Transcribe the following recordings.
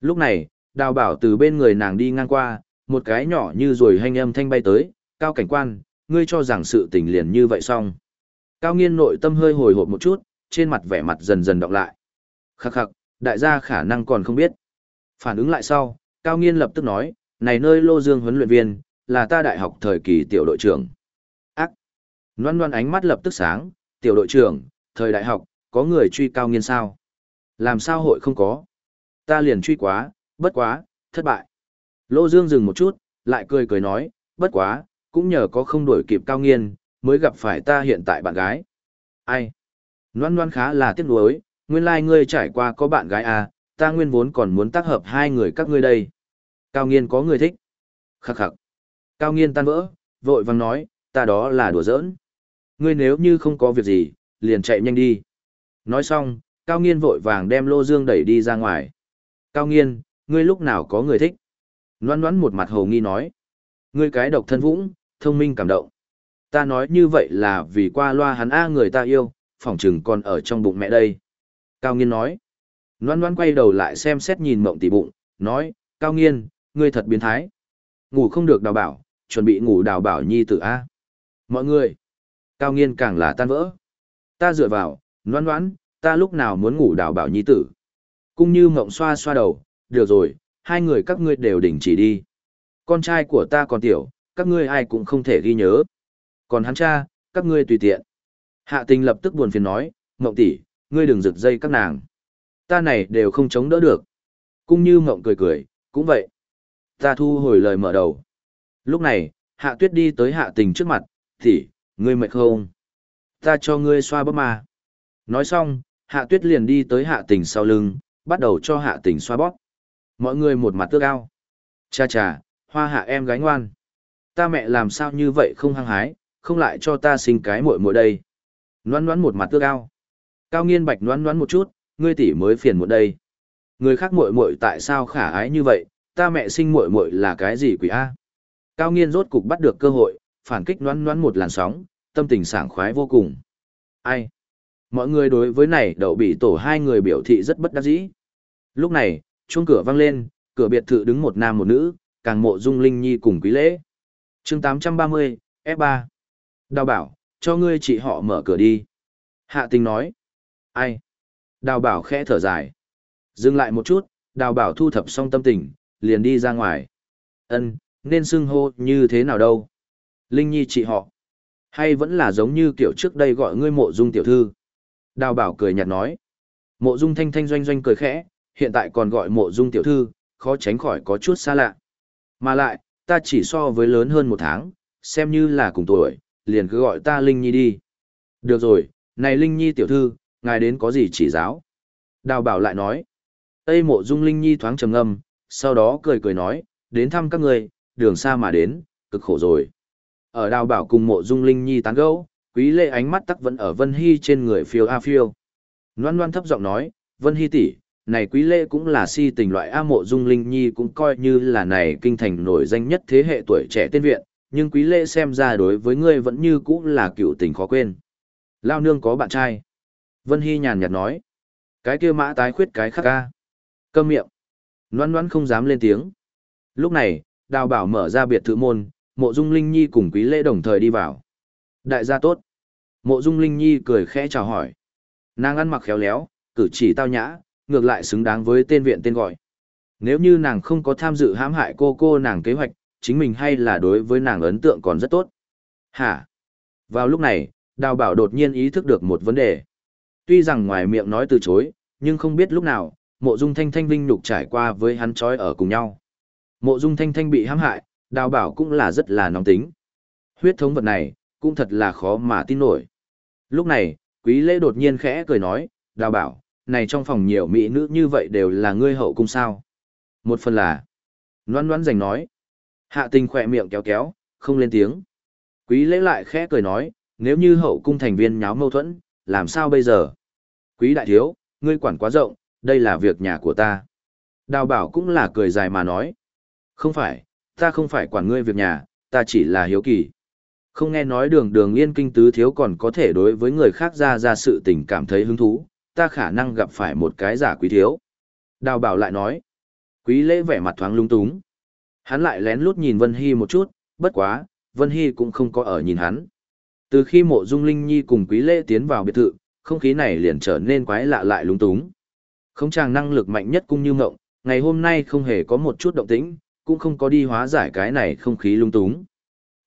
Lúc này, đào bảo từ bên người nàng đi ngang qua, một cái nhỏ như rồi hành âm thanh bay tới, cao cảnh quan, ngươi cho rằng sự tình liền như vậy xong. Cao nghiên nội tâm hơi hồi hộp một chút, trên mặt vẻ mặt dần dần đọc lại. Khắc khắc, đại gia khả năng còn không biết. Phản ứng lại sau, Cao nghiên lập tức nói, này nơi lô dương huấn luyện viên, là ta đại học thời kỳ tiểu đội trưởng. Ác! Loan loan ánh mắt lập tức sáng, tiểu đội trưởng, thời đại học, có người truy Cao nghiên sao? Làm sao hội không có? Ta liền truy quá, bất quá, thất bại. Lô Dương dừng một chút, lại cười cười nói, bất quá, cũng nhờ có không đuổi kịp cao nghiên, mới gặp phải ta hiện tại bạn gái. Ai? Loan loan khá là tiếc nuối, nguyên lai like ngươi trải qua có bạn gái à, ta nguyên vốn còn muốn tác hợp hai người các ngươi đây. Cao nghiên có người thích. Khắc khắc. Cao nghiên tan vỡ, vội vàng nói, ta đó là đùa giỡn. Ngươi nếu như không có việc gì, liền chạy nhanh đi. Nói xong, Cao nghiên vội vàng đem Lô Dương đẩy đi ra ngoài. Cao nghiên, ngươi lúc nào có người thích? Loan loan một mặt hồ nghi nói. Ngươi cái độc thân vũng, thông minh cảm động. Ta nói như vậy là vì qua loa hắn A người ta yêu, phỏng chừng còn ở trong bụng mẹ đây. Cao nghiên nói. Loan loan quay đầu lại xem xét nhìn mộng tỷ bụng, nói, Cao nghiên, ngươi thật biến thái. Ngủ không được đào bảo, chuẩn bị ngủ đào bảo nhi tử A. Mọi người. Cao nghiên càng là tan vỡ. Ta dựa vào, loan loan, ta lúc nào muốn ngủ đào bảo nhi tử cũng như mộng xoa xoa đầu, được rồi, hai người các ngươi đều đình chỉ đi. Con trai của ta còn tiểu, các ngươi ai cũng không thể ghi nhớ. Còn hắn cha, các ngươi tùy tiện. Hạ tình lập tức buồn phiền nói, mộng tỷ, ngươi đừng giật dây các nàng. Ta này đều không chống đỡ được. cũng như mộng cười cười, cũng vậy. Ta thu hồi lời mở đầu. Lúc này, hạ tuyết đi tới hạ tình trước mặt, tỷ, ngươi mệt không? Ta cho ngươi xoa bóp mà. Nói xong, hạ tuyết liền đi tới hạ tình sau lưng, bắt đầu cho hạ tình xoa bóp. Mọi người một mặt tước ao. Cha cha, hoa hạ em gái ngoan. Ta mẹ làm sao như vậy không hăng hái, không lại cho ta sinh cái muội muội đây. Noan noan một mặt tước ao. Cao nghiên bạch noan noan một chút, ngươi tỷ mới phiền một đây. Người khác muội muội tại sao khả ái như vậy, ta mẹ sinh muội muội là cái gì quỷ a? Cao nghiên rốt cục bắt được cơ hội, phản kích noan noan một làn sóng, tâm tình sảng khoái vô cùng. Ai? Mọi người đối với này đậu bị tổ hai người biểu thị rất bất đắc dĩ. Lúc này, chuông cửa vang lên, cửa biệt thự đứng một nam một nữ, càng mộ dung linh nhi cùng quý lễ. chương 830, F3. Đào bảo, cho ngươi chị họ mở cửa đi. Hạ tình nói. Ai? Đào bảo khẽ thở dài. Dừng lại một chút, đào bảo thu thập xong tâm tình, liền đi ra ngoài. ân nên xưng hô như thế nào đâu? Linh nhi chị họ. Hay vẫn là giống như kiểu trước đây gọi ngươi mộ dung tiểu thư? Đào bảo cười nhạt nói. Mộ dung thanh thanh doanh doanh cười khẽ, hiện tại còn gọi mộ dung tiểu thư, khó tránh khỏi có chút xa lạ. Mà lại, ta chỉ so với lớn hơn một tháng, xem như là cùng tuổi, liền cứ gọi ta Linh Nhi đi. Được rồi, này Linh Nhi tiểu thư, ngài đến có gì chỉ giáo? Đào bảo lại nói. Tây mộ dung Linh Nhi thoáng trầm ngâm, sau đó cười cười nói, đến thăm các người, đường xa mà đến, cực khổ rồi. Ở đào bảo cùng mộ dung Linh Nhi tán gẫu, quý lệ ánh mắt tắc vẫn ở Vân Hy trên người phiêu a phiêu. Loan loan thấp giọng nói, Vân Hy tỷ, này quý lệ cũng là si tình loại A mộ dung linh nhi cũng coi như là này kinh thành nổi danh nhất thế hệ tuổi trẻ tiên viện, nhưng quý lệ xem ra đối với ngươi vẫn như cũng là cựu tình khó quên. Lao nương có bạn trai. Vân Hy nhàn nhạt nói. Cái kia mã tái khuyết cái khắc ca. Câm miệng. Noan noan không dám lên tiếng. Lúc này, đào bảo mở ra biệt thự môn, mộ dung linh nhi cùng quý lễ đồng thời đi vào. Đại gia tốt. Mộ dung linh nhi cười khẽ chào hỏi. Nàng ăn mặc khéo léo, cử chỉ tao nhã, ngược lại xứng đáng với tên viện tên gọi. Nếu như nàng không có tham dự hãm hại cô cô nàng kế hoạch, chính mình hay là đối với nàng ấn tượng còn rất tốt. Hả? Vào lúc này, đào bảo đột nhiên ý thức được một vấn đề. Tuy rằng ngoài miệng nói từ chối, nhưng không biết lúc nào, mộ dung thanh thanh vinh nhục trải qua với hắn trói ở cùng nhau. Mộ dung thanh thanh bị hãm hại, đào bảo cũng là rất là nóng tính. Huyết thống vật này, cũng thật là khó mà tin nổi. Lúc này, quý lễ đột nhiên khẽ cười nói, đào bảo, này trong phòng nhiều mỹ nữ như vậy đều là ngươi hậu cung sao. Một phần là, noan noan giành nói, hạ tình khỏe miệng kéo kéo, không lên tiếng. Quý lễ lại khẽ cười nói, nếu như hậu cung thành viên nháo mâu thuẫn, làm sao bây giờ? Quý đại thiếu, ngươi quản quá rộng, đây là việc nhà của ta. Đào bảo cũng là cười dài mà nói. Không phải, ta không phải quản ngươi việc nhà, ta chỉ là hiếu kỳ. Không nghe nói đường đường yên kinh tứ thiếu còn có thể đối với người khác ra ra sự tình cảm thấy hứng thú, ta khả năng gặp phải một cái giả quý thiếu. Đào bảo lại nói, Quý lễ vẻ mặt thoáng lung túng. Hắn lại lén lút nhìn Vân Hy một chút, bất quá, Vân Hy cũng không có ở nhìn hắn. Từ khi mộ dung linh nhi cùng quý lễ tiến vào biệt thự, không khí này liền trở nên quái lạ lại lung túng. Không chàng năng lực mạnh nhất cung như ngộng, ngày hôm nay không hề có một chút động tĩnh, cũng không có đi hóa giải cái này không khí lung túng.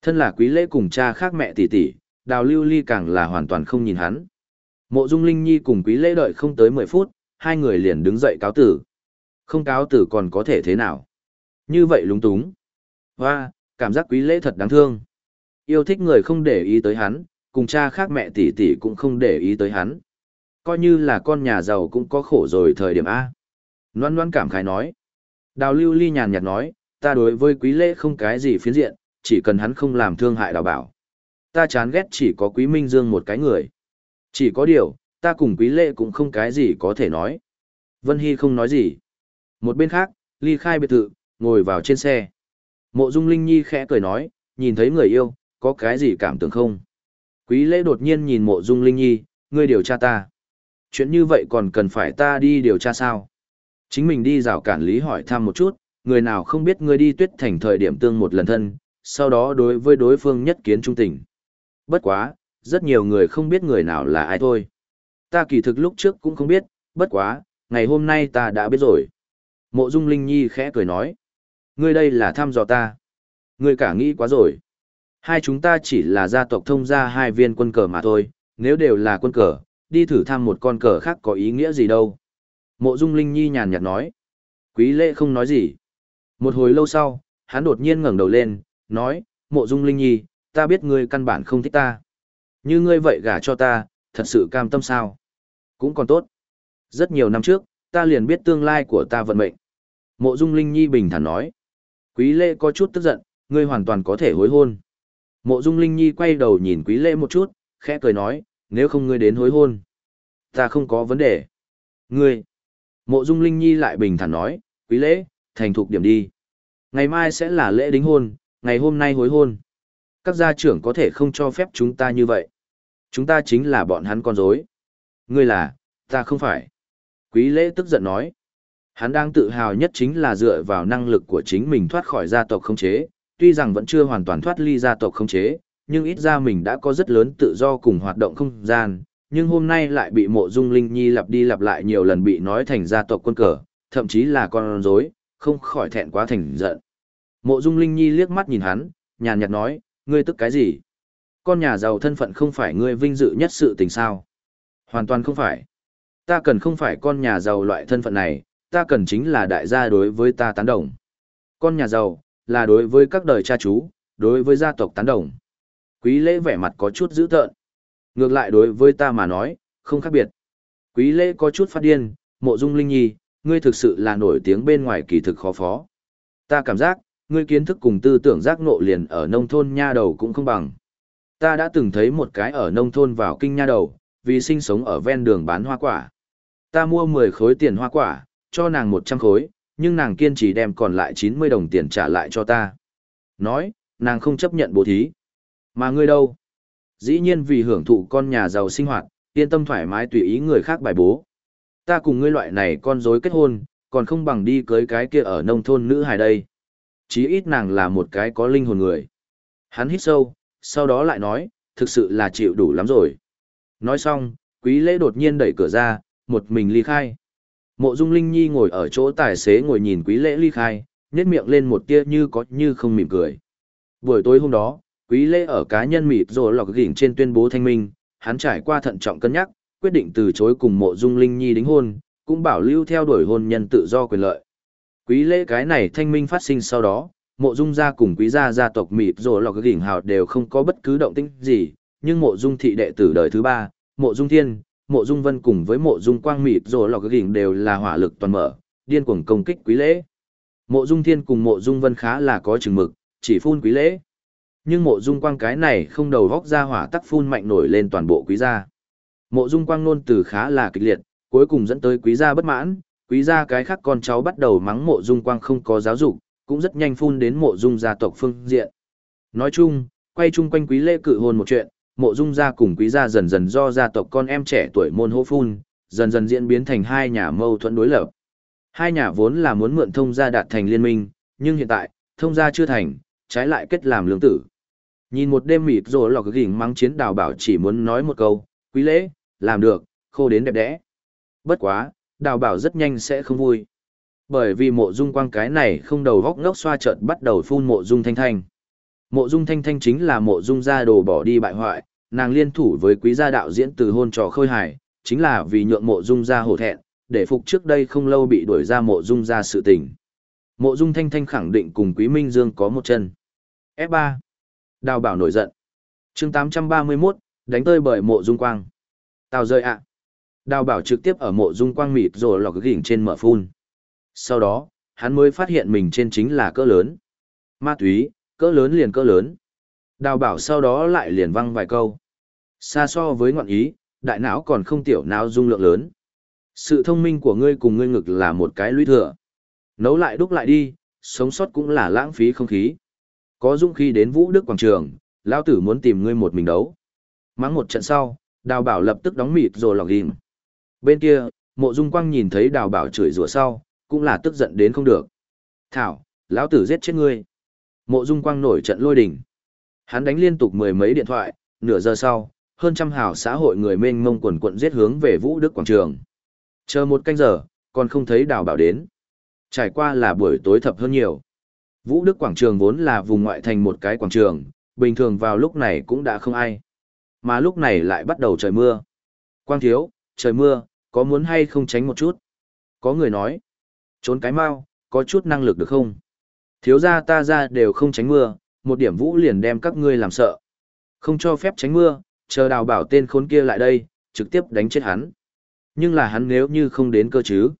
Thân là quý lễ cùng cha khác mẹ tỷ tỷ, đào lưu ly càng là hoàn toàn không nhìn hắn. Mộ dung linh nhi cùng quý lễ đợi không tới 10 phút, hai người liền đứng dậy cáo tử. Không cáo tử còn có thể thế nào? Như vậy lúng túng. Hoa, cảm giác quý lễ thật đáng thương. Yêu thích người không để ý tới hắn, cùng cha khác mẹ tỷ tỷ cũng không để ý tới hắn. Coi như là con nhà giàu cũng có khổ rồi thời điểm A. Loan loan cảm khái nói. Đào lưu ly nhàn nhạt nói, ta đối với quý lễ không cái gì phiến diện, chỉ cần hắn không làm thương hại đào bảo. Ta chán ghét chỉ có quý minh dương một cái người. Chỉ có điều, ta cùng quý lễ cũng không cái gì có thể nói. Vân Hy không nói gì. Một bên khác, ly khai biệt thự, ngồi vào trên xe. Mộ Dung Linh Nhi khẽ cười nói, nhìn thấy người yêu, có cái gì cảm tưởng không? Quý lễ đột nhiên nhìn mộ Dung Linh Nhi, ngươi điều tra ta. Chuyện như vậy còn cần phải ta đi điều tra sao? Chính mình đi rào cản lý hỏi thăm một chút, người nào không biết ngươi đi tuyết thành thời điểm tương một lần thân, sau đó đối với đối phương nhất kiến trung tình. Bất quá, rất nhiều người không biết người nào là ai thôi. Ta kỳ thực lúc trước cũng không biết, bất quá, ngày hôm nay ta đã biết rồi. Mộ Dung Linh Nhi khẽ cười nói. Ngươi đây là thăm dò ta. Ngươi cả nghĩ quá rồi. Hai chúng ta chỉ là gia tộc thông gia hai viên quân cờ mà thôi, nếu đều là quân cờ, đi thử thăm một con cờ khác có ý nghĩa gì đâu. Mộ Dung Linh Nhi nhàn nhạt nói. Quý lệ không nói gì. Một hồi lâu sau, hắn đột nhiên ngẩng đầu lên, nói, Mộ Dung Linh Nhi, ta biết ngươi căn bản không thích ta. Như ngươi vậy gả cho ta, thật sự cam tâm sao? Cũng còn tốt. Rất nhiều năm trước, ta liền biết tương lai của ta vận mệnh. Mộ Dung Linh Nhi bình thản nói. Quý lệ có chút tức giận, ngươi hoàn toàn có thể hối hôn. Mộ Dung Linh Nhi quay đầu nhìn Quý lệ một chút, khẽ cười nói, nếu không ngươi đến hối hôn. Ta không có vấn đề. Ngươi. Mộ Dung Linh Nhi lại bình thản nói, Quý lễ, thành thục điểm đi. Ngày mai sẽ là lễ đính hôn, ngày hôm nay hối hôn. Các gia trưởng có thể không cho phép chúng ta như vậy. Chúng ta chính là bọn hắn con rối. Ngươi là, ta không phải. Quý lễ tức giận nói. Hắn đang tự hào nhất chính là dựa vào năng lực của chính mình thoát khỏi gia tộc không chế, tuy rằng vẫn chưa hoàn toàn thoát ly gia tộc không chế, nhưng ít ra mình đã có rất lớn tự do cùng hoạt động không gian, nhưng hôm nay lại bị mộ dung linh nhi lặp đi lặp lại nhiều lần bị nói thành gia tộc quân cờ, thậm chí là con rối, không khỏi thẹn quá thành giận. Mộ dung linh nhi liếc mắt nhìn hắn, nhàn nhạt nói, ngươi tức cái gì? Con nhà giàu thân phận không phải ngươi vinh dự nhất sự tình sao? Hoàn toàn không phải. Ta cần không phải con nhà giàu loại thân phận này, ta cần chính là đại gia đối với ta tán đồng. Con nhà giàu, là đối với các đời cha chú, đối với gia tộc tán đồng. Quý lễ vẻ mặt có chút dữ tợn. Ngược lại đối với ta mà nói, không khác biệt. Quý lễ có chút phát điên, mộ dung linh nhi, ngươi thực sự là nổi tiếng bên ngoài kỳ thực khó phó. Ta cảm giác, ngươi kiến thức cùng tư tưởng giác ngộ liền ở nông thôn nha đầu cũng không bằng. Ta đã từng thấy một cái ở nông thôn vào kinh nha đầu, vì sinh sống ở ven đường bán hoa quả. Ta mua 10 khối tiền hoa quả, cho nàng 100 khối, nhưng nàng kiên trì đem còn lại 90 đồng tiền trả lại cho ta. Nói, nàng không chấp nhận bố thí. Mà ngươi đâu? Dĩ nhiên vì hưởng thụ con nhà giàu sinh hoạt, yên tâm thoải mái tùy ý người khác bài bố. Ta cùng ngươi loại này con dối kết hôn, còn không bằng đi cưới cái kia ở nông thôn nữ hài đây. Chí ít nàng là một cái có linh hồn người. Hắn hít sâu, sau đó lại nói, thực sự là chịu đủ lắm rồi. Nói xong, quý lễ đột nhiên đẩy cửa ra, một mình ly khai. Mộ Dung Linh Nhi ngồi ở chỗ tài xế ngồi nhìn quý lễ ly khai, nhếch miệng lên một tia như có như không mỉm cười. Buổi tối hôm đó, quý lễ ở cá nhân mịt rồi lọc gỉnh trên tuyên bố thanh minh, hắn trải qua thận trọng cân nhắc, quyết định từ chối cùng Mộ Dung Linh Nhi đính hôn, cũng bảo lưu theo đuổi hôn nhân tự do quyền lợi. Quý lễ cái này thanh minh phát sinh sau đó, Mộ Dung gia cùng quý gia gia tộc mịt rồi lọc gỉnh hào đều không có bất cứ động tĩnh gì, nhưng Mộ Dung thị đệ tử đời thứ ba, Mộ Dung Thiên, mộ dung vân cùng với mộ dung quang mịt rồi lọc gỉnh đều là hỏa lực toàn mở, điên cuồng công kích quý lễ. Mộ dung thiên cùng mộ dung vân khá là có chừng mực, chỉ phun quý lễ. Nhưng mộ dung quang cái này không đầu góc ra hỏa tắc phun mạnh nổi lên toàn bộ quý gia. Mộ dung quang nôn từ khá là kịch liệt, cuối cùng dẫn tới quý gia bất mãn, quý gia cái khác con cháu bắt đầu mắng mộ dung quang không có giáo dục, cũng rất nhanh phun đến mộ dung gia tộc phương diện. Nói chung, quay chung quanh quý lễ cự hôn một chuyện, mộ dung gia cùng quý gia dần dần do gia tộc con em trẻ tuổi môn hô phun, dần dần diễn biến thành hai nhà mâu thuẫn đối lập. Hai nhà vốn là muốn mượn thông gia đạt thành liên minh, nhưng hiện tại, thông gia chưa thành, trái lại kết làm lương tử. Nhìn một đêm mịt rồi lọc gỉnh mắng chiến đào bảo chỉ muốn nói một câu, quý lễ, làm được, khô đến đẹp đẽ. Bất quá, đào bảo rất nhanh sẽ không vui. Bởi vì mộ dung quang cái này không đầu góc ngốc xoa trợt bắt đầu phun mộ dung thanh thanh. Mộ dung thanh thanh chính là mộ dung gia đồ bỏ đi bại hoại, nàng liên thủ với quý gia đạo diễn từ hôn trò khơi hài, chính là vì nhượng mộ dung gia hổ thẹn, để phục trước đây không lâu bị đuổi ra mộ dung gia sự tình. Mộ dung thanh thanh khẳng định cùng quý minh dương có một chân. F3. Đào bảo nổi giận. chương 831, đánh tơi bởi mộ dung quang. Tào rơi ạ. Đào bảo trực tiếp ở mộ dung quang mịt rồi lọc gỉnh trên mở phun. Sau đó, hắn mới phát hiện mình trên chính là cỡ lớn. Ma túy, cỡ lớn liền cỡ lớn. Đào bảo sau đó lại liền văng vài câu. Xa so với ngọn ý, đại não còn không tiểu não dung lượng lớn. Sự thông minh của ngươi cùng ngươi ngực là một cái lũy thừa. Nấu lại đúc lại đi, sống sót cũng là lãng phí không khí. Có dũng khí đến Vũ Đức Quảng Trường, Lao Tử muốn tìm ngươi một mình đấu. Mắng một trận sau, Đào Bảo lập tức đóng mịt rồi lọc ghim. Bên kia, Mộ Dung Quang nhìn thấy Đào Bảo chửi rủa sau, cũng là tức giận đến không được. Thảo, lão tử giết chết ngươi. Mộ Dung Quang nổi trận lôi đình. Hắn đánh liên tục mười mấy điện thoại, nửa giờ sau, hơn trăm hào xã hội người mênh mông quần quận giết hướng về Vũ Đức Quảng Trường. Chờ một canh giờ, còn không thấy Đào Bảo đến. Trải qua là buổi tối thập hơn nhiều. Vũ Đức Quảng Trường vốn là vùng ngoại thành một cái quảng trường, bình thường vào lúc này cũng đã không ai. Mà lúc này lại bắt đầu trời mưa. Quang thiếu, trời mưa, có muốn hay không tránh một chút? Có người nói, trốn cái mau, có chút năng lực được không? Thiếu gia ta ra đều không tránh mưa, một điểm vũ liền đem các ngươi làm sợ. Không cho phép tránh mưa, chờ đào bảo tên khốn kia lại đây, trực tiếp đánh chết hắn. Nhưng là hắn nếu như không đến cơ chứ?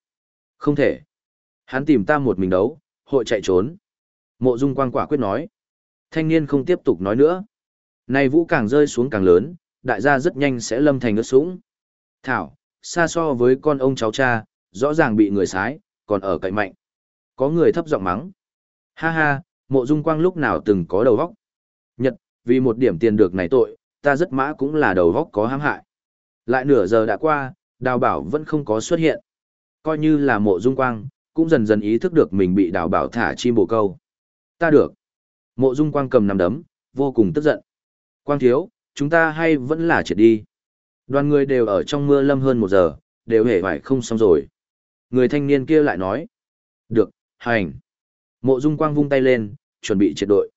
Không thể. Hắn tìm ta một mình đấu, hội chạy trốn. Mộ Dung Quang quả quyết nói. Thanh niên không tiếp tục nói nữa. Này vũ càng rơi xuống càng lớn, đại gia rất nhanh sẽ lâm thành ớt sũng. Thảo, xa so với con ông cháu cha, rõ ràng bị người sái, còn ở cậy mạnh. Có người thấp giọng mắng. Ha ha, mộ dung quang lúc nào từng có đầu vóc. Nhật, vì một điểm tiền được này tội, ta rất mã cũng là đầu vóc có hãm hại. Lại nửa giờ đã qua, đào bảo vẫn không có xuất hiện. Coi như là mộ dung quang, cũng dần dần ý thức được mình bị đào bảo thả chim bồ câu. Ta được. Mộ dung quang cầm nằm đấm, vô cùng tức giận. Quang thiếu, chúng ta hay vẫn là triệt đi. Đoàn người đều ở trong mưa lâm hơn một giờ, đều hề phải không xong rồi. Người thanh niên kia lại nói. Được, hành. Mộ dung quang vung tay lên, chuẩn bị triệt đội.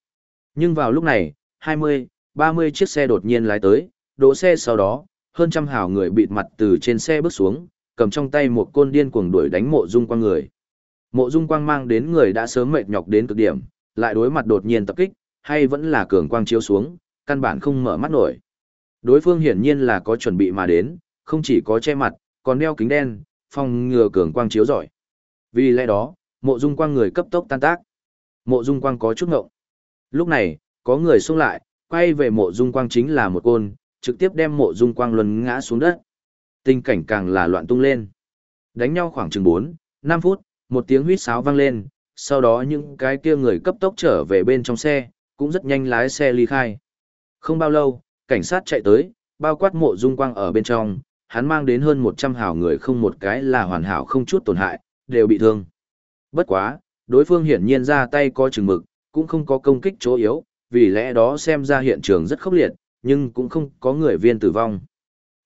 Nhưng vào lúc này, 20, 30 chiếc xe đột nhiên lái tới, đỗ xe sau đó, hơn trăm hào người bịt mặt từ trên xe bước xuống, cầm trong tay một côn điên cuồng đuổi đánh mộ dung quang người. Mộ dung quang mang đến người đã sớm mệt nhọc đến cực điểm, lại đối mặt đột nhiên tập kích, hay vẫn là cường quang chiếu xuống, căn bản không mở mắt nổi. Đối phương hiển nhiên là có chuẩn bị mà đến, không chỉ có che mặt, còn đeo kính đen, phòng ngừa cường quang chiếu giỏi. Vì lẽ đó, mộ dung quang người cấp tốc tan tác. Mộ dung quang có chút ngộng. Lúc này, có người xông lại, quay về mộ dung quang chính là một côn, trực tiếp đem mộ dung quang luân ngã xuống đất. Tình cảnh càng là loạn tung lên. Đánh nhau khoảng chừng 4, 5 phút, một tiếng huýt sáo vang lên, sau đó những cái kia người cấp tốc trở về bên trong xe, cũng rất nhanh lái xe ly khai. Không bao lâu, cảnh sát chạy tới, bao quát mộ dung quang ở bên trong, hắn mang đến hơn 100 hảo người không một cái là hoàn hảo không chút tổn hại, đều bị thương. Bất quá, đối phương hiển nhiên ra tay có chừng mực, cũng không có công kích chỗ yếu, vì lẽ đó xem ra hiện trường rất khốc liệt, nhưng cũng không có người viên tử vong.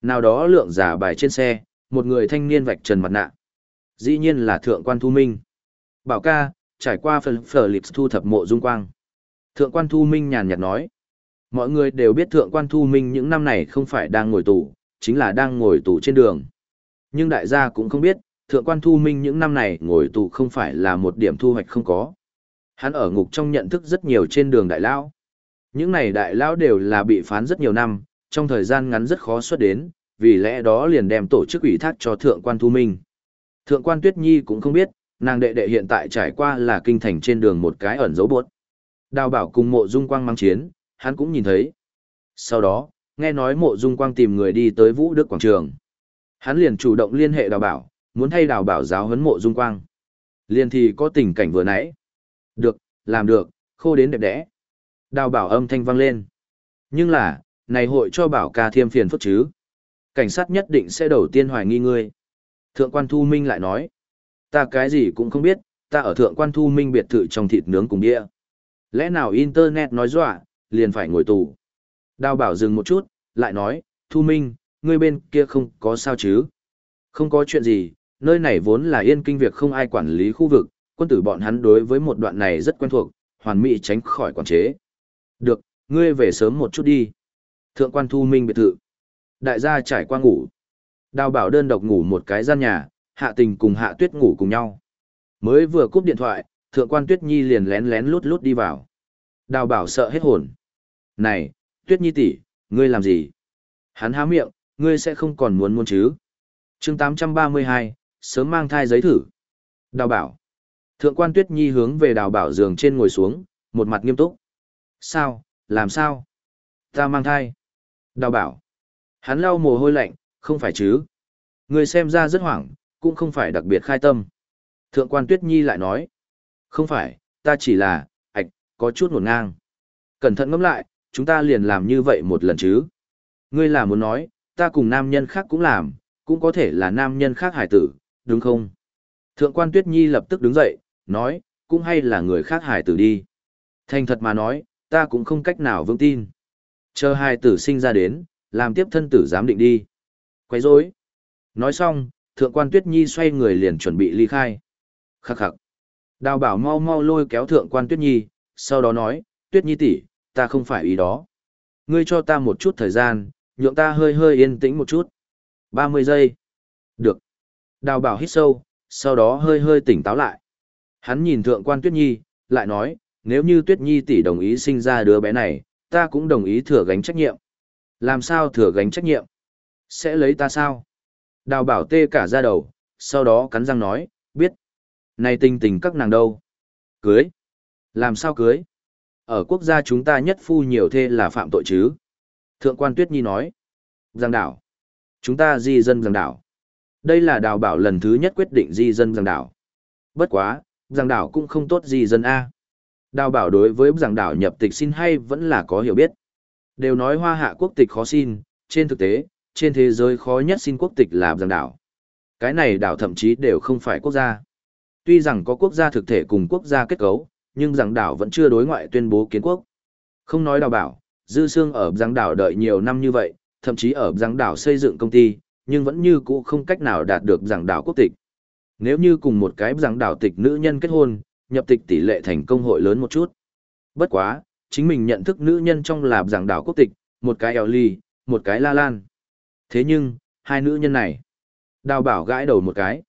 Nào đó lượng giả bài trên xe, một người thanh niên vạch trần mặt nạ. Dĩ nhiên là thượng quan thu minh. Bảo ca, trải qua phần phở lịch thu thập mộ dung quang. Thượng quan thu minh nhàn nhạt nói. Mọi người đều biết thượng quan thu minh những năm này không phải đang ngồi tù, chính là đang ngồi tù trên đường. Nhưng đại gia cũng không biết, thượng quan thu minh những năm này ngồi tù không phải là một điểm thu hoạch không có. Hắn ở ngục trong nhận thức rất nhiều trên đường đại lão. Những này đại lão đều là bị phán rất nhiều năm, trong thời gian ngắn rất khó xuất đến, vì lẽ đó liền đem tổ chức ủy thác cho thượng quan thu minh. Thượng quan Tuyết Nhi cũng không biết, nàng đệ đệ hiện tại trải qua là kinh thành trên đường một cái ẩn dấu buốt. Đào bảo cùng mộ dung quang mang chiến, hắn cũng nhìn thấy. Sau đó, nghe nói mộ dung quang tìm người đi tới Vũ Đức Quảng Trường. Hắn liền chủ động liên hệ đào bảo, muốn thay đào bảo giáo huấn mộ dung quang. Liền thì có tình cảnh vừa nãy. Được, làm được, khô đến đẹp đẽ. Đào bảo âm thanh vang lên. Nhưng là, này hội cho bảo ca thiêm phiền phức chứ. Cảnh sát nhất định sẽ đầu tiên hoài nghi ngươi. Thượng quan Thu Minh lại nói. Ta cái gì cũng không biết, ta ở thượng quan thu minh biệt thự trong thịt nướng cùng đĩa. Lẽ nào Internet nói dọa, liền phải ngồi tù. Đào bảo dừng một chút, lại nói, thu minh, ngươi bên kia không có sao chứ. Không có chuyện gì, nơi này vốn là yên kinh việc không ai quản lý khu vực, quân tử bọn hắn đối với một đoạn này rất quen thuộc, hoàn mỹ tránh khỏi quản chế. Được, ngươi về sớm một chút đi. Thượng quan thu minh biệt thự. Đại gia trải qua ngủ. Đào bảo đơn độc ngủ một cái gian nhà, hạ tình cùng hạ tuyết ngủ cùng nhau. Mới vừa cúp điện thoại, thượng quan tuyết nhi liền lén lén lút lút đi vào. Đào bảo sợ hết hồn. Này, tuyết nhi tỷ, ngươi làm gì? Hắn há miệng, ngươi sẽ không còn muốn muốn chứ? chương 832, sớm mang thai giấy thử. Đào bảo. Thượng quan tuyết nhi hướng về đào bảo giường trên ngồi xuống, một mặt nghiêm túc. Sao, làm sao? Ta mang thai. Đào bảo. Hắn lau mồ hôi lạnh, không phải chứ. Người xem ra rất hoảng, cũng không phải đặc biệt khai tâm. Thượng quan tuyết nhi lại nói. Không phải, ta chỉ là, ạch, có chút ngổn ngang. Cẩn thận ngẫm lại, chúng ta liền làm như vậy một lần chứ. Ngươi là muốn nói, ta cùng nam nhân khác cũng làm, cũng có thể là nam nhân khác hải tử, đúng không? Thượng quan Tuyết Nhi lập tức đứng dậy, nói, cũng hay là người khác hải tử đi. Thành thật mà nói, ta cũng không cách nào vững tin. Chờ hải tử sinh ra đến, làm tiếp thân tử giám định đi. Quấy rối. Nói xong, thượng quan Tuyết Nhi xoay người liền chuẩn bị ly khai. Khắc khắc. Đào bảo mau mau lôi kéo thượng quan Tuyết Nhi, sau đó nói, Tuyết Nhi tỷ, ta không phải ý đó. Ngươi cho ta một chút thời gian, nhượng ta hơi hơi yên tĩnh một chút. 30 giây. Được. Đào bảo hít sâu, sau đó hơi hơi tỉnh táo lại. Hắn nhìn thượng quan Tuyết Nhi, lại nói, nếu như Tuyết Nhi tỷ đồng ý sinh ra đứa bé này, ta cũng đồng ý thừa gánh trách nhiệm. Làm sao thừa gánh trách nhiệm? Sẽ lấy ta sao? Đào bảo tê cả ra đầu, sau đó cắn răng nói, biết. Này tình tình các nàng đâu? Cưới. Làm sao cưới? Ở quốc gia chúng ta nhất phu nhiều thê là phạm tội chứ? Thượng quan Tuyết Nhi nói. Giang đảo. Chúng ta di dân giang đảo. Đây là đào bảo lần thứ nhất quyết định di dân giang đảo. Bất quá, giang đảo cũng không tốt di dân A. Đào bảo đối với giang đảo nhập tịch xin hay vẫn là có hiểu biết. Đều nói hoa hạ quốc tịch khó xin, trên thực tế, trên thế giới khó nhất xin quốc tịch là giang đảo. Cái này đảo thậm chí đều không phải quốc gia. Tuy rằng có quốc gia thực thể cùng quốc gia kết cấu, nhưng giang đảo vẫn chưa đối ngoại tuyên bố kiến quốc. Không nói đào bảo, dư xương ở giang đảo đợi nhiều năm như vậy, thậm chí ở giang đảo xây dựng công ty, nhưng vẫn như cũ không cách nào đạt được giảng đảo quốc tịch. Nếu như cùng một cái giảng đảo tịch nữ nhân kết hôn, nhập tịch tỷ lệ thành công hội lớn một chút. Bất quá, chính mình nhận thức nữ nhân trong là giảng đảo quốc tịch, một cái eo ly, một cái la lan. Thế nhưng, hai nữ nhân này, đào bảo gãi đầu một cái.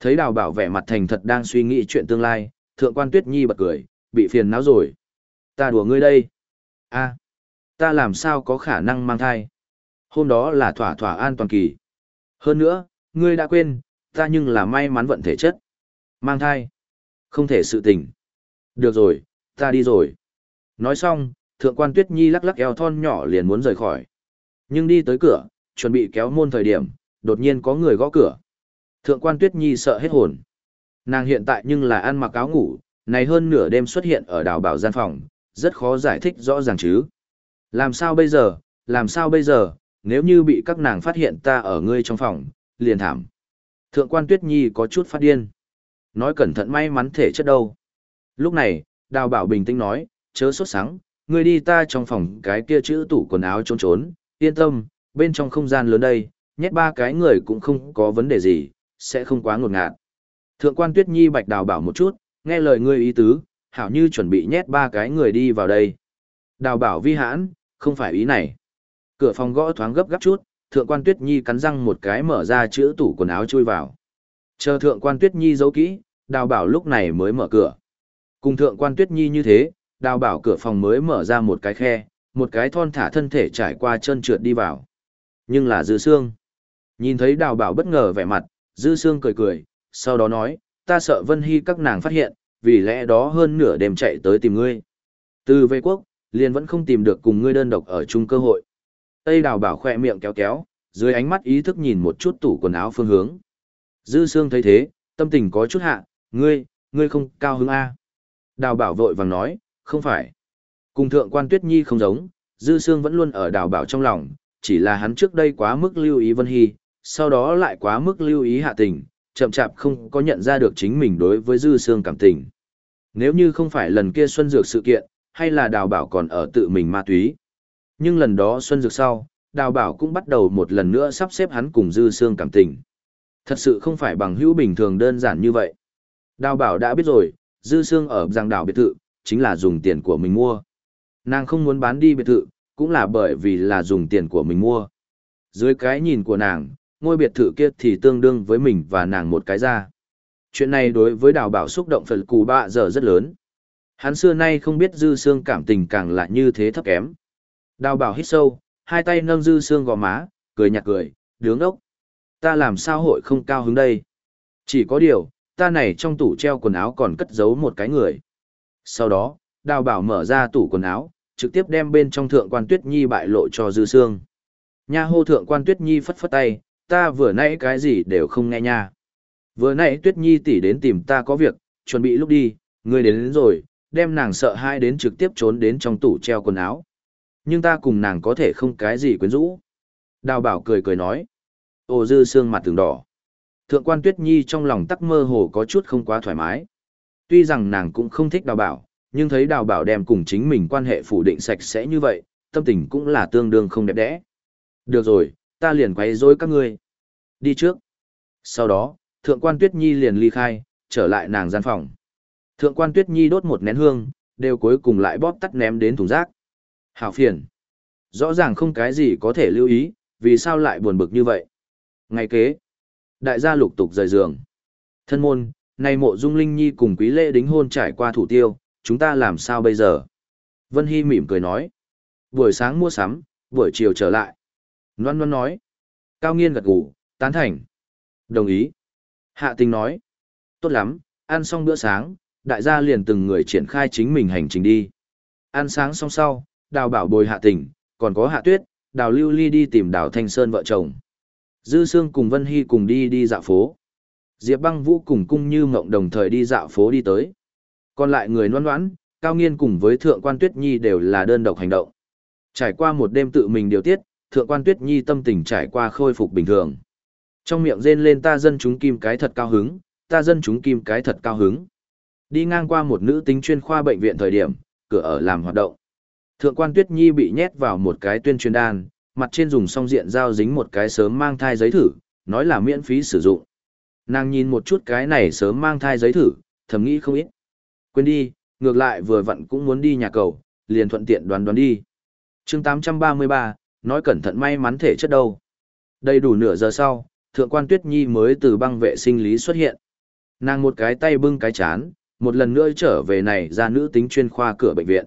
Thấy đào bảo vẻ mặt thành thật đang suy nghĩ chuyện tương lai, thượng quan tuyết nhi bật cười, bị phiền não rồi. Ta đùa ngươi đây. a ta làm sao có khả năng mang thai? Hôm đó là thỏa thỏa an toàn kỳ. Hơn nữa, ngươi đã quên, ta nhưng là may mắn vận thể chất. Mang thai. Không thể sự tình. Được rồi, ta đi rồi. Nói xong, thượng quan tuyết nhi lắc lắc eo thon nhỏ liền muốn rời khỏi. Nhưng đi tới cửa, chuẩn bị kéo môn thời điểm, đột nhiên có người gõ cửa. Thượng quan tuyết nhi sợ hết hồn. Nàng hiện tại nhưng là ăn mặc áo ngủ, này hơn nửa đêm xuất hiện ở đảo bảo gian phòng, rất khó giải thích rõ ràng chứ. Làm sao bây giờ, làm sao bây giờ, nếu như bị các nàng phát hiện ta ở ngươi trong phòng, liền thảm. Thượng quan Tuyết Nhi có chút phát điên. Nói cẩn thận may mắn thể chất đâu. Lúc này, Đào Bảo bình tĩnh nói, chớ sốt sáng, ngươi đi ta trong phòng cái kia chữ tủ quần áo trốn trốn, yên tâm, bên trong không gian lớn đây, nhét ba cái người cũng không có vấn đề gì, sẽ không quá ngột ngạt. Thượng quan Tuyết Nhi bạch Đào Bảo một chút, nghe lời ngươi ý tứ, hảo như chuẩn bị nhét ba cái người đi vào đây. Đào Bảo vi hãn, không phải ý này. Cửa phòng gõ thoáng gấp gáp chút, thượng quan Tuyết Nhi cắn răng một cái mở ra chữ tủ quần áo chui vào. Chờ thượng quan Tuyết Nhi giấu kỹ, đào bảo lúc này mới mở cửa. Cùng thượng quan Tuyết Nhi như thế, đào bảo cửa phòng mới mở ra một cái khe, một cái thon thả thân thể trải qua chân trượt đi vào. Nhưng là dư xương. Nhìn thấy đào bảo bất ngờ vẻ mặt, dư xương cười cười, sau đó nói, ta sợ Vân Hy các nàng phát hiện, vì lẽ đó hơn nửa đêm chạy tới tìm ngươi. Từ về quốc, liền vẫn không tìm được cùng ngươi đơn độc ở chung cơ hội. Tây đào bảo khỏe miệng kéo kéo, dưới ánh mắt ý thức nhìn một chút tủ quần áo phương hướng. Dư Sương thấy thế, tâm tình có chút hạ, ngươi, ngươi không cao hứng A. Đào bảo vội vàng nói, không phải. Cùng thượng quan tuyết nhi không giống, Dư Sương vẫn luôn ở đào bảo trong lòng, chỉ là hắn trước đây quá mức lưu ý Vân Hy, sau đó lại quá mức lưu ý hạ tình, chậm chạp không có nhận ra được chính mình đối với dư xương cảm tình. Nếu như không phải lần kia Xuân Dược sự kiện, hay là đào bảo còn ở tự mình ma túy. Nhưng lần đó Xuân Dược sau, đào bảo cũng bắt đầu một lần nữa sắp xếp hắn cùng dư xương cảm tình. Thật sự không phải bằng hữu bình thường đơn giản như vậy. Đào bảo đã biết rồi, dư xương ở giang đảo biệt thự, chính là dùng tiền của mình mua. Nàng không muốn bán đi biệt thự, cũng là bởi vì là dùng tiền của mình mua. Dưới cái nhìn của nàng, ngôi biệt thự kia thì tương đương với mình và nàng một cái ra. Chuyện này đối với đào bảo xúc động phần cù bạ giờ rất lớn. Hắn xưa nay không biết dư xương cảm tình càng lại như thế thấp kém. Đào bảo hít sâu, hai tay nâng dư xương gò má, cười nhạt cười, đứng ốc. Ta làm sao hội không cao hứng đây? Chỉ có điều, ta này trong tủ treo quần áo còn cất giấu một cái người. Sau đó, đào bảo mở ra tủ quần áo, trực tiếp đem bên trong thượng quan tuyết nhi bại lộ cho dư xương. Nha hô thượng quan tuyết nhi phất phất tay, ta vừa nãy cái gì đều không nghe nha. Vừa nãy tuyết nhi tỷ đến tìm ta có việc, chuẩn bị lúc đi, người đến, đến rồi, đem nàng sợ hai đến trực tiếp trốn đến trong tủ treo quần áo. Nhưng ta cùng nàng có thể không cái gì quyến rũ. Đào bảo cười cười nói. ô dư xương mặt từng đỏ. Thượng quan tuyết nhi trong lòng tắc mơ hồ có chút không quá thoải mái. Tuy rằng nàng cũng không thích đào bảo, nhưng thấy đào bảo đem cùng chính mình quan hệ phủ định sạch sẽ như vậy, tâm tình cũng là tương đương không đẹp đẽ. Được rồi, ta liền quay rối các ngươi. Đi trước. Sau đó, thượng quan tuyết nhi liền ly khai, trở lại nàng gian phòng. Thượng quan tuyết nhi đốt một nén hương, đều cuối cùng lại bóp tắt ném đến thùng rác. Hảo phiền. Rõ ràng không cái gì có thể lưu ý, vì sao lại buồn bực như vậy. Ngày kế, đại gia lục tục rời giường. Thân môn, nay mộ dung linh nhi cùng quý lễ đính hôn trải qua thủ tiêu, chúng ta làm sao bây giờ? Vân Hy mỉm cười nói. Buổi sáng mua sắm, buổi chiều trở lại. Loan Loan nói. Cao nghiên gật gù, tán thành. Đồng ý. Hạ tình nói. Tốt lắm, ăn xong bữa sáng, đại gia liền từng người triển khai chính mình hành trình đi. Ăn sáng xong sau, đào bảo bồi hạ tình, còn có hạ tuyết, đào lưu ly đi tìm đào thanh sơn vợ chồng. Dư Sương cùng Vân Hy cùng đi đi dạo phố. Diệp băng vũ cùng cung như mộng đồng thời đi dạo phố đi tới. Còn lại người noan noãn, cao nghiên cùng với thượng quan tuyết nhi đều là đơn độc hành động. Trải qua một đêm tự mình điều tiết, thượng quan tuyết nhi tâm tình trải qua khôi phục bình thường. Trong miệng rên lên ta dân chúng kim cái thật cao hứng, ta dân chúng kim cái thật cao hứng. Đi ngang qua một nữ tính chuyên khoa bệnh viện thời điểm, cửa ở làm hoạt động. Thượng quan Tuyết Nhi bị nhét vào một cái tuyên truyền đan, mặt trên dùng song diện dao dính một cái sớm mang thai giấy thử, nói là miễn phí sử dụng. Nàng nhìn một chút cái này sớm mang thai giấy thử, thầm nghĩ không ít. Quên đi, ngược lại vừa vặn cũng muốn đi nhà cầu, liền thuận tiện đoán đoán đi. chương 833, nói cẩn thận may mắn thể chất đâu. Đầy đủ nửa giờ sau, thượng quan Tuyết Nhi mới từ băng vệ sinh lý xuất hiện. Nàng một cái tay bưng cái chán, một lần nữa trở về này ra nữ tính chuyên khoa cửa bệnh viện.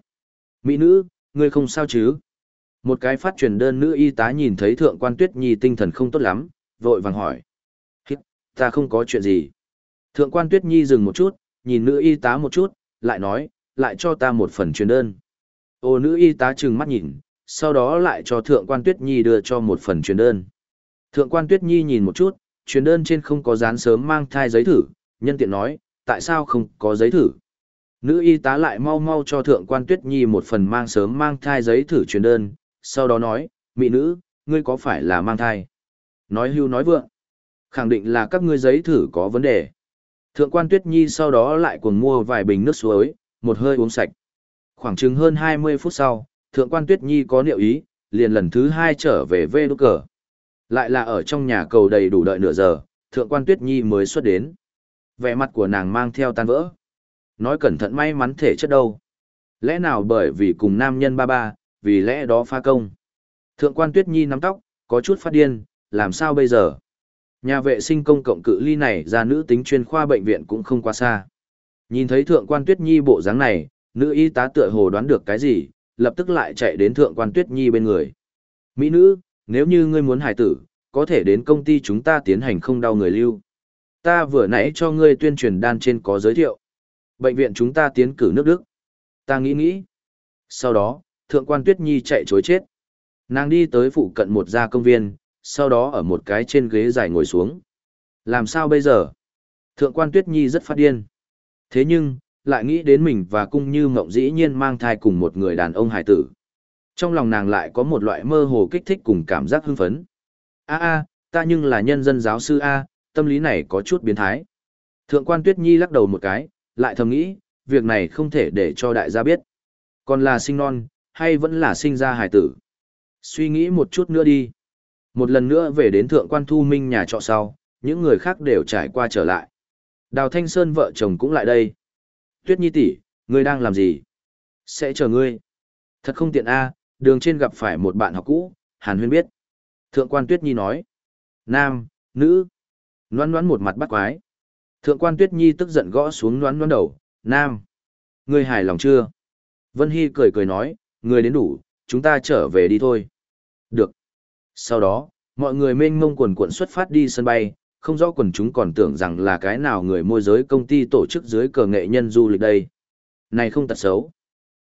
Mỹ nữ, ngươi không sao chứ? Một cái phát truyền đơn nữ y tá nhìn thấy thượng quan tuyết nhi tinh thần không tốt lắm, vội vàng hỏi. Hít, ta không có chuyện gì. Thượng quan tuyết nhi dừng một chút, nhìn nữ y tá một chút, lại nói, lại cho ta một phần truyền đơn. Ô nữ y tá trừng mắt nhìn, sau đó lại cho thượng quan tuyết nhi đưa cho một phần truyền đơn. Thượng quan tuyết nhi nhìn một chút, truyền đơn trên không có dán sớm mang thai giấy thử, nhân tiện nói, tại sao không có giấy thử? Nữ y tá lại mau mau cho thượng quan tuyết nhi một phần mang sớm mang thai giấy thử truyền đơn, sau đó nói, mỹ nữ, ngươi có phải là mang thai? Nói hưu nói vượng. Khẳng định là các ngươi giấy thử có vấn đề. Thượng quan tuyết nhi sau đó lại cuồng mua vài bình nước suối, một hơi uống sạch. Khoảng chừng hơn 20 phút sau, thượng quan tuyết nhi có liệu ý, liền lần thứ hai trở về vê đúc cờ. Lại là ở trong nhà cầu đầy đủ đợi nửa giờ, thượng quan tuyết nhi mới xuất đến. Vẻ mặt của nàng mang theo tan vỡ. Nói cẩn thận may mắn thể chất đâu. Lẽ nào bởi vì cùng nam nhân ba ba, vì lẽ đó pha công. Thượng quan Tuyết Nhi nắm tóc, có chút phát điên, làm sao bây giờ? Nhà vệ sinh công cộng cự ly này ra nữ tính chuyên khoa bệnh viện cũng không quá xa. Nhìn thấy thượng quan Tuyết Nhi bộ dáng này, nữ y tá tựa hồ đoán được cái gì, lập tức lại chạy đến thượng quan Tuyết Nhi bên người. Mỹ nữ, nếu như ngươi muốn hài tử, có thể đến công ty chúng ta tiến hành không đau người lưu. Ta vừa nãy cho ngươi tuyên truyền đan trên có giới thiệu. Bệnh viện chúng ta tiến cử nước Đức. Ta nghĩ nghĩ. Sau đó, thượng quan Tuyết Nhi chạy chối chết. Nàng đi tới phụ cận một gia công viên, sau đó ở một cái trên ghế dài ngồi xuống. Làm sao bây giờ? Thượng quan Tuyết Nhi rất phát điên. Thế nhưng, lại nghĩ đến mình và cung như mộng dĩ nhiên mang thai cùng một người đàn ông hải tử. Trong lòng nàng lại có một loại mơ hồ kích thích cùng cảm giác hưng phấn. A a, ta nhưng là nhân dân giáo sư A, tâm lý này có chút biến thái. Thượng quan Tuyết Nhi lắc đầu một cái, lại thầm nghĩ, việc này không thể để cho đại gia biết. Còn là sinh non, hay vẫn là sinh ra hài tử. Suy nghĩ một chút nữa đi. Một lần nữa về đến thượng quan thu minh nhà trọ sau, những người khác đều trải qua trở lại. Đào Thanh Sơn vợ chồng cũng lại đây. Tuyết Nhi tỷ, ngươi đang làm gì? Sẽ chờ ngươi. Thật không tiện a, đường trên gặp phải một bạn học cũ, Hàn Huyên biết. Thượng quan Tuyết Nhi nói. Nam, nữ. noan noan một mặt bắt quái. Thượng quan Tuyết Nhi tức giận gõ xuống noan noan đầu. Nam. Ngươi hài lòng chưa? Vân Hy cười cười nói, người đến đủ, chúng ta trở về đi thôi. Được. Sau đó, mọi người mênh mông quần cuộn xuất phát đi sân bay, không rõ quần chúng còn tưởng rằng là cái nào người môi giới công ty tổ chức dưới cờ nghệ nhân du lịch đây. Này không tật xấu.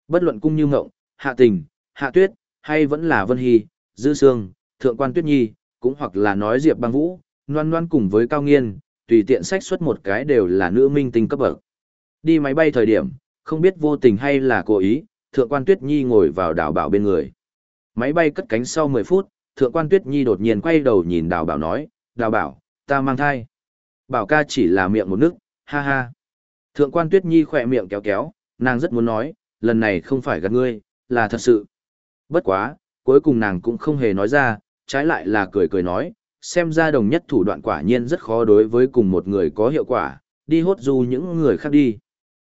Bất luận cung như ngộng, hạ tình, hạ tuyết, hay vẫn là Vân Hy, Dư Sương, Thượng quan Tuyết Nhi, cũng hoặc là nói Diệp băng vũ, loan loan cùng với Cao Nghiên, tùy tiện sách xuất một cái đều là nữ minh tinh cấp bậc. Đi máy bay thời điểm, không biết vô tình hay là cố ý, Thượng quan Tuyết Nhi ngồi vào đảo bảo bên người. Máy bay cất cánh sau 10 phút, Thượng quan Tuyết Nhi đột nhiên quay đầu nhìn đào bảo nói, đào bảo, ta mang thai. Bảo ca chỉ là miệng một nước, ha ha. Thượng quan Tuyết Nhi khỏe miệng kéo kéo, nàng rất muốn nói, lần này không phải gạt ngươi, là thật sự. Bất quá, cuối cùng nàng cũng không hề nói ra, trái lại là cười cười nói, xem ra đồng nhất thủ đoạn quả nhiên rất khó đối với cùng một người có hiệu quả, đi hốt du những người khác đi.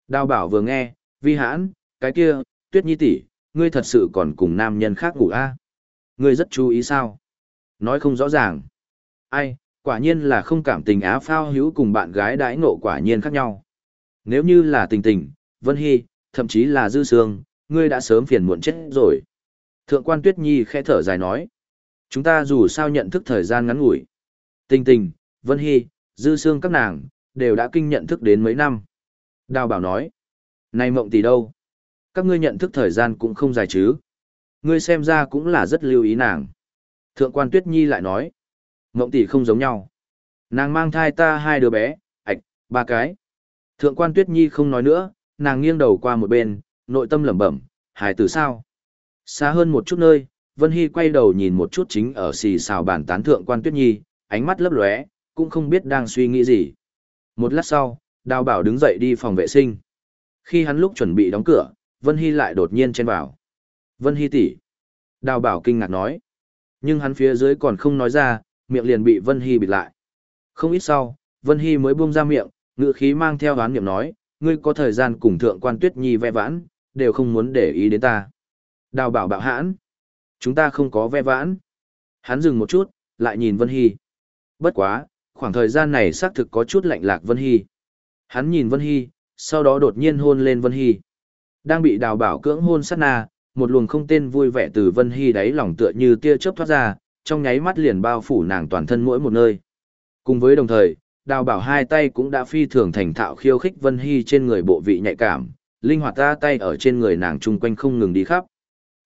Đào bảo vừa nghe, vi hãn, cái kia, tuyết nhi tỷ, ngươi thật sự còn cùng nam nhân khác ngủ a? À? Ngươi rất chú ý sao? Nói không rõ ràng. Ai, quả nhiên là không cảm tình á phao hữu cùng bạn gái đãi ngộ quả nhiên khác nhau. Nếu như là tình tình, Vân Hy, thậm chí là Dư Sương, ngươi đã sớm phiền muộn chết rồi. Thượng quan Tuyết Nhi khẽ thở dài nói. Chúng ta dù sao nhận thức thời gian ngắn ngủi. Tình tình, Vân Hy, Dư Sương các nàng, đều đã kinh nhận thức đến mấy năm. Đào bảo nói. Này mộng tỷ đâu? Các ngươi nhận thức thời gian cũng không dài chứ. Ngươi xem ra cũng là rất lưu ý nàng. Thượng quan Tuyết Nhi lại nói. Mộng tỷ không giống nhau. Nàng mang thai ta hai đứa bé, ạch, ba cái. Thượng quan Tuyết Nhi không nói nữa, nàng nghiêng đầu qua một bên, nội tâm lẩm bẩm, hài tử sao? Xa hơn một chút nơi, Vân Hy quay đầu nhìn một chút chính ở xì xào bàn tán thượng quan Tuyết Nhi, ánh mắt lấp lóe, cũng không biết đang suy nghĩ gì. Một lát sau, Đào Bảo đứng dậy đi phòng vệ sinh. Khi hắn lúc chuẩn bị đóng cửa, Vân Hy lại đột nhiên chen vào. Vân Hy tỷ. Đào Bảo kinh ngạc nói. Nhưng hắn phía dưới còn không nói ra, miệng liền bị Vân Hy bịt lại. Không ít sau, Vân Hy mới buông ra miệng, ngựa khí mang theo đoán niệm nói, ngươi có thời gian cùng thượng quan Tuyết Nhi vẽ vãn, đều không muốn để ý đến ta. Đào Bảo bạo hãn. Chúng ta không có ve vãn. Hắn dừng một chút, lại nhìn Vân Hy. Bất quá, khoảng thời gian này xác thực có chút lạnh lạc Vân Hy. Hắn nhìn Vân Hy, sau đó đột nhiên hôn lên Vân Hy. Đang bị đào bảo cưỡng hôn sát na, một luồng không tên vui vẻ từ Vân Hy đáy lòng tựa như tia chớp thoát ra, trong nháy mắt liền bao phủ nàng toàn thân mỗi một nơi. Cùng với đồng thời, đào bảo hai tay cũng đã phi thường thành thạo khiêu khích Vân Hy trên người bộ vị nhạy cảm, linh hoạt ra tay ở trên người nàng chung quanh không ngừng đi khắp.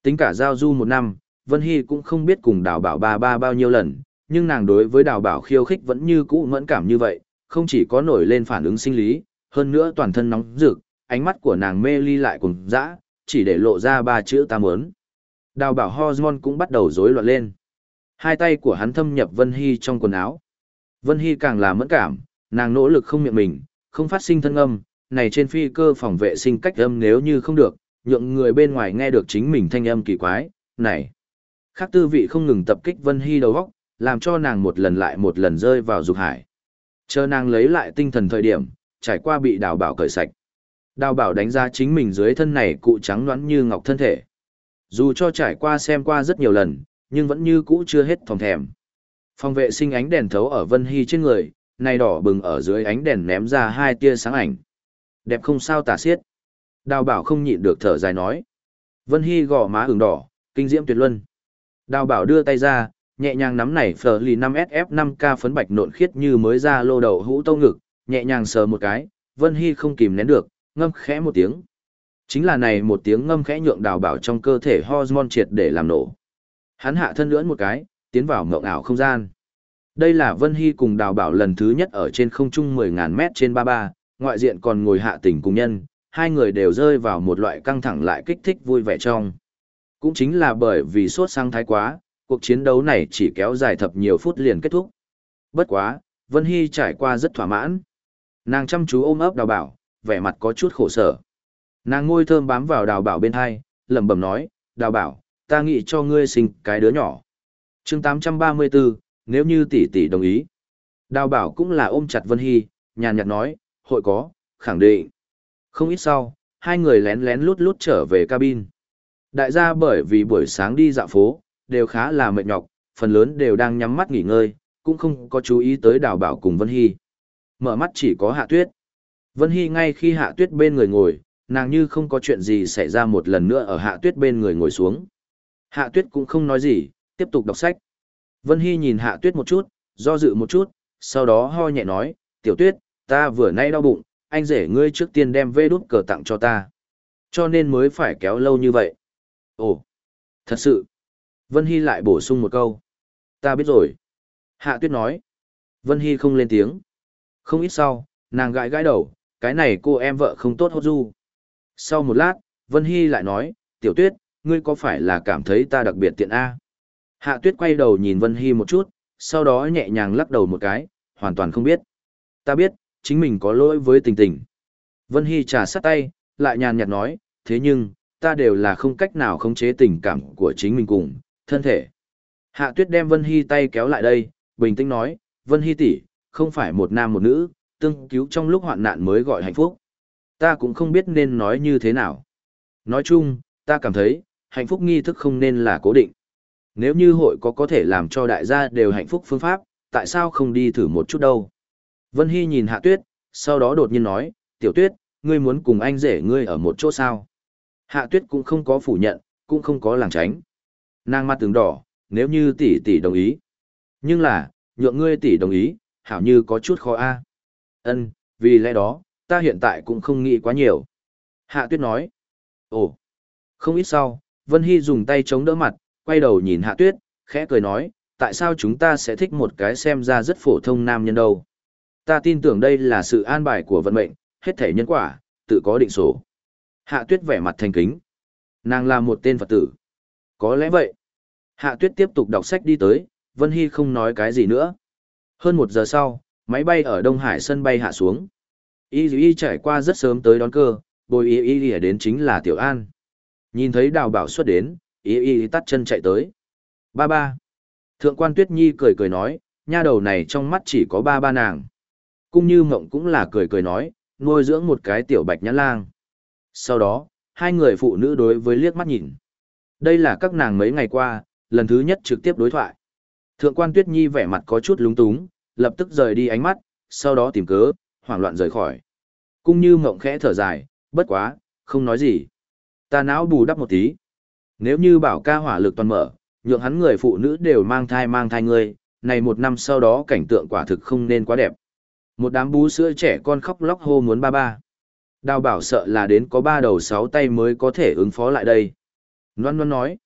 Tính cả giao du một năm, Vân Hy cũng không biết cùng đào bảo ba ba bao nhiêu lần, nhưng nàng đối với đào bảo khiêu khích vẫn như cũ mẫn cảm như vậy, không chỉ có nổi lên phản ứng sinh lý, hơn nữa toàn thân nóng rực, ánh mắt của nàng mê ly lại cùng dã, chỉ để lộ ra ba chữ ta muốn. Đào bảo hormone cũng bắt đầu rối loạn lên. Hai tay của hắn thâm nhập Vân Hy trong quần áo. Vân Hy càng là mẫn cảm, nàng nỗ lực không miệng mình, không phát sinh thân âm, này trên phi cơ phòng vệ sinh cách âm nếu như không được, nhượng người bên ngoài nghe được chính mình thanh âm kỳ quái, này. Khác tư vị không ngừng tập kích Vân Hy đầu góc, làm cho nàng một lần lại một lần rơi vào dục hải. Chờ nàng lấy lại tinh thần thời điểm, trải qua bị đào bảo cởi sạch. Đào bảo đánh giá chính mình dưới thân này cụ trắng đoán như ngọc thân thể. Dù cho trải qua xem qua rất nhiều lần, nhưng vẫn như cũ chưa hết thòng thèm. Phòng vệ sinh ánh đèn thấu ở Vân Hy trên người, này đỏ bừng ở dưới ánh đèn ném ra hai tia sáng ảnh. Đẹp không sao tả xiết. Đào bảo không nhịn được thở dài nói. Vân Hy gò má ửng đỏ, kinh diễm tuyệt luân. Đào bảo đưa tay ra, nhẹ nhàng nắm này, phở lì 5SF5K phấn bạch nộn khiết như mới ra lô đầu hũ tâu ngực, nhẹ nhàng sờ một cái, Vân Hy không kìm nén được, ngâm khẽ một tiếng. Chính là này một tiếng ngâm khẽ nhượng đào bảo trong cơ thể hormone triệt để làm nổ. Hắn hạ thân lưỡn một cái, tiến vào ngộng ảo không gian. Đây là Vân Hy cùng đào bảo lần thứ nhất ở trên không trung 10.000 mét trên ba ba, ngoại diện còn ngồi hạ tỉnh cùng nhân, hai người đều rơi vào một loại căng thẳng lại kích thích vui vẻ trong. Cũng chính là bởi vì sốt sang thái quá, cuộc chiến đấu này chỉ kéo dài thập nhiều phút liền kết thúc. Bất quá, Vân Hy trải qua rất thỏa mãn. Nàng chăm chú ôm ấp đào bảo, vẻ mặt có chút khổ sở. Nàng ngôi thơm bám vào đào bảo bên hai, lẩm bẩm nói, đào bảo, ta nghĩ cho ngươi sinh cái đứa nhỏ. chương 834, nếu như tỷ tỷ đồng ý. Đào bảo cũng là ôm chặt Vân Hy, nhàn nhạt nói, hội có, khẳng định. Không ít sau, hai người lén lén lút lút trở về cabin. Đại gia bởi vì buổi sáng đi dạo phố, đều khá là mệt nhọc, phần lớn đều đang nhắm mắt nghỉ ngơi, cũng không có chú ý tới đào bảo cùng Vân Hy. Mở mắt chỉ có hạ tuyết. Vân Hy ngay khi hạ tuyết bên người ngồi, nàng như không có chuyện gì xảy ra một lần nữa ở hạ tuyết bên người ngồi xuống. Hạ tuyết cũng không nói gì, tiếp tục đọc sách. Vân Hy nhìn hạ tuyết một chút, do dự một chút, sau đó ho nhẹ nói, tiểu tuyết, ta vừa nay đau bụng, anh rể ngươi trước tiên đem vê đút cờ tặng cho ta. Cho nên mới phải kéo lâu như vậy. Ồ, thật sự. Vân Hy lại bổ sung một câu. Ta biết rồi. Hạ tuyết nói. Vân Hy không lên tiếng. Không ít sau, nàng gãi gãi đầu, cái này cô em vợ không tốt hốt du. Sau một lát, Vân Hy lại nói, tiểu tuyết, ngươi có phải là cảm thấy ta đặc biệt tiện A? Hạ tuyết quay đầu nhìn Vân Hy một chút, sau đó nhẹ nhàng lắc đầu một cái, hoàn toàn không biết. Ta biết, chính mình có lỗi với tình tình. Vân Hy trà sát tay, lại nhàn nhạt nói, thế nhưng, ta đều là không cách nào khống chế tình cảm của chính mình cùng, thân thể. Hạ tuyết đem Vân Hy tay kéo lại đây, bình tĩnh nói, Vân Hy tỷ, không phải một nam một nữ, tương cứu trong lúc hoạn nạn mới gọi hạnh phúc. Ta cũng không biết nên nói như thế nào. Nói chung, ta cảm thấy, hạnh phúc nghi thức không nên là cố định. Nếu như hội có có thể làm cho đại gia đều hạnh phúc phương pháp, tại sao không đi thử một chút đâu? Vân Hy nhìn Hạ Tuyết, sau đó đột nhiên nói, Tiểu Tuyết, ngươi muốn cùng anh rể ngươi ở một chỗ sao? Hạ Tuyết cũng không có phủ nhận, cũng không có làng tránh. Nàng mặt tướng đỏ, nếu như tỷ tỷ đồng ý. Nhưng là, nhượng ngươi tỷ đồng ý, hảo như có chút khó a. Ân, vì lẽ đó, ta hiện tại cũng không nghĩ quá nhiều. Hạ Tuyết nói. Ồ. Không ít sau, Vân Hy dùng tay chống đỡ mặt, quay đầu nhìn Hạ Tuyết, khẽ cười nói, tại sao chúng ta sẽ thích một cái xem ra rất phổ thông nam nhân đâu? Ta tin tưởng đây là sự an bài của vận mệnh, hết thể nhân quả, tự có định số. Hạ Tuyết vẻ mặt thành kính. Nàng là một tên Phật tử. Có lẽ vậy. Hạ Tuyết tiếp tục đọc sách đi tới, Vân Hy không nói cái gì nữa. Hơn một giờ sau, máy bay ở Đông Hải sân bay hạ xuống. Y Y trải qua rất sớm tới đón cơ, bồi Y Y đến chính là Tiểu An. Nhìn thấy đào bảo xuất đến, Y Y tắt chân chạy tới. Ba ba. Thượng quan Tuyết Nhi cười cười nói, nha đầu này trong mắt chỉ có ba ba nàng. Cung như mộng cũng là cười cười nói, nuôi dưỡng một cái tiểu bạch nhãn lang. Sau đó, hai người phụ nữ đối với liếc mắt nhìn. Đây là các nàng mấy ngày qua, lần thứ nhất trực tiếp đối thoại. Thượng quan Tuyết Nhi vẻ mặt có chút lúng túng, lập tức rời đi ánh mắt, sau đó tìm cớ, hoảng loạn rời khỏi. Cung như mộng khẽ thở dài, bất quá, không nói gì. Ta não bù đắp một tí. Nếu như bảo ca hỏa lực toàn mở, nhượng hắn người phụ nữ đều mang thai mang thai người này một năm sau đó cảnh tượng quả thực không nên quá đẹp. Một đám bú sữa trẻ con khóc lóc hô muốn ba ba. Đào bảo sợ là đến có ba đầu sáu tay mới có thể ứng phó lại đây. Loan Loan nói.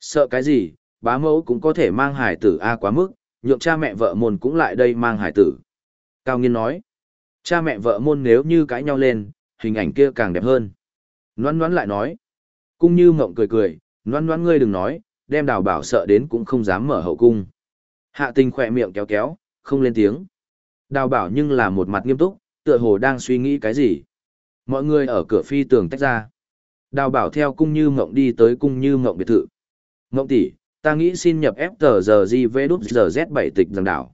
Sợ cái gì, bá mẫu cũng có thể mang hải tử A quá mức, nhượng cha mẹ vợ môn cũng lại đây mang hải tử. Cao Nghiên nói. Cha mẹ vợ môn nếu như cãi nhau lên, hình ảnh kia càng đẹp hơn. Loan Loan lại nói. Cung như mộng cười cười, Loan Loan ngươi đừng nói, đem đào bảo sợ đến cũng không dám mở hậu cung. Hạ tình khỏe miệng kéo kéo, không lên tiếng. Đào bảo nhưng là một mặt nghiêm túc, tựa hồ đang suy nghĩ cái gì. Mọi người ở cửa phi tường tách ra. Đào bảo theo cung như mộng đi tới cung như mộng biệt thự. Mộng tỷ, ta nghĩ xin nhập FTRGV đút Z7 tịch rằng đảo.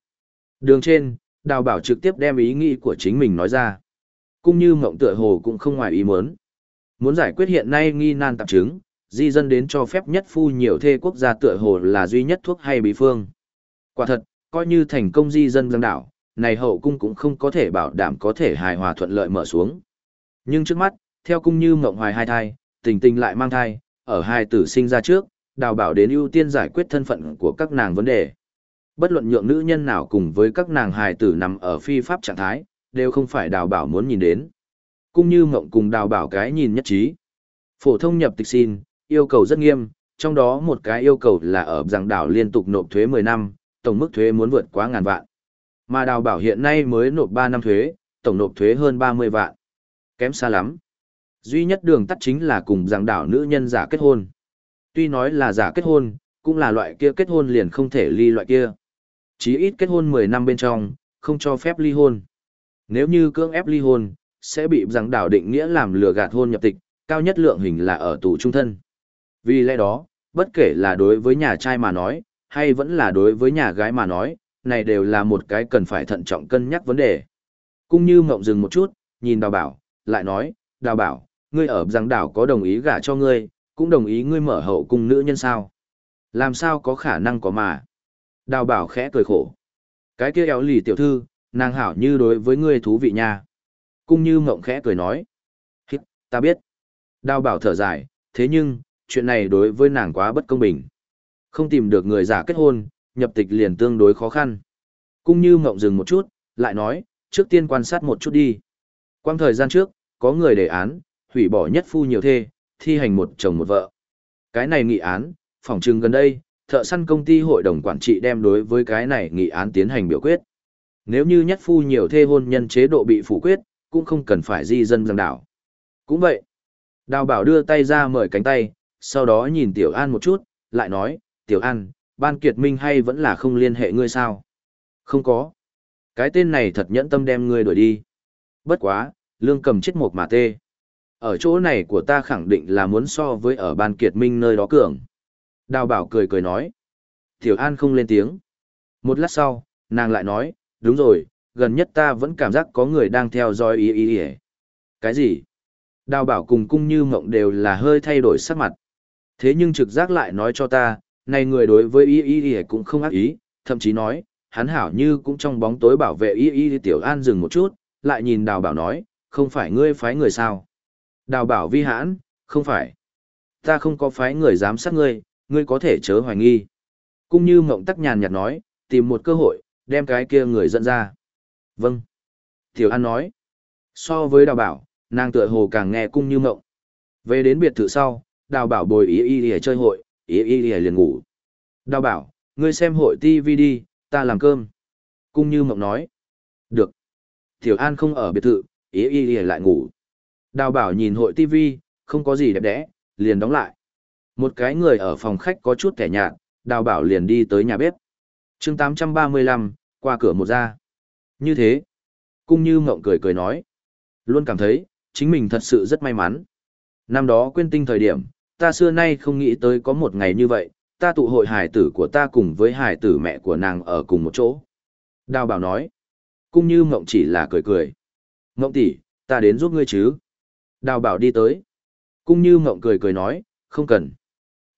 Đường trên, đào bảo trực tiếp đem ý nghĩ của chính mình nói ra. Cung như mộng tựa hồ cũng không ngoài ý muốn. Muốn giải quyết hiện nay nghi nan tạp chứng, di dân đến cho phép nhất phu nhiều thê quốc gia tựa hồ là duy nhất thuốc hay bí phương. Quả thật, coi như thành công di dân giang đảo, này hậu cung cũng không có thể bảo đảm có thể hài hòa thuận lợi mở xuống. Nhưng trước mắt, theo cung như mộng hoài hai thai, tình tình lại mang thai, ở hai tử sinh ra trước, đào bảo đến ưu tiên giải quyết thân phận của các nàng vấn đề. Bất luận nhượng nữ nhân nào cùng với các nàng hài tử nằm ở phi pháp trạng thái, đều không phải đào bảo muốn nhìn đến. Cung như mộng cùng đào bảo cái nhìn nhất trí. Phổ thông nhập tịch xin, yêu cầu rất nghiêm, trong đó một cái yêu cầu là ở rằng đảo liên tục nộp thuế 10 năm, tổng mức thuế muốn vượt quá ngàn vạn. Mà đào bảo hiện nay mới nộp 3 năm thuế, tổng nộp thuế hơn 30 vạn. Kém xa lắm. Duy nhất đường tắt chính là cùng giảng đảo nữ nhân giả kết hôn. Tuy nói là giả kết hôn, cũng là loại kia kết hôn liền không thể ly loại kia. Chí ít kết hôn 10 năm bên trong, không cho phép ly hôn. Nếu như cưỡng ép ly hôn, sẽ bị giảng đảo định nghĩa làm lừa gạt hôn nhập tịch, cao nhất lượng hình là ở tù trung thân. Vì lẽ đó, bất kể là đối với nhà trai mà nói, hay vẫn là đối với nhà gái mà nói, này đều là một cái cần phải thận trọng cân nhắc vấn đề. Cung như mộng dừng một chút, nhìn đào bảo, lại nói, đào bảo, ngươi ở giang đảo có đồng ý gả cho ngươi, cũng đồng ý ngươi mở hậu cung nữ nhân sao. Làm sao có khả năng có mà. Đào bảo khẽ cười khổ. Cái kia éo lì tiểu thư, nàng hảo như đối với ngươi thú vị nha. Cung như mộng khẽ cười nói. Hít, ta biết. Đào bảo thở dài, thế nhưng, chuyện này đối với nàng quá bất công bình. Không tìm được người giả kết hôn, nhập tịch liền tương đối khó khăn. Cung như mộng dừng một chút, lại nói, trước tiên quan sát một chút đi. Quang thời gian trước, có người đề án, hủy bỏ nhất phu nhiều thê, thi hành một chồng một vợ. Cái này nghị án, phỏng trừng gần đây, thợ săn công ty hội đồng quản trị đem đối với cái này nghị án tiến hành biểu quyết. Nếu như nhất phu nhiều thê hôn nhân chế độ bị phủ quyết, cũng không cần phải di dân giang đảo. Cũng vậy. Đào bảo đưa tay ra mời cánh tay, sau đó nhìn Tiểu An một chút, lại nói, Tiểu An, ban kiệt minh hay vẫn là không liên hệ ngươi sao? Không có. Cái tên này thật nhẫn tâm đem ngươi đuổi đi. Bất quá, lương cầm chết một mà tê. Ở chỗ này của ta khẳng định là muốn so với ở ban kiệt minh nơi đó cường. Đào bảo cười cười nói. Tiểu An không lên tiếng. Một lát sau, nàng lại nói, đúng rồi, gần nhất ta vẫn cảm giác có người đang theo dõi ý ý ý. Cái gì? Đào bảo cùng cung như mộng đều là hơi thay đổi sắc mặt. Thế nhưng trực giác lại nói cho ta, này người đối với y y y cũng không ác ý, thậm chí nói, hắn hảo như cũng trong bóng tối bảo vệ y y tiểu an dừng một chút, lại nhìn đào bảo nói, không phải ngươi phái người sao. Đào bảo vi hãn, không phải. Ta không có phái người giám sát ngươi, ngươi có thể chớ hoài nghi. Cũng như mộng tắc nhàn nhạt nói, tìm một cơ hội, đem cái kia người dẫn ra. Vâng. Tiểu An nói. So với đào bảo, nàng tựa hồ càng nghe cung như mộng. Về đến biệt thự sau, đào bảo bồi ý y y chơi hội, ý y y liền ngủ. Đào bảo, ngươi xem hội TV đi, ta làm cơm. Cung như mộng nói. Được. Tiểu An không ở biệt thự, ý y y lại ngủ. Đào bảo nhìn hội TV, không có gì đẹp đẽ, liền đóng lại. Một cái người ở phòng khách có chút kẻ nhạt, đào bảo liền đi tới nhà bếp. chương 835, qua cửa một ra. Như thế, cung như mộng cười cười nói. Luôn cảm thấy, chính mình thật sự rất may mắn. Năm đó quên tinh thời điểm, ta xưa nay không nghĩ tới có một ngày như vậy, ta tụ hội hải tử của ta cùng với hải tử mẹ của nàng ở cùng một chỗ. Đào bảo nói, cung như mộng chỉ là cười cười. Mộng tỷ, ta đến giúp ngươi chứ. Đào bảo đi tới. Cung như mộng cười cười nói, không cần.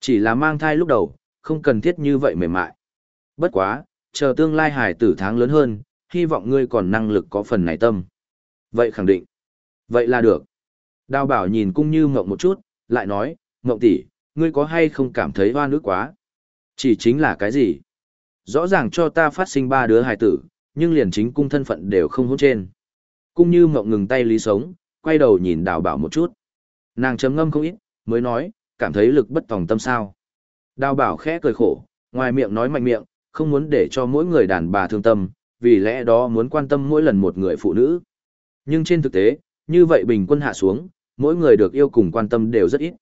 Chỉ là mang thai lúc đầu, không cần thiết như vậy mềm mại. Bất quá, chờ tương lai hải tử tháng lớn hơn, hy vọng ngươi còn năng lực có phần này tâm. Vậy khẳng định. Vậy là được. Đào bảo nhìn cung như mộng một chút, lại nói, mộng tỷ, ngươi có hay không cảm thấy hoa nước quá? Chỉ chính là cái gì? Rõ ràng cho ta phát sinh ba đứa hài tử, nhưng liền chính cung thân phận đều không hôn trên. Cung như mộng ngừng tay lý sống, quay đầu nhìn đào bảo một chút. Nàng chấm ngâm không ít, mới nói, cảm thấy lực bất tòng tâm sao. Đào bảo khẽ cười khổ, ngoài miệng nói mạnh miệng, không muốn để cho mỗi người đàn bà thương tâm, vì lẽ đó muốn quan tâm mỗi lần một người phụ nữ. Nhưng trên thực tế, như vậy bình quân hạ xuống, mỗi người được yêu cùng quan tâm đều rất ít.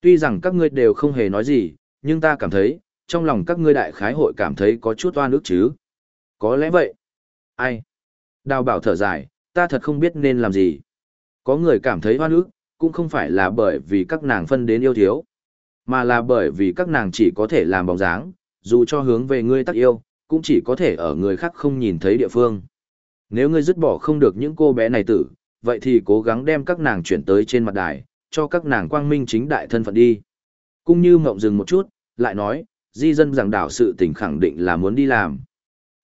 Tuy rằng các ngươi đều không hề nói gì, nhưng ta cảm thấy, trong lòng các ngươi đại khái hội cảm thấy có chút oan ức chứ. Có lẽ vậy. Ai? Đào bảo thở dài, ta thật không biết nên làm gì. Có người cảm thấy oan ức, cũng không phải là bởi vì các nàng phân đến yêu thiếu, mà là bởi vì các nàng chỉ có thể làm bóng dáng, dù cho hướng về ngươi tắc yêu, cũng chỉ có thể ở người khác không nhìn thấy địa phương. Nếu ngươi dứt bỏ không được những cô bé này tử, vậy thì cố gắng đem các nàng chuyển tới trên mặt đài, cho các nàng quang minh chính đại thân phận đi. Cung như mộng dừng một chút, lại nói, di dân giảng đảo sự tình khẳng định là muốn đi làm.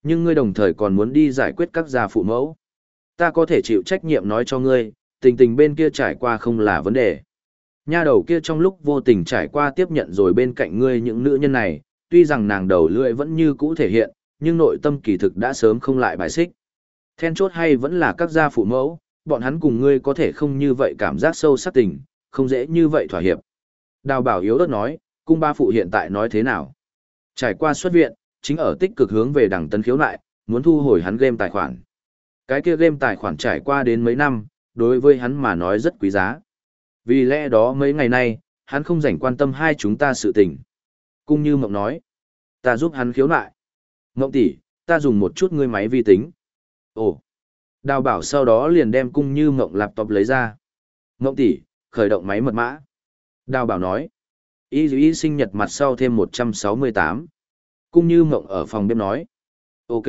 Nhưng ngươi đồng thời còn muốn đi giải quyết các gia phụ mẫu. Ta có thể chịu trách nhiệm nói cho ngươi, tình tình bên kia trải qua không là vấn đề. Nha đầu kia trong lúc vô tình trải qua tiếp nhận rồi bên cạnh ngươi những nữ nhân này, tuy rằng nàng đầu lưỡi vẫn như cũ thể hiện, nhưng nội tâm kỳ thực đã sớm không lại bài xích. Then chốt hay vẫn là các gia phụ mẫu, bọn hắn cùng ngươi có thể không như vậy cảm giác sâu sắc tình, không dễ như vậy thỏa hiệp. Đào bảo yếu ớt nói, cung ba phụ hiện tại nói thế nào? Trải qua xuất viện, chính ở tích cực hướng về đằng tân khiếu lại, muốn thu hồi hắn game tài khoản. Cái kia game tài khoản trải qua đến mấy năm, đối với hắn mà nói rất quý giá. Vì lẽ đó mấy ngày nay, hắn không rảnh quan tâm hai chúng ta sự tình. Cung như mộng nói, ta giúp hắn khiếu lại. Mộng tỷ, ta dùng một chút ngươi máy vi tính. Ồ. Đào bảo sau đó liền đem cung như mộng laptop lấy ra. Mộng tỷ, khởi động máy mật mã. Đào bảo nói. Y y sinh nhật mặt sau thêm 168. Cung như mộng ở phòng bếp nói. Ok.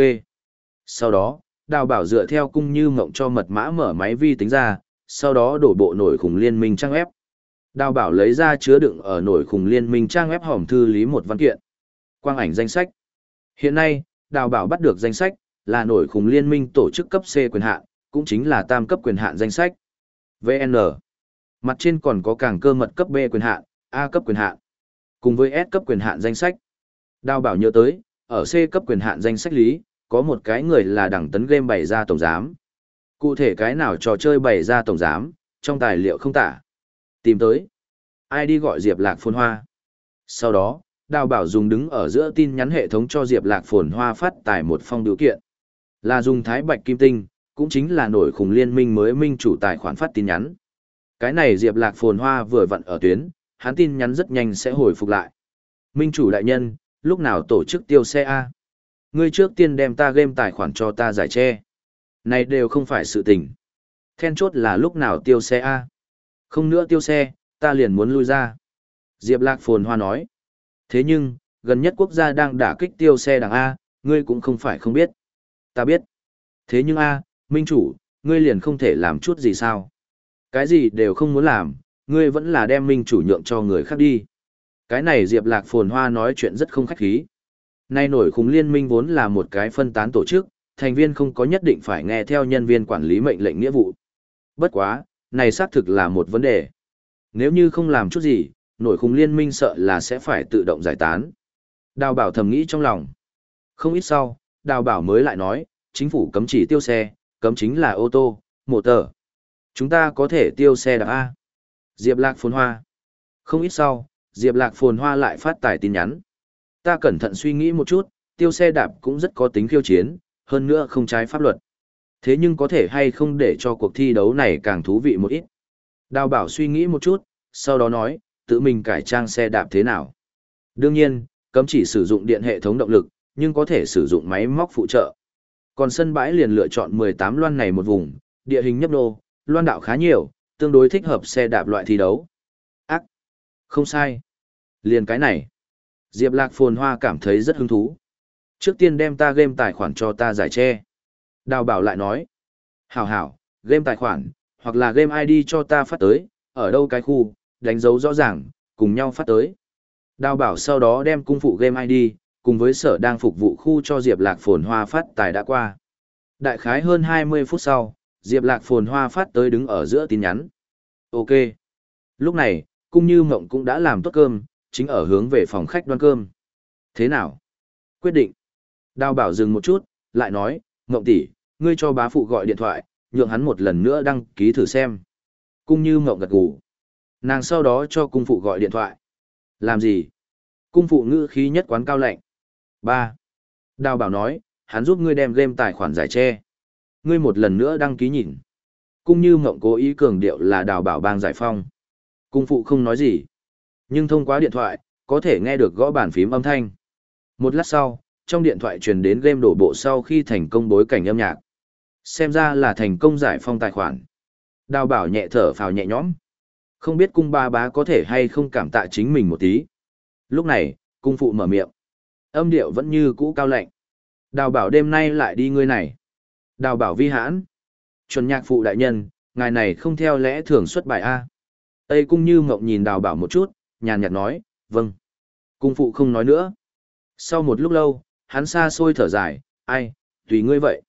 Sau đó, đào bảo dựa theo cung như mộng cho mật mã mở máy vi tính ra, sau đó đổ bộ nổi khủng liên minh trang ép. Đào bảo lấy ra chứa đựng ở nổi khủng liên minh trang web hòm thư lý một văn kiện. Quang ảnh danh sách. Hiện nay, đào bảo bắt được danh sách, là nổi khủng liên minh tổ chức cấp C quyền hạn, cũng chính là tam cấp quyền hạn danh sách. VN. Mặt trên còn có càng cơ mật cấp B quyền hạn, A cấp quyền hạn, cùng với S cấp quyền hạn danh sách. Đào bảo nhớ tới, ở C cấp quyền hạn danh sách lý, có một cái người là đẳng tấn game bày ra tổng giám. Cụ thể cái nào trò chơi bày ra tổng giám, trong tài liệu không tả. Tìm tới. Ai đi gọi Diệp Lạc Phồn Hoa. Sau đó, Đào Bảo dùng đứng ở giữa tin nhắn hệ thống cho Diệp Lạc Phồn Hoa phát tải một phong điều kiện. Là dùng Thái Bạch Kim Tinh, cũng chính là nổi khủng liên minh mới minh chủ tài khoản phát tin nhắn. Cái này Diệp Lạc Phồn Hoa vừa vặn ở tuyến, hắn tin nhắn rất nhanh sẽ hồi phục lại. Minh chủ đại nhân, lúc nào tổ chức tiêu xe A? Ngươi trước tiên đem ta game tài khoản cho ta giải che. Này đều không phải sự tình. Then chốt là lúc nào tiêu xe A. Không nữa tiêu xe, ta liền muốn lui ra. Diệp Lạc Phồn Hoa nói. Thế nhưng, gần nhất quốc gia đang đả kích tiêu xe đảng A, ngươi cũng không phải không biết. Ta biết. Thế nhưng A, Minh chủ, ngươi liền không thể làm chút gì sao? Cái gì đều không muốn làm, ngươi vẫn là đem Minh chủ nhượng cho người khác đi. Cái này Diệp Lạc Phồn Hoa nói chuyện rất không khách khí. Nay nổi khủng liên minh vốn là một cái phân tán tổ chức, thành viên không có nhất định phải nghe theo nhân viên quản lý mệnh lệnh nghĩa vụ. Bất quá, này xác thực là một vấn đề. Nếu như không làm chút gì, nổi khủng liên minh sợ là sẽ phải tự động giải tán. Đào bảo thầm nghĩ trong lòng. Không ít sau, đào bảo mới lại nói, chính phủ cấm chỉ tiêu xe, cấm chính là ô tô, mô tờ. Chúng ta có thể tiêu xe đạp A. Diệp lạc phồn hoa. Không ít sau, Diệp lạc phồn hoa lại phát tài tin nhắn. Ta cẩn thận suy nghĩ một chút, tiêu xe đạp cũng rất có tính khiêu chiến, hơn nữa không trái pháp luật. Thế nhưng có thể hay không để cho cuộc thi đấu này càng thú vị một ít. Đào bảo suy nghĩ một chút, sau đó nói, tự mình cải trang xe đạp thế nào. Đương nhiên, cấm chỉ sử dụng điện hệ thống động lực, nhưng có thể sử dụng máy móc phụ trợ. Còn sân bãi liền lựa chọn 18 loan này một vùng, địa hình nhấp nô, loan đạo khá nhiều, tương đối thích hợp xe đạp loại thi đấu. Ác! Không sai. Liền cái này. Diệp Lạc Phồn Hoa cảm thấy rất hứng thú. Trước tiên đem ta game tài khoản cho ta giải che. Đào bảo lại nói. Hảo hảo, game tài khoản, hoặc là game ID cho ta phát tới, ở đâu cái khu, đánh dấu rõ ràng, cùng nhau phát tới. Đào bảo sau đó đem cung phụ game ID, cùng với sở đang phục vụ khu cho Diệp Lạc Phồn Hoa phát tài đã qua. Đại khái hơn 20 phút sau, Diệp Lạc Phồn Hoa phát tới đứng ở giữa tin nhắn. Ok. Lúc này, cung như mộng cũng đã làm tốt cơm, chính ở hướng về phòng khách đoan cơm. Thế nào? Quyết định. Đào bảo dừng một chút, lại nói, Mộng tỷ, ngươi cho bá phụ gọi điện thoại, nhượng hắn một lần nữa đăng ký thử xem. Cung như Mộng gật gù. Nàng sau đó cho cung phụ gọi điện thoại. Làm gì? Cung phụ ngữ khí nhất quán cao lạnh. Ba. Đào bảo nói, hắn giúp ngươi đem game tài khoản giải che. Ngươi một lần nữa đăng ký nhìn. Cung như mộng cố ý cường điệu là đào bảo bang giải phong. Cung phụ không nói gì. Nhưng thông qua điện thoại, có thể nghe được gõ bàn phím âm thanh. Một lát sau, trong điện thoại truyền đến game đổ bộ sau khi thành công bối cảnh âm nhạc. Xem ra là thành công giải phong tài khoản. Đào bảo nhẹ thở phào nhẹ nhõm. Không biết cung ba bá có thể hay không cảm tạ chính mình một tí. Lúc này, cung phụ mở miệng. Âm điệu vẫn như cũ cao lạnh. Đào bảo đêm nay lại đi ngươi này. Đào bảo vi hãn. Chuẩn nhạc phụ đại nhân, ngài này không theo lẽ thường xuất bài A. Tây cung như mộng nhìn đào bảo một chút, nhàn nhạt nói, vâng. Cung phụ không nói nữa. Sau một lúc lâu, hắn xa xôi thở dài, ai, tùy ngươi vậy.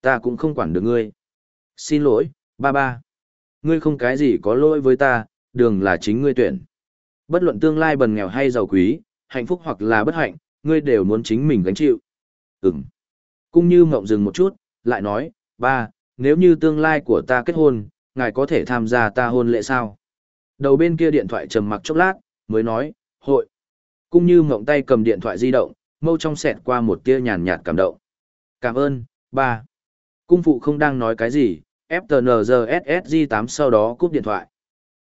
Ta cũng không quản được ngươi. Xin lỗi, ba ba. Ngươi không cái gì có lỗi với ta, đường là chính ngươi tuyển. Bất luận tương lai bần nghèo hay giàu quý, hạnh phúc hoặc là bất hạnh, ngươi đều muốn chính mình gánh chịu. Ừm. Cung như mộng dừng một chút, lại nói, ba, nếu như tương lai của ta kết hôn, ngài có thể tham gia ta hôn lễ sao? Đầu bên kia điện thoại trầm mặc chốc lát, mới nói, hội. Cung như mộng tay cầm điện thoại di động, mâu trong sẹt qua một tia nhàn nhạt cảm động. Cảm ơn, ba. Cung phụ không đang nói cái gì, FTNGSSG8 sau đó cúp điện thoại.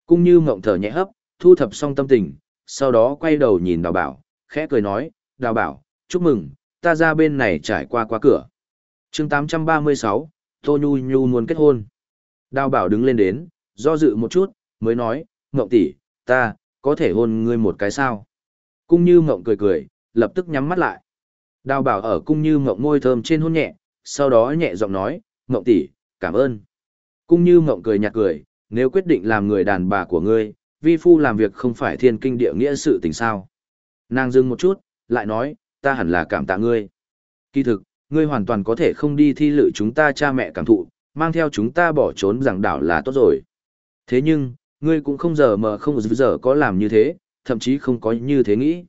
Cung như mộng thở nhẹ hấp, thu thập xong tâm tình, sau đó quay đầu nhìn đào bảo, khẽ cười nói, đào bảo, chúc mừng, ta ra bên này trải qua qua cửa chương 836, Tô Nhu Nhu muốn kết hôn. Đào bảo đứng lên đến, do dự một chút, mới nói, Ngộng tỷ, ta, có thể hôn ngươi một cái sao? Cung như Ngộng cười cười, lập tức nhắm mắt lại. Đào bảo ở cung như Ngộng môi thơm trên hôn nhẹ, sau đó nhẹ giọng nói, Ngộng tỷ, cảm ơn. Cung như Ngộng cười nhạt cười, nếu quyết định làm người đàn bà của ngươi, vi phu làm việc không phải thiên kinh địa nghĩa sự tình sao. Nàng dừng một chút, lại nói, ta hẳn là cảm tạ ngươi. Kỳ thực, ngươi hoàn toàn có thể không đi thi lự chúng ta cha mẹ cảm thụ, mang theo chúng ta bỏ trốn rằng đảo là tốt rồi. Thế nhưng, ngươi cũng không giờ mờ không giờ có làm như thế, thậm chí không có như thế nghĩ.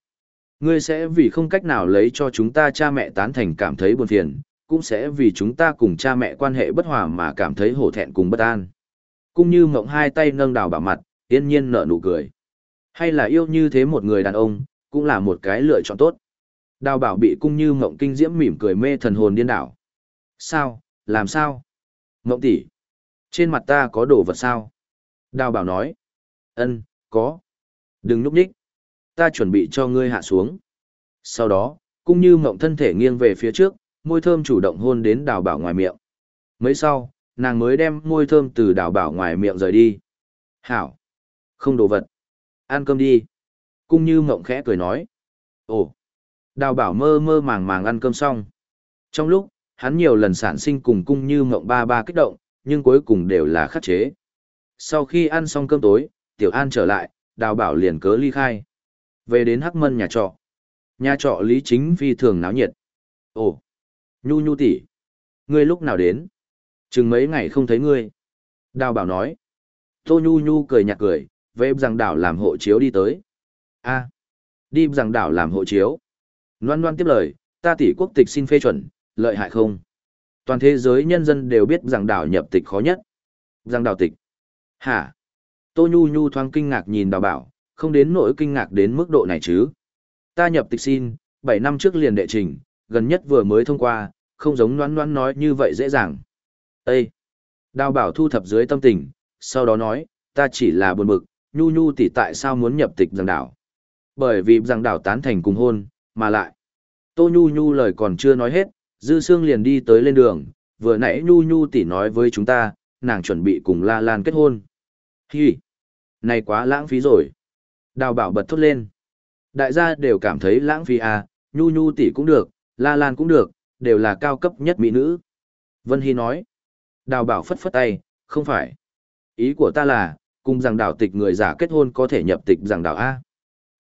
Ngươi sẽ vì không cách nào lấy cho chúng ta cha mẹ tán thành cảm thấy buồn phiền, cũng sẽ vì chúng ta cùng cha mẹ quan hệ bất hòa mà cảm thấy hổ thẹn cùng bất an. Cũng như mộng hai tay nâng đào bảo mặt, yên nhiên nở nụ cười. Hay là yêu như thế một người đàn ông, cũng là một cái lựa chọn tốt. Đào bảo bị cung như mộng kinh diễm mỉm cười mê thần hồn điên đảo. Sao, làm sao? Mộng tỷ, trên mặt ta có đồ vật sao? Đào bảo nói. Ân, có. Đừng núp nhích. Ta chuẩn bị cho ngươi hạ xuống. Sau đó, cung như mộng thân thể nghiêng về phía trước, môi thơm chủ động hôn đến đào bảo ngoài miệng. Mấy sau, nàng mới đem môi thơm từ đào bảo ngoài miệng rời đi. Hảo. Không đồ vật. Ăn cơm đi. Cung như mộng khẽ cười nói. Ồ. Đào bảo mơ mơ màng màng ăn cơm xong. Trong lúc, hắn nhiều lần sản sinh cùng cung như mộng ba ba kích động, nhưng cuối cùng đều là khắc chế. Sau khi ăn xong cơm tối, Tiểu An trở lại, đào bảo liền cớ ly khai. Về đến Hắc Mân nhà trọ. Nhà trọ Lý Chính phi thường náo nhiệt. Ồ, Nhu Nhu tỷ, ngươi lúc nào đến? Chừng mấy ngày không thấy ngươi. Đào bảo nói. Tô Nhu Nhu cười nhạt cười, về rằng đảo làm hộ chiếu đi tới. a đi rằng đảo làm hộ chiếu. Loan loan tiếp lời, ta tỷ quốc tịch xin phê chuẩn, lợi hại không? Toàn thế giới nhân dân đều biết rằng đảo nhập tịch khó nhất. Rằng đảo tịch. Hả? Tô Nhu Nhu thoáng kinh ngạc nhìn đào bảo, không đến nỗi kinh ngạc đến mức độ này chứ. Ta nhập tịch xin, 7 năm trước liền đệ trình, gần nhất vừa mới thông qua, không giống noan noan nói như vậy dễ dàng. Ê! Đào bảo thu thập dưới tâm tình, sau đó nói, ta chỉ là buồn bực, Nhu Nhu tỷ tại sao muốn nhập tịch giang đảo. Bởi vì giang đảo tán thành cùng hôn, mà lại. Tô Nhu Nhu lời còn chưa nói hết, Dư Sương liền đi tới lên đường, vừa nãy Nhu Nhu tỷ nói với chúng ta, nàng chuẩn bị cùng La Lan kết hôn. Hi! Này quá lãng phí rồi. Đào bảo bật thốt lên. Đại gia đều cảm thấy lãng phí à, Nhu Nhu tỷ cũng được, La Lan cũng được, đều là cao cấp nhất mỹ nữ. Vân Hy nói. Đào bảo phất phất tay, không phải. Ý của ta là, cùng rằng đảo tịch người giả kết hôn có thể nhập tịch rằng đảo A.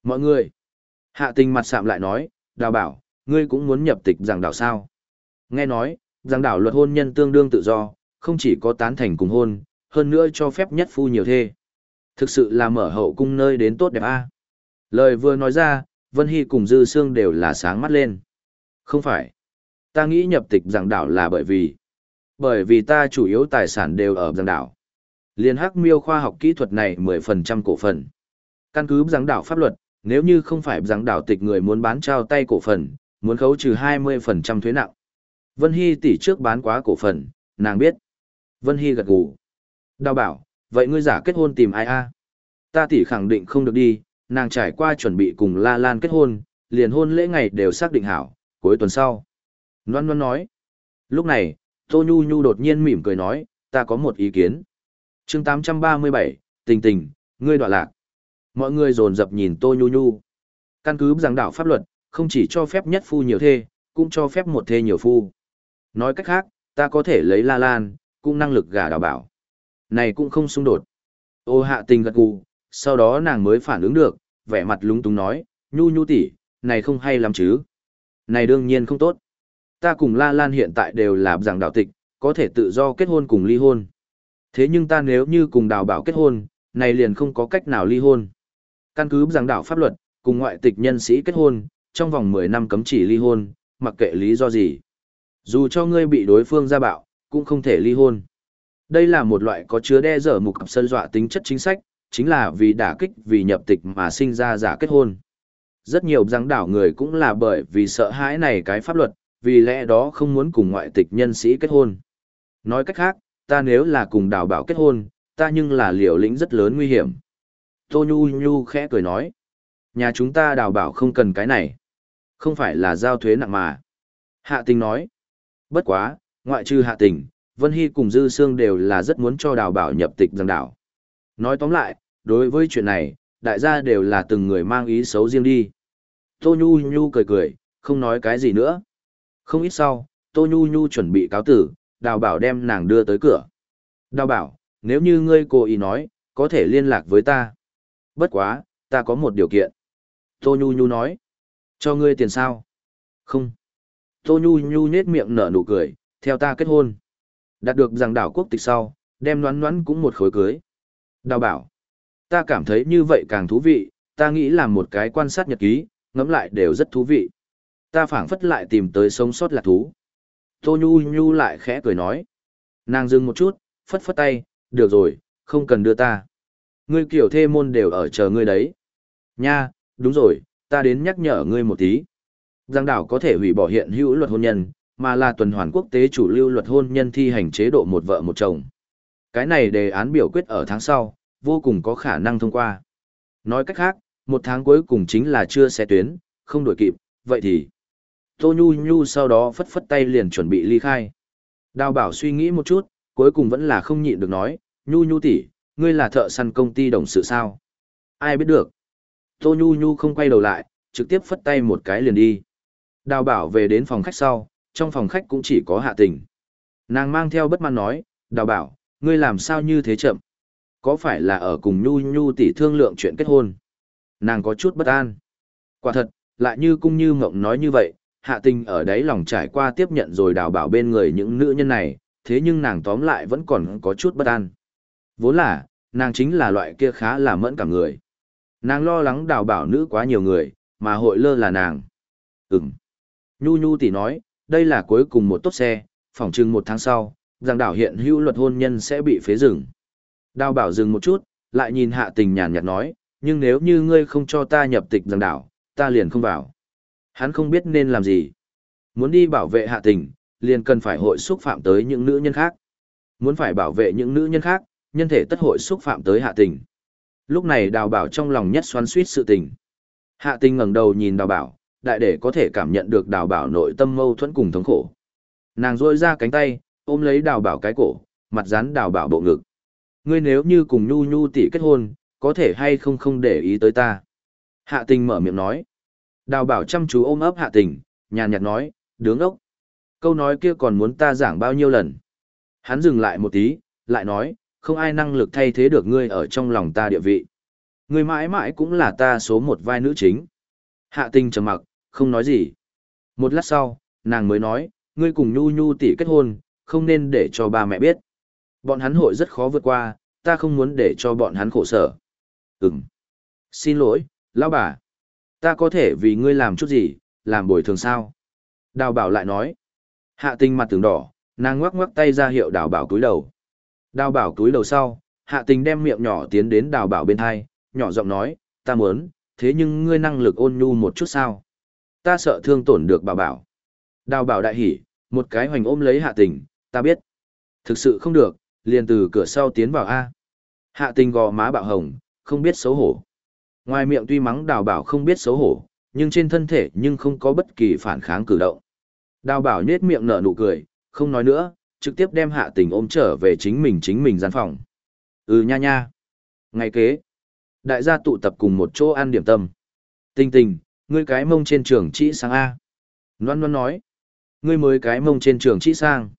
Mọi người. Hạ tình mặt sạm lại nói, đào bảo, ngươi cũng muốn nhập tịch giảng đảo sao. Nghe nói, giảng đảo luật hôn nhân tương đương tự do, không chỉ có tán thành cùng hôn, hơn nữa cho phép nhất phu nhiều thê. Thực sự là mở hậu cung nơi đến tốt đẹp A. Lời vừa nói ra, Vân Hy cùng Dư Sương đều là sáng mắt lên. Không phải. Ta nghĩ nhập tịch giảng đảo là bởi vì... Bởi vì ta chủ yếu tài sản đều ở giảng đảo. Liên hắc miêu khoa học kỹ thuật này 10% cổ phần. Căn cứ giảng đảo pháp luật, nếu như không phải giảng đảo tịch người muốn bán trao tay cổ phần, muốn khấu trừ 20% thuế nặng. Vân Hy tỷ trước bán quá cổ phần, nàng biết. Vân Hy gật gù. Đào bảo, vậy ngươi giả kết hôn tìm ai a? Ta tỷ khẳng định không được đi, nàng trải qua chuẩn bị cùng La Lan kết hôn, liền hôn lễ ngày đều xác định hảo, cuối tuần sau. Loan Loan nói. Lúc này, Tô Nhu Nhu đột nhiên mỉm cười nói, ta có một ý kiến. chương 837, tình tình, ngươi đọa lạc. Mọi người dồn dập nhìn Tô Nhu Nhu. Căn cứ giảng đạo pháp luật, không chỉ cho phép nhất phu nhiều thê, cũng cho phép một thê nhiều phu. Nói cách khác, ta có thể lấy La Lan, cũng năng lực gả đào bảo. Này cũng không xung đột. Ô hạ tình gật gù, sau đó nàng mới phản ứng được, vẻ mặt lúng túng nói, nhu nhu tỷ, này không hay lắm chứ. Này đương nhiên không tốt. Ta cùng La Lan hiện tại đều là giảng đạo tịch, có thể tự do kết hôn cùng ly hôn. Thế nhưng ta nếu như cùng đào bảo kết hôn, này liền không có cách nào ly hôn. Căn cứ giảng đạo pháp luật, cùng ngoại tịch nhân sĩ kết hôn, trong vòng 10 năm cấm chỉ ly hôn, mặc kệ lý do gì. Dù cho ngươi bị đối phương ra bạo, cũng không thể ly hôn. Đây là một loại có chứa đe dở mục sân dọa tính chất chính sách, chính là vì đả kích vì nhập tịch mà sinh ra giả kết hôn. Rất nhiều giảng đảo người cũng là bởi vì sợ hãi này cái pháp luật, vì lẽ đó không muốn cùng ngoại tịch nhân sĩ kết hôn. Nói cách khác, ta nếu là cùng đảo bảo kết hôn, ta nhưng là liều lĩnh rất lớn nguy hiểm. Tô Nhu Nhu khẽ cười nói, nhà chúng ta đào bảo không cần cái này. Không phải là giao thuế nặng mà. Hạ tình nói, bất quá, ngoại trừ hạ tình, Vân Hy cùng Dư Sương đều là rất muốn cho đào bảo nhập tịch giang đảo. Nói tóm lại, đối với chuyện này, đại gia đều là từng người mang ý xấu riêng đi. Tô Nhu Nhu cười cười, không nói cái gì nữa. Không ít sau, Tô Nhu Nhu chuẩn bị cáo tử, đào bảo đem nàng đưa tới cửa. Đào bảo, nếu như ngươi cố ý nói, có thể liên lạc với ta. Bất quá, ta có một điều kiện. Tô Nhu Nhu nói. Cho ngươi tiền sao? Không. Tô Nhu Nhu nhết miệng nở nụ cười, theo ta kết hôn. Đạt được rằng đảo quốc tịch sau, đem noán noán cũng một khối cưới. Đào bảo. Ta cảm thấy như vậy càng thú vị, ta nghĩ làm một cái quan sát nhật ký, ngẫm lại đều rất thú vị. Ta phảng phất lại tìm tới sống sót lạc thú. Tô Nhu Nhu lại khẽ cười nói. Nàng dừng một chút, phất phất tay, được rồi, không cần đưa ta. Ngươi kiểu thê môn đều ở chờ ngươi đấy. Nha, đúng rồi, ta đến nhắc nhở ngươi một tí. Giang đảo có thể hủy bỏ hiện hữu luật hôn nhân, mà là tuần hoàn quốc tế chủ lưu luật hôn nhân thi hành chế độ một vợ một chồng. Cái này đề án biểu quyết ở tháng sau, vô cùng có khả năng thông qua. Nói cách khác, một tháng cuối cùng chính là chưa xe tuyến, không đổi kịp, vậy thì... Tô Nhu Nhu sau đó phất phất tay liền chuẩn bị ly khai. Đào bảo suy nghĩ một chút, cuối cùng vẫn là không nhịn được nói, Nhu Nhu tỷ, ngươi là thợ săn công ty đồng sự sao? Ai biết được? Tô Nhu Nhu không quay đầu lại, trực tiếp phất tay một cái liền đi. Đào bảo về đến phòng khách sau, trong phòng khách cũng chỉ có hạ tình. Nàng mang theo bất mãn nói, đào bảo, ngươi làm sao như thế chậm? Có phải là ở cùng Nhu Nhu tỷ thương lượng chuyện kết hôn? Nàng có chút bất an. Quả thật, lại như cung như mộng nói như vậy, hạ tình ở đấy lòng trải qua tiếp nhận rồi đào bảo bên người những nữ nhân này, thế nhưng nàng tóm lại vẫn còn có chút bất an. Vốn là, nàng chính là loại kia khá là mẫn cả người. Nàng lo lắng đào bảo nữ quá nhiều người, mà hội lơ là nàng. Ừm. Nhu Nhu tỷ nói, đây là cuối cùng một tốt xe, phỏng chừng một tháng sau, rằng đảo hiện hữu luật hôn nhân sẽ bị phế rừng. Đào bảo dừng một chút, lại nhìn hạ tình nhàn nhạt nói, nhưng nếu như ngươi không cho ta nhập tịch rằng đảo, ta liền không vào. Hắn không biết nên làm gì. Muốn đi bảo vệ hạ tình, liền cần phải hội xúc phạm tới những nữ nhân khác. Muốn phải bảo vệ những nữ nhân khác, nhân thể tất hội xúc phạm tới hạ tình. Lúc này đào bảo trong lòng nhất xoắn suýt sự tình. Hạ tình ngẩng đầu nhìn đào bảo, đại để có thể cảm nhận được đào bảo nội tâm mâu thuẫn cùng thống khổ. Nàng rôi ra cánh tay, ôm lấy đào bảo cái cổ, mặt dán đào bảo bộ ngực. Ngươi nếu như cùng nhu nhu tỷ kết hôn, có thể hay không không để ý tới ta. Hạ tình mở miệng nói. Đào bảo chăm chú ôm ấp hạ tình, nhàn nhạt nói, đứng ốc. Câu nói kia còn muốn ta giảng bao nhiêu lần. Hắn dừng lại một tí, lại nói, không ai năng lực thay thế được ngươi ở trong lòng ta địa vị. Ngươi mãi mãi cũng là ta số một vai nữ chính. Hạ tình trầm mặc, không nói gì. Một lát sau, nàng mới nói, ngươi cùng Nhu Nhu tỷ kết hôn, không nên để cho ba mẹ biết. Bọn hắn hội rất khó vượt qua, ta không muốn để cho bọn hắn khổ sở. Ừm. Xin lỗi, lão bà. Ta có thể vì ngươi làm chút gì, làm bồi thường sao? Đào bảo lại nói. Hạ tình mặt tường đỏ, nàng ngoắc ngoắc tay ra hiệu đào bảo cúi đầu. Đào bảo cúi đầu sau, hạ tình đem miệng nhỏ tiến đến đào bảo bên thai, nhỏ giọng nói, ta muốn, thế nhưng ngươi năng lực ôn nhu một chút sao? Ta sợ thương tổn được bảo bảo. Đào bảo đại hỉ, một cái hoành ôm lấy hạ tình, ta biết. Thực sự không được, liền từ cửa sau tiến vào A. Hạ tình gò má bạo hồng, không biết xấu hổ. Ngoài miệng tuy mắng đào bảo không biết xấu hổ, nhưng trên thân thể nhưng không có bất kỳ phản kháng cử động. Đào bảo nết miệng nở nụ cười, không nói nữa, trực tiếp đem hạ tình ôm trở về chính mình chính mình gian phòng. Ừ nha nha. Ngày kế, đại gia tụ tập cùng một chỗ ăn điểm tâm. Tình tình, ngươi cái mông trên trường chỉ sang A. Loan Loan nói, ngươi mới cái mông trên trường chỉ sang.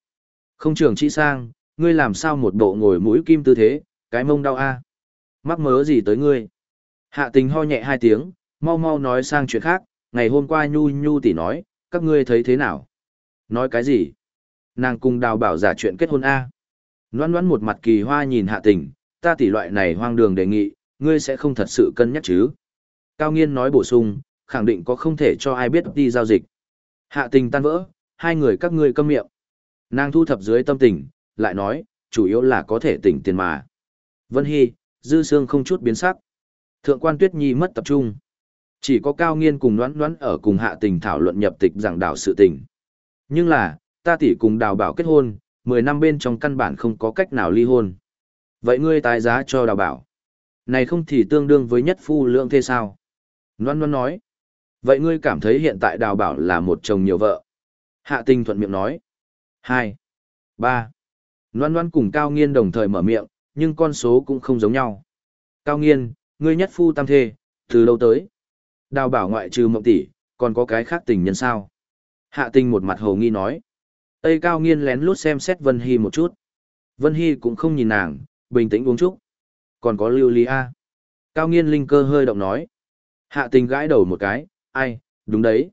Không trường chỉ sang, ngươi làm sao một bộ ngồi mũi kim tư thế, cái mông đau A. Mắc mớ gì tới ngươi? Hạ tình ho nhẹ hai tiếng, mau mau nói sang chuyện khác, ngày hôm qua Nhu Nhu tỷ nói, các ngươi thấy thế nào? Nói cái gì? Nàng cùng đào bảo giả chuyện kết hôn A. Loan loan một mặt kỳ hoa nhìn hạ tình, ta tỷ loại này hoang đường đề nghị, ngươi sẽ không thật sự cân nhắc chứ? Cao nghiên nói bổ sung, khẳng định có không thể cho ai biết đi giao dịch. Hạ tình tan vỡ, hai người các ngươi câm miệng. Nàng thu thập dưới tâm tình, lại nói, chủ yếu là có thể tỉnh tiền mà. Vân Hy, dư xương không chút biến sắc. Thượng quan Tuyết Nhi mất tập trung. Chỉ có cao nghiên cùng đoán đoán ở cùng hạ tình thảo luận nhập tịch giảng đảo sự tình. Nhưng là, ta tỷ cùng đào bảo kết hôn, 10 năm bên trong căn bản không có cách nào ly hôn. Vậy ngươi tái giá cho đào bảo. Này không thì tương đương với nhất phu lượng thế sao? Loan Loan nói. Vậy ngươi cảm thấy hiện tại đào bảo là một chồng nhiều vợ? Hạ tình thuận miệng nói. Hai. ba Loan Loan cùng Cao Nghiên đồng thời mở miệng, nhưng con số cũng không giống nhau. Cao Nghiên, ngươi nhất phu tam thê, từ lâu tới? Đào bảo ngoại trừ mộng tỷ, còn có cái khác tình nhân sao? Hạ tình một mặt hồ nghi nói. Tây Cao Nghiên lén lút xem xét Vân Hy một chút. Vân Hy cũng không nhìn nàng, bình tĩnh uống chút. Còn có Lưu Ly A. Cao Nghiên linh cơ hơi động nói. Hạ tình gãi đầu một cái, ai, đúng đấy.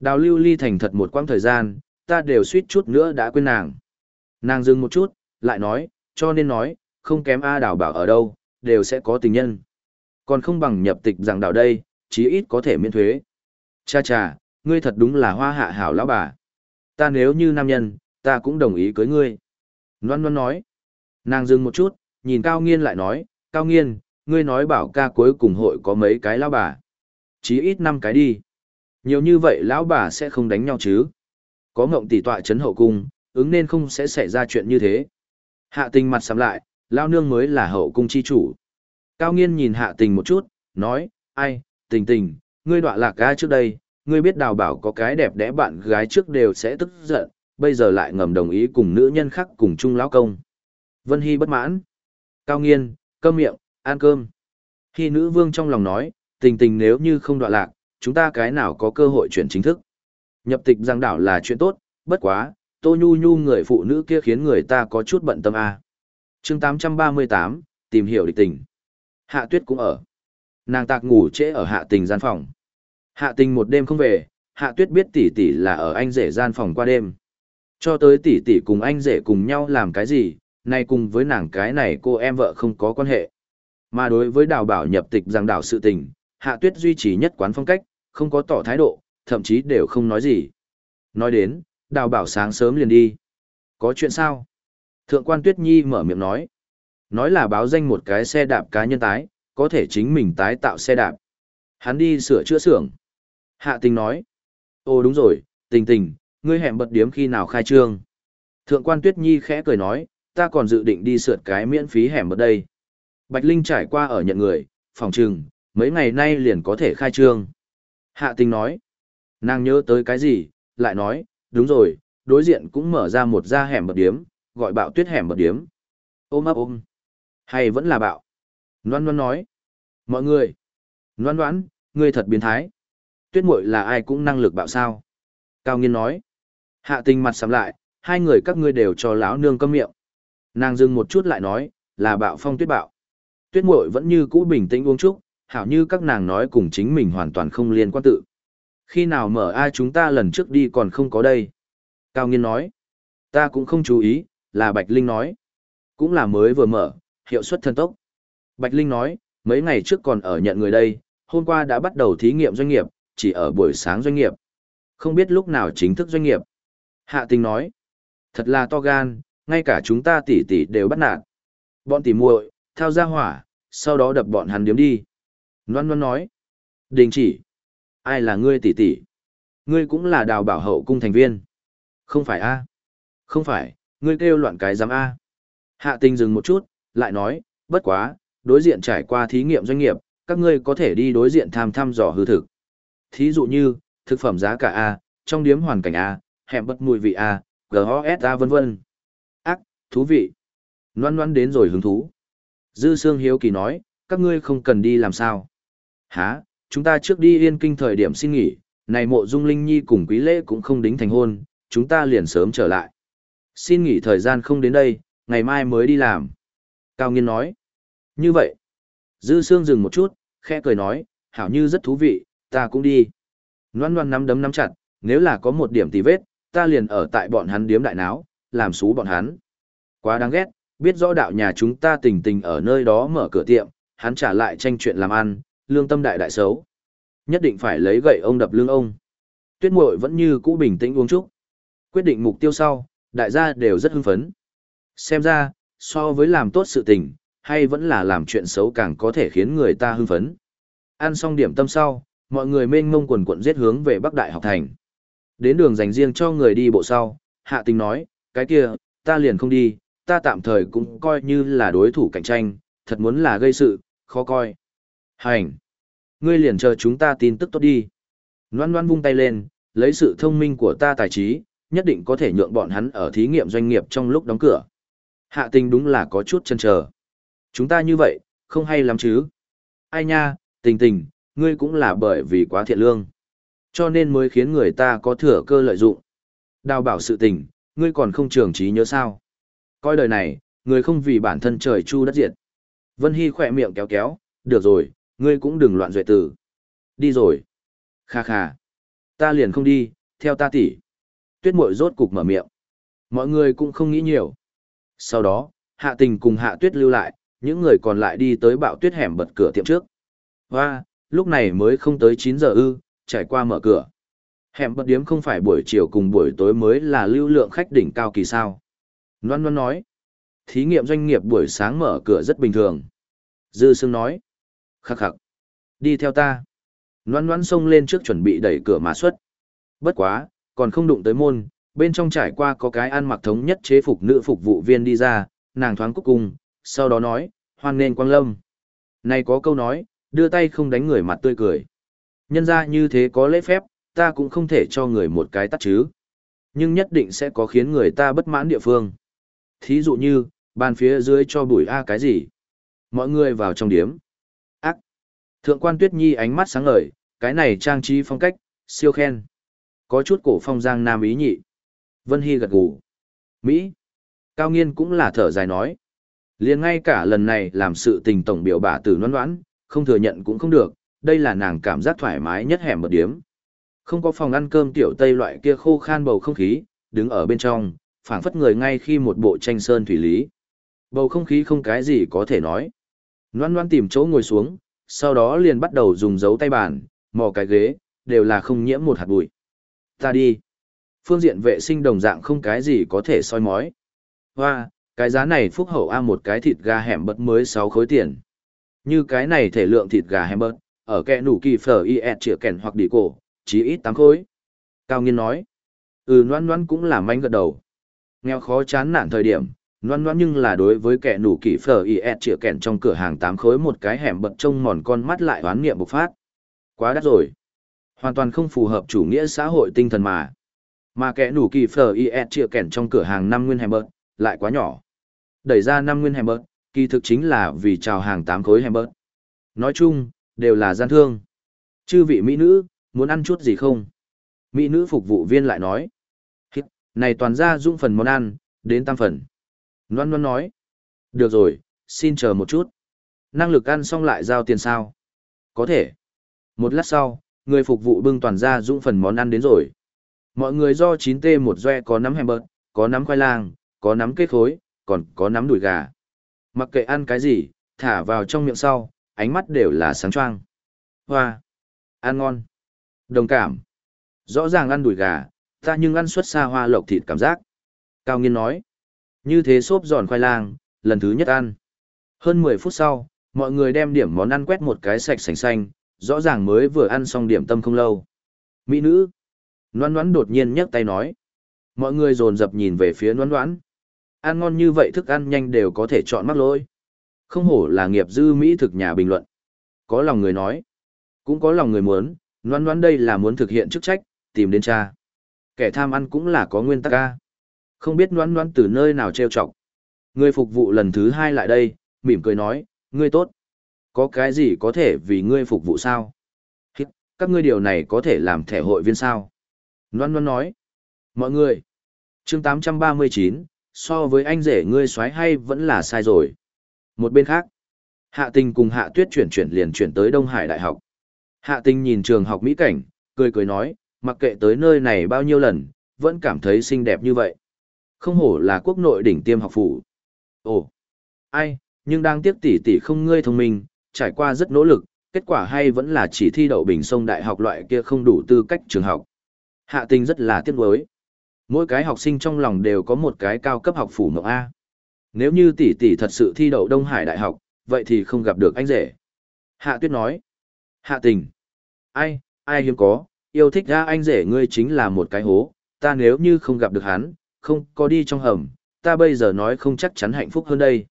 Đào Lưu Ly thành thật một quãng thời gian, ta đều suýt chút nữa đã quên nàng. Nàng dừng một chút, lại nói, cho nên nói, không kém A đào bảo ở đâu, đều sẽ có tình nhân. Còn không bằng nhập tịch rằng đào đây, chí ít có thể miễn thuế. Cha cha, ngươi thật đúng là hoa hạ hảo lão bà. Ta nếu như nam nhân, ta cũng đồng ý cưới ngươi. Loan Loan nói. Nàng dừng một chút, nhìn Cao Nghiên lại nói, Cao Nghiên, ngươi nói bảo ca cuối cùng hội có mấy cái lão bà. Chí ít năm cái đi. Nhiều như vậy lão bà sẽ không đánh nhau chứ. Có ngộng tỷ tọa chấn hậu cung, ứng nên không sẽ xảy ra chuyện như thế. Hạ tình mặt sắm lại, lao nương mới là hậu cung chi chủ. Cao nghiên nhìn hạ tình một chút, nói, ai, tình tình, ngươi đọa lạc ga trước đây, ngươi biết đào bảo có cái đẹp đẽ bạn gái trước đều sẽ tức giận, bây giờ lại ngầm đồng ý cùng nữ nhân khác cùng chung lão công. Vân Hy bất mãn. Cao nghiên, cơm miệng, ăn cơm. Khi nữ vương trong lòng nói, tình tình nếu như không đoạn lạc, chúng ta cái nào có cơ hội chuyển chính thức. Nhập tịch giang đảo là chuyện tốt, bất quá, tô nhu nhu người phụ nữ kia khiến người ta có chút bận tâm a à. chương 838, tìm hiểu địch tình hạ tuyết cũng ở nàng tạc ngủ trễ ở hạ tình gian phòng hạ tình một đêm không về hạ tuyết biết tỷ tỷ là ở anh rể gian phòng qua đêm cho tới tỷ tỷ cùng anh rể cùng nhau làm cái gì nay cùng với nàng cái này cô em vợ không có quan hệ mà đối với đào bảo nhập tịch giang đảo sự tình hạ tuyết duy trì nhất quán phong cách không có tỏ thái độ thậm chí đều không nói gì nói đến đào bảo sáng sớm liền đi. Có chuyện sao? Thượng quan Tuyết Nhi mở miệng nói. Nói là báo danh một cái xe đạp cá nhân tái, có thể chính mình tái tạo xe đạp. Hắn đi sửa chữa xưởng. Hạ tình nói. Ồ đúng rồi, tình tình, ngươi hẹn bật điếm khi nào khai trương. Thượng quan Tuyết Nhi khẽ cười nói, ta còn dự định đi sượt cái miễn phí hẻm bật đây. Bạch Linh trải qua ở nhận người, phòng trừng, mấy ngày nay liền có thể khai trương. Hạ tình nói. Nàng nhớ tới cái gì, lại nói, đúng rồi, đối diện cũng mở ra một gia hẻm bật điếm, gọi bạo tuyết hẻm bật điếm. Ôm ấp ôm. Hay vẫn là bạo. Loan Loan nói. Mọi người. Loan Loan, ngươi thật biến thái. Tuyết muội là ai cũng năng lực bạo sao. Cao nghiên nói. Hạ tình mặt sắm lại, hai người các ngươi đều cho lão nương câm miệng. Nàng dừng một chút lại nói, là bạo phong tuyết bạo. Tuyết muội vẫn như cũ bình tĩnh uống chúc, hảo như các nàng nói cùng chính mình hoàn toàn không liên quan tự. Khi nào mở ai chúng ta lần trước đi còn không có đây. Cao Nghiên nói. Ta cũng không chú ý, là Bạch Linh nói. Cũng là mới vừa mở, hiệu suất thân tốc. Bạch Linh nói, mấy ngày trước còn ở nhận người đây, hôm qua đã bắt đầu thí nghiệm doanh nghiệp, chỉ ở buổi sáng doanh nghiệp. Không biết lúc nào chính thức doanh nghiệp. Hạ tình nói, thật là to gan, ngay cả chúng ta tỷ tỷ đều bắt nạt. Bọn tỷ muội, thao ra hỏa, sau đó đập bọn hắn điếm đi. Loan Loan nói, đình chỉ ai là ngươi tỷ tỷ? Ngươi cũng là đào bảo hậu cung thành viên. Không phải a? Không phải, ngươi kêu loạn cái giám a. Hạ tình dừng một chút, lại nói, bất quá, đối diện trải qua thí nghiệm doanh nghiệp, các ngươi có thể đi đối diện tham thăm dò hư thực. Thí dụ như, thực phẩm giá cả A, trong điếm hoàn cảnh A, hẻm bất mùi vị A, GOSA vân vân. Ác, thú vị. Loan loan đến rồi hứng thú. Dư Sương Hiếu Kỳ nói, các ngươi không cần đi làm sao. Hả, chúng ta trước đi yên kinh thời điểm xin nghỉ, này mộ dung linh nhi cùng quý lễ cũng không đính thành hôn, chúng ta liền sớm trở lại. Xin nghỉ thời gian không đến đây, ngày mai mới đi làm. Cao Nghiên nói. Như vậy. Dư Sương dừng một chút, khẽ cười nói, hảo như rất thú vị, ta cũng đi. Loan loan nắm đấm nắm chặt, nếu là có một điểm tì vết, ta liền ở tại bọn hắn điếm đại náo, làm xú bọn hắn. Quá đáng ghét, biết rõ đạo nhà chúng ta tình tình ở nơi đó mở cửa tiệm, hắn trả lại tranh chuyện làm ăn, lương tâm đại đại xấu. Nhất định phải lấy gậy ông đập lưng ông. Tuyết muội vẫn như cũ bình tĩnh uống chúc. Quyết định mục tiêu sau, đại gia đều rất hưng phấn. Xem ra, so với làm tốt sự tình, hay vẫn là làm chuyện xấu càng có thể khiến người ta hưng phấn. Ăn xong điểm tâm sau, mọi người mênh mông quần quận giết hướng về Bắc Đại học thành. Đến đường dành riêng cho người đi bộ sau, Hạ Tình nói, cái kia, ta liền không đi, ta tạm thời cũng coi như là đối thủ cạnh tranh, thật muốn là gây sự, khó coi. Hành! Ngươi liền chờ chúng ta tin tức tốt đi. Loan loan vung tay lên, lấy sự thông minh của ta tài trí, nhất định có thể nhượng bọn hắn ở thí nghiệm doanh nghiệp trong lúc đóng cửa. Hạ tình đúng là có chút chân chờ. Chúng ta như vậy, không hay lắm chứ. Ai nha, tình tình, ngươi cũng là bởi vì quá thiện lương. Cho nên mới khiến người ta có thừa cơ lợi dụng. Đào bảo sự tình, ngươi còn không trường trí nhớ sao. Coi đời này, người không vì bản thân trời chu đất diệt. Vân Hy khỏe miệng kéo kéo, được rồi, ngươi cũng đừng loạn duệ tử. Đi rồi. Kha kha. Ta liền không đi, theo ta tỉ. Tuyết mội rốt cục mở miệng. Mọi người cũng không nghĩ nhiều. Sau đó, hạ tình cùng hạ tuyết lưu lại, những người còn lại đi tới bạo tuyết hẻm bật cửa tiệm trước. Và, lúc này mới không tới 9 giờ ư, trải qua mở cửa. Hẻm bật điếm không phải buổi chiều cùng buổi tối mới là lưu lượng khách đỉnh cao kỳ sao. Loan Loan nói, thí nghiệm doanh nghiệp buổi sáng mở cửa rất bình thường. Dư Sương nói, khắc khắc, đi theo ta. Loan Loan xông lên trước chuẩn bị đẩy cửa mà xuất. Bất quá, còn không đụng tới môn, bên trong trải qua có cái ăn mặc thống nhất chế phục nữ phục vụ viên đi ra, nàng thoáng cúc cung, sau đó nói, hoan nên quang lâm. Này có câu nói, đưa tay không đánh người mặt tươi cười. Nhân ra như thế có lễ phép, ta cũng không thể cho người một cái tắt chứ. Nhưng nhất định sẽ có khiến người ta bất mãn địa phương. Thí dụ như, bàn phía dưới cho bùi A cái gì. Mọi người vào trong điếm. Ác. Thượng quan Tuyết Nhi ánh mắt sáng ngời, cái này trang trí phong cách, siêu khen. Có chút cổ phong giang nam ý nhị. Vân Hy gật gù. Mỹ. Cao nghiên cũng là thở dài nói. liền ngay cả lần này làm sự tình tổng biểu bà tử noan noãn, không thừa nhận cũng không được, đây là nàng cảm giác thoải mái nhất hẻm một điếm. Không có phòng ăn cơm tiểu tây loại kia khô khan bầu không khí, đứng ở bên trong, phảng phất người ngay khi một bộ tranh sơn thủy lý. Bầu không khí không cái gì có thể nói. Loan loan tìm chỗ ngồi xuống, sau đó liền bắt đầu dùng dấu tay bàn, mò cái ghế, đều là không nhiễm một hạt bụi. Ta đi. Phương diện vệ sinh đồng dạng không cái gì có thể soi mói. Hoa, cái giá này phúc hậu A một cái thịt gà hẻm bật mới 6 khối tiền. Như cái này thể lượng thịt gà hamburger ở kẹ nủ kỳ phở y ẹt chĩa kèn hoặc đi cổ, chỉ ít tám khối. Cao nghiên nói. Ừ noan noan cũng là manh gật đầu. Nghèo khó chán nản thời điểm, noan noan nhưng là đối với kẻ nủ kỳ phở y ẹt chĩa kèn trong cửa hàng tám khối một cái hẻm bật trông mòn con mắt lại oán niệm bộc phát. Quá đắt rồi. Hoàn toàn không phù hợp chủ nghĩa xã hội tinh thần mà. Mà kẻ nủ kỳ phở y ẹt chĩa kèn trong cửa hàng năm nguyên hẻm bật, lại quá nhỏ. Đẩy ra năm nguyên hẻm bật, kỳ thực chính là vì chào hàng tám khối hèm bớt. Nói chung, đều là gian thương. Chư vị mỹ nữ, muốn ăn chút gì không? Mỹ nữ phục vụ viên lại nói. Hít, này toàn ra dung phần món ăn, đến tam phần. Loan Loan nói. Được rồi, xin chờ một chút. Năng lực ăn xong lại giao tiền sao? Có thể. Một lát sau, người phục vụ bưng toàn ra dung phần món ăn đến rồi. Mọi người do 9T một doe có nắm hamburger, có nắm khoai lang, có nắm kết khối, còn có nắm đùi gà. Mặc kệ ăn cái gì, thả vào trong miệng sau, ánh mắt đều là sáng choang. Hoa! Ăn ngon! Đồng cảm! Rõ ràng ăn đùi gà, ta nhưng ăn suốt xa hoa lộc thịt cảm giác. Cao nghiên nói. Như thế xốp giòn khoai lang, lần thứ nhất ăn. Hơn 10 phút sau, mọi người đem điểm món ăn quét một cái sạch sành xanh, rõ ràng mới vừa ăn xong điểm tâm không lâu. Mỹ nữ! Noan noãn đột nhiên nhấc tay nói. Mọi người dồn dập nhìn về phía noan noãn. Ăn ngon như vậy thức ăn nhanh đều có thể chọn mắc lỗi. Không hổ là nghiệp dư Mỹ thực nhà bình luận. Có lòng người nói. Cũng có lòng người muốn, noan noan đây là muốn thực hiện chức trách, tìm đến cha. Kẻ tham ăn cũng là có nguyên tắc ca. Không biết noan noan từ nơi nào trêu chọc. Người phục vụ lần thứ hai lại đây, mỉm cười nói, ngươi tốt. Có cái gì có thể vì ngươi phục vụ sao? Các ngươi điều này có thể làm thẻ hội viên sao? Loan Loan nói. Mọi người. chương 839, so với anh rể ngươi xoáy hay vẫn là sai rồi. Một bên khác, Hạ Tình cùng Hạ Tuyết chuyển chuyển liền chuyển tới Đông Hải Đại học. Hạ Tình nhìn trường học mỹ cảnh, cười cười nói, mặc kệ tới nơi này bao nhiêu lần, vẫn cảm thấy xinh đẹp như vậy. Không hổ là quốc nội đỉnh tiêm học phủ. Ồ, ai, nhưng đang tiếc tỷ tỷ không ngươi thông minh, trải qua rất nỗ lực, kết quả hay vẫn là chỉ thi đậu bình sông đại học loại kia không đủ tư cách trường học. Hạ Tình rất là tiếc nuối. Mỗi cái học sinh trong lòng đều có một cái cao cấp học phủ mộng A. Nếu như tỷ tỷ thật sự thi đậu Đông Hải Đại học, vậy thì không gặp được anh rể. Hạ Tuyết nói. Hạ tình. Ai, ai hiếm có, yêu thích ra anh rể ngươi chính là một cái hố, ta nếu như không gặp được hắn, không có đi trong hầm, ta bây giờ nói không chắc chắn hạnh phúc hơn đây.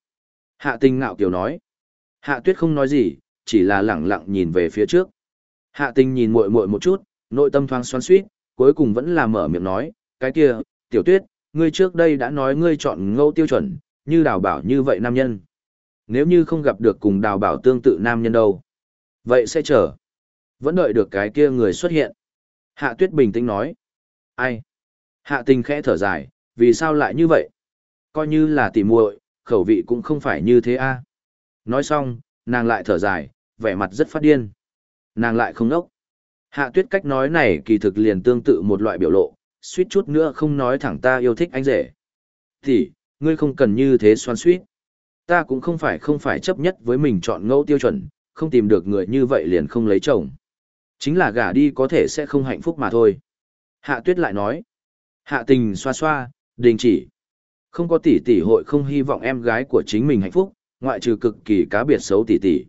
Hạ tình ngạo kiều nói. Hạ Tuyết không nói gì, chỉ là lẳng lặng nhìn về phía trước. Hạ tình nhìn muội muội một chút, nội tâm thoáng xoắn suýt, cuối cùng vẫn là mở miệng nói, cái kia, tiểu tuyết, ngươi trước đây đã nói ngươi chọn ngẫu tiêu chuẩn, như đào bảo như vậy nam nhân. Nếu như không gặp được cùng đào bảo tương tự nam nhân đâu. Vậy sẽ chờ. Vẫn đợi được cái kia người xuất hiện. Hạ tuyết bình tĩnh nói. Ai? Hạ tình khẽ thở dài, vì sao lại như vậy? Coi như là tỉ muội, khẩu vị cũng không phải như thế a. Nói xong, nàng lại thở dài, vẻ mặt rất phát điên. Nàng lại không nốc. Hạ tuyết cách nói này kỳ thực liền tương tự một loại biểu lộ, suýt chút nữa không nói thẳng ta yêu thích anh rể. Thì, ngươi không cần như thế xoan suýt. Ta cũng không phải không phải chấp nhất với mình chọn ngẫu tiêu chuẩn, không tìm được người như vậy liền không lấy chồng. Chính là gả đi có thể sẽ không hạnh phúc mà thôi. Hạ tuyết lại nói. Hạ tình xoa xoa, đình chỉ. Không có tỷ tỷ hội không hy vọng em gái của chính mình hạnh phúc, ngoại trừ cực kỳ cá biệt xấu tỷ tỷ.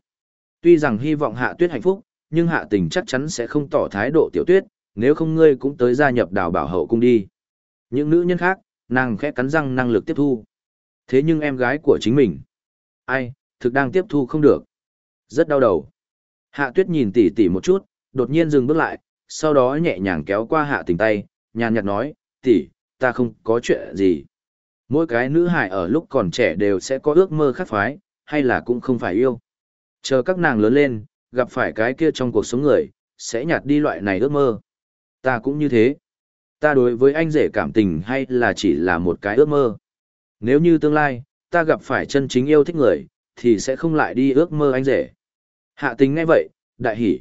Tuy rằng hy vọng hạ tuyết hạnh phúc, nhưng hạ tình chắc chắn sẽ không tỏ thái độ tiểu tuyết, nếu không ngươi cũng tới gia nhập đào bảo hậu cung đi. Những nữ nhân khác, nàng khẽ cắn răng năng lực tiếp thu. Thế nhưng em gái của chính mình, ai, thực đang tiếp thu không được. Rất đau đầu. Hạ tuyết nhìn tỷ tỷ một chút, đột nhiên dừng bước lại, sau đó nhẹ nhàng kéo qua hạ tình tay, nhàn nhạt nói, tỷ, ta không có chuyện gì. Mỗi cái nữ hài ở lúc còn trẻ đều sẽ có ước mơ khắc phái, hay là cũng không phải yêu. Chờ các nàng lớn lên, gặp phải cái kia trong cuộc sống người, sẽ nhạt đi loại này ước mơ. Ta cũng như thế. Ta đối với anh rể cảm tình hay là chỉ là một cái ước mơ. Nếu như tương lai, ta gặp phải chân chính yêu thích người, thì sẽ không lại đi ước mơ anh rể. Hạ tình ngay vậy, đại hỉ.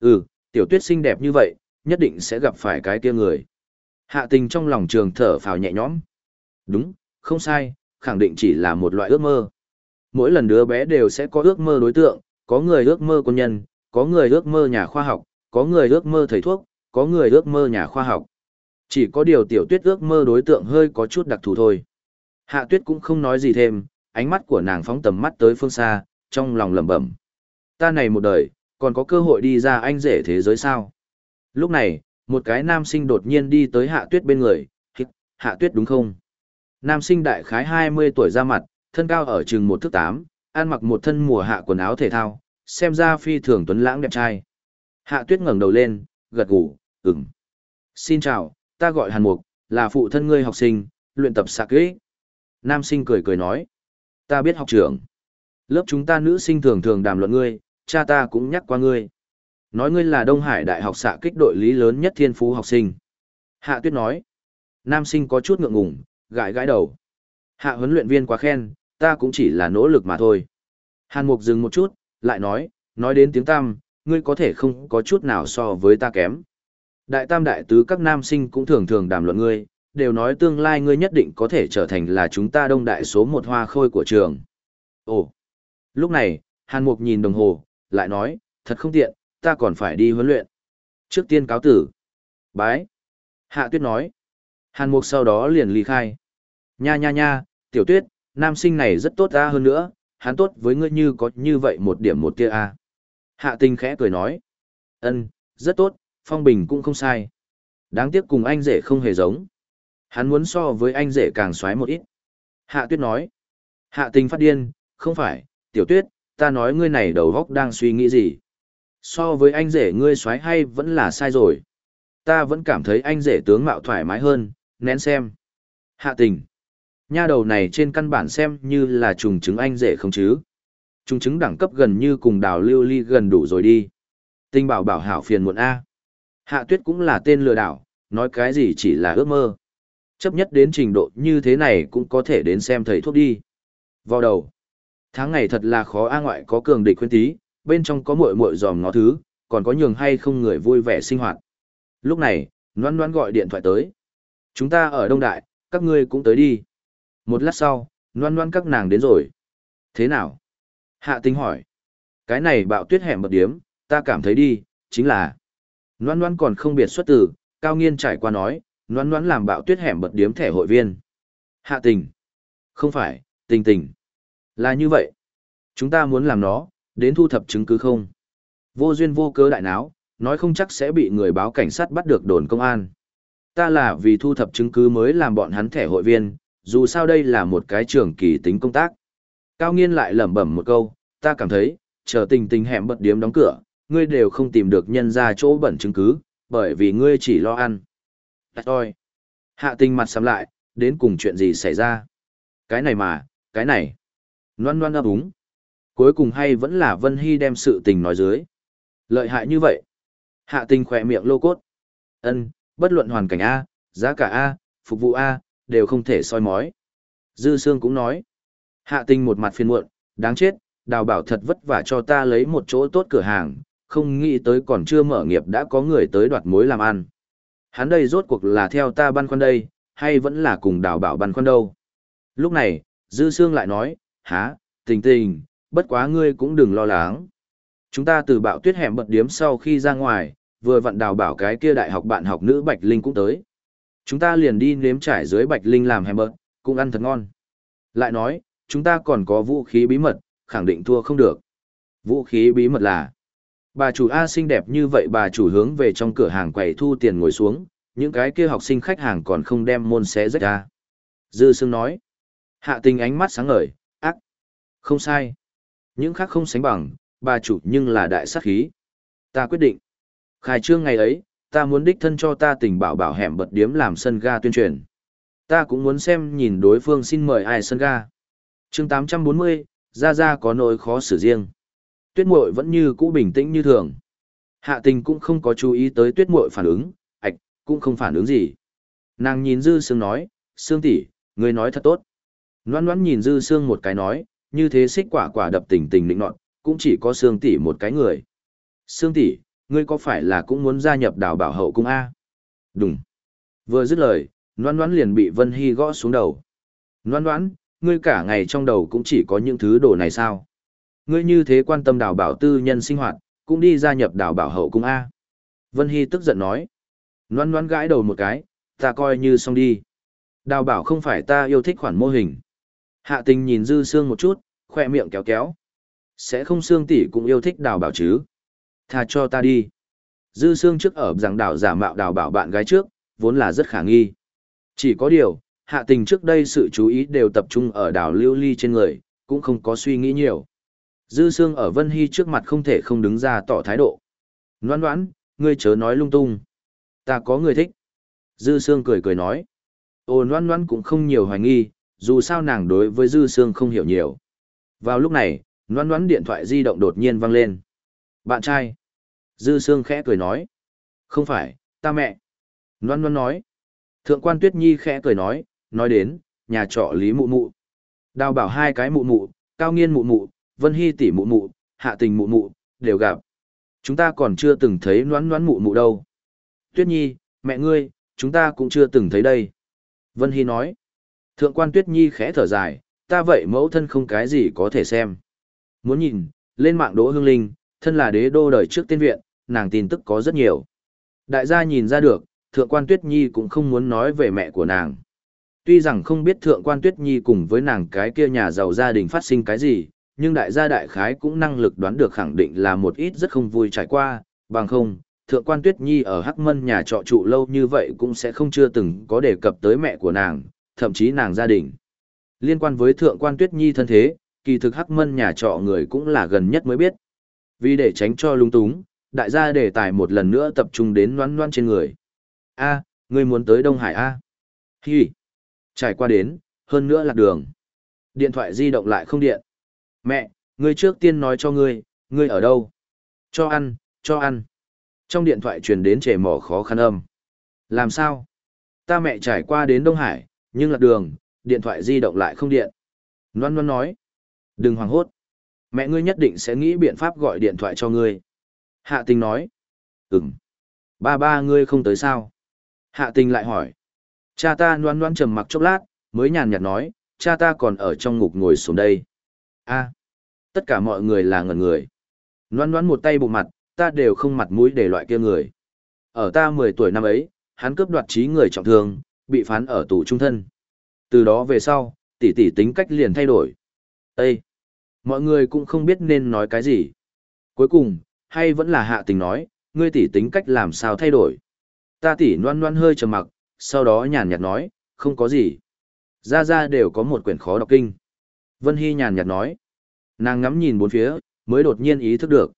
Ừ, tiểu tuyết xinh đẹp như vậy, nhất định sẽ gặp phải cái kia người. Hạ tình trong lòng trường thở phào nhẹ nhõm. Đúng, không sai, khẳng định chỉ là một loại ước mơ. Mỗi lần đứa bé đều sẽ có ước mơ đối tượng, có người ước mơ quân nhân, có người ước mơ nhà khoa học, có người ước mơ thầy thuốc, có người ước mơ nhà khoa học. Chỉ có điều tiểu tuyết ước mơ đối tượng hơi có chút đặc thù thôi. Hạ tuyết cũng không nói gì thêm, ánh mắt của nàng phóng tầm mắt tới phương xa, trong lòng lẩm bẩm. Ta này một đời, còn có cơ hội đi ra anh rể thế giới sao? Lúc này, một cái nam sinh đột nhiên đi tới hạ tuyết bên người, hạ tuyết đúng không? Nam sinh đại khái 20 tuổi ra mặt, thân cao ở chừng một thước tám, ăn mặc một thân mùa hạ quần áo thể thao, xem ra phi thường tuấn lãng đẹp trai. Hạ tuyết ngẩng đầu lên, gật gù, ừm. Xin chào, ta gọi Hàn Mục, là phụ thân ngươi học sinh, luyện tập sạc ghế. Nam sinh cười cười nói, ta biết học trưởng. Lớp chúng ta nữ sinh thường thường đàm luận ngươi, cha ta cũng nhắc qua ngươi. Nói ngươi là Đông Hải Đại học xạ kích đội lý lớn nhất thiên phú học sinh. Hạ tuyết nói, nam sinh có chút ngượng ngùng, gãi gãi đầu. Hạ huấn luyện viên quá khen, ta cũng chỉ là nỗ lực mà thôi. Hàn Mục dừng một chút, lại nói, nói đến tiếng tam, ngươi có thể không có chút nào so với ta kém. Đại tam đại tứ các nam sinh cũng thường thường đàm luận ngươi, đều nói tương lai ngươi nhất định có thể trở thành là chúng ta đông đại số một hoa khôi của trường. Ồ! Lúc này, Hàn Mục nhìn đồng hồ, lại nói, thật không tiện, ta còn phải đi huấn luyện. Trước tiên cáo tử. Bái. Hạ Tuyết nói. Hàn Mục sau đó liền ly khai. Nha nha nha, tiểu tuyết, nam sinh này rất tốt ta hơn nữa, hắn tốt với ngươi như có như vậy một điểm một tia a. Hạ tình khẽ cười nói. ân rất tốt, phong bình cũng không sai. Đáng tiếc cùng anh rể không hề giống. Hắn muốn so với anh rể càng xoáy một ít. Hạ tuyết nói. Hạ tình phát điên, không phải, tiểu tuyết, ta nói ngươi này đầu góc đang suy nghĩ gì. So với anh rể ngươi xoáy hay vẫn là sai rồi. Ta vẫn cảm thấy anh rể tướng mạo thoải mái hơn, nén xem. Hạ tình. Nha đầu này trên căn bản xem như là trùng chứng anh rể không chứ. Trùng chứng đẳng cấp gần như cùng đào lưu ly gần đủ rồi đi. Tinh bảo bảo hảo phiền muộn A. Hạ tuyết cũng là tên lừa đảo, nói cái gì chỉ là ước mơ. Chấp nhất đến trình độ như thế này cũng có thể đến xem thầy thuốc đi. Vào đầu. Tháng ngày thật là khó A ngoại có cường địch khuyên tí, bên trong có muội muội dòm ngó thứ, còn có nhường hay không người vui vẻ sinh hoạt. Lúc này, noan noan gọi điện thoại tới. Chúng ta ở Đông Đại, các ngươi cũng tới đi. Một lát sau, noan noan các nàng đến rồi. Thế nào? Hạ tinh hỏi. Cái này bạo tuyết hẻm bật điếm, ta cảm thấy đi, chính là. Loan Loan còn không biệt xuất từ, cao nghiên trải qua nói, Loan Loan làm bạo tuyết hẻm bật điếm thẻ hội viên. Hạ tình. Không phải, tình tình. Là như vậy. Chúng ta muốn làm nó, đến thu thập chứng cứ không? Vô duyên vô cớ đại náo, nói không chắc sẽ bị người báo cảnh sát bắt được đồn công an. Ta là vì thu thập chứng cứ mới làm bọn hắn thẻ hội viên, dù sao đây là một cái trường kỳ tính công tác. Cao nghiên lại lẩm bẩm một câu, ta cảm thấy, chờ tình tình hẻm bật điếm đóng cửa, ngươi đều không tìm được nhân ra chỗ bẩn chứng cứ, bởi vì ngươi chỉ lo ăn. Đạch tôi, Hạ tình mặt sắm lại, đến cùng chuyện gì xảy ra? Cái này mà, cái này. Loan loan ấp úng. Cuối cùng hay vẫn là Vân Hy đem sự tình nói dưới. Lợi hại như vậy. Hạ tình khỏe miệng lô cốt. ân bất luận hoàn cảnh A, giá cả A, phục vụ A, đều không thể soi mói. Dư Sương cũng nói. Hạ tình một mặt phiền muộn, đáng chết, đào bảo thật vất vả cho ta lấy một chỗ tốt cửa hàng, không nghĩ tới còn chưa mở nghiệp đã có người tới đoạt mối làm ăn. Hắn đây rốt cuộc là theo ta băn khoăn đây, hay vẫn là cùng đào bảo băn khoăn đâu. Lúc này, Dư Sương lại nói, há, tình tình, bất quá ngươi cũng đừng lo lắng. Chúng ta từ bạo tuyết hẻm bật điếm sau khi ra ngoài, vừa vặn đào bảo cái kia đại học bạn học nữ Bạch Linh cũng tới. Chúng ta liền đi nếm trải dưới Bạch Linh làm hẻm bật, cũng ăn thật ngon. Lại nói, chúng ta còn có vũ khí bí mật, khẳng định thua không được. Vũ khí bí mật là Bà chủ A xinh đẹp như vậy bà chủ hướng về trong cửa hàng quầy thu tiền ngồi xuống, những cái kia học sinh khách hàng còn không đem môn xé rách ra. Dư Sương nói. Hạ tình ánh mắt sáng ngời, ác. Không sai. Những khác không sánh bằng, bà chủ nhưng là đại sát khí. Ta quyết định. Khai trương ngày ấy, ta muốn đích thân cho ta tình bảo bảo hẻm bật điếm làm sân ga tuyên truyền. Ta cũng muốn xem nhìn đối phương xin mời ai sân ga. chương 840, ra ra có nỗi khó xử riêng. Tuyết muội vẫn như cũ bình tĩnh như thường. Hạ tình cũng không có chú ý tới tuyết muội phản ứng, ạch, cũng không phản ứng gì. Nàng nhìn dư sương nói, sương tỷ, ngươi nói thật tốt. Loan loan nhìn dư sương một cái nói, như thế xích quả quả đập tình tình định nọt, cũng chỉ có sương tỷ một cái người. Sương tỷ, ngươi có phải là cũng muốn gia nhập đảo bảo hậu cung A? Đúng. Vừa dứt lời, Loan Loan liền bị Vân Hy gõ xuống đầu. Loan Loan, ngươi cả ngày trong đầu cũng chỉ có những thứ đồ này sao? Ngươi như thế quan tâm đào bảo tư nhân sinh hoạt, cũng đi gia nhập đào bảo hậu cung A. Vân Hy tức giận nói. Loan Loan gãi đầu một cái, ta coi như xong đi. Đào bảo không phải ta yêu thích khoản mô hình. Hạ tình nhìn dư xương một chút, khoe miệng kéo kéo. Sẽ không xương tỷ cũng yêu thích đào bảo chứ. Tha cho ta đi. Dư xương trước ở rằng đào giả mạo đào bảo bạn gái trước, vốn là rất khả nghi. Chỉ có điều, hạ tình trước đây sự chú ý đều tập trung ở đào lưu ly trên người, cũng không có suy nghĩ nhiều. Dư Sương ở Vân Hy trước mặt không thể không đứng ra tỏ thái độ. Noan noãn, ngươi chớ nói lung tung. Ta có người thích. Dư Sương cười cười nói. Ồ noan noan cũng không nhiều hoài nghi, dù sao nàng đối với Dư Sương không hiểu nhiều. Vào lúc này, noan noan điện thoại di động đột nhiên vang lên. Bạn trai. Dư Sương khẽ cười nói. Không phải, ta mẹ. Noan noan nói. Thượng quan Tuyết Nhi khẽ cười nói, nói đến, nhà trọ Lý Mụ Mụ. Đào bảo hai cái mụ mụ, cao nghiên mụ mụ, Vân Hy tỷ mụ mụ, hạ tình mụ mụ, đều gặp. Chúng ta còn chưa từng thấy noán noán mụ mụ đâu. Tuyết Nhi, mẹ ngươi, chúng ta cũng chưa từng thấy đây. Vân Hy nói. Thượng quan Tuyết Nhi khẽ thở dài, ta vậy mẫu thân không cái gì có thể xem. Muốn nhìn, lên mạng Đỗ Hương Linh, thân là đế đô đời trước tiên viện, nàng tin tức có rất nhiều. Đại gia nhìn ra được, Thượng quan Tuyết Nhi cũng không muốn nói về mẹ của nàng. Tuy rằng không biết Thượng quan Tuyết Nhi cùng với nàng cái kia nhà giàu gia đình phát sinh cái gì, nhưng đại gia đại khái cũng năng lực đoán được khẳng định là một ít rất không vui trải qua, bằng không, thượng quan Tuyết Nhi ở Hắc Mân nhà trọ trụ lâu như vậy cũng sẽ không chưa từng có đề cập tới mẹ của nàng, thậm chí nàng gia đình. Liên quan với thượng quan Tuyết Nhi thân thế, kỳ thực Hắc Mân nhà trọ người cũng là gần nhất mới biết. Vì để tránh cho lung túng, đại gia đề tài một lần nữa tập trung đến noan noan trên người. A, à, ngươi muốn tới Đông Hải A. Hi. Trải qua đến, hơn nữa lạc đường. Điện thoại di động lại không điện. Mẹ, ngươi trước tiên nói cho ngươi, ngươi ở đâu? Cho ăn, cho ăn. Trong điện thoại truyền đến trẻ mỏ khó khăn âm. Làm sao? Ta mẹ trải qua đến Đông Hải, nhưng lạc đường, điện thoại di động lại không điện. Loan Loan nói. Đừng hoảng hốt. Mẹ ngươi nhất định sẽ nghĩ biện pháp gọi điện thoại cho ngươi. Hạ tình nói. Ừm. Ba ba ngươi không tới sao? Hạ tình lại hỏi. Cha ta loan loan trầm mặc chốc lát, mới nhàn nhạt nói, cha ta còn ở trong ngục ngồi xuống đây a tất cả mọi người là ngần người. Loan loan một tay bụng mặt, ta đều không mặt mũi để loại kia người. Ở ta mười tuổi năm ấy, hắn cướp đoạt trí người trọng thương, bị phán ở tù trung thân. Từ đó về sau, tỷ tỷ tính cách liền thay đổi. Ê! Mọi người cũng không biết nên nói cái gì. Cuối cùng, hay vẫn là hạ tình nói, ngươi tỷ tính cách làm sao thay đổi. Ta tỷ loan loan hơi trầm mặc, sau đó nhàn nhạt nói, không có gì. Ra ra đều có một quyển khó đọc kinh. Vân Hy nhàn nhạt nói. Nàng ngắm nhìn bốn phía, mới đột nhiên ý thức được.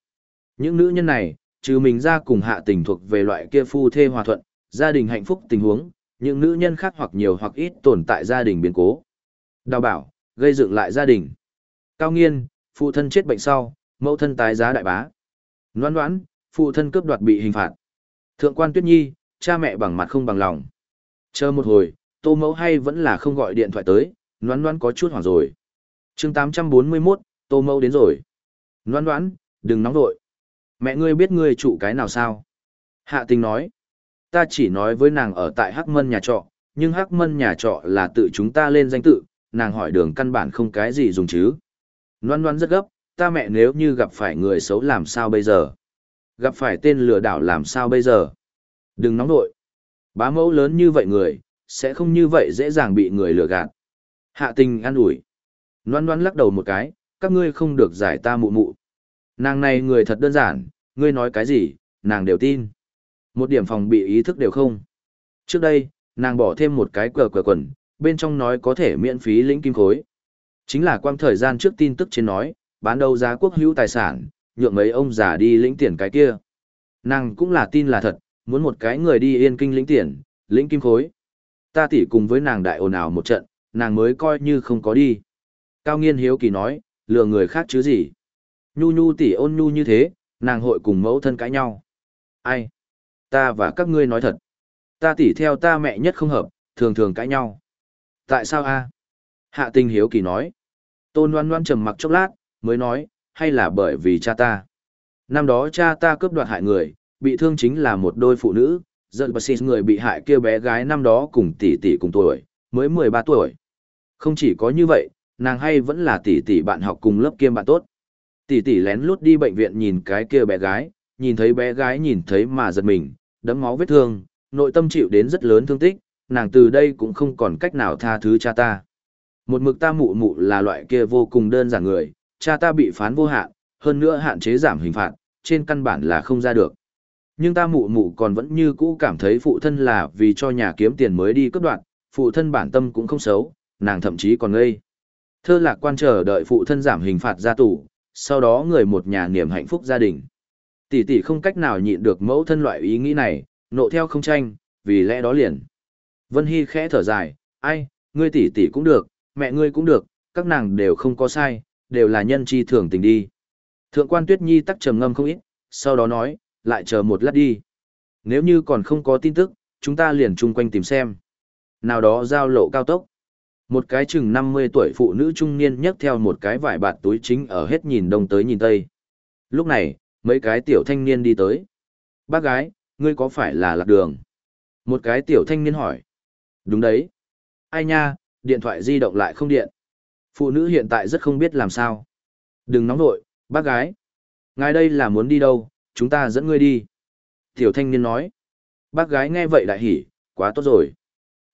Những nữ nhân này, trừ mình ra cùng hạ tình thuộc về loại kia phu thê hòa thuận, gia đình hạnh phúc tình huống, những nữ nhân khác hoặc nhiều hoặc ít tồn tại gia đình biến cố. Đào bảo, gây dựng lại gia đình. Cao nghiên, phụ thân chết bệnh sau, mẫu thân tái giá đại bá. Loan đoán, phụ thân cướp đoạt bị hình phạt. Thượng quan Tuyết Nhi, cha mẹ bằng mặt không bằng lòng. Chờ một hồi, tô mẫu hay vẫn là không gọi điện thoại tới, noan noan có chút hoảng rồi chương 841, tô mẫu đến rồi. Loan noan, đừng nóng vội. Mẹ ngươi biết ngươi trụ cái nào sao? Hạ tình nói. Ta chỉ nói với nàng ở tại Hắc Mân nhà trọ, nhưng Hắc Mân nhà trọ là tự chúng ta lên danh tự, nàng hỏi đường căn bản không cái gì dùng chứ. Loan Loan rất gấp, ta mẹ nếu như gặp phải người xấu làm sao bây giờ? Gặp phải tên lừa đảo làm sao bây giờ? Đừng nóng đội. Bá mẫu lớn như vậy người, sẽ không như vậy dễ dàng bị người lừa gạt. Hạ tình an ủi. Loan loan lắc đầu một cái, các ngươi không được giải ta mụ mụ. Nàng này người thật đơn giản, ngươi nói cái gì, nàng đều tin. Một điểm phòng bị ý thức đều không. Trước đây, nàng bỏ thêm một cái cờ cờ quần, bên trong nói có thể miễn phí lĩnh kim khối. Chính là quang thời gian trước tin tức trên nói, bán đấu giá quốc hữu tài sản, nhượng mấy ông già đi lĩnh tiền cái kia. Nàng cũng là tin là thật, muốn một cái người đi yên kinh lĩnh tiền, lĩnh kim khối. Ta tỉ cùng với nàng đại ồn ào một trận, nàng mới coi như không có đi. Cao nghiên hiếu kỳ nói, lừa người khác chứ gì. Nhu nhu tỉ ôn nhu như thế, nàng hội cùng mẫu thân cãi nhau. Ai? Ta và các ngươi nói thật. Ta tỉ theo ta mẹ nhất không hợp, thường thường cãi nhau. Tại sao a? Hạ tình hiếu kỳ nói. Tôn loan loan trầm mặc chốc lát, mới nói, hay là bởi vì cha ta. Năm đó cha ta cướp đoạt hại người, bị thương chính là một đôi phụ nữ, giận bà xin người bị hại kia bé gái năm đó cùng tỷ tỷ cùng tuổi, mới 13 tuổi. Không chỉ có như vậy, nàng hay vẫn là tỷ tỷ bạn học cùng lớp kiêm bạn tốt. Tỷ tỷ lén lút đi bệnh viện nhìn cái kia bé gái, nhìn thấy bé gái nhìn thấy mà giật mình, đấm máu vết thương, nội tâm chịu đến rất lớn thương tích, nàng từ đây cũng không còn cách nào tha thứ cha ta. Một mực ta mụ mụ là loại kia vô cùng đơn giản người, cha ta bị phán vô hạn, hơn nữa hạn chế giảm hình phạt, trên căn bản là không ra được. Nhưng ta mụ mụ còn vẫn như cũ cảm thấy phụ thân là vì cho nhà kiếm tiền mới đi cướp đoạn, phụ thân bản tâm cũng không xấu, nàng thậm chí còn ngây. Thơ lạc quan chờ đợi phụ thân giảm hình phạt ra tù, sau đó người một nhà niềm hạnh phúc gia đình. Tỷ tỷ không cách nào nhịn được mẫu thân loại ý nghĩ này, nộ theo không tranh, vì lẽ đó liền. Vân Hy khẽ thở dài, ai, ngươi tỷ tỷ cũng được, mẹ ngươi cũng được, các nàng đều không có sai, đều là nhân chi thường tình đi. Thượng quan Tuyết Nhi tắc trầm ngâm không ít, sau đó nói, lại chờ một lát đi. Nếu như còn không có tin tức, chúng ta liền chung quanh tìm xem. Nào đó giao lộ cao tốc. Một cái chừng 50 tuổi phụ nữ trung niên nhấc theo một cái vải bạt túi chính ở hết nhìn đông tới nhìn tây. Lúc này, mấy cái tiểu thanh niên đi tới. Bác gái, ngươi có phải là lạc đường? Một cái tiểu thanh niên hỏi. Đúng đấy. Ai nha, điện thoại di động lại không điện. Phụ nữ hiện tại rất không biết làm sao. Đừng nóng nội, bác gái. Ngài đây là muốn đi đâu, chúng ta dẫn ngươi đi. Tiểu thanh niên nói. Bác gái nghe vậy đại hỉ, quá tốt rồi.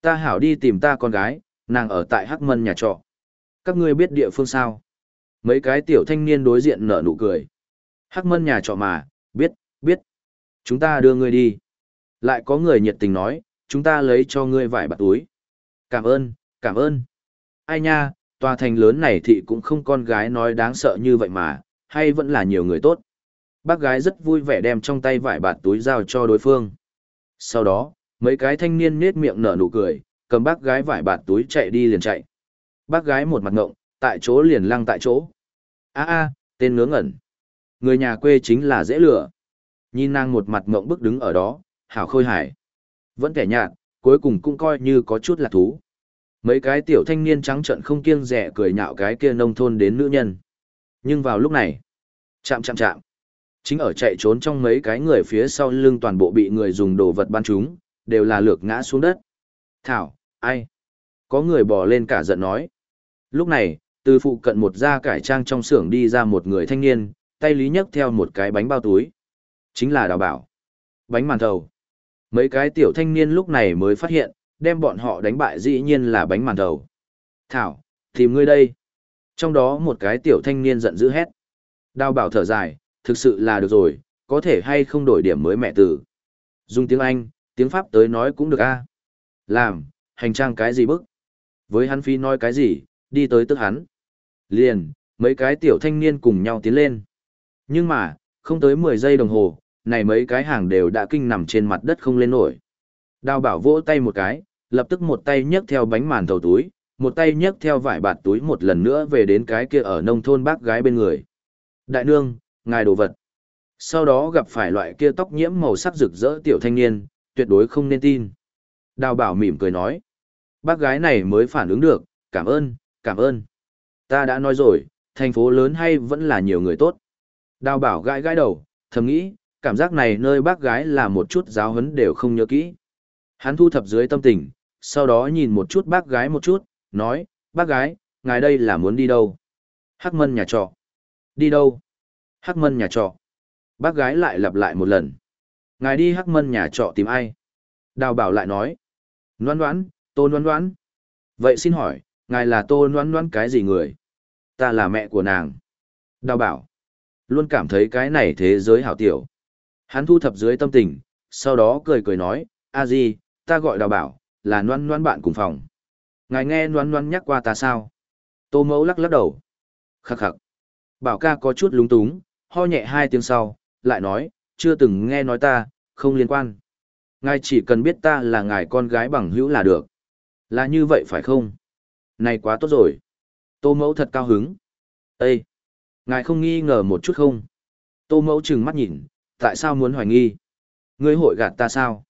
Ta hảo đi tìm ta con gái, nàng ở tại Hắc Mân nhà trọ. Các ngươi biết địa phương sao? Mấy cái tiểu thanh niên đối diện nở nụ cười. Hắc Mân nhà trọ mà, biết, biết. Chúng ta đưa ngươi đi. Lại có người nhiệt tình nói, chúng ta lấy cho ngươi vải bạt túi. Cảm ơn, cảm ơn. Ai nha, tòa thành lớn này thì cũng không con gái nói đáng sợ như vậy mà, hay vẫn là nhiều người tốt. Bác gái rất vui vẻ đem trong tay vải bạt túi giao cho đối phương. Sau đó, mấy cái thanh niên nết miệng nở nụ cười, cầm bác gái vải bạt túi chạy đi liền chạy. Bác gái một mặt ngộng, tại chỗ liền lăng tại chỗ. a a tên ngớ ngẩn. Người nhà quê chính là dễ lừa. Nhìn nàng một mặt ngộng bức đứng ở đó, hảo khôi hải. Vẫn kẻ nhạt, cuối cùng cũng coi như có chút là thú. Mấy cái tiểu thanh niên trắng trợn không kiêng rẻ cười nhạo cái kia nông thôn đến nữ nhân. Nhưng vào lúc này, chạm chạm chạm. Chính ở chạy trốn trong mấy cái người phía sau lưng toàn bộ bị người dùng đồ vật ban chúng, đều là lược ngã xuống đất. Thảo, ai? Có người bỏ lên cả giận nói. Lúc này, từ phụ cận một gia cải trang trong xưởng đi ra một người thanh niên, tay lý nhấc theo một cái bánh bao túi. Chính là đào bảo. Bánh màn thầu. Mấy cái tiểu thanh niên lúc này mới phát hiện, đem bọn họ đánh bại dĩ nhiên là bánh màn thầu. Thảo, tìm ngươi đây. Trong đó một cái tiểu thanh niên giận dữ hét. Đào bảo thở dài, thực sự là được rồi, có thể hay không đổi điểm mới mẹ tử. Dùng tiếng Anh, tiếng Pháp tới nói cũng được a. Làm, hành trang cái gì bức? Với hắn phi nói cái gì, đi tới tức hắn. Liền, mấy cái tiểu thanh niên cùng nhau tiến lên. Nhưng mà, không tới 10 giây đồng hồ, này mấy cái hàng đều đã kinh nằm trên mặt đất không lên nổi. Đào bảo vỗ tay một cái, Lập tức một tay nhấc theo bánh màn thầu túi, một tay nhấc theo vải bạt túi một lần nữa về đến cái kia ở nông thôn bác gái bên người. Đại nương, ngài đồ vật. Sau đó gặp phải loại kia tóc nhiễm màu sắc rực rỡ tiểu thanh niên, tuyệt đối không nên tin. Đào bảo mỉm cười nói. Bác gái này mới phản ứng được, cảm ơn, cảm ơn. Ta đã nói rồi, thành phố lớn hay vẫn là nhiều người tốt. Đào bảo gãi gãi đầu, thầm nghĩ, cảm giác này nơi bác gái là một chút giáo huấn đều không nhớ kỹ. Hắn thu thập dưới tâm tình, sau đó nhìn một chút bác gái một chút, nói, bác gái, ngài đây là muốn đi đâu? Hắc mân nhà trọ. Đi đâu? Hắc mân nhà trọ. Bác gái lại lặp lại một lần. Ngài đi hắc mân nhà trọ tìm ai? Đào bảo lại nói. Noan đoán, tôn Loan Loan, Vậy xin hỏi, ngài là tô Loan Loan cái gì người? Ta là mẹ của nàng. Đào bảo. Luôn cảm thấy cái này thế giới hảo tiểu. Hắn thu thập dưới tâm tình, sau đó cười cười nói, a di, ta gọi đào bảo, là Loan Loan bạn cùng phòng. Ngài nghe Loan Loan nhắc qua ta sao? Tô mẫu lắc lắc đầu. Khắc khắc. Bảo ca có chút lúng túng, ho nhẹ hai tiếng sau, lại nói, chưa từng nghe nói ta, không liên quan. Ngài chỉ cần biết ta là ngài con gái bằng hữu là được. Là như vậy phải không? Này quá tốt rồi. Tô mẫu thật cao hứng. Ê! Ngài không nghi ngờ một chút không? Tô mẫu trừng mắt nhìn, tại sao muốn hoài nghi? Ngươi hội gạt ta sao?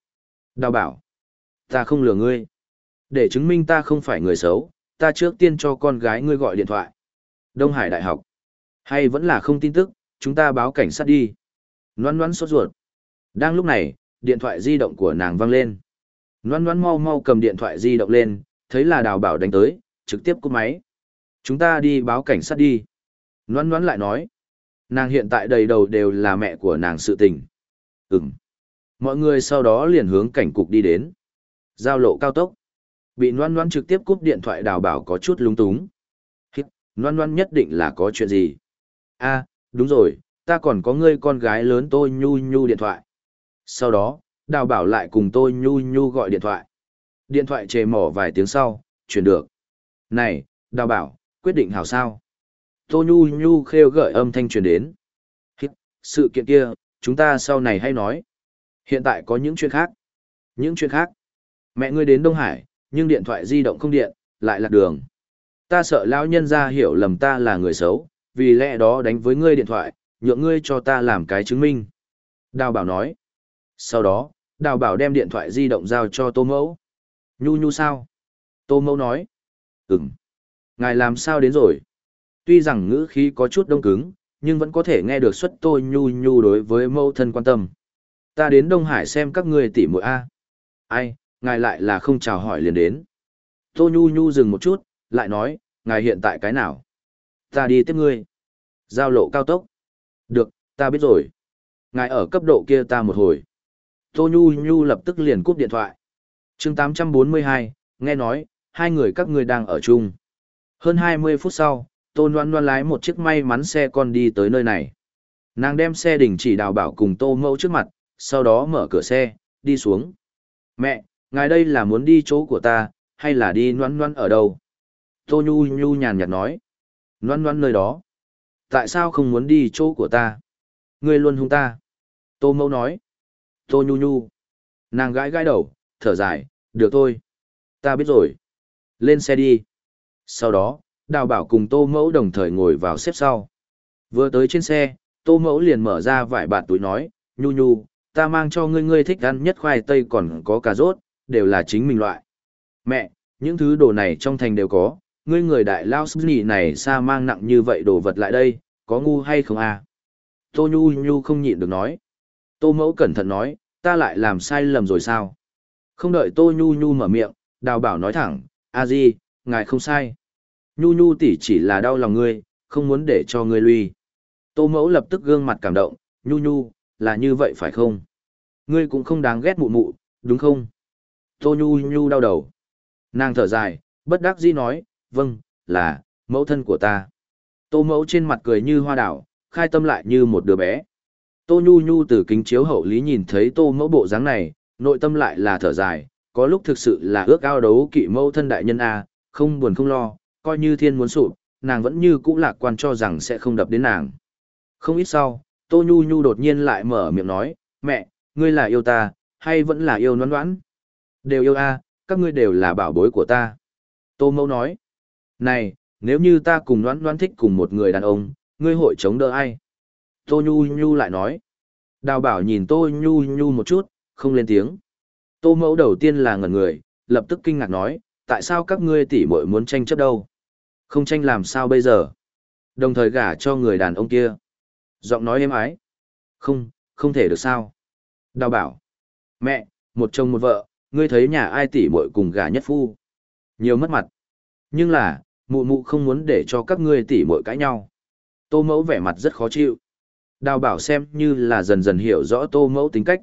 Đào bảo. Ta không lừa ngươi. Để chứng minh ta không phải người xấu, ta trước tiên cho con gái ngươi gọi điện thoại. Đông Hải Đại học. Hay vẫn là không tin tức, chúng ta báo cảnh sát đi. Loan loan sốt ruột. Đang lúc này, điện thoại di động của nàng vang lên. Loan loan mau mau cầm điện thoại di động lên, thấy là đào bảo đánh tới, trực tiếp cúp máy. Chúng ta đi báo cảnh sát đi. Loan loan lại nói. Nàng hiện tại đầy đầu đều là mẹ của nàng sự tình. Ừm. Mọi người sau đó liền hướng cảnh cục đi đến. Giao lộ cao tốc. Bị Loan Loan trực tiếp cúp điện thoại đào bảo có chút lung túng. Hít, Loan Loan nhất định là có chuyện gì. a đúng rồi, ta còn có ngươi con gái lớn tôi nhu nhu điện thoại. Sau đó, đào bảo lại cùng tôi nhu nhu gọi điện thoại. Điện thoại chề mỏ vài tiếng sau, chuyển được. Này, đào bảo, quyết định hảo sao. Tô nhu nhu khêu gợi âm thanh truyền đến. Sự kiện kia, chúng ta sau này hay nói. Hiện tại có những chuyện khác. Những chuyện khác. Mẹ ngươi đến Đông Hải, nhưng điện thoại di động không điện, lại lạc đường. Ta sợ lão nhân ra hiểu lầm ta là người xấu, vì lẽ đó đánh với ngươi điện thoại, nhượng ngươi cho ta làm cái chứng minh. Đào bảo nói. Sau đó, đào bảo đem điện thoại di động giao cho tô mẫu. Nhu nhu sao? Tô mẫu nói. Ừm. Ngài làm sao đến rồi? Tuy rằng ngữ khí có chút đông cứng, nhưng vẫn có thể nghe được xuất tô nhu nhu đối với mẫu thân quan tâm. Ta đến Đông Hải xem các ngươi tỉ muội A. Ai, ngài lại là không chào hỏi liền đến. Tô Nhu Nhu dừng một chút, lại nói, ngài hiện tại cái nào? Ta đi tiếp ngươi. Giao lộ cao tốc. Được, ta biết rồi. Ngài ở cấp độ kia ta một hồi. Tô Nhu Nhu lập tức liền cúp điện thoại. chương 842, nghe nói, hai người các ngươi đang ở chung. Hơn 20 phút sau, Tô Loan Loan lái một chiếc may mắn xe con đi tới nơi này. Nàng đem xe đình chỉ đào bảo cùng Tô Mẫu trước mặt, sau đó mở cửa xe, đi xuống. Mẹ, ngài đây là muốn đi chỗ của ta, hay là đi noan noan ở đâu? Tô Nhu Nhu nhàn nhạt nói. Noan noan nơi đó. Tại sao không muốn đi chỗ của ta? Ngươi luôn hung ta. Tô Mẫu nói. Tô Nhu Nhu. Nàng gãi gãi đầu, thở dài, được thôi. Ta biết rồi. Lên xe đi. Sau đó, Đào Bảo cùng Tô Mẫu đồng thời ngồi vào xếp sau. Vừa tới trên xe, Tô Mẫu liền mở ra vải bạt túi nói, Nhu Nhu, ta mang cho ngươi ngươi thích ăn nhất khoai tây còn có cà rốt, đều là chính mình loại. Mẹ, những thứ đồ này trong thành đều có, ngươi người đại lao sức nhị này xa mang nặng như vậy đồ vật lại đây, có ngu hay không à? Tô Nhu Nhu không nhịn được nói. Tô Mẫu cẩn thận nói, ta lại làm sai lầm rồi sao? Không đợi Tô Nhu Nhu mở miệng, đào bảo nói thẳng, a di, ngài không sai. Nhu Nhu tỷ chỉ là đau lòng ngươi, không muốn để cho ngươi lui. Tô Mẫu lập tức gương mặt cảm động, Nhu Nhu, là như vậy phải không? Ngươi cũng không đáng ghét mụ mụ, đúng không? Tô Nhu Nhu đau đầu. Nàng thở dài, bất đắc dĩ nói, vâng, là, mẫu thân của ta. Tô mẫu trên mặt cười như hoa đảo, khai tâm lại như một đứa bé. Tô Nhu Nhu từ kính chiếu hậu lý nhìn thấy tô mẫu bộ dáng này, nội tâm lại là thở dài, có lúc thực sự là ước ao đấu kỵ mẫu thân đại nhân A, không buồn không lo, coi như thiên muốn sụp, nàng vẫn như cũ lạc quan cho rằng sẽ không đập đến nàng. Không ít sau, Tô Nhu Nhu đột nhiên lại mở miệng nói, mẹ, ngươi là yêu ta, hay vẫn là yêu noãn noãn? Đều yêu a, các ngươi đều là bảo bối của ta. Tô mẫu nói, này, nếu như ta cùng noãn noãn thích cùng một người đàn ông, ngươi hội chống đỡ ai? Tô Nhu Nhu lại nói. Đào bảo nhìn Tô Nhu Nhu một chút, không lên tiếng. Tô mẫu đầu tiên là ngẩn người, lập tức kinh ngạc nói, tại sao các ngươi tỷ muội muốn tranh chấp đâu? Không tranh làm sao bây giờ? Đồng thời gả cho người đàn ông kia. Giọng nói êm ái. Không, không thể được sao? Đào bảo. Mẹ, một chồng một vợ, ngươi thấy nhà ai tỷ muội cùng gả nhất phu? Nhiều mất mặt. Nhưng là, mụ mụ không muốn để cho các ngươi tỷ muội cãi nhau. Tô mẫu vẻ mặt rất khó chịu. Đào bảo xem như là dần dần hiểu rõ tô mẫu tính cách.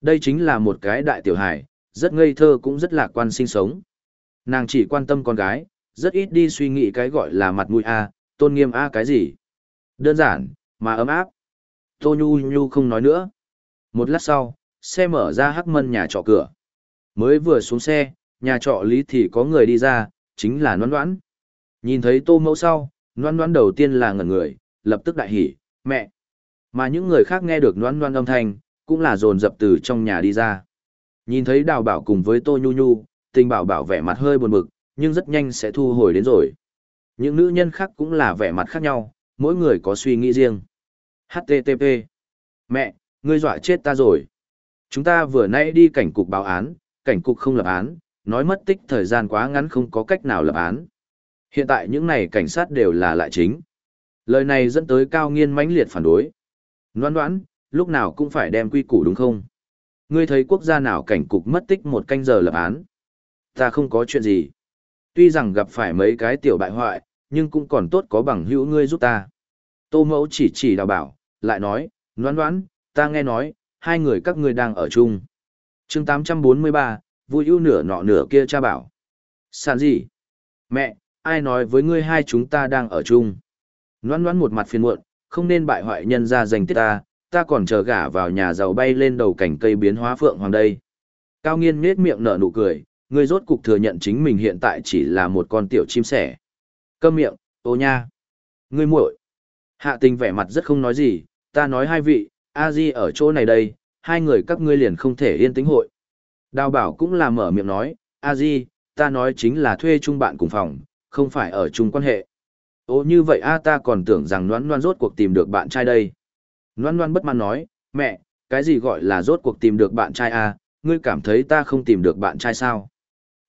Đây chính là một cái đại tiểu hải, rất ngây thơ cũng rất lạc quan sinh sống. Nàng chỉ quan tâm con gái, rất ít đi suy nghĩ cái gọi là mặt mũi A, tôn nghiêm A cái gì. Đơn giản, mà ấm áp. Tô Nhu Nhu không nói nữa. Một lát sau, xe mở ra hắc mân nhà trọ cửa. Mới vừa xuống xe, nhà trọ lý thì có người đi ra, chính là noan đoán. Nhìn thấy tô mẫu sau, noan đoán đầu tiên là ngẩn người, lập tức đại hỉ, mẹ. Mà những người khác nghe được noan đoán âm thanh, cũng là dồn dập từ trong nhà đi ra. Nhìn thấy đào bảo cùng với tô nhu nhu, tình bảo bảo vẻ mặt hơi buồn bực, nhưng rất nhanh sẽ thu hồi đến rồi. Những nữ nhân khác cũng là vẻ mặt khác nhau, mỗi người có suy nghĩ riêng. HTTP Mẹ, ngươi dọa chết ta rồi. Chúng ta vừa nãy đi cảnh cục báo án, cảnh cục không lập án, nói mất tích thời gian quá ngắn không có cách nào lập án. Hiện tại những này cảnh sát đều là lại chính. Lời này dẫn tới cao nghiên mãnh liệt phản đối. Loan đoán, lúc nào cũng phải đem quy củ đúng không? Ngươi thấy quốc gia nào cảnh cục mất tích một canh giờ lập án? Ta không có chuyện gì. Tuy rằng gặp phải mấy cái tiểu bại hoại, nhưng cũng còn tốt có bằng hữu ngươi giúp ta. Tô mẫu chỉ chỉ đào bảo, lại nói, noan đoán, ta nghe nói, hai người các ngươi đang ở chung. chương 843, vui ưu nửa nọ nửa kia cha bảo. Sàn gì? Mẹ, ai nói với ngươi hai chúng ta đang ở chung? Noan đoán một mặt phiền muộn, không nên bại hoại nhân ra danh tiết ta, ta còn chờ gả vào nhà giàu bay lên đầu cảnh cây biến hóa phượng hoàng đây. Cao nghiên nết miệng nở nụ cười, ngươi rốt cục thừa nhận chính mình hiện tại chỉ là một con tiểu chim sẻ. Câm miệng, ô nha. Ngươi muội. Hạ tình vẻ mặt rất không nói gì, ta nói hai vị, a di ở chỗ này đây, hai người các ngươi liền không thể yên tĩnh hội. Đào bảo cũng là mở miệng nói, a di, ta nói chính là thuê chung bạn cùng phòng, không phải ở chung quan hệ. Ô như vậy a ta còn tưởng rằng Loan Loan rốt cuộc tìm được bạn trai đây. Loan Loan bất mãn nói, mẹ, cái gì gọi là rốt cuộc tìm được bạn trai a ngươi cảm thấy ta không tìm được bạn trai sao?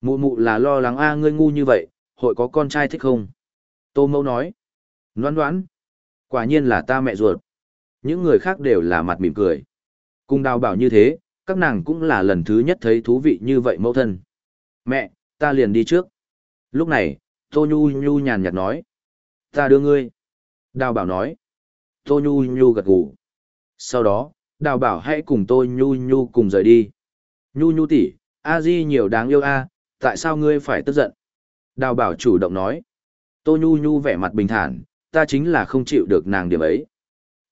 Mụ mụ là lo lắng a ngươi ngu như vậy, hội có con trai thích không? Tô mẫu nói. Loan Loan, Quả nhiên là ta mẹ ruột. Những người khác đều là mặt mỉm cười. Cùng đào bảo như thế, các nàng cũng là lần thứ nhất thấy thú vị như vậy mẫu thân. Mẹ, ta liền đi trước. Lúc này, Tô Nhu Nhu nhàn nhạt nói. Ta đưa ngươi. Đào bảo nói. Tô Nhu Nhu gật gù. Sau đó, đào bảo hãy cùng Tô Nhu Nhu cùng rời đi. Nhu Nhu tỷ, A Di nhiều đáng yêu a, tại sao ngươi phải tức giận? Đào bảo chủ động nói. Tô Nhu Nhu vẻ mặt bình thản, ta chính là không chịu được nàng điểm ấy.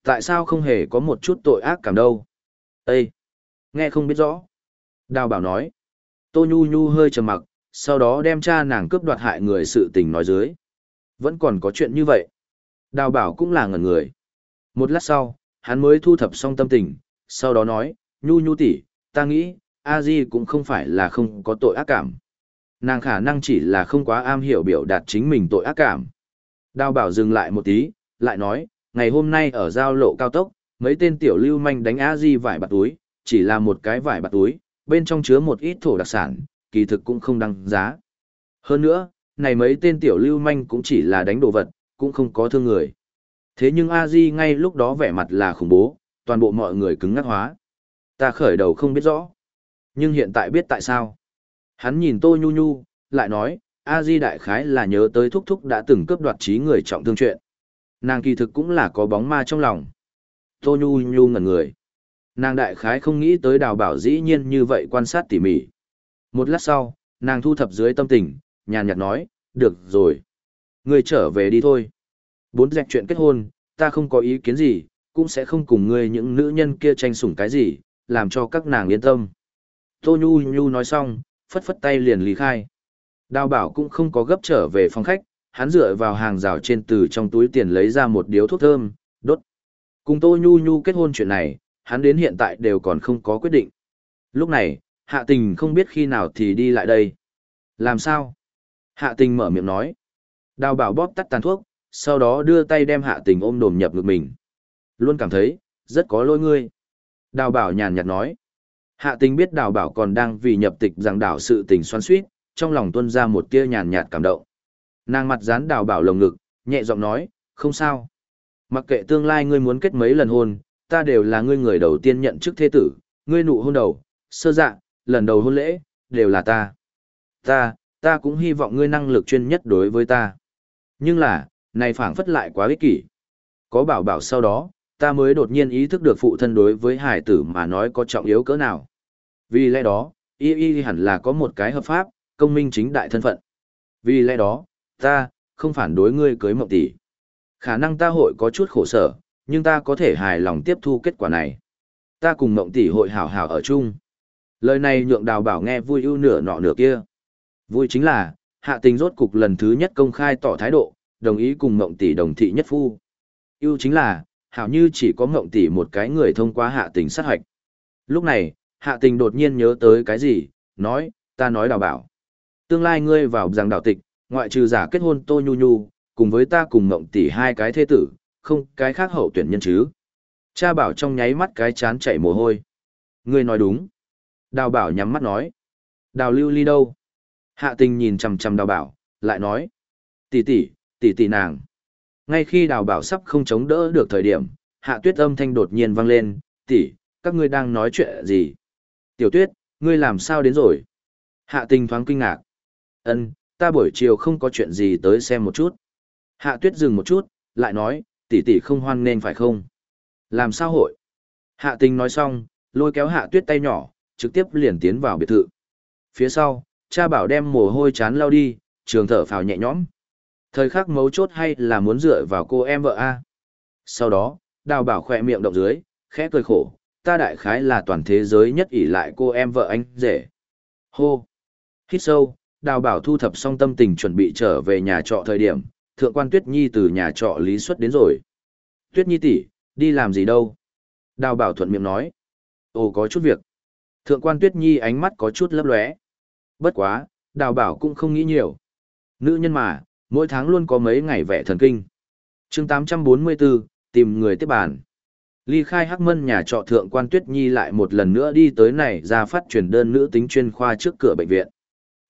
Tại sao không hề có một chút tội ác cảm đâu? Ê! Nghe không biết rõ. Đào bảo nói. Tô Nhu Nhu hơi trầm mặc, sau đó đem cha nàng cướp đoạt hại người sự tình nói dưới. Vẫn còn có chuyện như vậy. Đào bảo cũng là ngẩn người. Một lát sau, hắn mới thu thập xong tâm tình, sau đó nói, Nhu Nhu tỷ, ta nghĩ, a di cũng không phải là không có tội ác cảm nàng khả năng chỉ là không quá am hiểu biểu đạt chính mình tội ác cảm đào bảo dừng lại một tí lại nói ngày hôm nay ở giao lộ cao tốc mấy tên tiểu lưu manh đánh a di vải bạt túi chỉ là một cái vải bạt túi bên trong chứa một ít thổ đặc sản kỳ thực cũng không đăng giá hơn nữa này mấy tên tiểu lưu manh cũng chỉ là đánh đồ vật cũng không có thương người thế nhưng a di ngay lúc đó vẻ mặt là khủng bố toàn bộ mọi người cứng ngắc hóa ta khởi đầu không biết rõ nhưng hiện tại biết tại sao. Hắn nhìn Tô Nhu Nhu, lại nói, A Di Đại Khái là nhớ tới Thúc Thúc đã từng cướp đoạt trí người trọng thương chuyện. Nàng kỳ thực cũng là có bóng ma trong lòng. Tô Nhu Nhu ngẩn người. Nàng Đại Khái không nghĩ tới đào bảo dĩ nhiên như vậy quan sát tỉ mỉ. Một lát sau, nàng thu thập dưới tâm tình, nhàn nhạt nói, được rồi. ngươi trở về đi thôi. Bốn dẹp chuyện kết hôn, ta không có ý kiến gì, cũng sẽ không cùng ngươi những nữ nhân kia tranh sủng cái gì, làm cho các nàng yên tâm. Tô Nhu Nhu nói xong, phất phất tay liền lý khai. Đào bảo cũng không có gấp trở về phòng khách, hắn dựa vào hàng rào trên từ trong túi tiền lấy ra một điếu thuốc thơm, đốt. Cùng Tô Nhu Nhu kết hôn chuyện này, hắn đến hiện tại đều còn không có quyết định. Lúc này, hạ tình không biết khi nào thì đi lại đây. Làm sao? Hạ tình mở miệng nói. Đào bảo bóp tắt tàn thuốc, sau đó đưa tay đem hạ tình ôm đồm nhập ngực mình. Luôn cảm thấy, rất có lỗi ngươi. Đào bảo nhàn nhạt nói. Hạ tình biết đào bảo còn đang vì nhập tịch rằng đảo sự tình xoắn suýt, trong lòng tuân ra một tia nhàn nhạt cảm động. Nàng mặt dán đào bảo lồng ngực, nhẹ giọng nói, không sao. Mặc kệ tương lai ngươi muốn kết mấy lần hôn, ta đều là ngươi người đầu tiên nhận chức thế tử, ngươi nụ hôn đầu, sơ dạ, lần đầu hôn lễ, đều là ta. Ta, ta cũng hy vọng ngươi năng lực chuyên nhất đối với ta. Nhưng là, này phảng phất lại quá ích kỷ. Có bảo bảo sau đó, ta mới đột nhiên ý thức được phụ thân đối với hải tử mà nói có trọng yếu cỡ nào. Vì lẽ đó, y y hẳn là có một cái hợp pháp, công minh chính đại thân phận. Vì lẽ đó, ta, không phản đối ngươi cưới mộng tỷ. Khả năng ta hội có chút khổ sở, nhưng ta có thể hài lòng tiếp thu kết quả này. Ta cùng mộng tỷ hội hảo hảo ở chung. Lời này nhượng đào bảo nghe vui ưu nửa nọ nửa kia. Vui chính là, hạ tình rốt cục lần thứ nhất công khai tỏ thái độ, đồng ý cùng mộng tỷ đồng thị nhất phu. yêu chính là, hảo như chỉ có mộng tỷ một cái người thông qua hạ tình sát hoạch. Lúc này, hạ tình đột nhiên nhớ tới cái gì, nói, ta nói đào bảo. Tương lai ngươi vào rằng đào tịch, ngoại trừ giả kết hôn tô nhu nhu, cùng với ta cùng mộng tỷ hai cái thế tử, không cái khác hậu tuyển nhân chứ. Cha bảo trong nháy mắt cái chán chảy mồ hôi. Ngươi nói đúng. Đào bảo nhắm mắt nói. Đào lưu ly đâu? Hạ tình nhìn chằm chằm đào bảo, lại nói. Tỷ tỷ, tỷ tỷ nàng. Ngay khi đào bảo sắp không chống đỡ được thời điểm, hạ tuyết âm thanh đột nhiên vang lên. Tỷ, các ngươi đang nói chuyện gì? Tiểu tuyết, ngươi làm sao đến rồi? Hạ tình thoáng kinh ngạc. Ân, ta buổi chiều không có chuyện gì tới xem một chút. Hạ tuyết dừng một chút, lại nói, tỷ tỷ không hoan nên phải không? Làm sao hội? Hạ tình nói xong, lôi kéo hạ tuyết tay nhỏ, trực tiếp liền tiến vào biệt thự. Phía sau, cha bảo đem mồ hôi chán lau đi, trường thở phào nhẹ nhõm. Thời khắc mấu chốt hay là muốn dựa vào cô em vợ A. Sau đó, đào bảo khỏe miệng động dưới, khẽ cười khổ, ta đại khái là toàn thế giới nhất ỷ lại cô em vợ anh rể. Hô! Hít sâu, đào bảo thu thập xong tâm tình chuẩn bị trở về nhà trọ thời điểm, thượng quan Tuyết Nhi từ nhà trọ lý xuất đến rồi. Tuyết Nhi tỷ, đi làm gì đâu? Đào bảo thuận miệng nói. Ồ có chút việc. Thượng quan Tuyết Nhi ánh mắt có chút lấp lóe. Bất quá, đào bảo cũng không nghĩ nhiều. Nữ nhân mà, mỗi tháng luôn có mấy ngày vẻ thần kinh. chương 844, tìm người tiếp bàn. Ly khai Hắc Mân nhà trọ thượng quan Tuyết Nhi lại một lần nữa đi tới này ra phát truyền đơn nữ tính chuyên khoa trước cửa bệnh viện.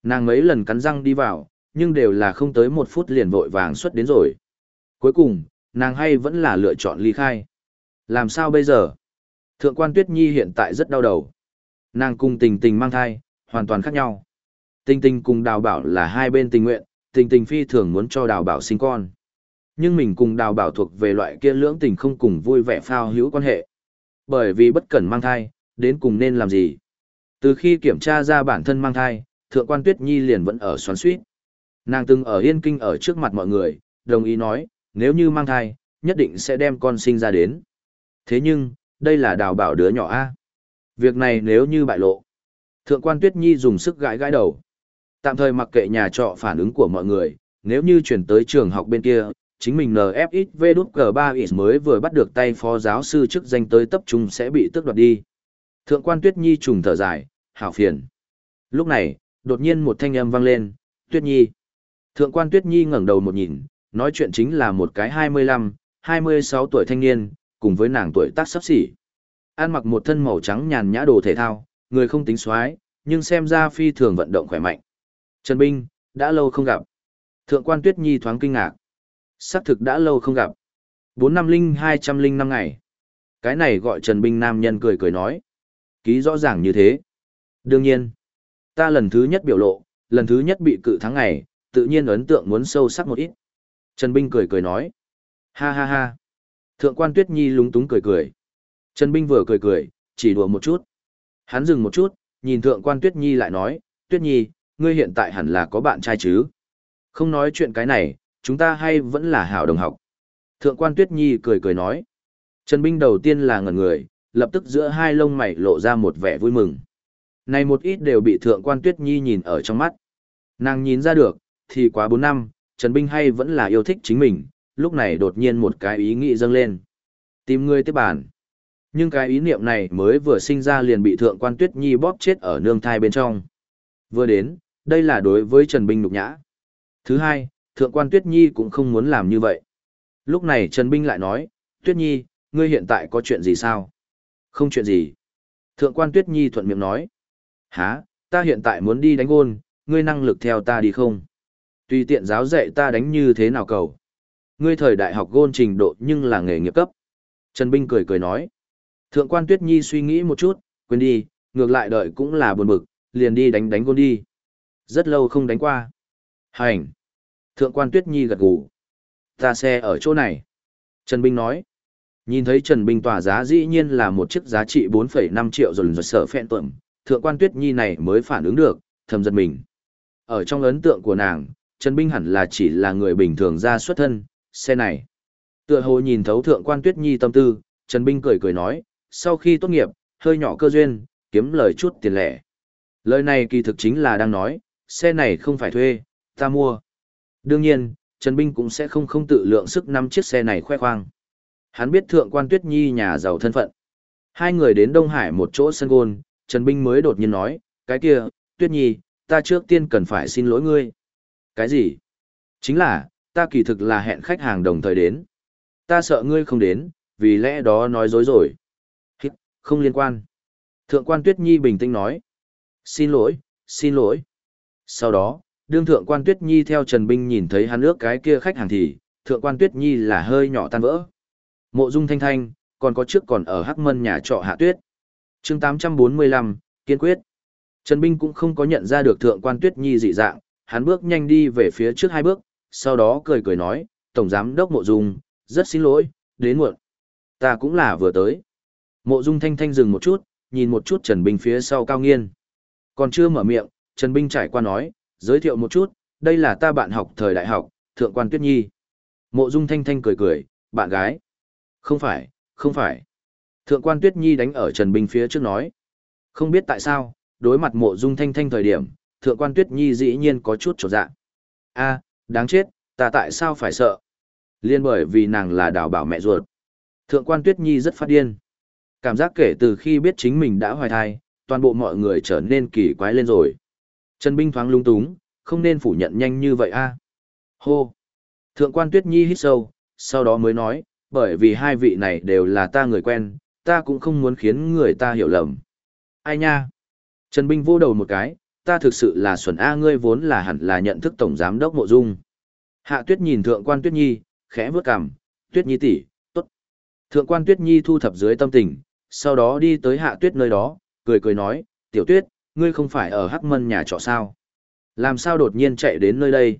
Nàng mấy lần cắn răng đi vào, nhưng đều là không tới một phút liền vội vàng xuất đến rồi. Cuối cùng, nàng hay vẫn là lựa chọn ly khai. Làm sao bây giờ? Thượng quan Tuyết Nhi hiện tại rất đau đầu. Nàng cùng tình tình mang thai, hoàn toàn khác nhau. Tình tình cùng đào bảo là hai bên tình nguyện, tình tình phi thường muốn cho đào bảo sinh con. Nhưng mình cùng đào bảo thuộc về loại kia lưỡng tình không cùng vui vẻ phao hữu quan hệ. Bởi vì bất cần mang thai, đến cùng nên làm gì? Từ khi kiểm tra ra bản thân mang thai, thượng quan Tuyết Nhi liền vẫn ở xoắn suýt. Nàng từng ở yên kinh ở trước mặt mọi người, đồng ý nói, nếu như mang thai, nhất định sẽ đem con sinh ra đến. Thế nhưng, đây là đào bảo đứa nhỏ A. Việc này nếu như bại lộ. Thượng quan Tuyết Nhi dùng sức gãi gãi đầu. Tạm thời mặc kệ nhà trọ phản ứng của mọi người, nếu như chuyển tới trường học bên kia, chính mình NFXV đút G3 mới vừa bắt được tay phó giáo sư chức danh tới tập trung sẽ bị tước đoạt đi. Thượng quan Tuyết Nhi trùng thở dài, hảo phiền. Lúc này, đột nhiên một thanh âm vang lên, Tuyết Nhi. Thượng quan Tuyết Nhi ngẩng đầu một nhìn, nói chuyện chính là một cái 25, 26 tuổi thanh niên, cùng với nàng tuổi tác sắp xỉ. An mặc một thân màu trắng nhàn nhã đồ thể thao, người không tính xoái, nhưng xem ra phi thường vận động khỏe mạnh. Trần Binh, đã lâu không gặp. Thượng quan Tuyết Nhi thoáng kinh ngạc. Xác thực đã lâu không gặp. bốn năm linh 200 năm ngày. Cái này gọi Trần Binh nam nhân cười cười nói. Ký rõ ràng như thế. Đương nhiên, ta lần thứ nhất biểu lộ, lần thứ nhất bị cự thắng ngày, tự nhiên ấn tượng muốn sâu sắc một ít. Trần Binh cười cười nói. Ha ha ha. Thượng quan Tuyết Nhi lúng túng cười cười. Trần Binh vừa cười cười, chỉ đùa một chút. Hắn dừng một chút, nhìn thượng quan Tuyết Nhi lại nói, Tuyết Nhi, ngươi hiện tại hẳn là có bạn trai chứ? Không nói chuyện cái này, chúng ta hay vẫn là hảo đồng học. Thượng quan Tuyết Nhi cười cười nói. Trần Binh đầu tiên là ngẩn người, lập tức giữa hai lông mày lộ ra một vẻ vui mừng. Này một ít đều bị thượng quan Tuyết Nhi nhìn ở trong mắt. Nàng nhìn ra được, thì quá 4 năm, Trần Binh hay vẫn là yêu thích chính mình, lúc này đột nhiên một cái ý nghĩ dâng lên. Tìm người tiếp bản. Nhưng cái ý niệm này mới vừa sinh ra liền bị thượng quan Tuyết Nhi bóp chết ở nương thai bên trong. Vừa đến, đây là đối với Trần Binh nhục nhã. Thứ hai, thượng quan Tuyết Nhi cũng không muốn làm như vậy. Lúc này Trần Binh lại nói, Tuyết Nhi, ngươi hiện tại có chuyện gì sao? Không chuyện gì. Thượng quan Tuyết Nhi thuận miệng nói. Hả, ta hiện tại muốn đi đánh gôn, ngươi năng lực theo ta đi không? Tùy tiện giáo dạy ta đánh như thế nào cầu. Ngươi thời đại học gôn trình độ nhưng là nghề nghiệp cấp. Trần Binh cười cười nói. Thượng quan Tuyết Nhi suy nghĩ một chút, quên đi, ngược lại đợi cũng là buồn bực, liền đi đánh đánh gôn đi. Rất lâu không đánh qua. Hành. Thượng quan Tuyết Nhi gật gù. Ta xe ở chỗ này. Trần Binh nói. Nhìn thấy Trần Binh tỏa giá dĩ nhiên là một chiếc giá trị 4,5 triệu rồi rồi sở phẹn tuẩm, thượng quan Tuyết Nhi này mới phản ứng được, thầm giật mình. Ở trong ấn tượng của nàng, Trần Binh hẳn là chỉ là người bình thường ra xuất thân, xe này. Tựa hồ nhìn thấu thượng quan Tuyết Nhi tâm tư, Trần Binh cười cười nói, sau khi tốt nghiệp, hơi nhỏ cơ duyên, kiếm lời chút tiền lẻ. Lời này kỳ thực chính là đang nói, xe này không phải thuê, ta mua. Đương nhiên, Trần Binh cũng sẽ không không tự lượng sức nắm chiếc xe này khoe khoang. Hắn biết thượng quan Tuyết Nhi nhà giàu thân phận. Hai người đến Đông Hải một chỗ sân gôn, Trần Binh mới đột nhiên nói, cái kia, Tuyết Nhi, ta trước tiên cần phải xin lỗi ngươi. Cái gì? Chính là, ta kỳ thực là hẹn khách hàng đồng thời đến. Ta sợ ngươi không đến, vì lẽ đó nói dối rồi. Hít, không liên quan. Thượng quan Tuyết Nhi bình tĩnh nói. Xin lỗi, xin lỗi. Sau đó, đương thượng quan Tuyết Nhi theo Trần Binh nhìn thấy hắn ước cái kia khách hàng thì, thượng quan Tuyết Nhi là hơi nhỏ tan vỡ. Mộ dung thanh thanh, còn có trước còn ở Hắc Mân nhà trọ Hạ Tuyết. chương 845, kiên quyết. Trần Binh cũng không có nhận ra được thượng quan Tuyết Nhi dị dạng, hắn bước nhanh đi về phía trước hai bước, sau đó cười cười nói, Tổng Giám Đốc Mộ Dung, rất xin lỗi, đến muộn. Ta cũng là vừa tới. Mộ Dung thanh thanh dừng một chút, nhìn một chút Trần Binh phía sau cao nghiên. Còn chưa mở miệng, Trần Binh trải qua nói, giới thiệu một chút, đây là ta bạn học thời đại học, Thượng quan Tuyết Nhi. Mộ Dung thanh thanh cười cười, bạn gái. Không phải, không phải. Thượng quan Tuyết Nhi đánh ở Trần Binh phía trước nói. Không biết tại sao, đối mặt mộ dung thanh thanh thời điểm, thượng quan Tuyết Nhi dĩ nhiên có chút trột dạ. a đáng chết, ta tại sao phải sợ? Liên bởi vì nàng là đào bảo mẹ ruột. Thượng quan Tuyết Nhi rất phát điên. Cảm giác kể từ khi biết chính mình đã hoài thai, toàn bộ mọi người trở nên kỳ quái lên rồi. Trần Binh thoáng lung túng, không nên phủ nhận nhanh như vậy a. Hô. Thượng quan Tuyết Nhi hít sâu, sau đó mới nói, bởi vì hai vị này đều là ta người quen, ta cũng không muốn khiến người ta hiểu lầm. Ai nha? Trần Binh vô đầu một cái, ta thực sự là xuẩn A ngươi vốn là hẳn là nhận thức Tổng Giám Đốc Mộ Dung. Hạ Tuyết nhìn Thượng quan Tuyết Nhi, khẽ vướt cằm, Tuyết Nhi tỷ, tốt. Thượng quan Tuyết Nhi thu thập dưới tâm tình, sau đó đi tới Hạ Tuyết nơi đó, cười cười nói, Tiểu Tuyết, ngươi không phải ở Hắc Mân nhà trọ sao? Làm sao đột nhiên chạy đến nơi đây?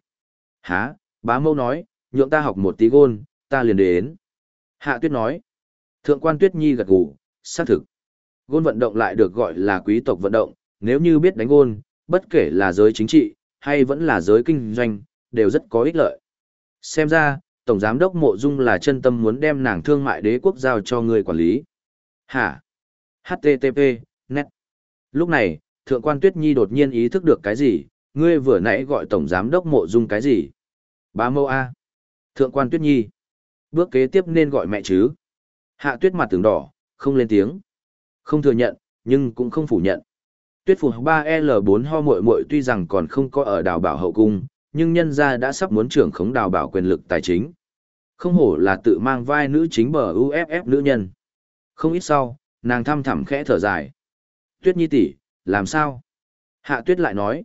Hả, bá mâu nói, nhượng ta học một tí gôn, ta liền đến. Hạ Tuyết nói. Thượng quan Tuyết Nhi gật gù, xác thực. Gôn vận động lại được gọi là quý tộc vận động, nếu như biết đánh gôn, bất kể là giới chính trị, hay vẫn là giới kinh doanh, đều rất có ích lợi. Xem ra, Tổng Giám đốc Mộ Dung là chân tâm muốn đem nàng thương mại đế quốc giao cho người quản lý. Hả? HTTP, net. Lúc này, Thượng quan Tuyết Nhi đột nhiên ý thức được cái gì, ngươi vừa nãy gọi Tổng Giám đốc Mộ Dung cái gì? Bá mâu A. Thượng quan Tuyết Nhi. Bước kế tiếp nên gọi mẹ chứ. Hạ tuyết mặt tường đỏ, không lên tiếng. Không thừa nhận, nhưng cũng không phủ nhận. Tuyết phủ ba l 4 ho muội muội tuy rằng còn không có ở đào bảo hậu cung, nhưng nhân gia đã sắp muốn trưởng khống đào bảo quyền lực tài chính. Không hổ là tự mang vai nữ chính bờ UFF nữ nhân. Không ít sau, nàng thăm thẳm khẽ thở dài. Tuyết Nhi tỷ, làm sao? Hạ Tuyết lại nói.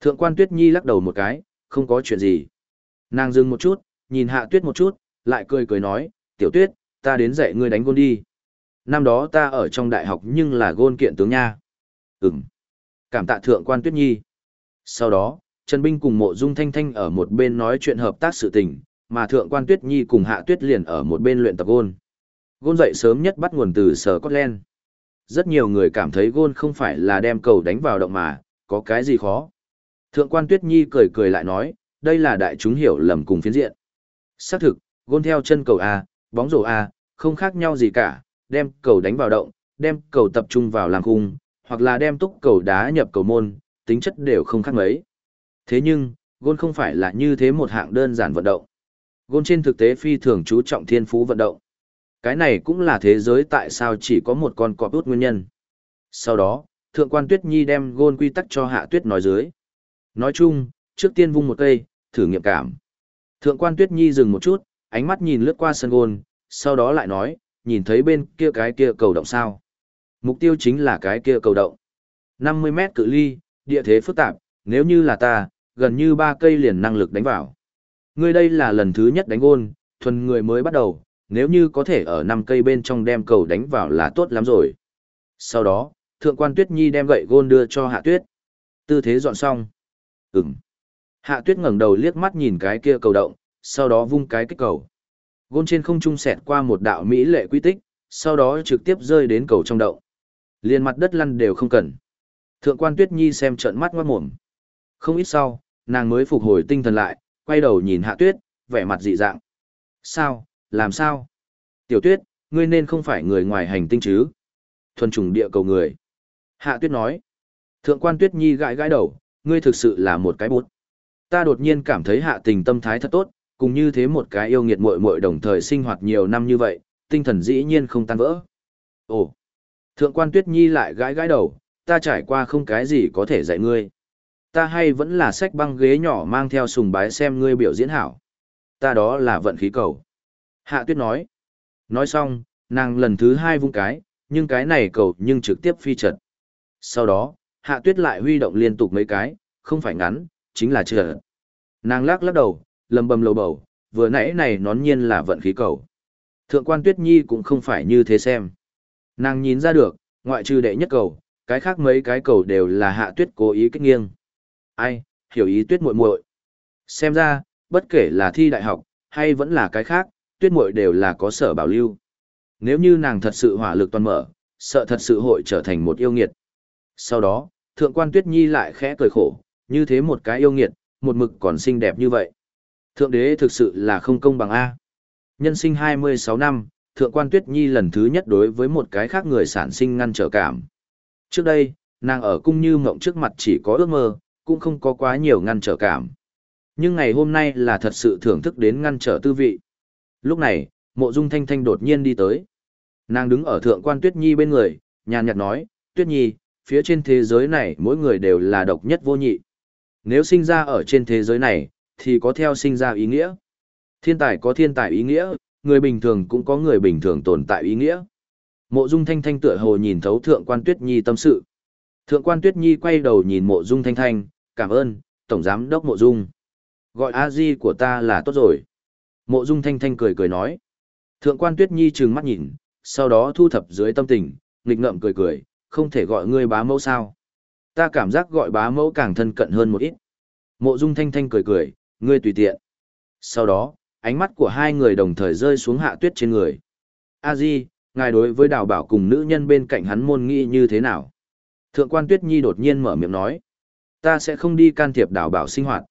Thượng quan Tuyết Nhi lắc đầu một cái, không có chuyện gì. Nàng dừng một chút, nhìn Hạ Tuyết một chút, lại cười cười nói, tiểu tuyết, ta đến dạy ngươi đánh gôn đi. Năm đó ta ở trong đại học nhưng là gôn kiện tướng nha. Ừm. Cảm tạ thượng quan tuyết nhi. Sau đó, Trần Binh cùng mộ dung thanh thanh ở một bên nói chuyện hợp tác sự tình, mà thượng quan tuyết nhi cùng hạ tuyết liền ở một bên luyện tập gôn. Gôn dậy sớm nhất bắt nguồn từ sở Scotland. Rất nhiều người cảm thấy gôn không phải là đem cầu đánh vào động mà, có cái gì khó. Thượng quan tuyết nhi cười cười lại nói, đây là đại chúng hiểu lầm cùng phiến diện. Xác thực, gôn theo chân cầu A, bóng rổ A, không khác nhau gì cả, đem cầu đánh vào động, đem cầu tập trung vào làng khung, hoặc là đem túc cầu đá nhập cầu môn, tính chất đều không khác mấy. Thế nhưng, gôn không phải là như thế một hạng đơn giản vận động. Gôn trên thực tế phi thường chú trọng thiên phú vận động. Cái này cũng là thế giới tại sao chỉ có một con cọp út nguyên nhân. Sau đó, Thượng quan Tuyết Nhi đem gôn quy tắc cho Hạ Tuyết nói dưới. Nói chung, trước tiên vung một cây, thử nghiệm cảm. Thượng quan Tuyết Nhi dừng một chút, ánh mắt nhìn lướt qua sân gôn, sau đó lại nói, nhìn thấy bên kia cái kia cầu động sao. Mục tiêu chính là cái kia cầu động. 50 mét cự ly, địa thế phức tạp, nếu như là ta, gần như ba cây liền năng lực đánh vào. Ngươi đây là lần thứ nhất đánh gôn, thuần người mới bắt đầu, nếu như có thể ở năm cây bên trong đem cầu đánh vào là tốt lắm rồi. Sau đó, thượng quan tuyết nhi đem gậy gôn đưa cho hạ tuyết. Tư thế dọn xong. Ừm. Hạ tuyết ngẩng đầu liếc mắt nhìn cái kia cầu động, sau đó vung cái kích cầu. Gôn trên không trung xẹt qua một đạo mỹ lệ quy tích, sau đó trực tiếp rơi đến cầu trong động. Liên mặt đất lăn đều không cần. Thượng quan Tuyết Nhi xem trợn mắt ngoát mồm. Không ít sau, nàng mới phục hồi tinh thần lại, quay đầu nhìn Hạ Tuyết, vẻ mặt dị dạng. Sao, làm sao? Tiểu Tuyết, ngươi nên không phải người ngoài hành tinh chứ? Thuần trùng địa cầu người. Hạ Tuyết nói. Thượng quan Tuyết Nhi gãi gãi đầu, ngươi thực sự là một cái bút. Ta đột nhiên cảm thấy hạ tình tâm thái thật tốt, cùng như thế một cái yêu nghiệt muội muội đồng thời sinh hoạt nhiều năm như vậy, tinh thần dĩ nhiên không tan vỡ. Ồ, thượng quan tuyết nhi lại gãi gãi đầu, ta trải qua không cái gì có thể dạy ngươi. Ta hay vẫn là sách băng ghế nhỏ mang theo sùng bái xem ngươi biểu diễn hảo. Ta đó là vận khí cầu. Hạ tuyết nói. Nói xong, nàng lần thứ hai vung cái, nhưng cái này cầu nhưng trực tiếp phi trật. Sau đó, hạ tuyết lại huy động liên tục mấy cái, không phải ngắn, chính là trượt. Nàng lắc lắc đầu, lầm bầm lầu bầu, vừa nãy này nón nhiên là vận khí cầu. Thượng quan Tuyết Nhi cũng không phải như thế xem. Nàng nhìn ra được, ngoại trừ đệ nhất cầu, cái khác mấy cái cầu đều là hạ tuyết cố ý kích nghiêng. Ai, hiểu ý tuyết muội muội. Xem ra, bất kể là thi đại học, hay vẫn là cái khác, tuyết muội đều là có sở bảo lưu. Nếu như nàng thật sự hỏa lực toàn mở, sợ thật sự hội trở thành một yêu nghiệt. Sau đó, thượng quan tuyết nhi lại khẽ cười khổ, như thế một cái yêu nghiệt, một mực còn xinh đẹp như vậy. Thượng đế thực sự là không công bằng A. Nhân sinh 26 năm, Thượng quan Tuyết Nhi lần thứ nhất đối với một cái khác người sản sinh ngăn trở cảm. Trước đây, nàng ở cung như mộng trước mặt chỉ có ước mơ, cũng không có quá nhiều ngăn trở cảm. Nhưng ngày hôm nay là thật sự thưởng thức đến ngăn trở tư vị. Lúc này, mộ dung thanh thanh đột nhiên đi tới. Nàng đứng ở thượng quan Tuyết Nhi bên người, nhàn nhạt nói, Tuyết Nhi, phía trên thế giới này mỗi người đều là độc nhất vô nhị. Nếu sinh ra ở trên thế giới này, thì có theo sinh ra ý nghĩa. Thiên tài có thiên tài ý nghĩa, người bình thường cũng có người bình thường tồn tại ý nghĩa. Mộ Dung Thanh Thanh tựa hồ nhìn thấu Thượng quan Tuyết Nhi tâm sự. Thượng quan Tuyết Nhi quay đầu nhìn Mộ Dung Thanh Thanh, cảm ơn, Tổng Giám Đốc Mộ Dung. Gọi a di của ta là tốt rồi. Mộ Dung Thanh Thanh cười cười nói. Thượng quan Tuyết Nhi trừng mắt nhìn, sau đó thu thập dưới tâm tình, nghịch ngợm cười cười, không thể gọi ngươi bá mẫu sao. Ta cảm giác gọi bá mẫu càng thân cận hơn một ít. Mộ Dung Thanh Thanh cười cười, ngươi tùy tiện. Sau đó, ánh mắt của hai người đồng thời rơi xuống hạ tuyết trên người. A Di, ngài đối với đào bảo cùng nữ nhân bên cạnh hắn môn nghĩ như thế nào? Thượng quan Tuyết Nhi đột nhiên mở miệng nói. Ta sẽ không đi can thiệp đào bảo sinh hoạt.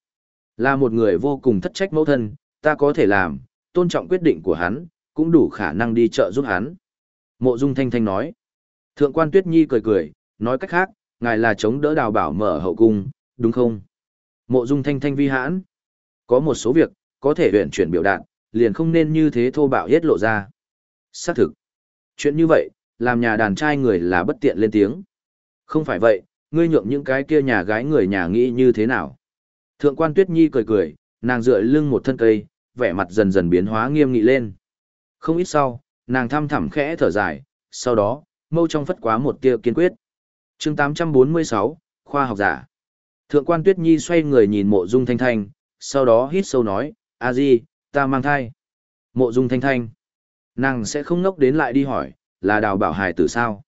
Là một người vô cùng thất trách mẫu thân, ta có thể làm, tôn trọng quyết định của hắn, cũng đủ khả năng đi chợ giúp hắn. Mộ Dung Thanh Thanh nói. Thượng quan Tuyết Nhi cười cười, nói cách khác, ngài là chống đỡ đào bảo mở hậu cung, đúng không? Mộ Dung Thanh Thanh vi hãn. Có một số việc, có thể luyện chuyển biểu đạt, liền không nên như thế thô bạo hết lộ ra. Xác thực. Chuyện như vậy, làm nhà đàn trai người là bất tiện lên tiếng. Không phải vậy, ngươi nhượng những cái kia nhà gái người nhà nghĩ như thế nào? Thượng quan Tuyết Nhi cười cười, nàng dựa lưng một thân cây, vẻ mặt dần dần biến hóa nghiêm nghị lên. Không ít sau, nàng thăm thẳm khẽ thở dài, sau đó, mâu trong phất quá một tia kiên quyết. chương 846, khoa học giả. Thượng quan Tuyết Nhi xoay người nhìn mộ dung thanh thanh, sau đó hít sâu nói, a di, ta mang thai. Mộ dung thanh thanh. Nàng sẽ không ngốc đến lại đi hỏi, là đào bảo hài tử sao?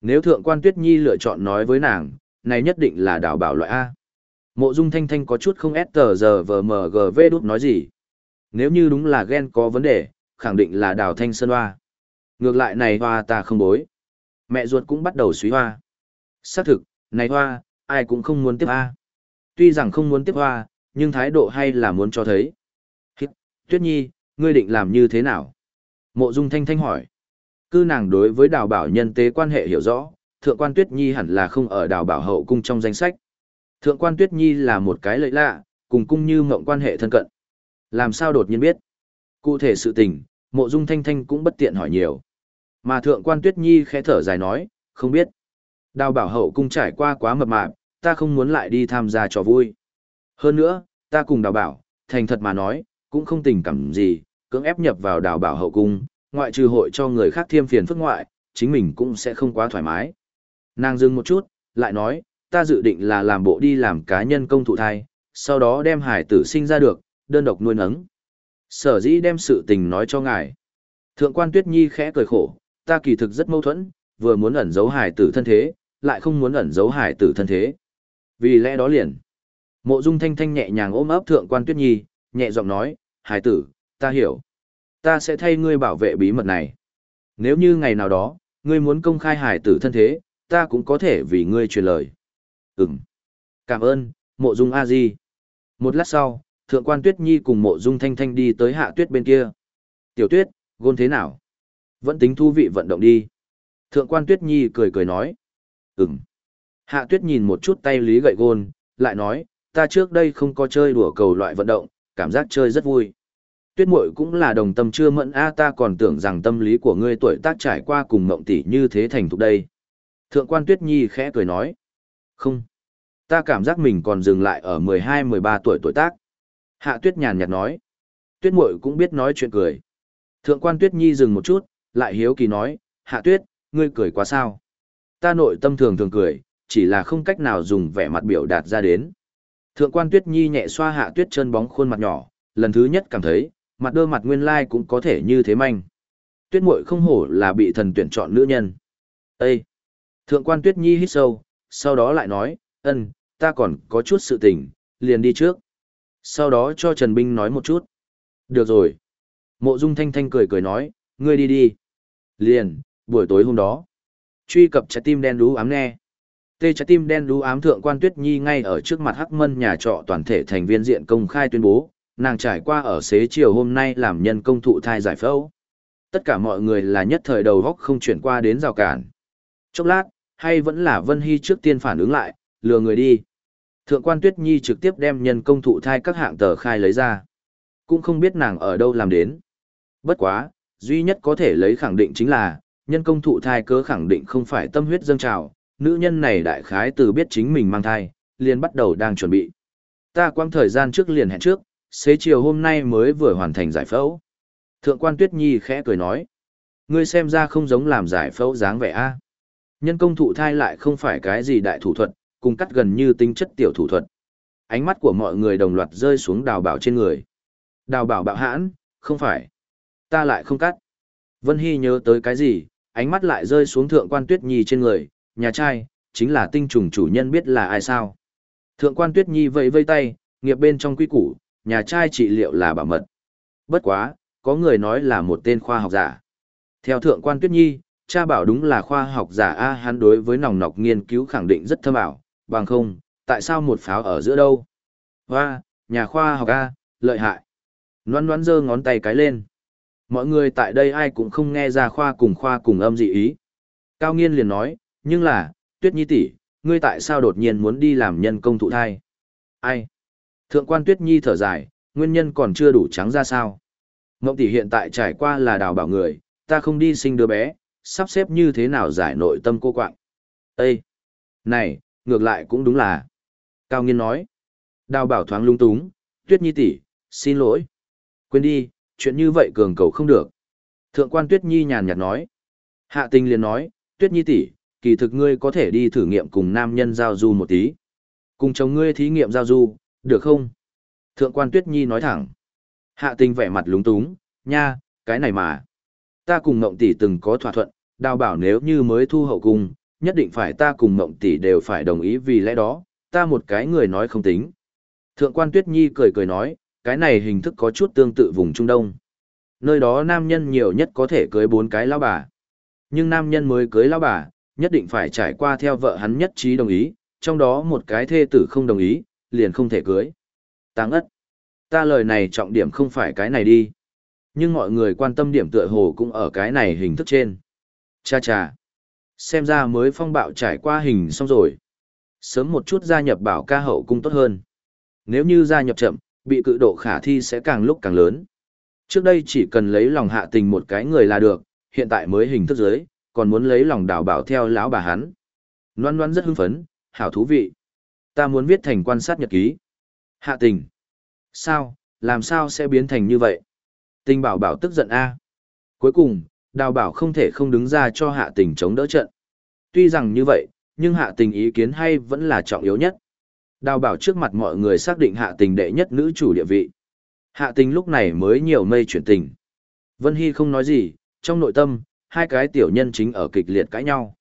Nếu thượng quan Tuyết Nhi lựa chọn nói với nàng, này nhất định là đào bảo loại A. Mộ dung thanh thanh có chút không ép tờ giờ vờ g v đút nói gì. Nếu như đúng là ghen có vấn đề, khẳng định là đào thanh sơn hoa. Ngược lại này hoa ta không bối. Mẹ ruột cũng bắt đầu suy hoa. Xác thực, này hoa, ai cũng không muốn tiếp Hoa. Tuy rằng không muốn tiếp hoa, nhưng thái độ hay là muốn cho thấy. Hít, Tuyết Nhi, ngươi định làm như thế nào? Mộ Dung Thanh Thanh hỏi. Cư nàng đối với đào bảo nhân tế quan hệ hiểu rõ, Thượng quan Tuyết Nhi hẳn là không ở đào bảo hậu cung trong danh sách. Thượng quan Tuyết Nhi là một cái lợi lạ, cùng cung như mộng quan hệ thân cận. Làm sao đột nhiên biết? Cụ thể sự tình, Mộ Dung Thanh Thanh cũng bất tiện hỏi nhiều. Mà Thượng quan Tuyết Nhi khẽ thở dài nói, không biết. Đào bảo hậu cung trải qua quá mập mạp, ta không muốn lại đi tham gia trò vui. Hơn nữa, ta cùng đào bảo, thành thật mà nói, cũng không tình cảm gì, cưỡng ép nhập vào đào bảo hậu cung, ngoại trừ hội cho người khác thêm phiền phức ngoại, chính mình cũng sẽ không quá thoải mái. Nàng dừng một chút, lại nói, ta dự định là làm bộ đi làm cá nhân công thụ thai, sau đó đem hải tử sinh ra được, đơn độc nuôi nấng. Sở dĩ đem sự tình nói cho ngài. Thượng quan Tuyết Nhi khẽ cười khổ, ta kỳ thực rất mâu thuẫn, vừa muốn ẩn giấu hải tử thân thế, lại không muốn ẩn giấu hải tử thân thế. Vì lẽ đó liền. Mộ Dung Thanh Thanh nhẹ nhàng ôm ấp Thượng quan Tuyết Nhi, nhẹ giọng nói, hải tử, ta hiểu. Ta sẽ thay ngươi bảo vệ bí mật này. Nếu như ngày nào đó, ngươi muốn công khai hải tử thân thế, ta cũng có thể vì ngươi truyền lời. Ừm. Cảm ơn, mộ dung a di. Một lát sau, thượng quan tuyết nhi cùng mộ dung thanh thanh đi tới hạ tuyết bên kia. Tiểu tuyết, gôn thế nào? Vẫn tính thú vị vận động đi. Thượng quan tuyết nhi cười cười nói. Ừm. Hạ tuyết nhìn một chút tay lý gậy gôn, lại nói, ta trước đây không có chơi đùa cầu loại vận động, cảm giác chơi rất vui. Tuyết muội cũng là đồng tâm chưa mẫn a ta còn tưởng rằng tâm lý của ngươi tuổi tác trải qua cùng mộng tỷ như thế thành thục đây. Thượng quan Tuyết Nhi khẽ cười nói. Không. Ta cảm giác mình còn dừng lại ở 12-13 tuổi tuổi tác. Hạ Tuyết nhàn nhạt nói. Tuyết muội cũng biết nói chuyện cười. Thượng quan Tuyết Nhi dừng một chút, lại hiếu kỳ nói, Hạ Tuyết, ngươi cười quá sao? Ta nội tâm thường thường cười, chỉ là không cách nào dùng vẻ mặt biểu đạt ra đến. Thượng quan Tuyết Nhi nhẹ xoa Hạ Tuyết chân bóng khuôn mặt nhỏ, lần thứ nhất cảm thấy, mặt đơ mặt nguyên lai cũng có thể như thế manh. Tuyết muội không hổ là bị thần tuyển chọn nữ nhân. Ê! Thượng quan Tuyết Nhi hít sâu, sau đó lại nói, ân, ta còn có chút sự tình, liền đi trước. Sau đó cho Trần Binh nói một chút. Được rồi. Mộ Dung Thanh Thanh cười cười nói, ngươi đi đi. Liền, buổi tối hôm đó. Truy cập trái tim đen đú ám nghe. Tê trái tim đen đú ám thượng quan Tuyết Nhi ngay ở trước mặt Hắc Mân nhà trọ toàn thể thành viên diện công khai tuyên bố, nàng trải qua ở xế chiều hôm nay làm nhân công thụ thai giải phẫu. Tất cả mọi người là nhất thời đầu góc không chuyển qua đến rào cản. Chốc lát, hay vẫn là Vân Hy trước tiên phản ứng lại, lừa người đi. Thượng quan Tuyết Nhi trực tiếp đem nhân công thụ thai các hạng tờ khai lấy ra. Cũng không biết nàng ở đâu làm đến. Bất quá, duy nhất có thể lấy khẳng định chính là, nhân công thụ thai cớ khẳng định không phải tâm huyết dâng trào, nữ nhân này đại khái từ biết chính mình mang thai, liền bắt đầu đang chuẩn bị. Ta quang thời gian trước liền hẹn trước, xế chiều hôm nay mới vừa hoàn thành giải phẫu. Thượng quan Tuyết Nhi khẽ cười nói, ngươi xem ra không giống làm giải phẫu dáng vẻ a. Nhân công thụ thai lại không phải cái gì đại thủ thuật, cùng cắt gần như tính chất tiểu thủ thuật. Ánh mắt của mọi người đồng loạt rơi xuống đào bảo trên người. Đào bảo bạo hãn, không phải. Ta lại không cắt. Vân Hy nhớ tới cái gì, ánh mắt lại rơi xuống thượng quan tuyết nhi trên người, nhà trai, chính là tinh trùng chủ nhân biết là ai sao. Thượng quan tuyết nhi vẫy vây tay, nghiệp bên trong quy củ, nhà trai trị liệu là bảo mật. Bất quá, có người nói là một tên khoa học giả. Theo thượng quan tuyết nhi, cha bảo đúng là khoa học giả A hắn đối với nòng nọc nghiên cứu khẳng định rất thâm ảo, bằng không, tại sao một pháo ở giữa đâu? Hoa, nhà khoa học A, lợi hại. Noan noan giơ ngón tay cái lên. Mọi người tại đây ai cũng không nghe ra khoa cùng khoa cùng âm dị ý. Cao nghiên liền nói, nhưng là, tuyết nhi tỷ, ngươi tại sao đột nhiên muốn đi làm nhân công thụ thai? Ai? Thượng quan tuyết nhi thở dài, nguyên nhân còn chưa đủ trắng ra sao? Mộng tỷ hiện tại trải qua là đào bảo người, ta không đi sinh đứa bé, sắp xếp như thế nào giải nội tâm cô quạng. Ê! Này, ngược lại cũng đúng là. Cao Nghiên nói. Đào bảo thoáng lung túng, Tuyết Nhi tỷ, xin lỗi. Quên đi, chuyện như vậy cường cầu không được. Thượng quan Tuyết Nhi nhàn nhạt nói. Hạ tình liền nói, Tuyết Nhi tỷ, kỳ thực ngươi có thể đi thử nghiệm cùng nam nhân giao du một tí. Cùng chồng ngươi thí nghiệm giao du, được không? Thượng quan Tuyết Nhi nói thẳng. Hạ tình vẻ mặt lúng túng, nha, cái này mà. Ta cùng Ngộng tỷ từng có thỏa thuận, đào bảo nếu như mới thu hậu cung, nhất định phải ta cùng Mộng tỷ đều phải đồng ý vì lẽ đó, ta một cái người nói không tính. Thượng quan Tuyết Nhi cười cười nói, cái này hình thức có chút tương tự vùng Trung Đông. Nơi đó nam nhân nhiều nhất có thể cưới bốn cái lão bà. Nhưng nam nhân mới cưới lão bà, nhất định phải trải qua theo vợ hắn nhất trí đồng ý, trong đó một cái thê tử không đồng ý, liền không thể cưới. Tăng ất. Ta lời này trọng điểm không phải cái này đi. Nhưng mọi người quan tâm điểm tựa hồ cũng ở cái này hình thức trên. Cha cha. Xem ra mới phong bạo trải qua hình xong rồi. Sớm một chút gia nhập bảo ca hậu cung tốt hơn. Nếu như gia nhập chậm, bị cự độ khả thi sẽ càng lúc càng lớn. Trước đây chỉ cần lấy lòng hạ tình một cái người là được, hiện tại mới hình thức giới, còn muốn lấy lòng đảo bảo theo lão bà hắn. Loan loan rất hưng phấn, hảo thú vị. Ta muốn viết thành quan sát nhật ký. Hạ tình. Sao, làm sao sẽ biến thành như vậy? Tình bảo bảo tức giận a. Cuối cùng, đào bảo không thể không đứng ra cho hạ tình chống đỡ trận. Tuy rằng như vậy, nhưng hạ tình ý kiến hay vẫn là trọng yếu nhất. Đào bảo trước mặt mọi người xác định hạ tình đệ nhất nữ chủ địa vị. Hạ tình lúc này mới nhiều mây chuyển tình. Vân Hy không nói gì, trong nội tâm, hai cái tiểu nhân chính ở kịch liệt cãi nhau.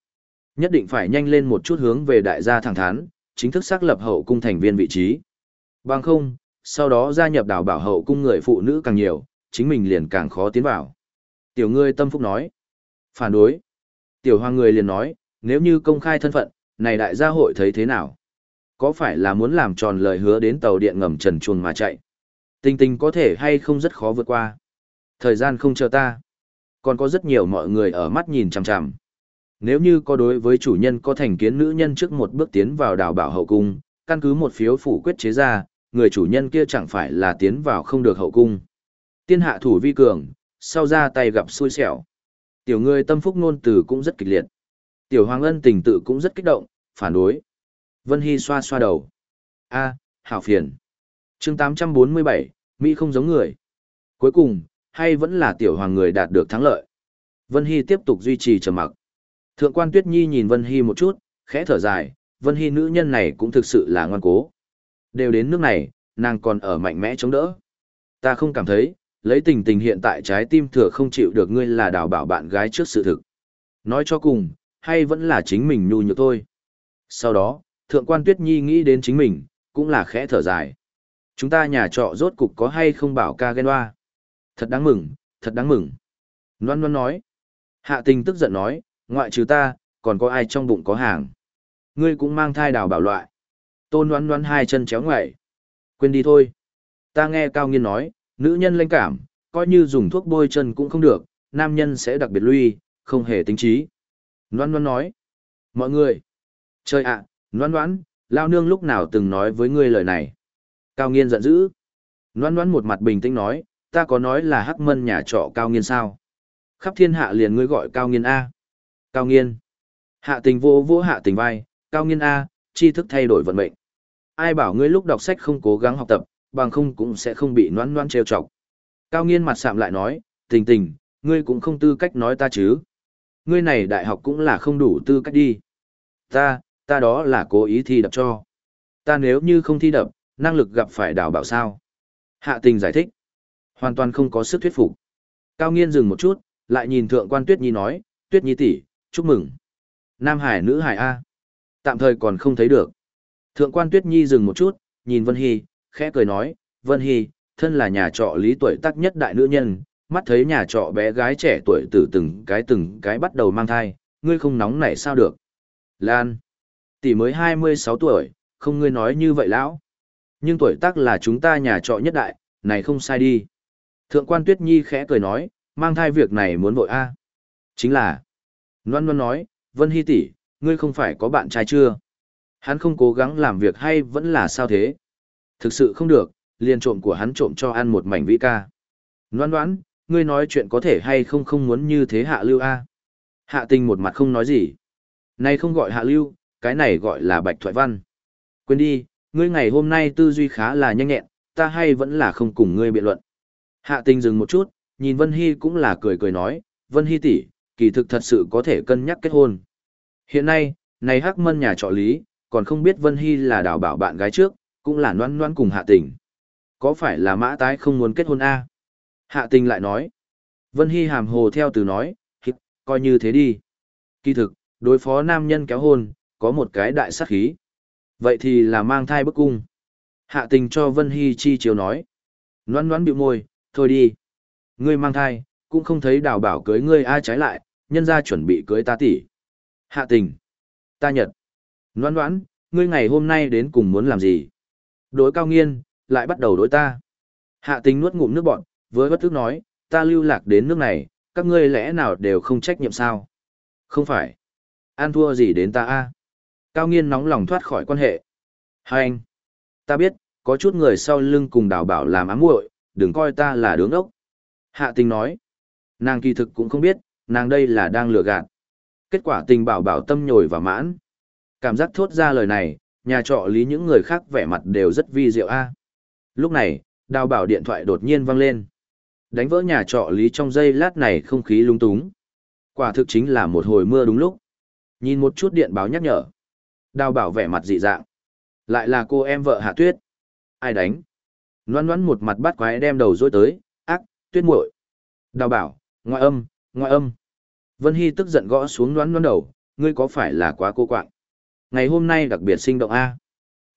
Nhất định phải nhanh lên một chút hướng về đại gia thẳng thắn, chính thức xác lập hậu cung thành viên vị trí. Bằng không, sau đó gia nhập đào bảo hậu cung người phụ nữ càng nhiều, chính mình liền càng khó tiến vào. Tiểu ngươi tâm phúc nói. Phản đối. Tiểu hoàng người liền nói, nếu như công khai thân phận, này đại gia hội thấy thế nào? Có phải là muốn làm tròn lời hứa đến tàu điện ngầm trần chuồng mà chạy? Tình tình có thể hay không rất khó vượt qua. Thời gian không chờ ta. Còn có rất nhiều mọi người ở mắt nhìn chằm chằm. Nếu như có đối với chủ nhân có thành kiến nữ nhân trước một bước tiến vào đào bảo hậu cung, căn cứ một phiếu phủ quyết chế ra, người chủ nhân kia chẳng phải là tiến vào không được hậu cung. Tiên hạ thủ vi cường, sau ra tay gặp xui xẻo. Tiểu người tâm phúc nôn từ cũng rất kịch liệt. Tiểu Hoàng Ân tình tự cũng rất kích động, phản đối. Vân Hy xoa xoa đầu. a hảo phiền. chương 847, Mỹ không giống người. Cuối cùng, hay vẫn là tiểu hoàng người đạt được thắng lợi. Vân Hy tiếp tục duy trì trầm mặc. Thượng quan Tuyết Nhi nhìn Vân Hy một chút, khẽ thở dài, Vân Hy nữ nhân này cũng thực sự là ngoan cố. Đều đến nước này, nàng còn ở mạnh mẽ chống đỡ. Ta không cảm thấy, lấy tình tình hiện tại trái tim thừa không chịu được ngươi là đào bảo bạn gái trước sự thực. Nói cho cùng, hay vẫn là chính mình nhu nhược thôi. Sau đó, thượng quan Tuyết Nhi nghĩ đến chính mình, cũng là khẽ thở dài. Chúng ta nhà trọ rốt cục có hay không bảo ca ghen hoa? Thật đáng mừng, thật đáng mừng. Loan Loan nói. Hạ tình tức giận nói, ngoại trừ ta, còn có ai trong bụng có hàng. Ngươi cũng mang thai đào bảo loại. Tôn Loan Loan hai chân chéo ngoại. Quên đi thôi. Ta nghe Cao Nghiên nói, nữ nhân lãnh cảm, coi như dùng thuốc bôi chân cũng không được, nam nhân sẽ đặc biệt lui, không hề tính trí. Loan Loan nói. Mọi người. Trời ạ, Loan Loan, lao nương lúc nào từng nói với ngươi lời này. Cao Nghiên giận dữ. Loan Loan một mặt bình tĩnh nói, ta có nói là hắc mân nhà trọ Cao Nghiên sao? Khắp thiên hạ liền ngươi gọi Cao Nghiên A. Cao Nghiên. Hạ tình vô vô hạ tình vai, Cao Nghiên A, tri thức thay đổi vận mệnh. Ai bảo ngươi lúc đọc sách không cố gắng học tập, bằng không cũng sẽ không bị noan noan trêu chọc. Cao Nghiên mặt sạm lại nói, tình tình, ngươi cũng không tư cách nói ta chứ. Ngươi này đại học cũng là không đủ tư cách đi. Ta, ta đó là cố ý thi đập cho. Ta nếu như không thi đập, năng lực gặp phải đào bảo sao. Hạ tình giải thích. Hoàn toàn không có sức thuyết phục. Cao nghiên dừng một chút, lại nhìn thượng quan Tuyết Nhi nói, Tuyết Nhi tỷ, chúc mừng. Nam Hải nữ Hải A. Tạm thời còn không thấy được. Thượng quan Tuyết Nhi dừng một chút, nhìn Vân Hy, khẽ cười nói, Vân Hy, thân là nhà trọ lý tuổi tác nhất đại nữ nhân, mắt thấy nhà trọ bé gái trẻ tuổi từ từng cái từng cái bắt đầu mang thai, ngươi không nóng nảy sao được. Lan, tỷ mới 26 tuổi, không ngươi nói như vậy lão. Nhưng tuổi tác là chúng ta nhà trọ nhất đại, này không sai đi. Thượng quan Tuyết Nhi khẽ cười nói, mang thai việc này muốn vội a. Chính là, Loan Loan nói, Vân Hy tỷ, ngươi không phải có bạn trai chưa? Hắn không cố gắng làm việc hay vẫn là sao thế? Thực sự không được, liền trộm của hắn trộm cho ăn một mảnh vĩ ca. Ngoan ngoãn, ngươi nói chuyện có thể hay không không muốn như thế hạ lưu a? Hạ tình một mặt không nói gì. Này không gọi hạ lưu, cái này gọi là bạch thoại văn. Quên đi, ngươi ngày hôm nay tư duy khá là nhanh nhẹn, ta hay vẫn là không cùng ngươi biện luận. Hạ tình dừng một chút, nhìn Vân Hy cũng là cười cười nói, Vân Hy tỷ, kỳ thực thật sự có thể cân nhắc kết hôn. Hiện nay, này hắc mân nhà trọ lý, còn không biết Vân Hy là đào bảo bạn gái trước, cũng là noan noan cùng hạ tình. Có phải là mã tái không muốn kết hôn a Hạ tình lại nói. Vân Hy hàm hồ theo từ nói, hít, coi như thế đi. Kỳ thực, đối phó nam nhân kéo hôn, có một cái đại sát khí. Vậy thì là mang thai bức cung. Hạ tình cho Vân Hy chi chiếu nói. Noan noan biểu môi, thôi đi. Ngươi mang thai, cũng không thấy đào bảo cưới ngươi ai trái lại, nhân ra chuẩn bị cưới ta tỷ. Hạ tình. Ta nhật. Noan noan, ngươi ngày hôm nay đến cùng muốn làm gì? Đối cao nghiên, lại bắt đầu đối ta. Hạ tình nuốt ngụm nước bọn, với bất tức nói, ta lưu lạc đến nước này, các ngươi lẽ nào đều không trách nhiệm sao? Không phải. An thua gì đến ta a? Cao nghiên nóng lòng thoát khỏi quan hệ. Hai anh. Ta biết, có chút người sau lưng cùng đào bảo làm ám muội, đừng coi ta là đứng ốc. Hạ tình nói, nàng kỳ thực cũng không biết, nàng đây là đang lừa gạt. Kết quả tình bảo bảo tâm nhồi và mãn. Cảm giác thốt ra lời này, nhà trọ lý những người khác vẻ mặt đều rất vi diệu a. Lúc này, đào bảo điện thoại đột nhiên vang lên. Đánh vỡ nhà trọ lý trong giây lát này không khí lung túng. Quả thực chính là một hồi mưa đúng lúc. Nhìn một chút điện báo nhắc nhở. Đào bảo vẻ mặt dị dạng. Lại là cô em vợ hạ tuyết. Ai đánh? Loan loan một mặt bắt quái đem đầu dối tới, ác, tuyết muội. Đào bảo, ngoại âm, ngoại âm. Vân Hy tức giận gõ xuống loan loan đầu, ngươi có phải là quá cô quạng? Ngày hôm nay đặc biệt sinh động A.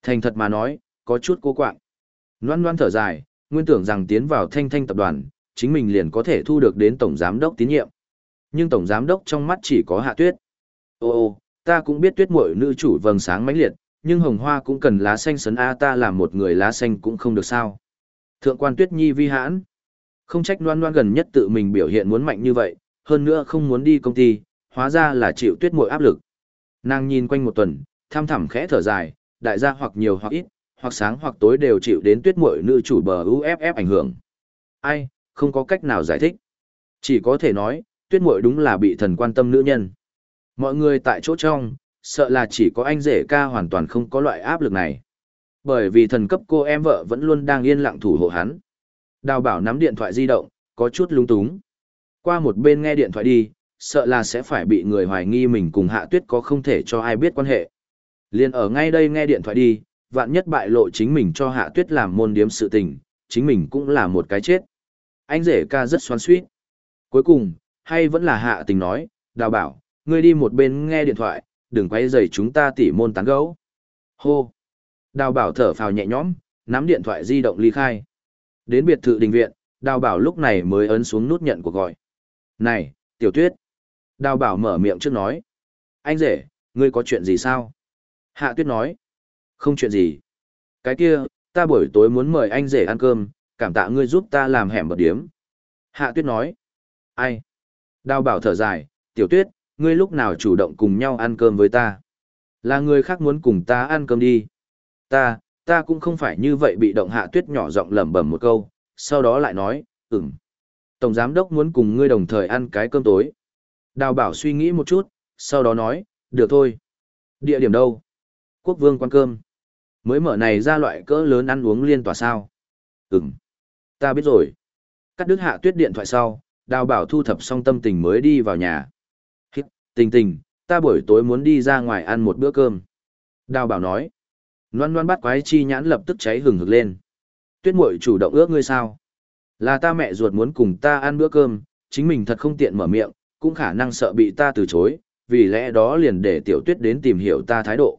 Thành thật mà nói, có chút cô quạng. Loan loan thở dài, nguyên tưởng rằng tiến vào thanh thanh tập đoàn, chính mình liền có thể thu được đến tổng giám đốc tín nhiệm. Nhưng tổng giám đốc trong mắt chỉ có hạ tuyết. Ô ô, ta cũng biết tuyết muội nữ chủ vầng sáng mãnh liệt, nhưng hồng hoa cũng cần lá xanh sấn A ta làm một người lá xanh cũng không được sao. Thượng quan tuyết nhi vi hãn. Không trách loan loan gần nhất tự mình biểu hiện muốn mạnh như vậy, hơn nữa không muốn đi công ty, hóa ra là chịu tuyết muội áp lực. Nàng nhìn quanh một tuần, tham thẳm khẽ thở dài, đại gia hoặc nhiều hoặc ít, hoặc sáng hoặc tối đều chịu đến tuyết muội nữ chủ bờ UFF ảnh hưởng. Ai, không có cách nào giải thích. Chỉ có thể nói, tuyết muội đúng là bị thần quan tâm nữ nhân. Mọi người tại chỗ trong, sợ là chỉ có anh rể ca hoàn toàn không có loại áp lực này. Bởi vì thần cấp cô em vợ vẫn luôn đang yên lặng thủ hộ hắn. Đào bảo nắm điện thoại di động, có chút lung túng. Qua một bên nghe điện thoại đi, sợ là sẽ phải bị người hoài nghi mình cùng hạ tuyết có không thể cho ai biết quan hệ. Liên ở ngay đây nghe điện thoại đi, vạn nhất bại lộ chính mình cho hạ tuyết làm môn điếm sự tình, chính mình cũng là một cái chết. Anh rể ca rất xoắn suýt. Cuối cùng, hay vẫn là hạ tình nói, đào bảo, ngươi đi một bên nghe điện thoại, đừng quay rầy chúng ta tỉ môn tán gấu. Hô! Đào bảo thở phào nhẹ nhõm, nắm điện thoại di động ly khai. Đến biệt thự đình viện, đào bảo lúc này mới ấn xuống nút nhận cuộc gọi. Này, tiểu tuyết! Đào bảo mở miệng trước nói. Anh rể, ngươi có chuyện gì sao? Hạ tuyết nói. Không chuyện gì. Cái kia, ta buổi tối muốn mời anh rể ăn cơm, cảm tạ ngươi giúp ta làm hẻm bật điếm. Hạ tuyết nói. Ai? Đào bảo thở dài, tiểu tuyết, ngươi lúc nào chủ động cùng nhau ăn cơm với ta? Là người khác muốn cùng ta ăn cơm đi. Ta, ta cũng không phải như vậy bị động hạ tuyết nhỏ giọng lẩm bẩm một câu, sau đó lại nói, ừm. Tổng giám đốc muốn cùng ngươi đồng thời ăn cái cơm tối. Đào bảo suy nghĩ một chút, sau đó nói, được thôi. Địa điểm đâu? Quốc vương quán cơm. Mới mở này ra loại cỡ lớn ăn uống liên tòa sao? Ừm. Ta biết rồi. Cắt đứt hạ tuyết điện thoại sau, đào bảo thu thập xong tâm tình mới đi vào nhà. Hít, tình tình, ta buổi tối muốn đi ra ngoài ăn một bữa cơm. Đào bảo nói. Loan loan bắt quái chi nhãn lập tức cháy hừng hực lên. Tuyết muội chủ động ước ngươi sao? Là ta mẹ ruột muốn cùng ta ăn bữa cơm, chính mình thật không tiện mở miệng, cũng khả năng sợ bị ta từ chối, vì lẽ đó liền để tiểu tuyết đến tìm hiểu ta thái độ.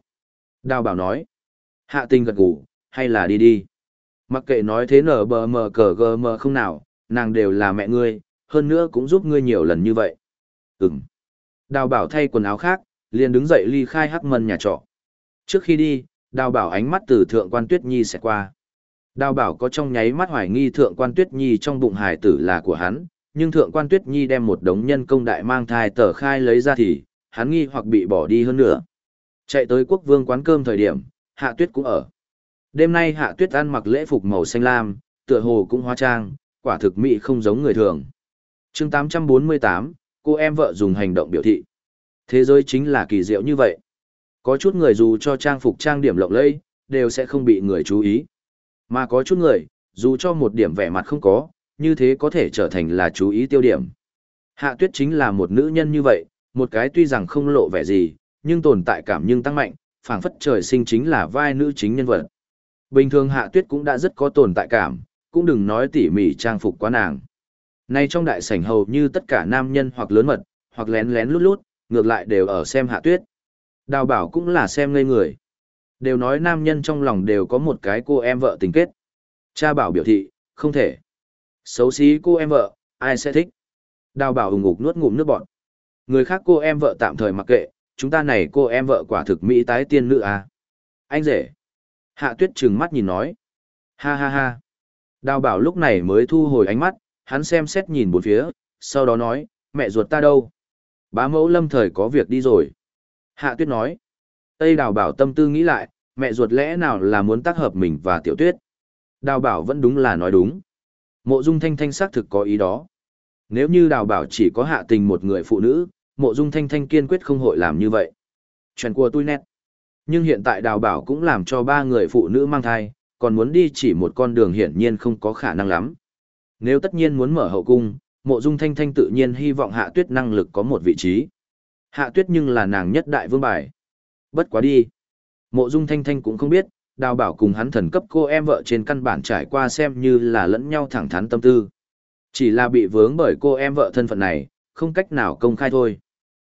Đào bảo nói. Hạ tình gật gù, hay là đi đi. Mặc kệ nói thế nở bờ mờ cờ gờ mờ không nào, nàng đều là mẹ ngươi, hơn nữa cũng giúp ngươi nhiều lần như vậy. Ừm. Đào bảo thay quần áo khác, liền đứng dậy ly khai hắc mân nhà trọ. Trước khi đi, đào bảo ánh mắt từ thượng quan tuyết nhi sẽ qua. Đào bảo có trong nháy mắt hoài nghi thượng quan tuyết nhi trong bụng hải tử là của hắn, nhưng thượng quan tuyết nhi đem một đống nhân công đại mang thai tờ khai lấy ra thì, hắn nghi hoặc bị bỏ đi hơn nữa. Chạy tới quốc vương quán cơm thời điểm, hạ tuyết cũng ở. Đêm nay hạ tuyết ăn mặc lễ phục màu xanh lam, tựa hồ cũng hóa trang, quả thực mỹ không giống người thường. chương 848, cô em vợ dùng hành động biểu thị. Thế giới chính là kỳ diệu như vậy. Có chút người dù cho trang phục trang điểm lộng lẫy, đều sẽ không bị người chú ý. Mà có chút người, dù cho một điểm vẻ mặt không có, như thế có thể trở thành là chú ý tiêu điểm. Hạ tuyết chính là một nữ nhân như vậy, một cái tuy rằng không lộ vẻ gì, nhưng tồn tại cảm nhưng tăng mạnh, phảng phất trời sinh chính là vai nữ chính nhân vật. Bình thường hạ tuyết cũng đã rất có tồn tại cảm, cũng đừng nói tỉ mỉ trang phục quá nàng. Nay trong đại sảnh hầu như tất cả nam nhân hoặc lớn mật, hoặc lén lén lút lút, ngược lại đều ở xem hạ tuyết. Đào bảo cũng là xem ngây người. Đều nói nam nhân trong lòng đều có một cái cô em vợ tình kết. Cha bảo biểu thị, không thể. Xấu xí cô em vợ, ai sẽ thích. Đào bảo hùng ngục nuốt ngụm nước bọt. Người khác cô em vợ tạm thời mặc kệ, chúng ta này cô em vợ quả thực Mỹ tái tiên nữ à. Anh rể. Hạ tuyết trừng mắt nhìn nói. Ha ha ha. Đào bảo lúc này mới thu hồi ánh mắt, hắn xem xét nhìn bốn phía, sau đó nói, mẹ ruột ta đâu? Bá mẫu lâm thời có việc đi rồi. Hạ tuyết nói. Tây đào bảo tâm tư nghĩ lại, mẹ ruột lẽ nào là muốn tác hợp mình và tiểu tuyết? Đào bảo vẫn đúng là nói đúng. Mộ dung thanh thanh xác thực có ý đó. Nếu như đào bảo chỉ có hạ tình một người phụ nữ, mộ dung thanh thanh kiên quyết không hội làm như vậy. Chuyện của tôi nét. Nhưng hiện tại đào bảo cũng làm cho ba người phụ nữ mang thai, còn muốn đi chỉ một con đường hiển nhiên không có khả năng lắm. Nếu tất nhiên muốn mở hậu cung, mộ dung thanh thanh tự nhiên hy vọng hạ tuyết năng lực có một vị trí. Hạ tuyết nhưng là nàng nhất đại vương bài. Bất quá đi. Mộ dung thanh thanh cũng không biết, đào bảo cùng hắn thần cấp cô em vợ trên căn bản trải qua xem như là lẫn nhau thẳng thắn tâm tư. Chỉ là bị vướng bởi cô em vợ thân phận này, không cách nào công khai thôi.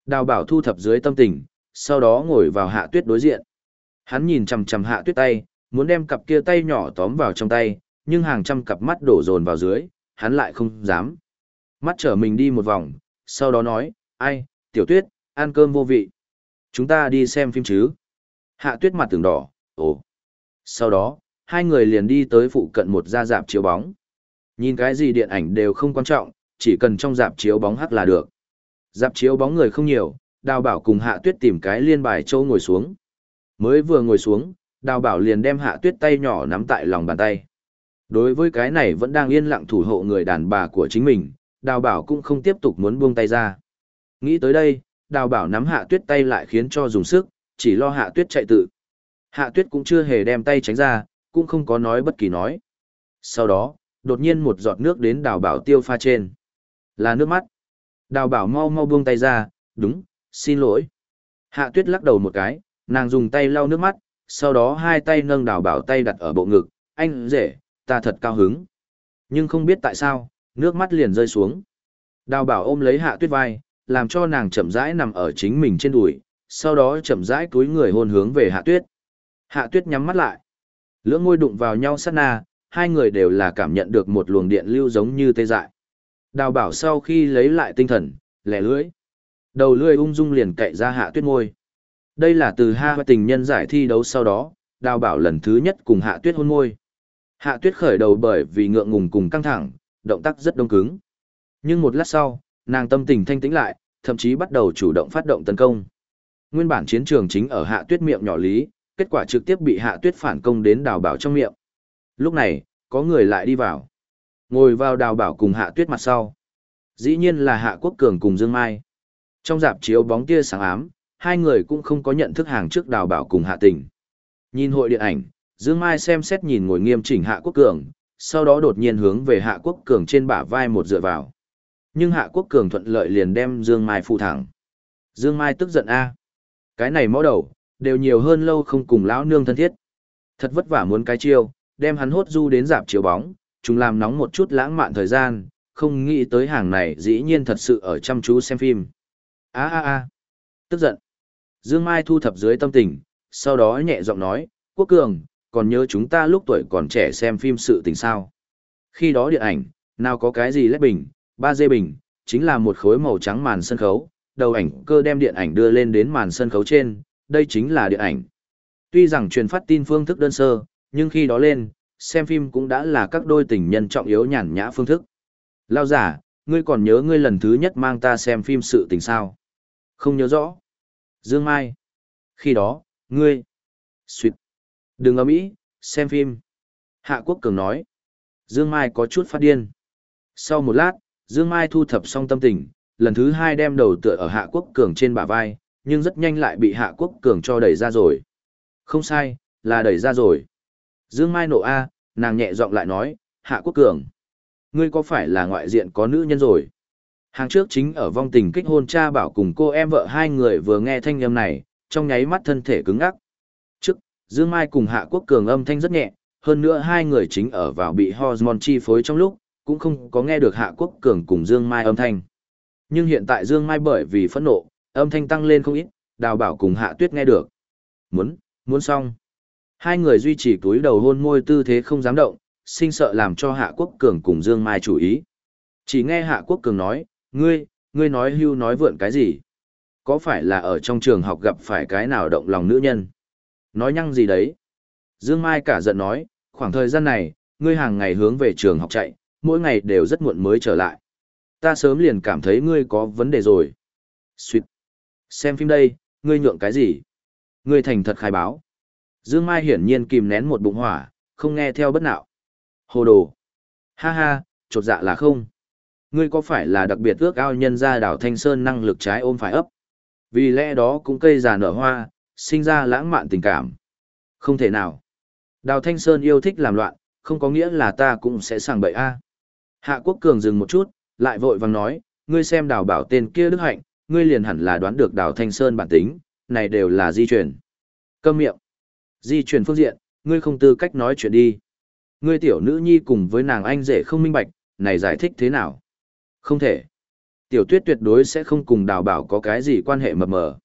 Đào bảo thu thập dưới tâm tình, sau đó ngồi vào hạ tuyết đối diện. Hắn nhìn chằm chằm hạ tuyết tay, muốn đem cặp kia tay nhỏ tóm vào trong tay, nhưng hàng trăm cặp mắt đổ dồn vào dưới, hắn lại không dám. Mắt trở mình đi một vòng, sau đó nói, ai, tiểu tuyết, ăn cơm vô vị. Chúng ta đi xem phim chứ. Hạ tuyết mặt tưởng đỏ, ồ. Sau đó, hai người liền đi tới phụ cận một gia dạp chiếu bóng. Nhìn cái gì điện ảnh đều không quan trọng, chỉ cần trong dạp chiếu bóng hắc là được. Dạp chiếu bóng người không nhiều, đào bảo cùng hạ tuyết tìm cái liên bài châu ngồi xuống. Mới vừa ngồi xuống, đào bảo liền đem hạ tuyết tay nhỏ nắm tại lòng bàn tay. Đối với cái này vẫn đang yên lặng thủ hộ người đàn bà của chính mình, đào bảo cũng không tiếp tục muốn buông tay ra. Nghĩ tới đây, đào bảo nắm hạ tuyết tay lại khiến cho dùng sức, chỉ lo hạ tuyết chạy tự. Hạ tuyết cũng chưa hề đem tay tránh ra, cũng không có nói bất kỳ nói. Sau đó, đột nhiên một giọt nước đến đào bảo tiêu pha trên. Là nước mắt. Đào bảo mau mau buông tay ra, đúng, xin lỗi. Hạ tuyết lắc đầu một cái, nàng dùng tay lau nước mắt, sau đó hai tay nâng đào bảo tay đặt ở bộ ngực, anh rể, ta thật cao hứng. Nhưng không biết tại sao, nước mắt liền rơi xuống. Đào bảo ôm lấy hạ tuyết vai, làm cho nàng chậm rãi nằm ở chính mình trên đùi, sau đó chậm rãi cúi người hôn hướng về hạ tuyết. Hạ tuyết nhắm mắt lại. Lưỡng ngôi đụng vào nhau sát na, hai người đều là cảm nhận được một luồng điện lưu giống như tê dại. Đào bảo sau khi lấy lại tinh thần, lẻ lưỡi. Đầu lưỡi ung dung liền cậy ra hạ tuyết môi. Đây là từ ha tình nhân giải thi đấu sau đó, đào bảo lần thứ nhất cùng hạ tuyết hôn môi. Hạ tuyết khởi đầu bởi vì ngượng ngùng cùng căng thẳng, động tác rất đông cứng. Nhưng một lát sau, nàng tâm tình thanh tĩnh lại, thậm chí bắt đầu chủ động phát động tấn công. Nguyên bản chiến trường chính ở hạ tuyết miệng nhỏ lý, kết quả trực tiếp bị hạ tuyết phản công đến đào bảo trong miệng. Lúc này, có người lại đi vào. Ngồi vào đào bảo cùng hạ tuyết mặt sau. Dĩ nhiên là hạ quốc cường cùng Dương Mai. Trong dạp chiếu bóng tia sáng ám, hai người cũng không có nhận thức hàng trước đào bảo cùng hạ tình. Nhìn hội điện ảnh, Dương Mai xem xét nhìn ngồi nghiêm chỉnh hạ quốc cường, sau đó đột nhiên hướng về hạ quốc cường trên bả vai một dựa vào. Nhưng hạ quốc cường thuận lợi liền đem Dương Mai phụ thẳng. Dương Mai tức giận a Cái này mõ đầu, đều nhiều hơn lâu không cùng lão nương thân thiết. Thật vất vả muốn cái chiêu, đem hắn hốt du đến dạp chiếu bóng, chúng làm nóng một chút lãng mạn thời gian, không nghĩ tới hàng này dĩ nhiên thật sự ở chăm chú xem phim. a a a tức giận. Dương Mai thu thập dưới tâm tình, sau đó nhẹ giọng nói, Quốc Cường, còn nhớ chúng ta lúc tuổi còn trẻ xem phim sự tình sao. Khi đó điện ảnh, nào có cái gì lét bình, ba dê bình, chính là một khối màu trắng màn sân khấu, đầu ảnh cơ đem điện ảnh đưa lên đến màn sân khấu trên, đây chính là điện ảnh. Tuy rằng truyền phát tin phương thức đơn sơ, nhưng khi đó lên, xem phim cũng đã là các đôi tình nhân trọng yếu nhàn nhã phương thức. Lao giả, ngươi còn nhớ ngươi lần thứ nhất mang ta xem phim sự tình sao? Không nhớ rõ. Dương Mai. Khi đó, ngươi. Xuyệt. Đừng ấm ý, xem phim. Hạ Quốc Cường nói. Dương Mai có chút phát điên. Sau một lát, Dương Mai thu thập xong tâm tình, lần thứ hai đem đầu tựa ở Hạ Quốc Cường trên bả vai, nhưng rất nhanh lại bị Hạ Quốc Cường cho đẩy ra rồi. Không sai, là đẩy ra rồi. Dương Mai nộ A, nàng nhẹ giọng lại nói, Hạ Quốc Cường. Ngươi có phải là ngoại diện có nữ nhân rồi? Hàng trước chính ở vong tình kích hôn cha bảo cùng cô em vợ hai người vừa nghe thanh âm này, trong nháy mắt thân thể cứng ngắc. Trước, Dương Mai cùng Hạ Quốc Cường âm thanh rất nhẹ, hơn nữa hai người chính ở vào bị hormone chi phối trong lúc, cũng không có nghe được Hạ Quốc Cường cùng Dương Mai âm thanh. Nhưng hiện tại Dương Mai bởi vì phẫn nộ, âm thanh tăng lên không ít, đào bảo cùng Hạ Tuyết nghe được. Muốn, muốn xong. Hai người duy trì túi đầu hôn môi tư thế không dám động, sinh sợ làm cho Hạ Quốc Cường cùng Dương Mai chủ ý. Chỉ nghe Hạ Quốc Cường nói, ngươi, ngươi nói hưu nói vượn cái gì? Có phải là ở trong trường học gặp phải cái nào động lòng nữ nhân? Nói nhăng gì đấy? Dương Mai cả giận nói, khoảng thời gian này, ngươi hàng ngày hướng về trường học chạy, mỗi ngày đều rất muộn mới trở lại. Ta sớm liền cảm thấy ngươi có vấn đề rồi. Xuyệt. Xem phim đây, ngươi nhượng cái gì? Ngươi thành thật khai báo. Dương Mai hiển nhiên kìm nén một bụng hỏa, không nghe theo bất nạo. Hồ đồ. Ha ha, chột dạ là không. Ngươi có phải là đặc biệt ước ao nhân gia đảo Thanh Sơn năng lực trái ôm phải ấp? Vì lẽ đó cũng cây già nở hoa, sinh ra lãng mạn tình cảm. Không thể nào. Đào Thanh Sơn yêu thích làm loạn, không có nghĩa là ta cũng sẽ sàng bậy a. Hạ Quốc Cường dừng một chút, lại vội vàng nói, ngươi xem đào bảo tên kia đức hạnh, ngươi liền hẳn là đoán được đào Thanh Sơn bản tính, này đều là di truyền. Câm miệng. Di truyền phương diện, ngươi không tư cách nói chuyện đi. Ngươi tiểu nữ nhi cùng với nàng anh rể không minh bạch, này giải thích thế nào? Không thể. Tiểu tuyết tuyệt đối sẽ không cùng đào bảo có cái gì quan hệ mập mờ.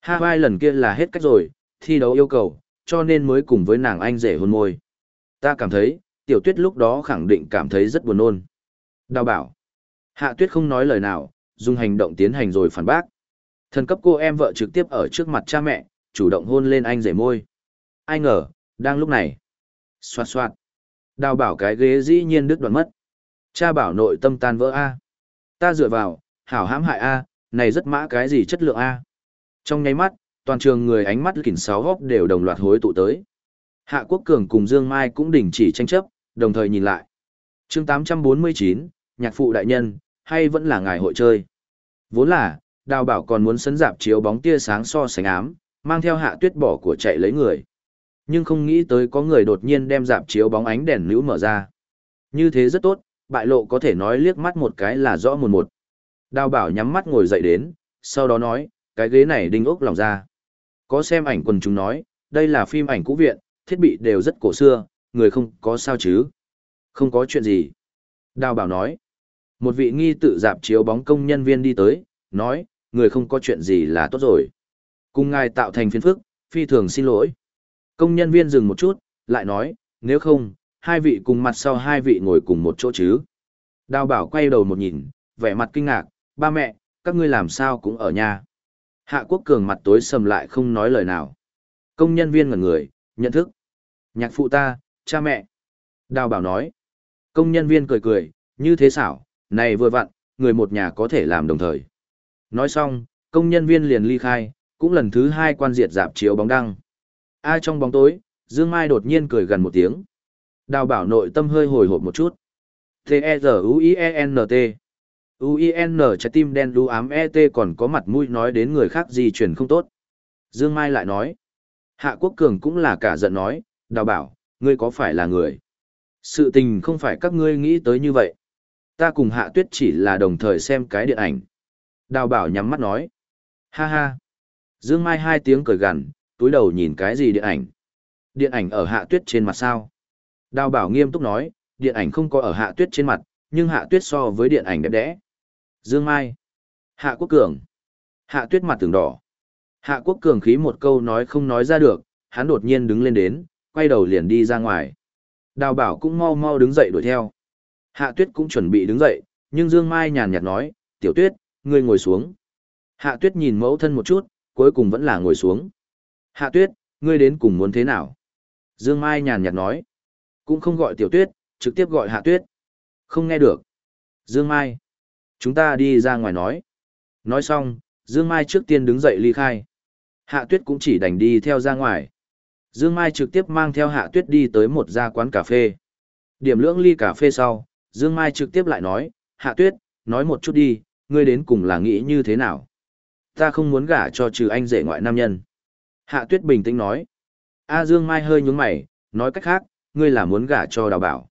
Ha vai lần kia là hết cách rồi, thi đấu yêu cầu, cho nên mới cùng với nàng anh rể hôn môi. Ta cảm thấy, tiểu tuyết lúc đó khẳng định cảm thấy rất buồn nôn. Đào bảo. Hạ tuyết không nói lời nào, dùng hành động tiến hành rồi phản bác. Thần cấp cô em vợ trực tiếp ở trước mặt cha mẹ, chủ động hôn lên anh rể môi. Ai ngờ, đang lúc này. Xoạt xoạt. Đào bảo cái ghế dĩ nhiên đứt đoạn mất. Cha bảo nội tâm tan vỡ A. Ta dựa vào, hảo hãm hại A, này rất mã cái gì chất lượng A. Trong nháy mắt, toàn trường người ánh mắt kỉnh sáu góc đều đồng loạt hối tụ tới. Hạ Quốc Cường cùng Dương Mai cũng đình chỉ tranh chấp, đồng thời nhìn lại. chương 849, nhạc phụ đại nhân, hay vẫn là ngài hội chơi. Vốn là, đào bảo còn muốn sấn dạp chiếu bóng tia sáng so sánh ám, mang theo hạ tuyết bỏ của chạy lấy người. Nhưng không nghĩ tới có người đột nhiên đem dạp chiếu bóng ánh đèn nữ mở ra. Như thế rất tốt, bại lộ có thể nói liếc mắt một cái là rõ một một. Đào bảo nhắm mắt ngồi dậy đến, sau đó nói, cái ghế này đinh ốc lòng ra. Có xem ảnh quần chúng nói, đây là phim ảnh cũ viện, thiết bị đều rất cổ xưa, người không có sao chứ. Không có chuyện gì. Đào bảo nói. Một vị nghi tự dạp chiếu bóng công nhân viên đi tới, nói, người không có chuyện gì là tốt rồi. Cùng ngài tạo thành phiền phức, phi thường xin lỗi. Công nhân viên dừng một chút, lại nói, nếu không, hai vị cùng mặt sau hai vị ngồi cùng một chỗ chứ. Đào bảo quay đầu một nhìn, vẻ mặt kinh ngạc, ba mẹ, các ngươi làm sao cũng ở nhà. Hạ quốc cường mặt tối sầm lại không nói lời nào. Công nhân viên ngẩn người, nhận thức. Nhạc phụ ta, cha mẹ. Đào bảo nói. Công nhân viên cười cười, như thế xảo, này vừa vặn, người một nhà có thể làm đồng thời. Nói xong, công nhân viên liền ly khai, cũng lần thứ hai quan diệt dạp chiếu bóng đăng. Ai trong bóng tối, Dương Mai đột nhiên cười gần một tiếng. Đào bảo nội tâm hơi hồi hộp một chút. T-E-Z-U-I-E-N-T U-I-N trái tim đen đu ám E-T còn có mặt mũi nói đến người khác gì truyền không tốt. Dương Mai lại nói. Hạ Quốc Cường cũng là cả giận nói, đào bảo, ngươi có phải là người? Sự tình không phải các ngươi nghĩ tới như vậy. Ta cùng Hạ Tuyết chỉ là đồng thời xem cái điện ảnh. Đào bảo nhắm mắt nói. Ha ha. Dương Mai hai tiếng cười gằn, túi đầu nhìn cái gì điện ảnh. Điện ảnh ở Hạ Tuyết trên mặt sao? Đào bảo nghiêm túc nói, điện ảnh không có ở Hạ Tuyết trên mặt, nhưng Hạ Tuyết so với điện ảnh đẹp đẽ. Dương Mai. Hạ Quốc Cường. Hạ Tuyết mặt tường đỏ. Hạ Quốc Cường khí một câu nói không nói ra được, hắn đột nhiên đứng lên đến, quay đầu liền đi ra ngoài. Đào bảo cũng mau mau đứng dậy đuổi theo. Hạ Tuyết cũng chuẩn bị đứng dậy, nhưng Dương Mai nhàn nhạt nói, Tiểu Tuyết, ngươi ngồi xuống. Hạ Tuyết nhìn mẫu thân một chút, cuối cùng vẫn là ngồi xuống. Hạ Tuyết, ngươi đến cùng muốn thế nào? Dương Mai nhàn nhạt nói. Cũng không gọi Tiểu Tuyết, trực tiếp gọi Hạ Tuyết. Không nghe được. Dương Mai. Chúng ta đi ra ngoài nói. Nói xong, Dương Mai trước tiên đứng dậy ly khai. Hạ Tuyết cũng chỉ đành đi theo ra ngoài. Dương Mai trực tiếp mang theo Hạ Tuyết đi tới một gia quán cà phê. Điểm lưỡng ly cà phê sau, Dương Mai trực tiếp lại nói, Hạ Tuyết, nói một chút đi, ngươi đến cùng là nghĩ như thế nào? Ta không muốn gả cho trừ anh rể ngoại nam nhân. Hạ Tuyết bình tĩnh nói. A Dương Mai hơi nhướng mày, nói cách khác, ngươi là muốn gả cho đào bảo.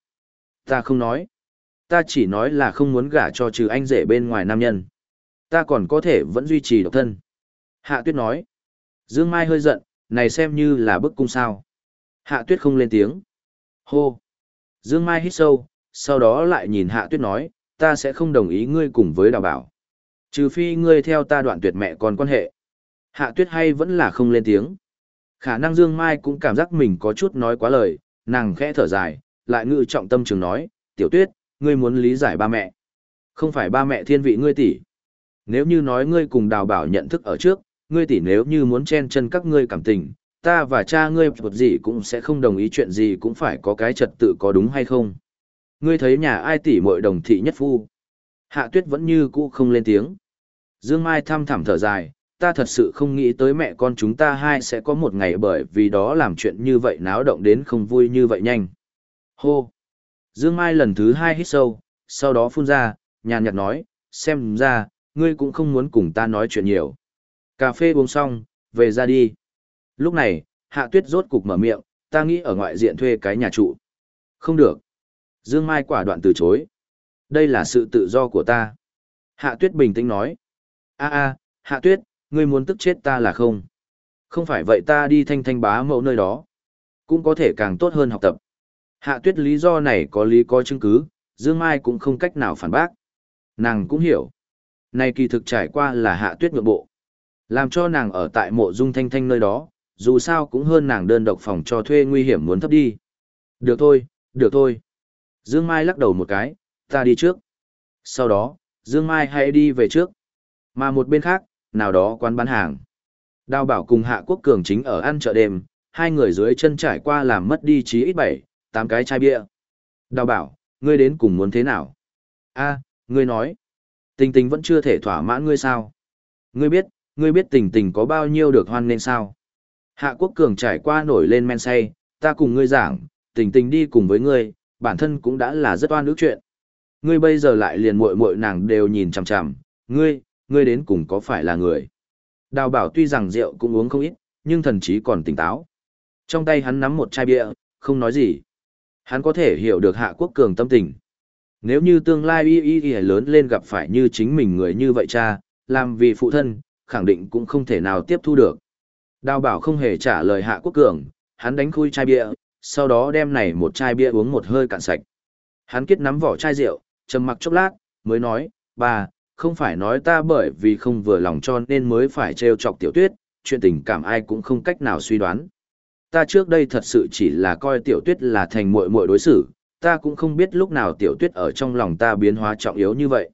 Ta không nói. Ta chỉ nói là không muốn gả cho trừ anh rể bên ngoài nam nhân. Ta còn có thể vẫn duy trì độc thân. Hạ Tuyết nói. Dương Mai hơi giận, này xem như là bức cung sao. Hạ Tuyết không lên tiếng. Hô. Dương Mai hít sâu, sau đó lại nhìn Hạ Tuyết nói, ta sẽ không đồng ý ngươi cùng với đào bảo. Trừ phi ngươi theo ta đoạn tuyệt mẹ con quan hệ. Hạ Tuyết hay vẫn là không lên tiếng. Khả năng Dương Mai cũng cảm giác mình có chút nói quá lời, nàng khẽ thở dài, lại ngự trọng tâm trường nói, tiểu tuyết, ngươi muốn lý giải ba mẹ. Không phải ba mẹ thiên vị ngươi tỷ. Nếu như nói ngươi cùng đào bảo nhận thức ở trước, ngươi tỷ nếu như muốn chen chân các ngươi cảm tình, ta và cha ngươi một gì cũng sẽ không đồng ý chuyện gì cũng phải có cái trật tự có đúng hay không. Ngươi thấy nhà ai tỷ muội đồng thị nhất phu. Hạ tuyết vẫn như cũ không lên tiếng. Dương Mai thăm thẳm thở dài, ta thật sự không nghĩ tới mẹ con chúng ta hai sẽ có một ngày bởi vì đó làm chuyện như vậy náo động đến không vui như vậy nhanh. Hô! Dương Mai lần thứ hai hít sâu, sau đó phun ra, nhàn nhạt nói, xem ra, ngươi cũng không muốn cùng ta nói chuyện nhiều. Cà phê uống xong, về ra đi. Lúc này, hạ tuyết rốt cục mở miệng, ta nghĩ ở ngoại diện thuê cái nhà trụ. Không được. Dương Mai quả đoạn từ chối. Đây là sự tự do của ta. Hạ tuyết bình tĩnh nói. a a hạ tuyết, ngươi muốn tức chết ta là không? Không phải vậy ta đi thanh thanh bá mẫu nơi đó. Cũng có thể càng tốt hơn học tập. Hạ tuyết lý do này có lý có chứng cứ, Dương Mai cũng không cách nào phản bác. Nàng cũng hiểu. Này kỳ thực trải qua là hạ tuyết ngược bộ. Làm cho nàng ở tại mộ dung thanh thanh nơi đó, dù sao cũng hơn nàng đơn độc phòng cho thuê nguy hiểm muốn thấp đi. Được thôi, được thôi. Dương Mai lắc đầu một cái, ta đi trước. Sau đó, Dương Mai hãy đi về trước. Mà một bên khác, nào đó quán bán hàng. Đào bảo cùng Hạ Quốc Cường chính ở ăn chợ đêm, hai người dưới chân trải qua làm mất đi chí ít bảy, tám cái chai bia. Đào bảo, ngươi đến cùng muốn thế nào? a ngươi nói. Tình tình vẫn chưa thể thỏa mãn ngươi sao? Ngươi biết, ngươi biết tình tình có bao nhiêu được hoan nên sao? Hạ Quốc Cường trải qua nổi lên men say, ta cùng ngươi giảng, tình tình đi cùng với ngươi, bản thân cũng đã là rất oan ước chuyện. Ngươi bây giờ lại liền muội muội nàng đều nhìn chằm chằm, ngươi, ngươi đến cùng có phải là người? Đào bảo tuy rằng rượu cũng uống không ít, nhưng thần trí còn tỉnh táo. Trong tay hắn nắm một chai bia, không nói gì. Hắn có thể hiểu được hạ quốc cường tâm tình. Nếu như tương lai y y y lớn lên gặp phải như chính mình người như vậy cha, làm vì phụ thân, khẳng định cũng không thể nào tiếp thu được. Đào bảo không hề trả lời hạ quốc cường, hắn đánh khui chai bia, sau đó đem này một chai bia uống một hơi cạn sạch. Hắn kết nắm vỏ chai rượu, trầm mặc chốc lát, mới nói, bà, không phải nói ta bởi vì không vừa lòng cho nên mới phải trêu chọc tiểu tuyết, chuyện tình cảm ai cũng không cách nào suy đoán. Ta trước đây thật sự chỉ là coi tiểu tuyết là thành muội muội đối xử, ta cũng không biết lúc nào tiểu tuyết ở trong lòng ta biến hóa trọng yếu như vậy.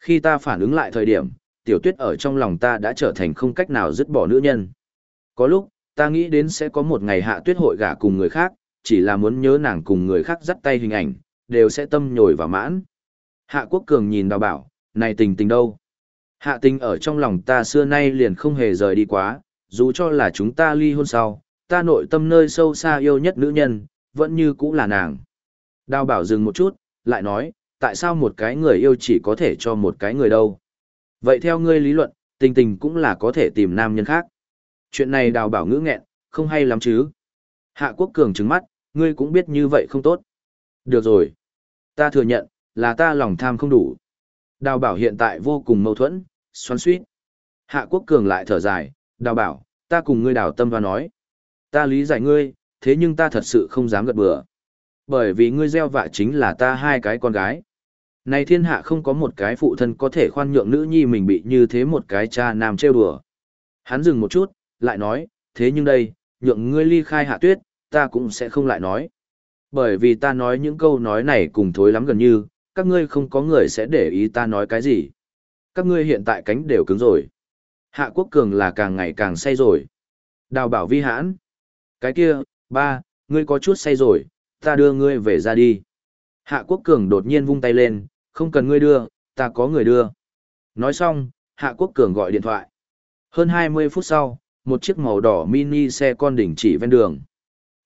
Khi ta phản ứng lại thời điểm, tiểu tuyết ở trong lòng ta đã trở thành không cách nào dứt bỏ nữ nhân. Có lúc, ta nghĩ đến sẽ có một ngày hạ tuyết hội gả cùng người khác, chỉ là muốn nhớ nàng cùng người khác dắt tay hình ảnh, đều sẽ tâm nhồi và mãn. Hạ quốc cường nhìn đào bảo, này tình tình đâu? Hạ tình ở trong lòng ta xưa nay liền không hề rời đi quá, dù cho là chúng ta ly hôn sau, ta nội tâm nơi sâu xa yêu nhất nữ nhân, vẫn như cũ là nàng. Đào bảo dừng một chút, lại nói, tại sao một cái người yêu chỉ có thể cho một cái người đâu? Vậy theo ngươi lý luận, tình tình cũng là có thể tìm nam nhân khác. Chuyện này đào bảo ngữ nghẹn, không hay lắm chứ. Hạ quốc cường trứng mắt, ngươi cũng biết như vậy không tốt. Được rồi. Ta thừa nhận, là ta lòng tham không đủ. Đào bảo hiện tại vô cùng mâu thuẫn, xoắn suýt. Hạ quốc cường lại thở dài, đào bảo, ta cùng ngươi đào tâm và nói. Ta lý giải ngươi, thế nhưng ta thật sự không dám gật bừa. Bởi vì ngươi gieo vạ chính là ta hai cái con gái. Này thiên hạ không có một cái phụ thân có thể khoan nhượng nữ nhi mình bị như thế một cái cha nam trêu đùa. Hắn dừng một chút, lại nói, thế nhưng đây, nhượng ngươi ly khai hạ tuyết, ta cũng sẽ không lại nói. Bởi vì ta nói những câu nói này cùng thối lắm gần như, các ngươi không có người sẽ để ý ta nói cái gì. Các ngươi hiện tại cánh đều cứng rồi. Hạ quốc cường là càng ngày càng say rồi. Đào bảo vi hãn. Cái kia, ba, ngươi có chút say rồi, ta đưa ngươi về ra đi. Hạ quốc cường đột nhiên vung tay lên, không cần ngươi đưa, ta có người đưa. Nói xong, Hạ quốc cường gọi điện thoại. Hơn 20 phút sau, một chiếc màu đỏ mini xe con đỉnh chỉ ven đường.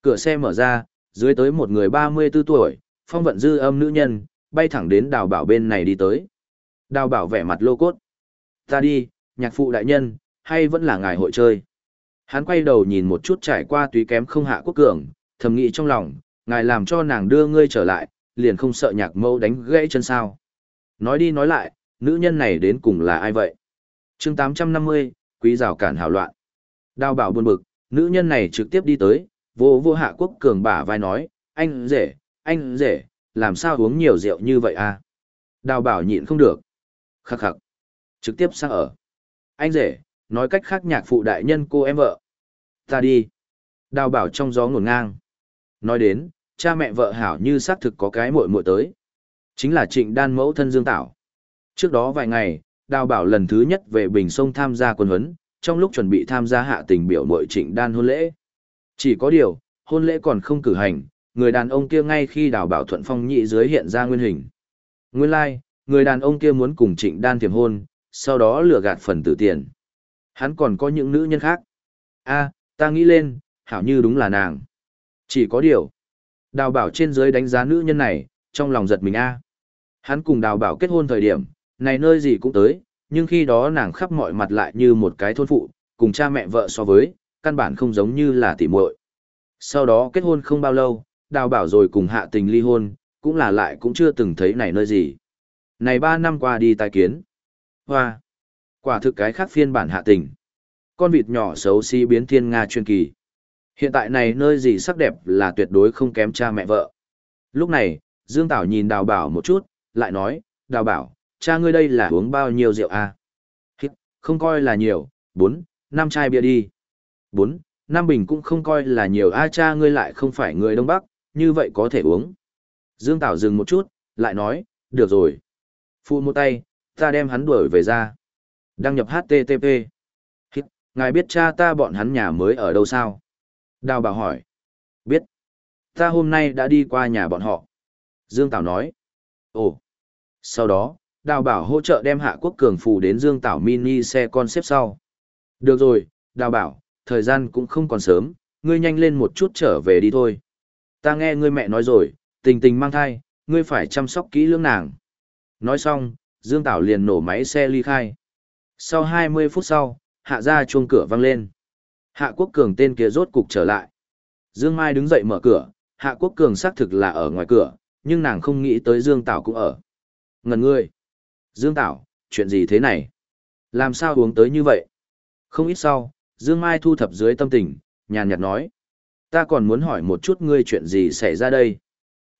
Cửa xe mở ra, dưới tới một người 34 tuổi, phong vận dư âm nữ nhân, bay thẳng đến đào bảo bên này đi tới. Đào bảo vẻ mặt lô cốt. Ta đi, nhạc phụ đại nhân, hay vẫn là ngài hội chơi. Hắn quay đầu nhìn một chút trải qua túy kém không hạ quốc cường, thầm nghĩ trong lòng, ngài làm cho nàng đưa ngươi trở lại, liền không sợ nhạc mâu đánh gãy chân sao. Nói đi nói lại, nữ nhân này đến cùng là ai vậy? chương 850, quý rào cản hảo loạn. Đào bảo buồn bực, nữ nhân này trực tiếp đi tới, vô vô hạ quốc cường bả vai nói, anh rể, anh rể, làm sao uống nhiều rượu như vậy à? Đào bảo nhịn không được. Khắc khắc. Trực tiếp sang ở. Anh rể, nói cách khác nhạc phụ đại nhân cô em vợ. Ta đi. Đào bảo trong gió ngổn ngang. Nói đến, cha mẹ vợ hảo như xác thực có cái muội muội tới. Chính là trịnh đan mẫu thân Dương Tảo. Trước đó vài ngày, đào bảo lần thứ nhất về Bình Sông tham gia quân huấn, trong lúc chuẩn bị tham gia hạ tình biểu muội trịnh đan hôn lễ. Chỉ có điều, hôn lễ còn không cử hành, người đàn ông kia ngay khi đào bảo thuận phong nhị dưới hiện ra nguyên hình. Nguyên lai, like, người đàn ông kia muốn cùng trịnh đan thiềm hôn, sau đó lừa gạt phần tử tiền. Hắn còn có những nữ nhân khác. a ta nghĩ lên, hảo như đúng là nàng. Chỉ có điều. Đào bảo trên dưới đánh giá nữ nhân này, trong lòng giật mình a Hắn cùng đào bảo kết hôn thời điểm, này nơi gì cũng tới, nhưng khi đó nàng khắp mọi mặt lại như một cái thôn phụ, cùng cha mẹ vợ so với, căn bản không giống như là tỉ muội. Sau đó kết hôn không bao lâu, đào bảo rồi cùng hạ tình ly hôn, cũng là lại cũng chưa từng thấy này nơi gì. Này ba năm qua đi tai kiến. Hoa! Quả thực cái khác phiên bản hạ tình. Con vịt nhỏ xấu xí biến thiên Nga chuyên kỳ. Hiện tại này nơi gì sắc đẹp là tuyệt đối không kém cha mẹ vợ. Lúc này, Dương Tảo nhìn đào bảo một chút, lại nói, đào bảo, cha ngươi đây là uống bao nhiêu rượu à? Hít, không coi là nhiều, bốn, năm chai bia đi. Bốn, năm bình cũng không coi là nhiều a cha ngươi lại không phải người Đông Bắc, như vậy có thể uống. Dương Tảo dừng một chút, lại nói, được rồi. Phụ một tay, ta đem hắn đuổi về ra. Đăng nhập HTTP. Hít, ngài biết cha ta bọn hắn nhà mới ở đâu sao? Đào bảo hỏi. Biết. Ta hôm nay đã đi qua nhà bọn họ. Dương Tảo nói. Ồ. Sau đó, đào bảo hỗ trợ đem hạ quốc cường phủ đến Dương Tảo mini xe con xếp sau. Được rồi, đào bảo, thời gian cũng không còn sớm, ngươi nhanh lên một chút trở về đi thôi. Ta nghe ngươi mẹ nói rồi, tình tình mang thai, ngươi phải chăm sóc kỹ lưỡng nàng. Nói xong, Dương Tảo liền nổ máy xe ly khai. Sau 20 phút sau, hạ ra chuông cửa vang lên. Hạ Quốc Cường tên kia rốt cục trở lại. Dương Mai đứng dậy mở cửa, Hạ Quốc Cường xác thực là ở ngoài cửa, nhưng nàng không nghĩ tới Dương Tảo cũng ở. Ngần ngươi. Dương Tảo, chuyện gì thế này? Làm sao uống tới như vậy? Không ít sau, Dương Mai thu thập dưới tâm tình, nhàn nhạt nói. Ta còn muốn hỏi một chút ngươi chuyện gì xảy ra đây?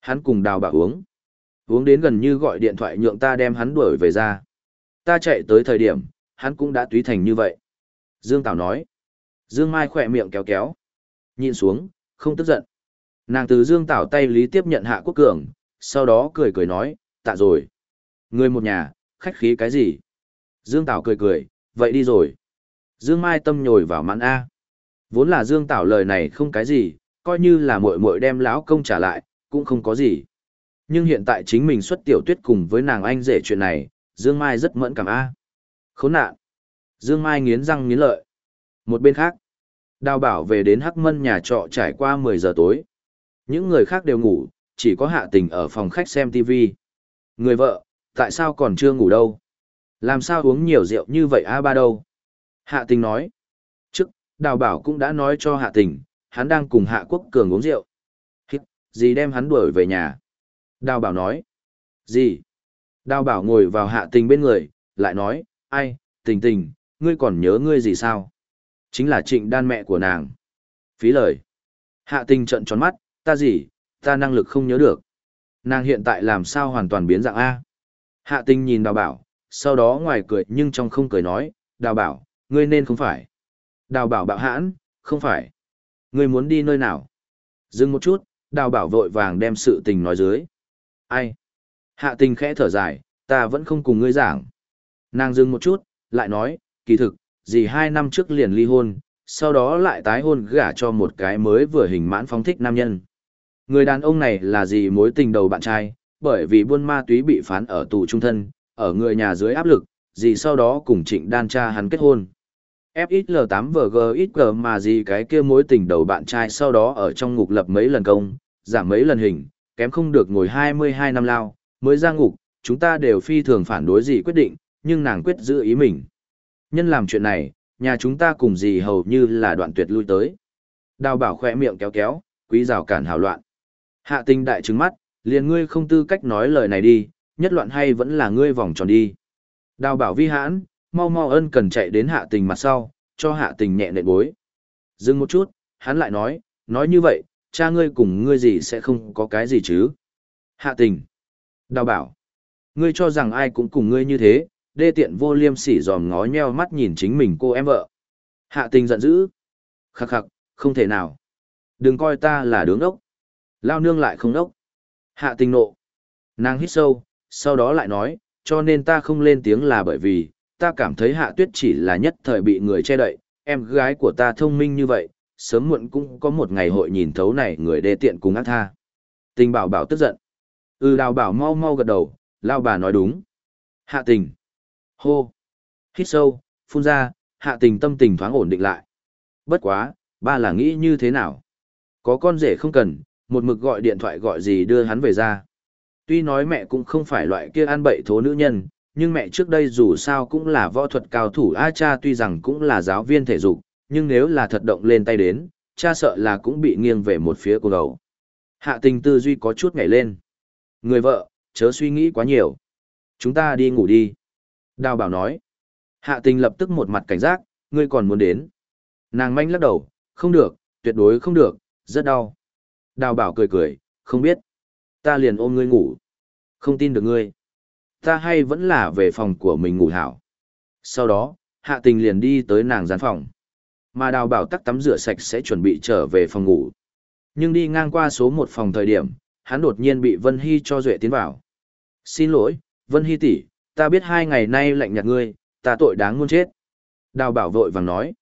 Hắn cùng đào bảo uống. Uống đến gần như gọi điện thoại nhượng ta đem hắn đuổi về ra. Ta chạy tới thời điểm, hắn cũng đã túy thành như vậy. Dương Tảo nói. Dương Mai khỏe miệng kéo kéo. Nhìn xuống, không tức giận. Nàng từ Dương Tảo tay lý tiếp nhận Hạ Quốc Cường, sau đó cười cười nói, tạ rồi. Người một nhà, khách khí cái gì? Dương Tảo cười cười, vậy đi rồi. Dương Mai tâm nhồi vào mãn A. Vốn là Dương Tảo lời này không cái gì, coi như là muội muội đem lão công trả lại, cũng không có gì. Nhưng hiện tại chính mình xuất tiểu tuyết cùng với nàng anh rể chuyện này, Dương Mai rất mẫn cảm A. Khốn nạn. Dương Mai nghiến răng nghiến lợi. Một bên khác, đào bảo về đến Hắc Mân nhà trọ trải qua 10 giờ tối. Những người khác đều ngủ, chỉ có hạ tình ở phòng khách xem TV. Người vợ, tại sao còn chưa ngủ đâu? Làm sao uống nhiều rượu như vậy a ba đâu? Hạ tình nói. Trước, đào bảo cũng đã nói cho hạ tình, hắn đang cùng hạ quốc cường uống rượu. Hít, gì đem hắn đuổi về nhà? Đào bảo nói. Gì? Đào bảo ngồi vào hạ tình bên người, lại nói, ai, tình tình, ngươi còn nhớ ngươi gì sao? Chính là trịnh đan mẹ của nàng. Phí lời. Hạ tình trận tròn mắt, ta gì, ta năng lực không nhớ được. Nàng hiện tại làm sao hoàn toàn biến dạng A. Hạ tình nhìn đào bảo, sau đó ngoài cười nhưng trong không cười nói, đào bảo, ngươi nên không phải. Đào bảo bạo hãn, không phải. Ngươi muốn đi nơi nào? Dừng một chút, đào bảo vội vàng đem sự tình nói dưới. Ai? Hạ tình khẽ thở dài, ta vẫn không cùng ngươi giảng. Nàng dừng một chút, lại nói, kỳ thực, gì hai năm trước liền ly hôn, sau đó lại tái hôn gả cho một cái mới vừa hình mãn phóng thích nam nhân. Người đàn ông này là gì mối tình đầu bạn trai, bởi vì buôn ma túy bị phán ở tù trung thân, ở người nhà dưới áp lực, gì sau đó cùng trịnh đan cha hắn kết hôn. FXL8VGXG mà gì cái kia mối tình đầu bạn trai sau đó ở trong ngục lập mấy lần công, giảm mấy lần hình, kém không được ngồi 22 năm lao, mới ra ngục, chúng ta đều phi thường phản đối gì quyết định, nhưng nàng quyết giữ ý mình. Nhân làm chuyện này, nhà chúng ta cùng gì hầu như là đoạn tuyệt lui tới. Đào bảo khỏe miệng kéo kéo, quý rào cản hào loạn. Hạ tinh đại trứng mắt, liền ngươi không tư cách nói lời này đi, nhất loạn hay vẫn là ngươi vòng tròn đi. Đào bảo vi hãn, mau mau ân cần chạy đến hạ tình mặt sau, cho hạ tình nhẹ nệ bối. Dừng một chút, hắn lại nói, nói như vậy, cha ngươi cùng ngươi gì sẽ không có cái gì chứ. Hạ tình. Đào bảo. Ngươi cho rằng ai cũng cùng ngươi như thế, đê tiện vô liêm sỉ dòm ngó nheo mắt nhìn chính mình cô em vợ. Hạ tình giận dữ. Khắc khắc, không thể nào. Đừng coi ta là đứng ốc. Lao nương lại không ốc. Hạ tình nộ. Nàng hít sâu, sau đó lại nói, cho nên ta không lên tiếng là bởi vì, ta cảm thấy hạ tuyết chỉ là nhất thời bị người che đậy, em gái của ta thông minh như vậy, sớm muộn cũng có một ngày hội nhìn thấu này người đê tiện cùng ác tha. Tình bảo bảo tức giận. Ừ đào bảo mau mau gật đầu, lao bà nói đúng. Hạ tình. Hô. Hít sâu, phun ra, hạ tình tâm tình thoáng ổn định lại. Bất quá, ba là nghĩ như thế nào? Có con rể không cần, một mực gọi điện thoại gọi gì đưa hắn về ra. tuy nói mẹ cũng không phải loại kia ăn bậy thố nữ nhân, nhưng mẹ trước đây dù sao cũng là võ thuật cao thủ A cha tuy rằng cũng là giáo viên thể dục, nhưng nếu là thật động lên tay đến, cha sợ là cũng bị nghiêng về một phía của đầu. Hạ tình tư duy có chút ngảy lên. Người vợ, chớ suy nghĩ quá nhiều. Chúng ta đi ngủ đi. Đào bảo nói. Hạ tình lập tức một mặt cảnh giác, ngươi còn muốn đến. Nàng manh lắc đầu, không được, tuyệt đối không được, rất đau. Đào bảo cười cười, không biết. Ta liền ôm ngươi ngủ. Không tin được ngươi. Ta hay vẫn là về phòng của mình ngủ hảo. Sau đó, hạ tình liền đi tới nàng gián phòng. Mà đào bảo tắc tắm rửa sạch sẽ chuẩn bị trở về phòng ngủ. Nhưng đi ngang qua số một phòng thời điểm, hắn đột nhiên bị Vân Hy cho duệ tiến vào. Xin lỗi, Vân Hy tỷ, ta biết hai ngày nay lạnh nhạt ngươi, ta tội đáng muôn chết. Đào bảo vội vàng nói.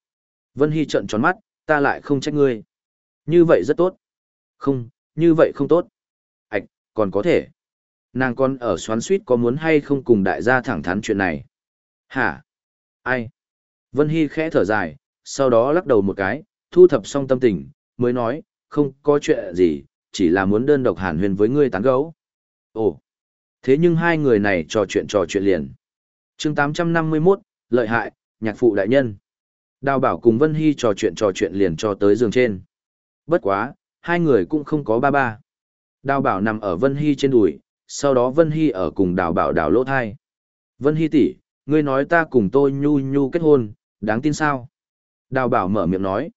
Vân Hy trợn tròn mắt, ta lại không trách ngươi. Như vậy rất tốt. Không, như vậy không tốt. Ảch, còn có thể. Nàng con ở xoắn suýt có muốn hay không cùng đại gia thẳng thắn chuyện này. Hả? Ai? Vân Hy khẽ thở dài, sau đó lắc đầu một cái, thu thập xong tâm tình, mới nói, không có chuyện gì, chỉ là muốn đơn độc hàn huyền với ngươi tán gấu. Ồ, thế nhưng hai người này trò chuyện trò chuyện liền. chương 851, lợi hại, nhạc phụ đại nhân. Đào bảo cùng Vân Hy trò chuyện trò chuyện liền cho tới giường trên. Bất quá, hai người cũng không có ba ba. Đào bảo nằm ở Vân Hy trên đùi, sau đó Vân Hy ở cùng đào bảo đào lỗ thai. Vân Hy tỷ, ngươi nói ta cùng tôi nhu nhu kết hôn, đáng tin sao? Đào bảo mở miệng nói.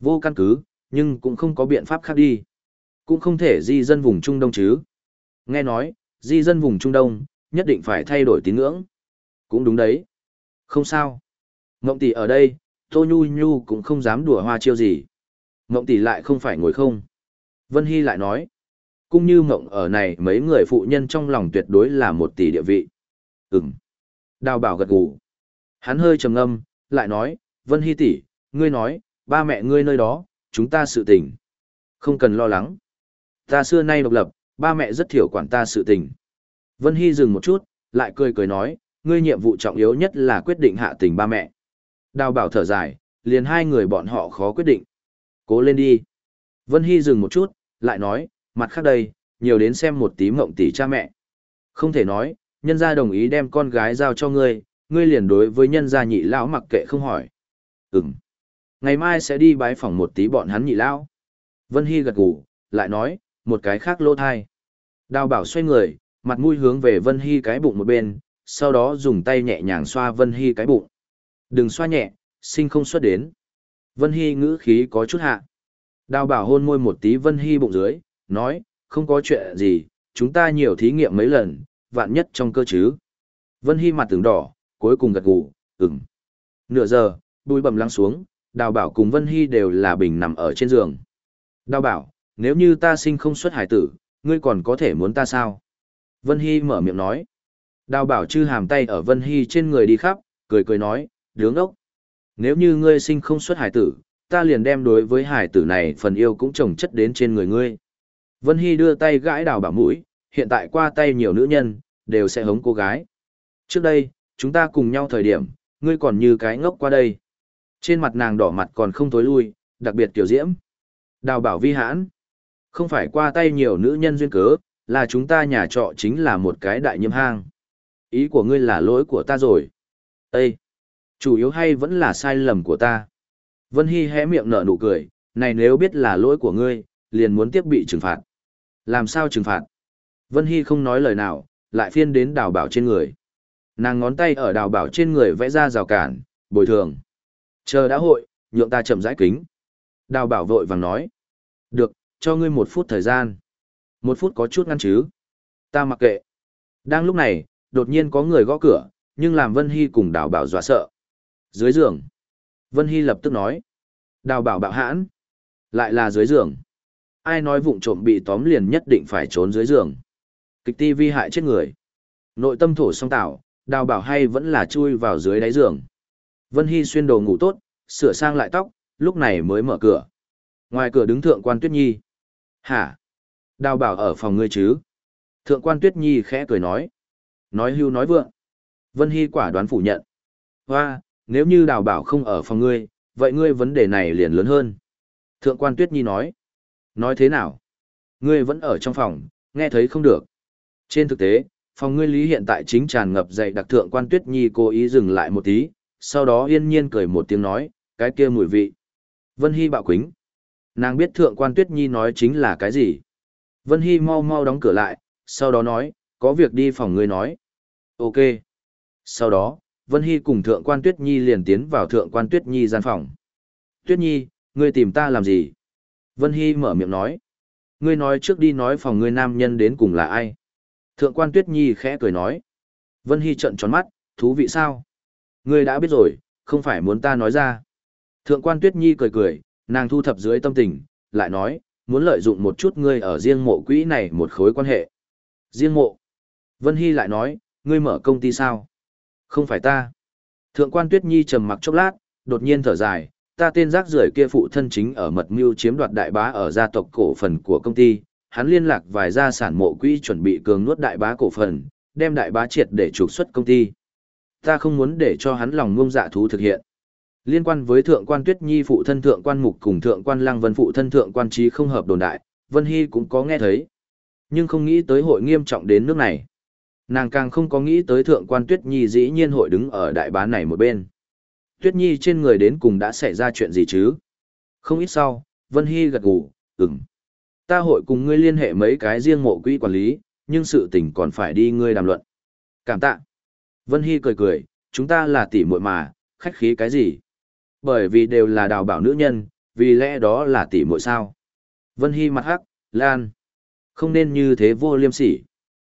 Vô căn cứ, nhưng cũng không có biện pháp khác đi. Cũng không thể di dân vùng Trung Đông chứ. Nghe nói, di dân vùng Trung Đông, nhất định phải thay đổi tín ngưỡng. Cũng đúng đấy. Không sao. Ngộng tỷ ở đây, Tô Nhu Nhu cũng không dám đùa hoa chiêu gì. Mộng tỷ lại không phải ngồi không. Vân Hy lại nói. Cũng như mộng ở này mấy người phụ nhân trong lòng tuyệt đối là một tỷ địa vị. Ừm. Đào bảo gật gù. Hắn hơi trầm ngâm, lại nói, Vân Hy tỷ, ngươi nói, ba mẹ ngươi nơi đó, chúng ta sự tình. Không cần lo lắng. Ta xưa nay độc lập, ba mẹ rất thiểu quản ta sự tình. Vân Hy dừng một chút, lại cười cười nói, ngươi nhiệm vụ trọng yếu nhất là quyết định hạ tình ba mẹ. Đào bảo thở dài, liền hai người bọn họ khó quyết định. Cố lên đi. Vân Hy dừng một chút, lại nói, mặt khác đây, nhiều đến xem một tí mộng tỷ cha mẹ. Không thể nói, nhân gia đồng ý đem con gái giao cho ngươi, ngươi liền đối với nhân gia nhị lão mặc kệ không hỏi. Ừm. Ngày mai sẽ đi bái phỏng một tí bọn hắn nhị lão. Vân Hy gật gù, lại nói, một cái khác lô thai. Đào bảo xoay người, mặt mũi hướng về Vân Hy cái bụng một bên, sau đó dùng tay nhẹ nhàng xoa Vân Hy cái bụng. Đừng xoa nhẹ, sinh không xuất đến. Vân Hy ngữ khí có chút hạ. Đào bảo hôn môi một tí Vân Hy bụng dưới, nói, không có chuyện gì, chúng ta nhiều thí nghiệm mấy lần, vạn nhất trong cơ chứ. Vân Hy mặt tưởng đỏ, cuối cùng gật gù, ừm. Nửa giờ, bùi bầm lắng xuống, đào bảo cùng Vân Hy đều là bình nằm ở trên giường. Đào bảo, nếu như ta sinh không xuất hải tử, ngươi còn có thể muốn ta sao? Vân Hy mở miệng nói. Đào bảo chư hàm tay ở Vân Hy trên người đi khắp, cười cười nói, đứng ốc. Nếu như ngươi sinh không xuất hải tử, ta liền đem đối với hải tử này phần yêu cũng trồng chất đến trên người ngươi. Vân Hy đưa tay gãi đào bảo mũi, hiện tại qua tay nhiều nữ nhân, đều sẽ hống cô gái. Trước đây, chúng ta cùng nhau thời điểm, ngươi còn như cái ngốc qua đây. Trên mặt nàng đỏ mặt còn không tối lui, đặc biệt tiểu diễm. Đào bảo vi hãn. Không phải qua tay nhiều nữ nhân duyên cớ, là chúng ta nhà trọ chính là một cái đại nhiễm hang. Ý của ngươi là lỗi của ta rồi. Ê! Chủ yếu hay vẫn là sai lầm của ta. Vân Hy hé miệng nở nụ cười, này nếu biết là lỗi của ngươi, liền muốn tiếp bị trừng phạt. Làm sao trừng phạt? Vân Hy không nói lời nào, lại phiên đến đào bảo trên người. Nàng ngón tay ở đào bảo trên người vẽ ra rào cản, bồi thường. Chờ đã hội, nhượng ta chậm rãi kính. Đào bảo vội vàng nói. Được, cho ngươi một phút thời gian. Một phút có chút ngăn chứ. Ta mặc kệ. Đang lúc này, đột nhiên có người gõ cửa, nhưng làm Vân Hy cùng đào bảo dọa sợ. Dưới giường. Vân Hy lập tức nói. Đào bảo bạo hãn. Lại là dưới giường. Ai nói vụng trộm bị tóm liền nhất định phải trốn dưới giường. Kịch ti vi hại chết người. Nội tâm thổ song tạo, đào bảo hay vẫn là chui vào dưới đáy giường. Vân Hy xuyên đồ ngủ tốt, sửa sang lại tóc, lúc này mới mở cửa. Ngoài cửa đứng thượng quan Tuyết Nhi. Hả? Đào bảo ở phòng ngươi chứ? Thượng quan Tuyết Nhi khẽ cười nói. Nói hưu nói vượng. Vân Hy quả đoán phủ nhận. Hoa, nếu như đào bảo không ở phòng ngươi, vậy ngươi vấn đề này liền lớn hơn. Thượng quan Tuyết Nhi nói. Nói thế nào? Ngươi vẫn ở trong phòng, nghe thấy không được. Trên thực tế, phòng ngươi lý hiện tại chính tràn ngập dậy đặc thượng quan tuyết nhi cố ý dừng lại một tí, sau đó yên nhiên cười một tiếng nói, cái kia mùi vị. Vân Hy bạo quính. Nàng biết thượng quan tuyết nhi nói chính là cái gì. Vân Hy mau mau đóng cửa lại, sau đó nói, có việc đi phòng ngươi nói. Ok. Sau đó, Vân Hy cùng thượng quan tuyết nhi liền tiến vào thượng quan tuyết nhi gian phòng. Tuyết nhi, ngươi tìm ta làm gì? Vân Hy mở miệng nói. Ngươi nói trước đi nói phòng ngươi nam nhân đến cùng là ai? Thượng quan Tuyết Nhi khẽ cười nói. Vân Hy trận tròn mắt, thú vị sao? Ngươi đã biết rồi, không phải muốn ta nói ra. Thượng quan Tuyết Nhi cười cười, nàng thu thập dưới tâm tình, lại nói, muốn lợi dụng một chút ngươi ở riêng mộ quỹ này một khối quan hệ. Riêng mộ. Vân Hy lại nói, ngươi mở công ty sao? Không phải ta. Thượng quan Tuyết Nhi trầm mặc chốc lát, đột nhiên thở dài, ta tên rác rưởi kia phụ thân chính ở mật mưu chiếm đoạt đại bá ở gia tộc cổ phần của công ty, hắn liên lạc vài gia sản mộ quỹ chuẩn bị cường nuốt đại bá cổ phần, đem đại bá triệt để trục xuất công ty. Ta không muốn để cho hắn lòng ngông dạ thú thực hiện. Liên quan với thượng quan Tuyết Nhi phụ thân thượng quan mục cùng thượng quan Lăng Vân phụ thân thượng quan trí không hợp đồn đại, Vân Hy cũng có nghe thấy. Nhưng không nghĩ tới hội nghiêm trọng đến nước này. Nàng càng không có nghĩ tới thượng quan Tuyết Nhi dĩ nhiên hội đứng ở đại bá này một bên. Tuyết Nhi trên người đến cùng đã xảy ra chuyện gì chứ? Không ít sau, Vân Hy gật gù, ừm. Ta hội cùng ngươi liên hệ mấy cái riêng mộ quỹ quản lý, nhưng sự tình còn phải đi ngươi đàm luận. Cảm tạ. Vân Hy cười cười, chúng ta là tỷ muội mà, khách khí cái gì? Bởi vì đều là đào bảo nữ nhân, vì lẽ đó là tỷ muội sao? Vân Hy mặt hắc, Lan. Không nên như thế vô liêm sỉ.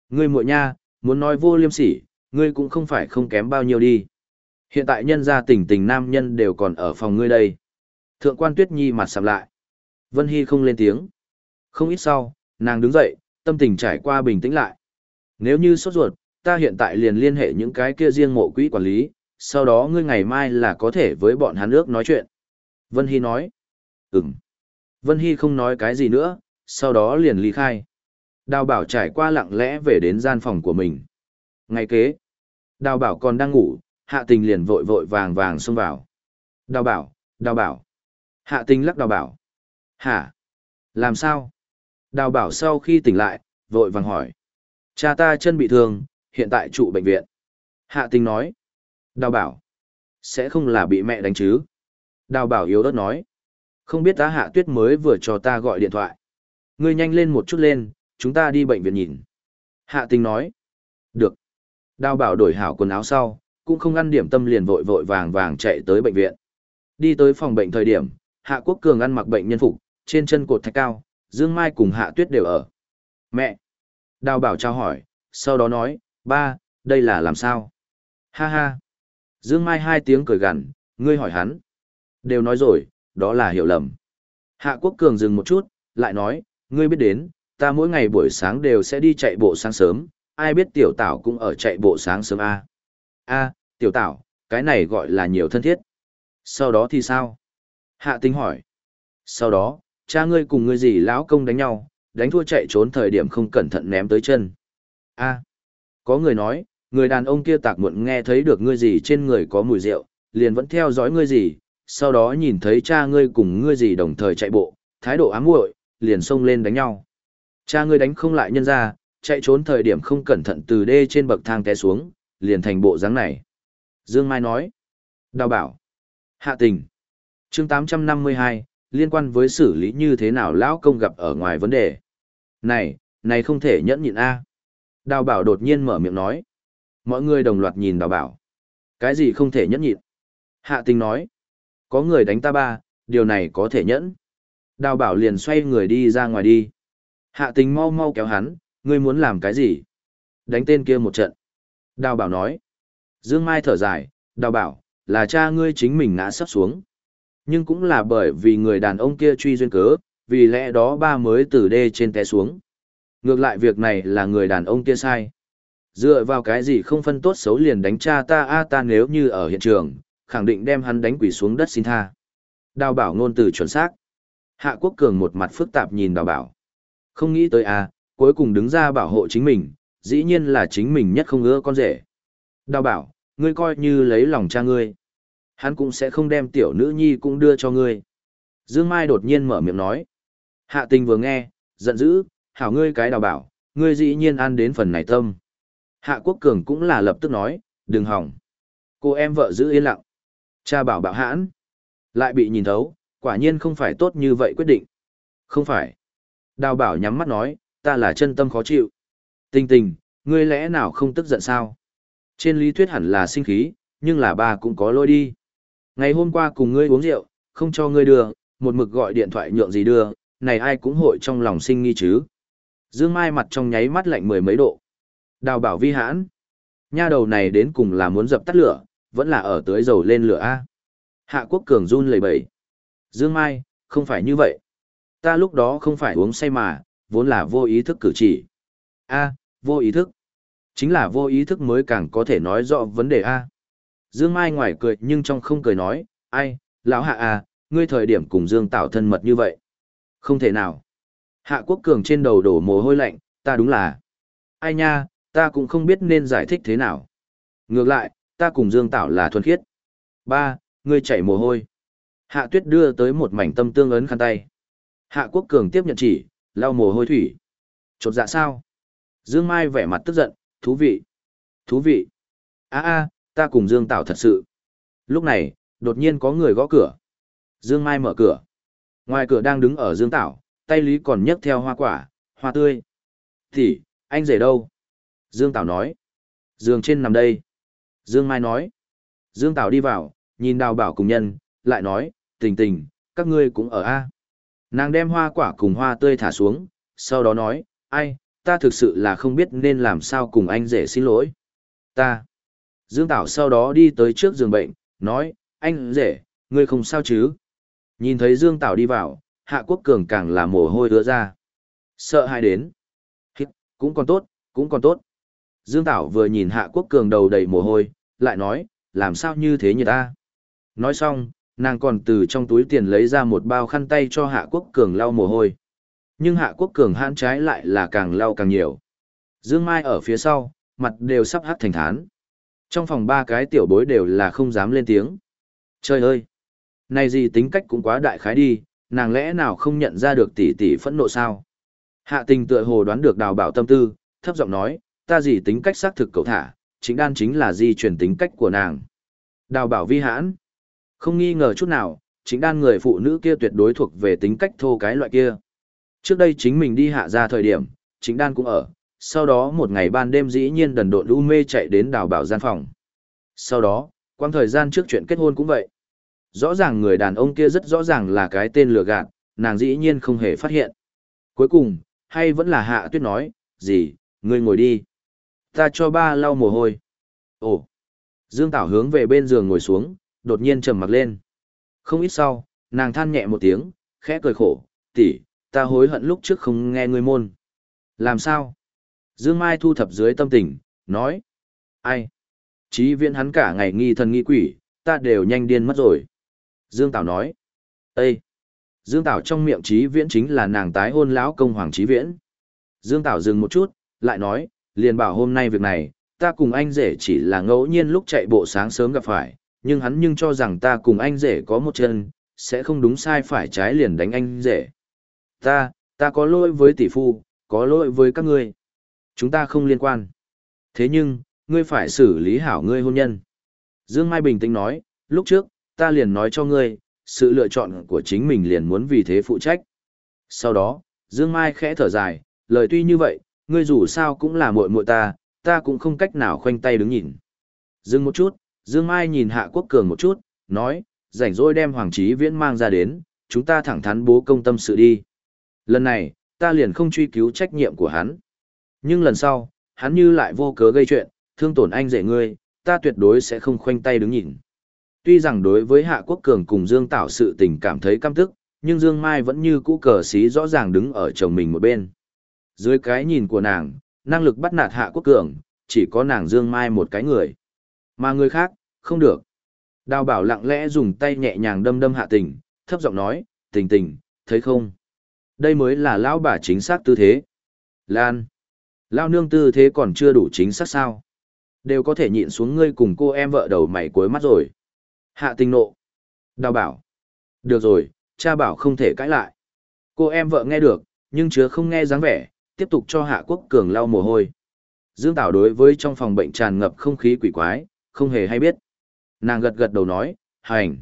Ngươi muội nha, muốn nói vô liêm sỉ, ngươi cũng không phải không kém bao nhiêu đi. Hiện tại nhân gia tình tình nam nhân đều còn ở phòng ngươi đây. Thượng quan Tuyết Nhi mặt sầm lại. Vân Hy không lên tiếng. Không ít sau, nàng đứng dậy, tâm tình trải qua bình tĩnh lại. Nếu như sốt ruột, ta hiện tại liền liên hệ những cái kia riêng mộ quỹ quản lý, sau đó ngươi ngày mai là có thể với bọn hắn ước nói chuyện. Vân Hy nói. Ừm. Vân Hy không nói cái gì nữa, sau đó liền ly khai. Đào bảo trải qua lặng lẽ về đến gian phòng của mình. Ngay kế, đào bảo còn đang ngủ, hạ tình liền vội vội vàng vàng xông vào. Đào bảo, đào bảo. Hạ tình lắc đào bảo. Hả? Làm sao? Đào bảo sau khi tỉnh lại, vội vàng hỏi. Cha ta chân bị thương, hiện tại trụ bệnh viện. Hạ tình nói. Đào bảo. Sẽ không là bị mẹ đánh chứ? Đào bảo yếu đất nói. Không biết ta hạ tuyết mới vừa cho ta gọi điện thoại. Ngươi nhanh lên một chút lên, chúng ta đi bệnh viện nhìn. Hạ tình nói. Được. Đào bảo đổi hảo quần áo sau, cũng không ăn điểm tâm liền vội vội vàng vàng chạy tới bệnh viện. Đi tới phòng bệnh thời điểm, Hạ Quốc Cường ăn mặc bệnh nhân phục, trên chân cột thạch cao, Dương Mai cùng Hạ Tuyết đều ở. Mẹ! Đào bảo trao hỏi, sau đó nói, ba, đây là làm sao? Ha ha! Dương Mai hai tiếng cười gằn, ngươi hỏi hắn. Đều nói rồi, đó là hiểu lầm. Hạ Quốc Cường dừng một chút, lại nói, ngươi biết đến, ta mỗi ngày buổi sáng đều sẽ đi chạy bộ sáng sớm, ai biết tiểu tảo cũng ở chạy bộ sáng sớm a a tiểu tảo, cái này gọi là nhiều thân thiết. Sau đó thì sao? Hạ Tinh hỏi. Sau đó, cha ngươi cùng ngươi gì lão công đánh nhau, đánh thua chạy trốn thời điểm không cẩn thận ném tới chân. a có người nói, người đàn ông kia tạc muộn nghe thấy được ngươi gì trên người có mùi rượu, liền vẫn theo dõi ngươi gì, sau đó nhìn thấy cha ngươi cùng ngươi gì đồng thời chạy bộ, thái độ ám muội, liền xông lên đánh nhau. Cha ngươi đánh không lại nhân ra, chạy trốn thời điểm không cẩn thận từ đê trên bậc thang té xuống, liền thành bộ dáng này. Dương Mai nói. Đào bảo. Hạ tình. chương 852, liên quan với xử lý như thế nào lão công gặp ở ngoài vấn đề. Này, này không thể nhẫn nhịn a Đào bảo đột nhiên mở miệng nói. Mọi người đồng loạt nhìn đào bảo. Cái gì không thể nhẫn nhịn? Hạ tình nói. Có người đánh ta ba, điều này có thể nhẫn. Đào bảo liền xoay người đi ra ngoài đi. Hạ tình mau mau kéo hắn, ngươi muốn làm cái gì? Đánh tên kia một trận. Đào bảo nói. Dương Mai thở dài, đào bảo, là cha ngươi chính mình ngã sắp xuống. Nhưng cũng là bởi vì người đàn ông kia truy duyên cớ, vì lẽ đó ba mới từ đê trên té xuống. Ngược lại việc này là người đàn ông kia sai. Dựa vào cái gì không phân tốt xấu liền đánh cha ta a ta nếu như ở hiện trường, khẳng định đem hắn đánh quỷ xuống đất xin tha. Đào bảo ngôn từ chuẩn xác. Hạ quốc cường một mặt phức tạp nhìn đào bảo. Không nghĩ tới a, cuối cùng đứng ra bảo hộ chính mình, dĩ nhiên là chính mình nhất không ưa con rể. Đào bảo, ngươi coi như lấy lòng cha ngươi. Hắn cũng sẽ không đem tiểu nữ nhi cũng đưa cho ngươi. Dương Mai đột nhiên mở miệng nói. Hạ tình vừa nghe, giận dữ, hảo ngươi cái đào bảo, ngươi dĩ nhiên ăn đến phần này tâm. Hạ Quốc Cường cũng là lập tức nói, đừng hỏng. Cô em vợ giữ yên lặng. Cha bảo bạo hãn. Lại bị nhìn thấu, quả nhiên không phải tốt như vậy quyết định. Không phải. Đào bảo nhắm mắt nói, ta là chân tâm khó chịu. Tình tình, ngươi lẽ nào không tức giận sao? Trên lý thuyết hẳn là sinh khí, nhưng là bà cũng có lỗi đi. Ngày hôm qua cùng ngươi uống rượu, không cho ngươi đưa, một mực gọi điện thoại nhượng gì đưa, này ai cũng hội trong lòng sinh nghi chứ. Dương Mai mặt trong nháy mắt lạnh mười mấy độ. Đào bảo vi hãn. Nha đầu này đến cùng là muốn dập tắt lửa, vẫn là ở tới dầu lên lửa A. Hạ quốc cường run lầy bẩy. Dương Mai, không phải như vậy. Ta lúc đó không phải uống say mà, vốn là vô ý thức cử chỉ. A, vô ý thức. Chính là vô ý thức mới càng có thể nói rõ vấn đề A. Dương Mai ngoài cười nhưng trong không cười nói, ai, lão hạ à, ngươi thời điểm cùng Dương Tạo thân mật như vậy. Không thể nào. Hạ Quốc Cường trên đầu đổ mồ hôi lạnh, ta đúng là. Ai nha, ta cũng không biết nên giải thích thế nào. Ngược lại, ta cùng Dương Tạo là thuần khiết. Ba, ngươi chảy mồ hôi. Hạ Tuyết đưa tới một mảnh tâm tương ấn khăn tay. Hạ Quốc Cường tiếp nhận chỉ, lau mồ hôi thủy. Chột dạ sao? Dương Mai vẻ mặt tức giận, thú vị. Thú vị. a a ta cùng Dương Tạo thật sự. Lúc này, đột nhiên có người gõ cửa. Dương Mai mở cửa. Ngoài cửa đang đứng ở Dương Tạo, tay lý còn nhấc theo hoa quả, hoa tươi. Thì, anh rể đâu? Dương Tạo nói. Dương trên nằm đây. Dương Mai nói. Dương Tạo đi vào, nhìn đào bảo cùng nhân, lại nói, tình tình, các ngươi cũng ở A. Nàng đem hoa quả cùng hoa tươi thả xuống, sau đó nói, ai, ta thực sự là không biết nên làm sao cùng anh rể xin lỗi. Ta. Dương Tảo sau đó đi tới trước giường bệnh, nói, anh rể, ngươi không sao chứ? Nhìn thấy Dương Tảo đi vào, Hạ Quốc Cường càng là mồ hôi đưa ra. Sợ hãi đến. Hít, cũng còn tốt, cũng còn tốt. Dương Tảo vừa nhìn Hạ Quốc Cường đầu đầy mồ hôi, lại nói, làm sao như thế như ta? Nói xong, nàng còn từ trong túi tiền lấy ra một bao khăn tay cho Hạ Quốc Cường lau mồ hôi. Nhưng Hạ Quốc Cường hãn trái lại là càng lau càng nhiều. Dương Mai ở phía sau, mặt đều sắp hắt thành thán. Trong phòng ba cái tiểu bối đều là không dám lên tiếng. Trời ơi! Này gì tính cách cũng quá đại khái đi, nàng lẽ nào không nhận ra được tỷ tỷ phẫn nộ sao? Hạ tình tựa hồ đoán được đào bảo tâm tư, thấp giọng nói, ta gì tính cách xác thực cậu thả, chính đan chính là di truyền tính cách của nàng. Đào bảo vi hãn. Không nghi ngờ chút nào, chính đan người phụ nữ kia tuyệt đối thuộc về tính cách thô cái loại kia. Trước đây chính mình đi hạ ra thời điểm, chính đan cũng ở, sau đó một ngày ban đêm dĩ nhiên đần độn lũ mê chạy đến đào bảo gian phòng. Sau đó, quang thời gian trước chuyện kết hôn cũng vậy. Rõ ràng người đàn ông kia rất rõ ràng là cái tên lừa gạt, nàng dĩ nhiên không hề phát hiện. Cuối cùng, hay vẫn là hạ tuyết nói, gì, ngươi ngồi đi. Ta cho ba lau mồ hôi. Ồ. Dương Tảo hướng về bên giường ngồi xuống, đột nhiên trầm mặc lên. Không ít sau, nàng than nhẹ một tiếng, khẽ cười khổ, tỷ, ta hối hận lúc trước không nghe ngươi môn. Làm sao? Dương Mai thu thập dưới tâm tình, nói. Ai? Chí viễn hắn cả ngày nghi thần nghi quỷ, ta đều nhanh điên mất rồi. Dương Tảo nói. Ê! Dương Tảo trong miệng Chí viễn chính là nàng tái hôn lão công hoàng Chí viễn. Dương Tảo dừng một chút, lại nói, liền bảo hôm nay việc này, ta cùng anh rể chỉ là ngẫu nhiên lúc chạy bộ sáng sớm gặp phải, nhưng hắn nhưng cho rằng ta cùng anh rể có một chân, sẽ không đúng sai phải trái liền đánh anh rể. Ta, ta có lỗi với tỷ phu, có lỗi với các ngươi. Chúng ta không liên quan. Thế nhưng, ngươi phải xử lý hảo ngươi hôn nhân. Dương Mai bình tĩnh nói, lúc trước, ta liền nói cho ngươi, sự lựa chọn của chính mình liền muốn vì thế phụ trách. Sau đó, Dương Mai khẽ thở dài, lời tuy như vậy, ngươi dù sao cũng là muội muội ta, ta cũng không cách nào khoanh tay đứng nhìn. Dừng một chút, Dương Mai nhìn Hạ Quốc Cường một chút, nói, rảnh rỗi đem Hoàng Chí Viễn mang ra đến, chúng ta thẳng thắn bố công tâm sự đi. Lần này, ta liền không truy cứu trách nhiệm của hắn. Nhưng lần sau, hắn như lại vô cớ gây chuyện, thương tổn anh rể ngươi, ta tuyệt đối sẽ không khoanh tay đứng nhìn. Tuy rằng đối với Hạ Quốc Cường cùng Dương Tạo sự tình cảm thấy căm tức, nhưng Dương Mai vẫn như cũ cờ xí rõ ràng đứng ở chồng mình một bên. Dưới cái nhìn của nàng, năng lực bắt nạt Hạ Quốc Cường, chỉ có nàng Dương Mai một cái người. Mà người khác, không được. Đào bảo lặng lẽ dùng tay nhẹ nhàng đâm đâm Hạ Tình, thấp giọng nói, tình tình, thấy không? Đây mới là lão bà chính xác tư thế. Lan. Lao nương tư thế còn chưa đủ chính xác sao. Đều có thể nhịn xuống ngươi cùng cô em vợ đầu mày cuối mắt rồi. Hạ tình nộ. Đào bảo. Được rồi, cha bảo không thể cãi lại. Cô em vợ nghe được, nhưng chứa không nghe dáng vẻ, tiếp tục cho Hạ Quốc Cường lau mồ hôi. Dương Tảo đối với trong phòng bệnh tràn ngập không khí quỷ quái, không hề hay biết. Nàng gật gật đầu nói, hành.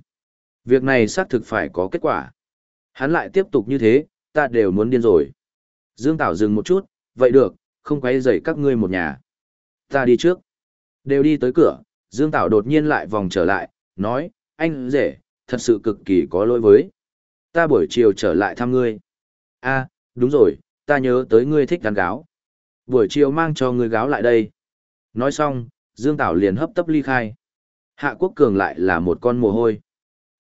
Việc này xác thực phải có kết quả. Hắn lại tiếp tục như thế, ta đều muốn điên rồi. Dương Tảo dừng một chút, vậy được, không quấy rầy các ngươi một nhà. Ta đi trước. Đều đi tới cửa, Dương Tảo đột nhiên lại vòng trở lại, nói, anh rể, thật sự cực kỳ có lỗi với. Ta buổi chiều trở lại thăm ngươi. a đúng rồi, ta nhớ tới ngươi thích gắn gáo. Buổi chiều mang cho ngươi gáo lại đây. Nói xong, Dương Tảo liền hấp tấp ly khai. Hạ Quốc Cường lại là một con mồ hôi.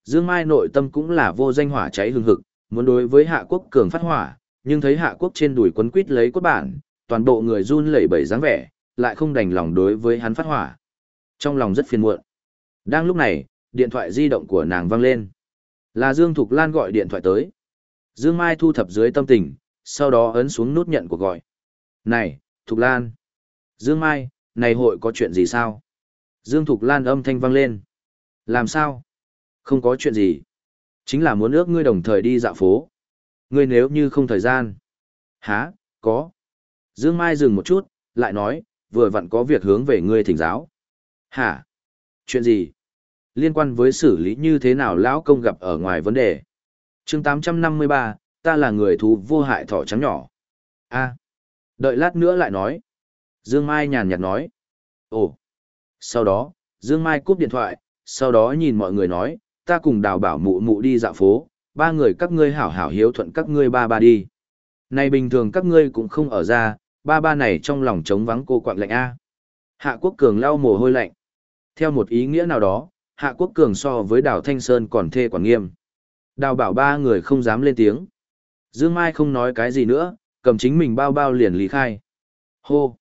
Dương Mai nội tâm cũng là vô danh hỏa cháy hừng hực, muốn đối với Hạ Quốc Cường phát hỏa, nhưng thấy Hạ Quốc trên đùi quấn quít lấy cốt bản, toàn bộ người run lẩy bẩy dáng vẻ, lại không đành lòng đối với hắn phát hỏa. Trong lòng rất phiền muộn. Đang lúc này, điện thoại di động của nàng vang lên. Là Dương Thục Lan gọi điện thoại tới. Dương Mai thu thập dưới tâm tình, sau đó ấn xuống nút nhận cuộc gọi. Này, Thục Lan. Dương Mai, này hội có chuyện gì sao? Dương Thục Lan âm thanh vang lên. Làm sao? Không có chuyện gì. Chính là muốn ước ngươi đồng thời đi dạo phố. Ngươi nếu như không thời gian. Hả, có. Dương Mai dừng một chút, lại nói, vừa vặn có việc hướng về ngươi thỉnh giáo. Hả? Chuyện gì? Liên quan với xử lý như thế nào lão công gặp ở ngoài vấn đề. chương 853, ta là người thú vô hại thỏ trắng nhỏ. a đợi lát nữa lại nói. Dương Mai nhàn nhạt nói. Ồ. Sau đó, Dương Mai cúp điện thoại, sau đó nhìn mọi người nói, ta cùng đào bảo mụ mụ đi dạo phố, ba người các ngươi hảo hảo hiếu thuận các ngươi ba ba đi. Này bình thường các ngươi cũng không ở ra, ba ba này trong lòng trống vắng cô quạng lạnh A. Hạ Quốc Cường lau mồ hôi lạnh. Theo một ý nghĩa nào đó, Hạ Quốc Cường so với Đào Thanh Sơn còn thê quản nghiêm. Đào bảo ba người không dám lên tiếng. Dương Mai không nói cái gì nữa, cầm chính mình bao bao liền lý khai. Hô!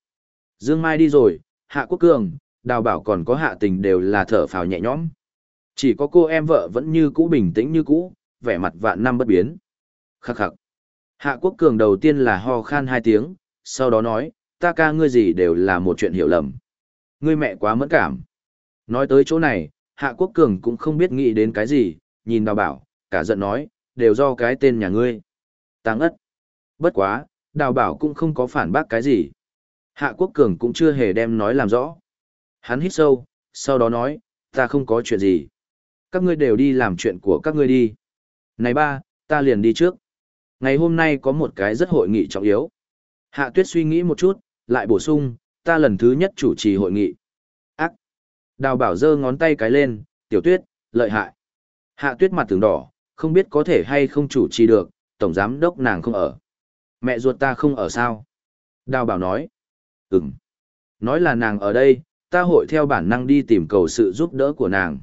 Dương Mai đi rồi, Hạ Quốc Cường, Đào bảo còn có hạ tình đều là thở phào nhẹ nhõm. Chỉ có cô em vợ vẫn như cũ bình tĩnh như cũ, vẻ mặt vạn năm bất biến. Khắc khắc. Hạ Quốc Cường đầu tiên là ho khan hai tiếng, sau đó nói, ta ca ngươi gì đều là một chuyện hiểu lầm. Ngươi mẹ quá mẫn cảm. Nói tới chỗ này, Hạ Quốc Cường cũng không biết nghĩ đến cái gì, nhìn đào bảo, cả giận nói, đều do cái tên nhà ngươi. Tăng ất. Bất quá, đào bảo cũng không có phản bác cái gì. Hạ Quốc Cường cũng chưa hề đem nói làm rõ. Hắn hít sâu, sau đó nói, ta không có chuyện gì. Các ngươi đều đi làm chuyện của các ngươi đi. Này ba, ta liền đi trước. Ngày hôm nay có một cái rất hội nghị trọng yếu. Hạ tuyết suy nghĩ một chút, lại bổ sung, ta lần thứ nhất chủ trì hội nghị. Ác. Đào bảo giơ ngón tay cái lên, tiểu tuyết, lợi hại. Hạ tuyết mặt tướng đỏ, không biết có thể hay không chủ trì được, tổng giám đốc nàng không ở. Mẹ ruột ta không ở sao? Đào bảo nói. Ừm. Nói là nàng ở đây, ta hội theo bản năng đi tìm cầu sự giúp đỡ của nàng.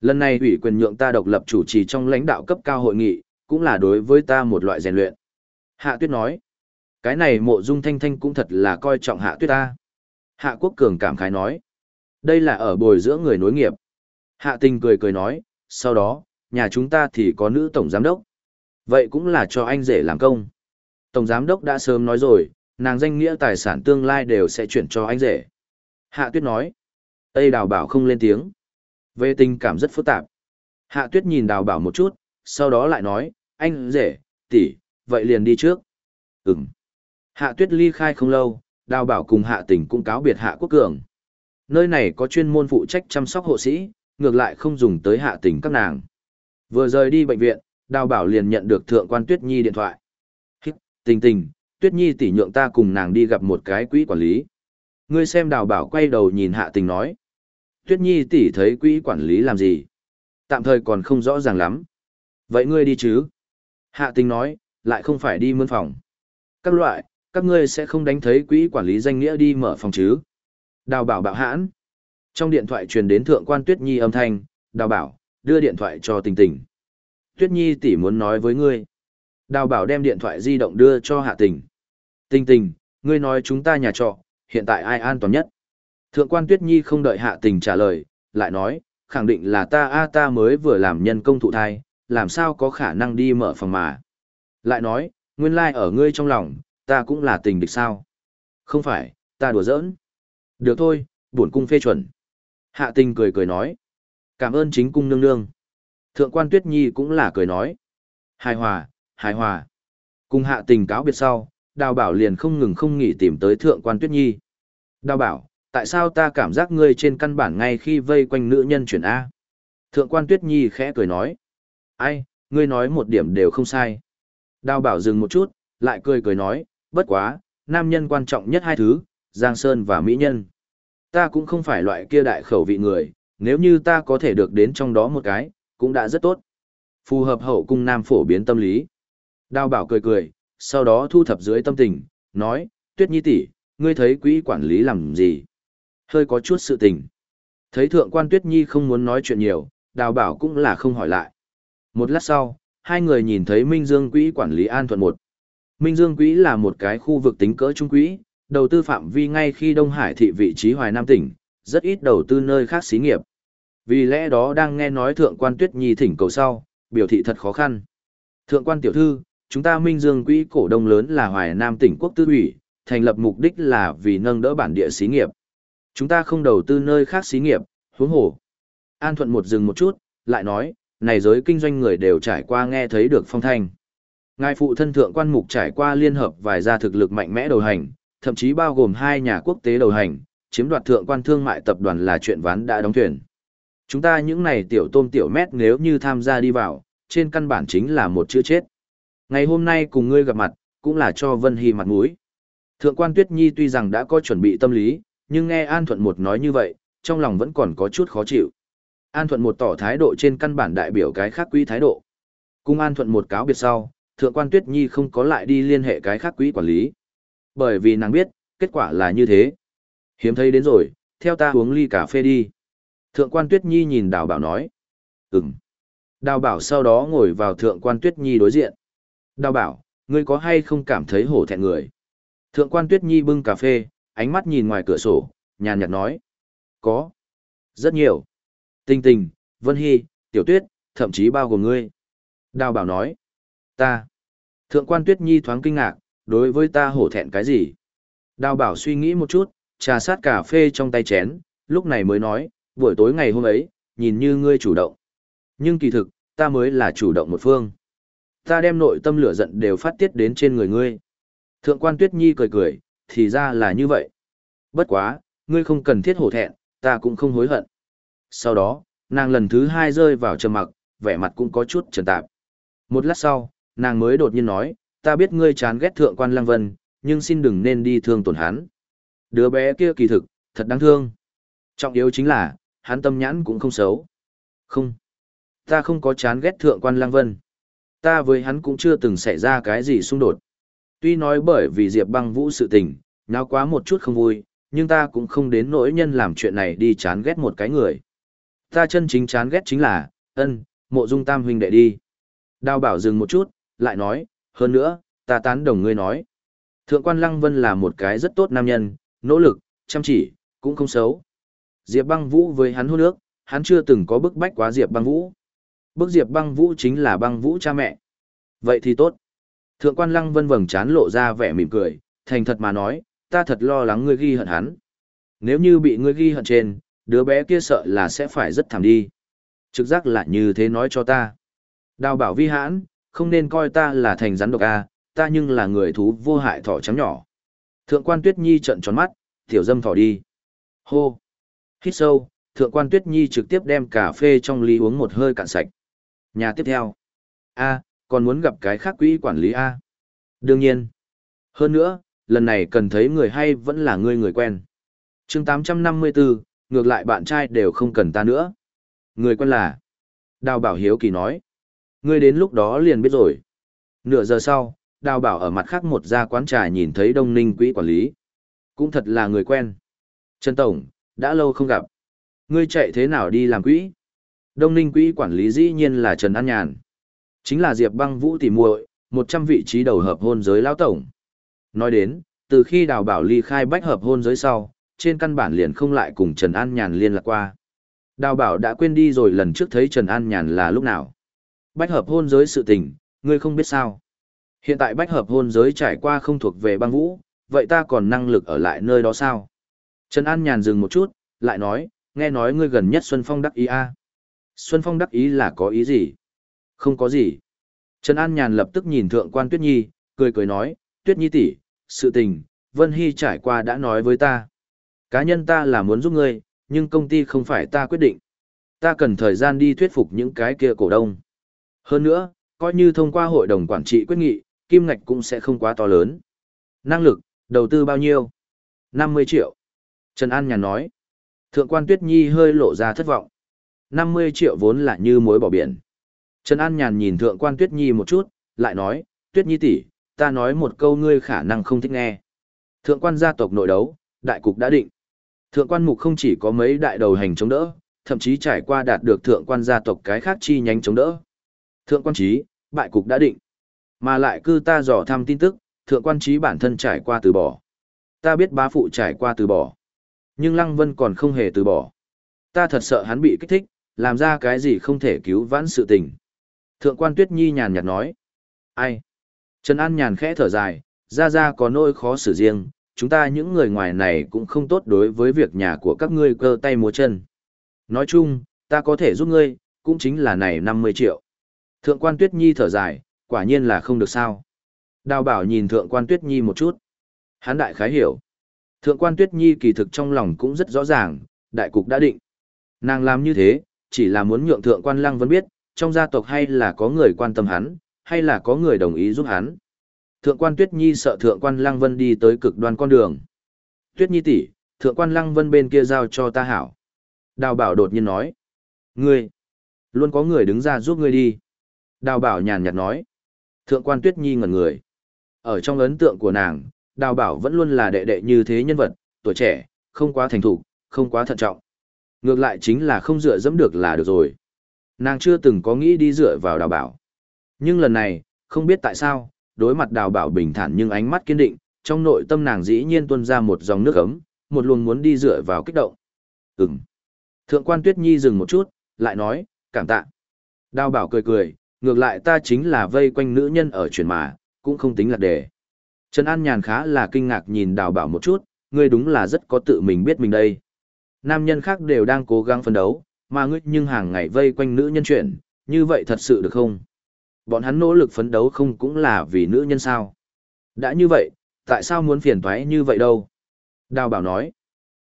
Lần này ủy quyền nhượng ta độc lập chủ trì trong lãnh đạo cấp cao hội nghị, cũng là đối với ta một loại rèn luyện. Hạ tuyết nói. Cái này mộ dung thanh thanh cũng thật là coi trọng hạ tuyết ta. Hạ quốc cường cảm khái nói. Đây là ở bồi giữa người nối nghiệp. Hạ tình cười cười nói, sau đó, nhà chúng ta thì có nữ tổng giám đốc. Vậy cũng là cho anh rể làm công. Tổng giám đốc đã sớm nói rồi, nàng danh nghĩa tài sản tương lai đều sẽ chuyển cho anh rể. Hạ tuyết nói. Tây đào bảo không lên tiếng. Về tình cảm rất phức tạp. Hạ tuyết nhìn đào bảo một chút, sau đó lại nói, anh rể, tỷ, vậy liền đi trước. Ừm. Hạ tuyết ly khai không lâu, đào bảo cùng hạ tỉnh cũng cáo biệt hạ quốc cường. Nơi này có chuyên môn phụ trách chăm sóc hộ sĩ, ngược lại không dùng tới hạ tỉnh các nàng. Vừa rời đi bệnh viện, đào bảo liền nhận được thượng quan tuyết nhi điện thoại. Hít, tình tình, tuyết nhi tỷ nhượng ta cùng nàng đi gặp một cái quỹ quản lý. Ngươi xem đào bảo quay đầu nhìn hạ tình nói. Tuyết nhi tỷ thấy quỹ quản lý làm gì? Tạm thời còn không rõ ràng lắm. Vậy ngươi đi chứ? Hạ tình nói, lại không phải đi mướn phòng. Các loại, các ngươi sẽ không đánh thấy quỹ quản lý danh nghĩa đi mở phòng chứ. Đào bảo bạo hãn. Trong điện thoại truyền đến thượng quan Tuyết Nhi âm thanh, đào bảo, đưa điện thoại cho tình tình. Tuyết Nhi tỷ muốn nói với ngươi. Đào bảo đem điện thoại di động đưa cho hạ tình. Tình tình, ngươi nói chúng ta nhà trọ, hiện tại ai an toàn nhất? Thượng quan Tuyết Nhi không đợi hạ tình trả lời, lại nói, khẳng định là ta a ta mới vừa làm nhân công thụ thai, làm sao có khả năng đi mở phòng mà. Lại nói, nguyên lai like ở ngươi trong lòng, ta cũng là tình địch sao. Không phải, ta đùa giỡn. Được thôi, bổn cung phê chuẩn. Hạ tình cười cười nói. Cảm ơn chính cung nương nương. Thượng quan Tuyết Nhi cũng là cười nói. Hài hòa, hài hòa. Cùng hạ tình cáo biệt sau, đào bảo liền không ngừng không nghỉ tìm tới thượng quan tuyết nhi. Đào bảo, tại sao ta cảm giác ngươi trên căn bản ngay khi vây quanh nữ nhân chuyển A? Thượng quan tuyết nhi khẽ cười nói. Ai, ngươi nói một điểm đều không sai. Đào bảo dừng một chút, lại cười cười nói, bất quá, nam nhân quan trọng nhất hai thứ, Giang Sơn và Mỹ Nhân. Ta cũng không phải loại kia đại khẩu vị người, nếu như ta có thể được đến trong đó một cái, cũng đã rất tốt. Phù hợp hậu cung nam phổ biến tâm lý. Đào bảo cười cười, sau đó thu thập dưới tâm tình, nói, tuyết nhi tỷ, ngươi thấy quỹ quản lý làm gì? Hơi có chút sự tình. Thấy thượng quan tuyết nhi không muốn nói chuyện nhiều, đào bảo cũng là không hỏi lại. Một lát sau, hai người nhìn thấy Minh Dương quỹ quản lý an thuận một. Minh Dương quỹ là một cái khu vực tính cỡ trung quỹ, đầu tư phạm vi ngay khi Đông Hải thị vị trí Hoài Nam tỉnh, rất ít đầu tư nơi khác xí nghiệp. Vì lẽ đó đang nghe nói thượng quan Tuyết Nhi thỉnh cầu sau, biểu thị thật khó khăn. Thượng quan tiểu thư, chúng ta Minh Dương quỹ cổ đông lớn là Hoài Nam tỉnh quốc tư ủy, thành lập mục đích là vì nâng đỡ bản địa xí nghiệp. Chúng ta không đầu tư nơi khác xí nghiệp, huống hồ. An Thuận một dừng một chút, lại nói, này giới kinh doanh người đều trải qua nghe thấy được phong thanh. Ngài phụ thân thượng quan mục trải qua liên hợp vài gia thực lực mạnh mẽ đầu hành, thậm chí bao gồm hai nhà quốc tế đầu hành, chiếm đoạt thượng quan thương mại tập đoàn là chuyện ván đã đóng thuyền. Chúng ta những này tiểu tôm tiểu mét nếu như tham gia đi vào, trên căn bản chính là một chữ chết. Ngày hôm nay cùng ngươi gặp mặt, cũng là cho Vân Hy mặt mũi. Thượng quan Tuyết Nhi tuy rằng đã có chuẩn bị tâm lý, nhưng nghe An Thuận một nói như vậy, trong lòng vẫn còn có chút khó chịu. An Thuận một tỏ thái độ trên căn bản đại biểu cái khác quý thái độ. Cung An Thuận một cáo biệt sau, Thượng quan Tuyết Nhi không có lại đi liên hệ cái khác quý quản lý. Bởi vì nàng biết, kết quả là như thế. Hiếm thấy đến rồi, theo ta uống ly cà phê đi. Thượng quan Tuyết Nhi nhìn Đào Bảo nói. Ừm. Đào Bảo sau đó ngồi vào Thượng quan Tuyết Nhi đối diện. Đào Bảo, ngươi có hay không cảm thấy hổ thẹn người? Thượng quan Tuyết Nhi bưng cà phê, ánh mắt nhìn ngoài cửa sổ, nhàn nhạt nói. Có. Rất nhiều. Tinh tình, Vân Hy, Tiểu Tuyết, thậm chí bao gồm ngươi. Đào Bảo nói. Ta. Thượng quan Tuyết Nhi thoáng kinh ngạc, đối với ta hổ thẹn cái gì? Đào Bảo suy nghĩ một chút, trà sát cà phê trong tay chén, lúc này mới nói, buổi tối ngày hôm ấy, nhìn như ngươi chủ động. Nhưng kỳ thực, ta mới là chủ động một phương. Ta đem nội tâm lửa giận đều phát tiết đến trên người ngươi. Thượng quan Tuyết Nhi cười cười, thì ra là như vậy. Bất quá, ngươi không cần thiết hổ thẹn, ta cũng không hối hận. Sau đó, nàng lần thứ hai rơi vào trầm mặc, vẻ mặt cũng có chút trần tạp. Một lát sau, nàng mới đột nhiên nói, ta biết ngươi chán ghét thượng quan lăng vân, nhưng xin đừng nên đi thương tổn hắn. Đứa bé kia kỳ thực, thật đáng thương. Trọng yếu chính là, hắn tâm nhãn cũng không xấu. Không. Ta không có chán ghét thượng quan lăng vân. Ta với hắn cũng chưa từng xảy ra cái gì xung đột. Tuy nói bởi vì Diệp băng vũ sự tình, nháo quá một chút không vui, nhưng ta cũng không đến nỗi nhân làm chuyện này đi chán ghét một cái người. Ta chân chính chán ghét chính là, ân, mộ dung tam huynh đệ đi. Đào bảo dừng một chút, lại nói, hơn nữa, ta tán đồng ngươi nói. Thượng quan Lăng Vân là một cái rất tốt nam nhân, nỗ lực, chăm chỉ, cũng không xấu. Diệp băng vũ với hắn hôn nước, hắn chưa từng có bức bách quá Diệp băng vũ. Bước Diệp băng vũ chính là băng vũ cha mẹ. Vậy thì tốt. Thượng quan Lăng Vân vầng chán lộ ra vẻ mỉm cười, thành thật mà nói, ta thật lo lắng ngươi ghi hận hắn. Nếu như bị ngươi ghi hận trên, đứa bé kia sợ là sẽ phải rất thảm đi. Trực giác là như thế nói cho ta. Đào bảo vi hãn, không nên coi ta là thành rắn độc A, ta nhưng là người thú vô hại thỏ trắng nhỏ. Thượng quan Tuyết Nhi trợn tròn mắt, tiểu dâm thỏ đi. Hô. Hít sâu, thượng quan Tuyết Nhi trực tiếp đem cà phê trong ly uống một hơi cạn sạch. Nhà tiếp theo. A, còn muốn gặp cái khác quỹ quản lý A. Đương nhiên. Hơn nữa, lần này cần thấy người hay vẫn là ngươi người quen. chương 854, ngược lại bạn trai đều không cần ta nữa. Người quen là. Đào Bảo Hiếu Kỳ nói. Ngươi đến lúc đó liền biết rồi. Nửa giờ sau, Đào Bảo ở mặt khác một gia quán trà nhìn thấy Đông Ninh quỹ quản lý. Cũng thật là người quen. Trần Tổng, đã lâu không gặp. Ngươi chạy thế nào đi làm quỹ? Đông Ninh quỹ quản lý dĩ nhiên là Trần An Nhàn. Chính là Diệp băng vũ tỉ muội, 100 vị trí đầu hợp hôn giới lão tổng. Nói đến, từ khi đào bảo ly khai bách hợp hôn giới sau, trên căn bản liền không lại cùng Trần An Nhàn liên lạc qua. Đào bảo đã quên đi rồi lần trước thấy Trần An Nhàn là lúc nào. Bách hợp hôn giới sự tình, ngươi không biết sao. Hiện tại bách hợp hôn giới trải qua không thuộc về băng vũ, vậy ta còn năng lực ở lại nơi đó sao? Trần An Nhàn dừng một chút, lại nói, nghe nói ngươi gần nhất Xuân Phong đắc ý a. Xuân Phong đắc ý là có ý gì? Không có gì. Trần An Nhàn lập tức nhìn thượng quan Tuyết Nhi, cười cười nói, Tuyết Nhi tỷ, sự tình, Vân Hy trải qua đã nói với ta. Cá nhân ta là muốn giúp ngươi, nhưng công ty không phải ta quyết định. Ta cần thời gian đi thuyết phục những cái kia cổ đông. Hơn nữa, coi như thông qua hội đồng quản trị quyết nghị, kim ngạch cũng sẽ không quá to lớn. Năng lực, đầu tư bao nhiêu? 50 triệu. Trần An Nhàn nói. Thượng quan Tuyết Nhi hơi lộ ra thất vọng. 50 triệu vốn là như mối bỏ biển. Trần An Nhàn nhìn thượng quan Tuyết Nhi một chút, lại nói, Tuyết Nhi tỷ, ta nói một câu ngươi khả năng không thích nghe. Thượng quan gia tộc nội đấu, đại cục đã định. Thượng quan mục không chỉ có mấy đại đầu hành chống đỡ, thậm chí trải qua đạt được thượng quan gia tộc cái khác chi nhánh chống đỡ. Thượng quan trí, bại cục đã định. Mà lại cư ta dò thăm tin tức, thượng quan trí bản thân trải qua từ bỏ. Ta biết bá phụ trải qua từ bỏ. Nhưng Lăng Vân còn không hề từ bỏ. Ta thật sợ hắn bị kích thích, làm ra cái gì không thể cứu vãn sự tình. Thượng quan Tuyết Nhi nhàn nhạt nói. Ai? Trần An nhàn khẽ thở dài, ra ra có nỗi khó xử riêng, chúng ta những người ngoài này cũng không tốt đối với việc nhà của các ngươi cơ tay múa chân. Nói chung, ta có thể giúp ngươi, cũng chính là này 50 triệu. Thượng quan Tuyết Nhi thở dài, quả nhiên là không được sao. Đào bảo nhìn thượng quan Tuyết Nhi một chút. Hán đại khái hiểu. Thượng quan Tuyết Nhi kỳ thực trong lòng cũng rất rõ ràng, đại cục đã định. Nàng làm như thế, chỉ là muốn nhượng thượng quan Lăng Vân biết, trong gia tộc hay là có người quan tâm hắn, hay là có người đồng ý giúp hắn. Thượng quan Tuyết Nhi sợ thượng quan Lăng Vân đi tới cực đoan con đường. Tuyết Nhi tỷ, thượng quan Lăng Vân bên kia giao cho ta hảo. Đào bảo đột nhiên nói. Ngươi, luôn có người đứng ra giúp ngươi đi. Đào bảo nhàn nhạt nói. Thượng quan Tuyết Nhi ngẩn người. Ở trong ấn tượng của nàng, đào bảo vẫn luôn là đệ đệ như thế nhân vật, tuổi trẻ, không quá thành thục, không quá thận trọng. Ngược lại chính là không dựa dẫm được là được rồi. Nàng chưa từng có nghĩ đi dựa vào đào bảo. Nhưng lần này, không biết tại sao, đối mặt đào bảo bình thản nhưng ánh mắt kiên định, trong nội tâm nàng dĩ nhiên tuôn ra một dòng nước ấm, một luồng muốn đi dựa vào kích động. Ừm. Thượng quan Tuyết Nhi dừng một chút, lại nói, cảm tạ. Đào bảo cười cười, ngược lại ta chính là vây quanh nữ nhân ở chuyển mà, cũng không tính là đề. Trần An Nhàn khá là kinh ngạc nhìn đào bảo một chút, ngươi đúng là rất có tự mình biết mình đây. Nam nhân khác đều đang cố gắng phấn đấu, mà ngươi nhưng hàng ngày vây quanh nữ nhân chuyện, như vậy thật sự được không? Bọn hắn nỗ lực phấn đấu không cũng là vì nữ nhân sao? Đã như vậy, tại sao muốn phiền toái như vậy đâu? Đào bảo nói.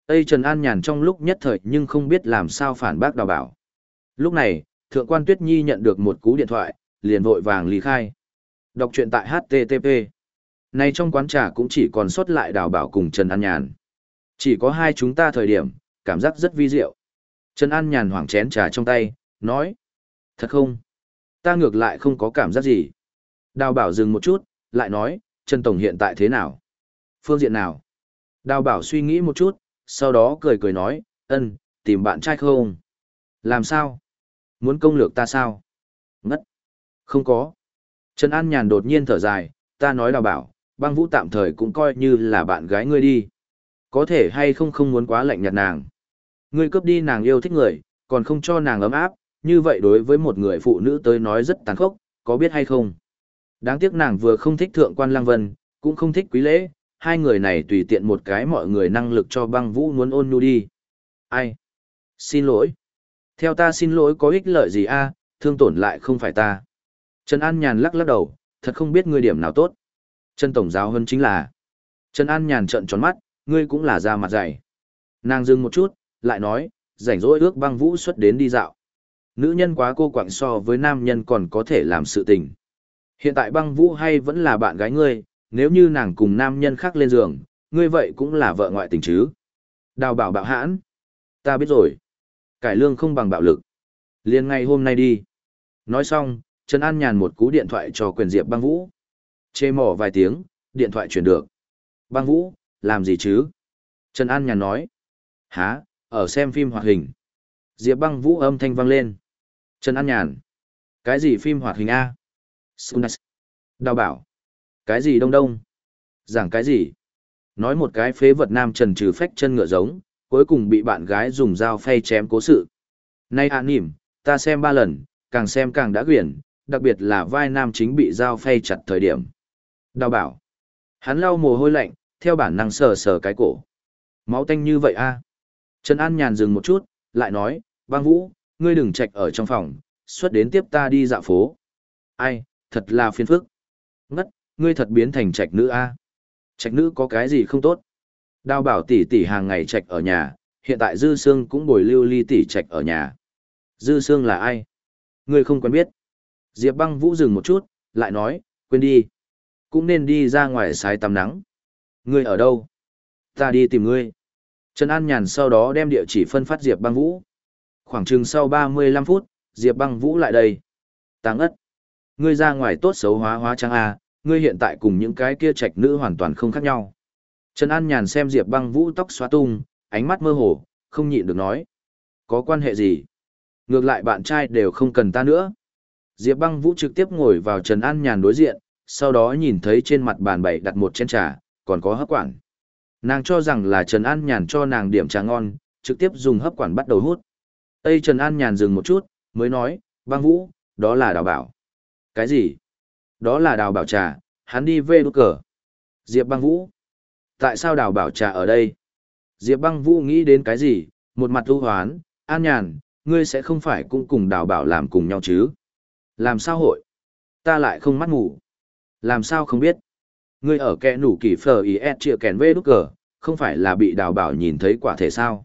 Tây Trần An nhàn trong lúc nhất thời nhưng không biết làm sao phản bác đào bảo. Lúc này, Thượng quan Tuyết Nhi nhận được một cú điện thoại, liền vội vàng lý khai. Đọc truyện tại HTTP. Này trong quán trà cũng chỉ còn sót lại đào bảo cùng Trần An Nhàn. Chỉ có hai chúng ta thời điểm, cảm giác rất vi diệu. Trần An Nhàn hoảng chén trà trong tay, nói. Thật không? Ta ngược lại không có cảm giác gì. Đào bảo dừng một chút, lại nói, Trần Tổng hiện tại thế nào? Phương diện nào? Đào bảo suy nghĩ một chút, sau đó cười cười nói, ân, tìm bạn trai không? Làm sao? Muốn công lược ta sao? Ngất. Không có. Trần An Nhàn đột nhiên thở dài, ta nói đào bảo, băng vũ tạm thời cũng coi như là bạn gái ngươi đi. Có thể hay không không muốn quá lạnh nhạt nàng. Ngươi cướp đi nàng yêu thích người, còn không cho nàng ấm áp, như vậy đối với một người phụ nữ tới nói rất tàn khốc, có biết hay không? Đáng tiếc nàng vừa không thích thượng quan lăng vân, cũng không thích quý lễ, hai người này tùy tiện một cái mọi người năng lực cho băng vũ muốn ôn nhu đi. Ai? Xin lỗi. Theo ta xin lỗi có ích lợi gì a thương tổn lại không phải ta. Trần An Nhàn lắc lắc đầu, thật không biết ngươi điểm nào tốt. Trần Tổng giáo hơn chính là. Trần An Nhàn trợn tròn mắt, ngươi cũng là da mặt dày. Nàng dừng một chút, lại nói, rảnh rỗi ước băng vũ xuất đến đi dạo. Nữ nhân quá cô quạng so với nam nhân còn có thể làm sự tình. Hiện tại băng vũ hay vẫn là bạn gái ngươi, nếu như nàng cùng nam nhân khác lên giường, ngươi vậy cũng là vợ ngoại tình chứ. Đào bảo bạo hãn. Ta biết rồi. Cải lương không bằng bạo lực. Liên ngay hôm nay đi. Nói xong, Trần An nhàn một cú điện thoại cho quyền diệp băng vũ. Chê mỏ vài tiếng, điện thoại chuyển được. Băng vũ, làm gì chứ? Trần An nhàn nói. Hả, ở xem phim hoạt hình. Diệp băng vũ âm thanh vang lên. Trần An nhàn. Cái gì phim hoạt hình A? Sunas. Đào bảo. Cái gì đông đông? Giảng cái gì? Nói một cái phế vật nam trần trừ phách chân ngựa giống, cuối cùng bị bạn gái dùng dao phay chém cố sự. Nay ạ à, nỉm, ta xem ba lần, càng xem càng đã quyển, đặc biệt là vai nam chính bị dao phay chặt thời điểm. Đào bảo. Hắn lau mồ hôi lạnh, theo bản năng sờ sờ cái cổ. Máu tanh như vậy a Trần An nhàn dừng một chút, lại nói, băng vũ, ngươi đừng trạch ở trong phòng, xuất đến tiếp ta đi dạo phố. Ai, thật là phiền phức. Ngất, ngươi thật biến thành trạch nữ a Trạch nữ có cái gì không tốt? Đào bảo tỷ tỷ hàng ngày trạch ở nhà, hiện tại Dư Sương cũng bồi lưu ly tỷ trạch ở nhà. Dư Sương là ai? Ngươi không quen biết. Diệp băng vũ dừng một chút, lại nói, quên đi. Cũng nên đi ra ngoài sái tắm nắng. Ngươi ở đâu? Ta đi tìm ngươi. Trần An Nhàn sau đó đem địa chỉ phân phát Diệp băng vũ. Khoảng chừng sau 35 phút, Diệp băng vũ lại đây. Tăng ất. Ngươi ra ngoài tốt xấu hóa hóa trang A, ngươi hiện tại cùng những cái kia trạch nữ hoàn toàn không khác nhau. Trần An Nhàn xem Diệp băng vũ tóc xóa tung, ánh mắt mơ hồ, không nhịn được nói. Có quan hệ gì? Ngược lại bạn trai đều không cần ta nữa. Diệp băng vũ trực tiếp ngồi vào Trần An Nhàn đối diện, sau đó nhìn thấy trên mặt bàn bày đặt một chén trà, còn có hấp quản. Nàng cho rằng là Trần An Nhàn cho nàng điểm trà ngon, trực tiếp dùng hấp quản bắt đầu hút. Tây Trần An Nhàn dừng một chút, mới nói, băng vũ, đó là đào bảo. Cái gì? Đó là đào bảo trà, hắn đi về đốt cờ. Diệp băng vũ. Tại sao đào bảo trà ở đây? Diệp băng vũ nghĩ đến cái gì? Một mặt ưu hoán, An Nhàn, ngươi sẽ không phải cũng cùng đào bảo làm cùng nhau chứ? Làm sao hội? Ta lại không mắt ngủ. Làm sao không biết? Ngươi ở kẻ nủ kỳ phở ý ẹt trịa kèn vê đúc cờ, không phải là bị đào bảo nhìn thấy quả thể sao?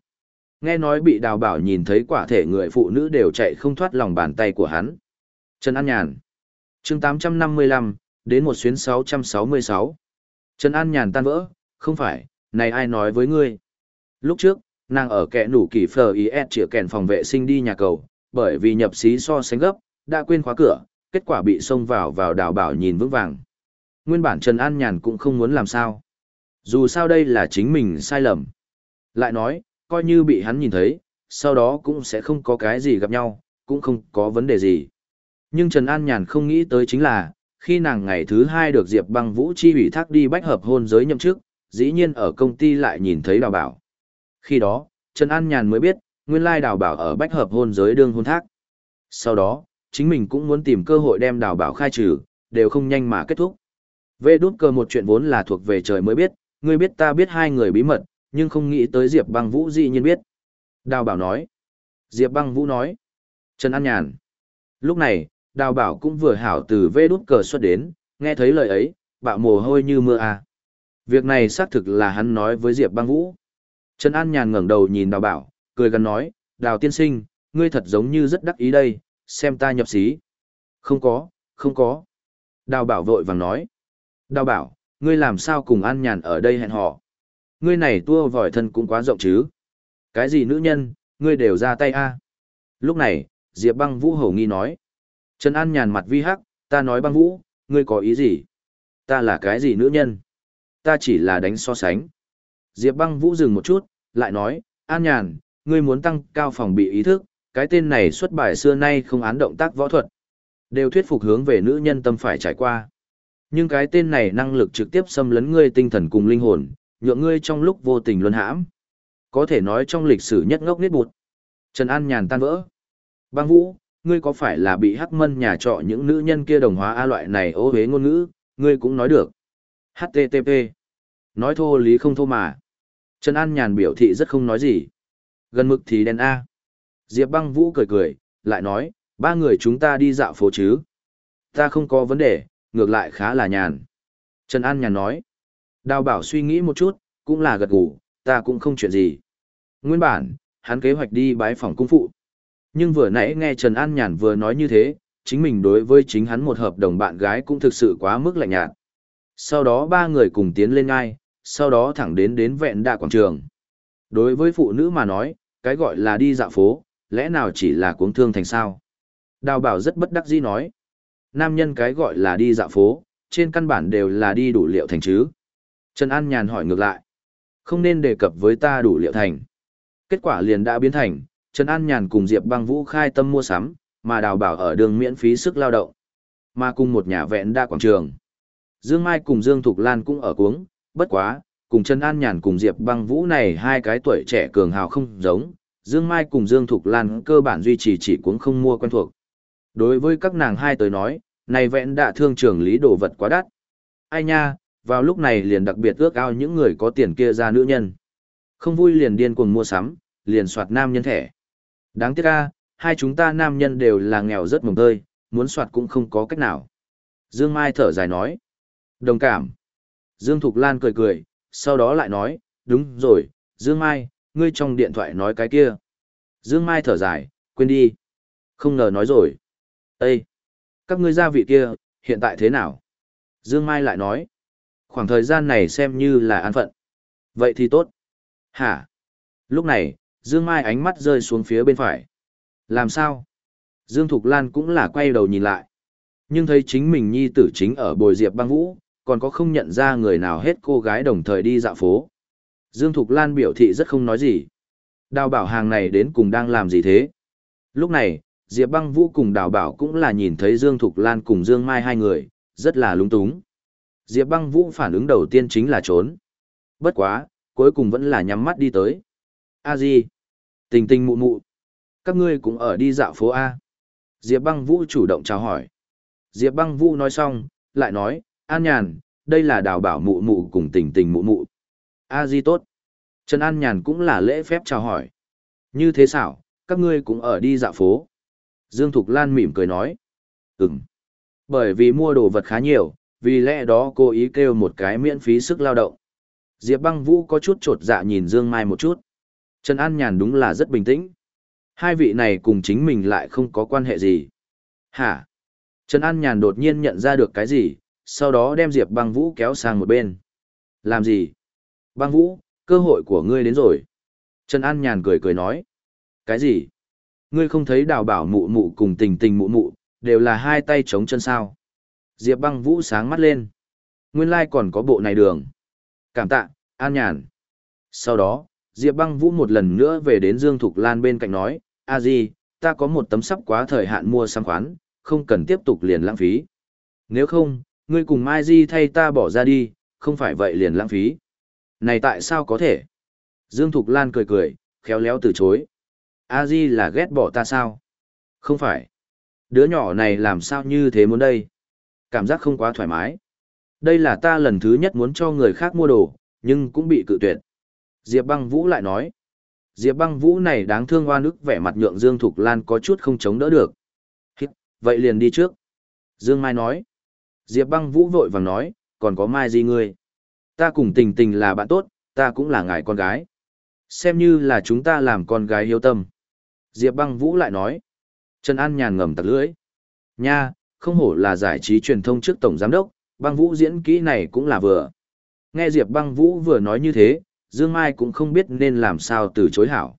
Nghe nói bị đào bảo nhìn thấy quả thể người phụ nữ đều chạy không thoát lòng bàn tay của hắn. Trần An Nhàn chương 855, đến một xuyến 666. Trần An Nhàn tan vỡ, không phải, này ai nói với ngươi? Lúc trước, nàng ở kẻ nủ kỳ phờ ý ẹt trịa kèn phòng vệ sinh đi nhà cầu, bởi vì nhập xí so sánh gấp, đã quên khóa cửa, kết quả bị xông vào vào đào bảo nhìn vững vàng. Nguyên bản Trần An Nhàn cũng không muốn làm sao. Dù sao đây là chính mình sai lầm. Lại nói, coi như bị hắn nhìn thấy, sau đó cũng sẽ không có cái gì gặp nhau, cũng không có vấn đề gì. Nhưng Trần An Nhàn không nghĩ tới chính là, khi nàng ngày thứ hai được Diệp băng vũ chi ủy thác đi bách hợp hôn giới nhậm chức, dĩ nhiên ở công ty lại nhìn thấy đào bảo. Khi đó, Trần An Nhàn mới biết, nguyên lai đào bảo ở bách hợp hôn giới đương hôn thác. Sau đó, chính mình cũng muốn tìm cơ hội đem đào bảo khai trừ, đều không nhanh mà kết thúc. Vê đút cờ một chuyện vốn là thuộc về trời mới biết, ngươi biết ta biết hai người bí mật, nhưng không nghĩ tới Diệp băng vũ dĩ nhiên biết. Đào bảo nói. Diệp băng vũ nói. Trần An Nhàn. Lúc này, đào bảo cũng vừa hảo từ vê đút cờ xuất đến, nghe thấy lời ấy, bạo mồ hôi như mưa à. Việc này xác thực là hắn nói với Diệp băng vũ. Trần An Nhàn ngẩng đầu nhìn đào bảo, cười gần nói, đào tiên sinh, ngươi thật giống như rất đắc ý đây, xem ta nhập xí. Không có, không có. Đào bảo vội vàng nói. Đào bảo, ngươi làm sao cùng An Nhàn ở đây hẹn hò? Ngươi này tua vòi thân cũng quá rộng chứ. Cái gì nữ nhân, ngươi đều ra tay a Lúc này, Diệp băng vũ hầu nghi nói. Trần An Nhàn mặt vi hắc, ta nói băng vũ, ngươi có ý gì? Ta là cái gì nữ nhân? Ta chỉ là đánh so sánh. Diệp băng vũ dừng một chút, lại nói, An Nhàn, ngươi muốn tăng cao phòng bị ý thức, cái tên này xuất bài xưa nay không án động tác võ thuật. Đều thuyết phục hướng về nữ nhân tâm phải trải qua. Nhưng cái tên này năng lực trực tiếp xâm lấn ngươi tinh thần cùng linh hồn, nhượng ngươi trong lúc vô tình luân hãm. Có thể nói trong lịch sử nhất ngốc nít bụt. Trần An nhàn tan vỡ. Bang Vũ, ngươi có phải là bị hắc mân nhà trọ những nữ nhân kia đồng hóa A loại này ô hế ngôn ngữ, ngươi cũng nói được. HTTP. Nói thô lý không thô mà. Trần An nhàn biểu thị rất không nói gì. Gần mực thì đen A. Diệp băng vũ cười cười, lại nói, ba người chúng ta đi dạo phố chứ. Ta không có vấn đề, ngược lại khá là nhàn. Trần An nhàn nói. Đào bảo suy nghĩ một chút, cũng là gật gù, ta cũng không chuyện gì. Nguyên bản, hắn kế hoạch đi bái phòng cung phụ. Nhưng vừa nãy nghe Trần An nhàn vừa nói như thế, chính mình đối với chính hắn một hợp đồng bạn gái cũng thực sự quá mức lạnh nhạt. Sau đó ba người cùng tiến lên ngay, sau đó thẳng đến đến vẹn đạ quảng trường. Đối với phụ nữ mà nói, cái gọi là đi dạo phố, lẽ nào chỉ là cuống thương thành sao? Đào bảo rất bất đắc dĩ nói. Nam nhân cái gọi là đi dạo phố, trên căn bản đều là đi đủ liệu thành chứ. Trần An Nhàn hỏi ngược lại. Không nên đề cập với ta đủ liệu thành. Kết quả liền đã biến thành, Trần An Nhàn cùng Diệp băng vũ khai tâm mua sắm, mà đào bảo ở đường miễn phí sức lao động. Mà cùng một nhà vẹn đa quảng trường. Dương Mai cùng Dương Thục Lan cũng ở cuống, bất quá, cùng Trần An Nhàn cùng Diệp băng vũ này hai cái tuổi trẻ cường hào không giống, Dương Mai cùng Dương Thục Lan cơ bản duy trì chỉ cuống không mua quen thuộc. Đối với các nàng hai tới nói, này vẹn đạ thương trường lý đồ vật quá đắt. Ai nha, vào lúc này liền đặc biệt ước ao những người có tiền kia ra nữ nhân. Không vui liền điên cuồng mua sắm, liền soạt nam nhân thẻ. Đáng tiếc a, hai chúng ta nam nhân đều là nghèo rất mồng tơi, muốn soạt cũng không có cách nào. Dương Mai thở dài nói. Đồng cảm. Dương Thục Lan cười cười, sau đó lại nói, đúng rồi, Dương Mai, ngươi trong điện thoại nói cái kia. Dương Mai thở dài, quên đi. Không ngờ nói rồi. Ê! Các ngươi gia vị kia, hiện tại thế nào? Dương Mai lại nói. Khoảng thời gian này xem như là an phận. Vậy thì tốt. Hả? Lúc này, Dương Mai ánh mắt rơi xuống phía bên phải. Làm sao? Dương Thục Lan cũng là quay đầu nhìn lại. Nhưng thấy chính mình nhi tử chính ở bồi diệp băng vũ, còn có không nhận ra người nào hết cô gái đồng thời đi dạo phố. Dương Thục Lan biểu thị rất không nói gì. Đào bảo hàng này đến cùng đang làm gì thế? Lúc này, Diệp băng vũ cùng đào bảo cũng là nhìn thấy Dương Thục Lan cùng Dương Mai hai người, rất là lúng túng. Diệp băng vũ phản ứng đầu tiên chính là trốn. Bất quá, cuối cùng vẫn là nhắm mắt đi tới. A Di. Tình tình mụ mụ. Các ngươi cũng ở đi dạo phố A. Diệp băng vũ chủ động chào hỏi. Diệp băng vũ nói xong, lại nói, An Nhàn, đây là đào bảo mụ mụ cùng tình tình mụ mụ. A Di tốt. Trần An Nhàn cũng là lễ phép chào hỏi. Như thế xảo, các ngươi cũng ở đi dạo phố. Dương Thục Lan mỉm cười nói. Ừm. Bởi vì mua đồ vật khá nhiều, vì lẽ đó cô ý kêu một cái miễn phí sức lao động. Diệp băng vũ có chút trột dạ nhìn Dương Mai một chút. Trần An Nhàn đúng là rất bình tĩnh. Hai vị này cùng chính mình lại không có quan hệ gì. Hả? Trần An Nhàn đột nhiên nhận ra được cái gì, sau đó đem Diệp băng vũ kéo sang một bên. Làm gì? Băng vũ, cơ hội của ngươi đến rồi. Trần An Nhàn cười cười nói. Cái gì? Ngươi không thấy đào bảo mụ mụ cùng tình tình mụ mụ, đều là hai tay chống chân sao. Diệp băng vũ sáng mắt lên. Nguyên lai còn có bộ này đường. Cảm tạ, An Nhàn. Sau đó, Diệp băng vũ một lần nữa về đến Dương Thục Lan bên cạnh nói, a di, ta có một tấm sắp quá thời hạn mua sang khoán, không cần tiếp tục liền lãng phí. Nếu không, ngươi cùng Mai Di thay ta bỏ ra đi, không phải vậy liền lãng phí. Này tại sao có thể? Dương Thục Lan cười cười, khéo léo từ chối. A Di là ghét bỏ ta sao? Không phải. Đứa nhỏ này làm sao như thế muốn đây? Cảm giác không quá thoải mái. Đây là ta lần thứ nhất muốn cho người khác mua đồ, nhưng cũng bị cự tuyệt. Diệp băng vũ lại nói. Diệp băng vũ này đáng thương oan ức vẻ mặt nhượng Dương Thục Lan có chút không chống đỡ được. Hít, vậy liền đi trước. Dương Mai nói. Diệp băng vũ vội vàng nói, còn có Mai gì ngươi? Ta cùng tình tình là bạn tốt, ta cũng là ngài con gái. Xem như là chúng ta làm con gái hiếu tâm. Diệp băng vũ lại nói. Trần An nhàn ngầm tặc lưỡi. Nha, không hổ là giải trí truyền thông trước tổng giám đốc, băng vũ diễn kỹ này cũng là vừa. Nghe Diệp băng vũ vừa nói như thế, Dương Mai cũng không biết nên làm sao từ chối hảo.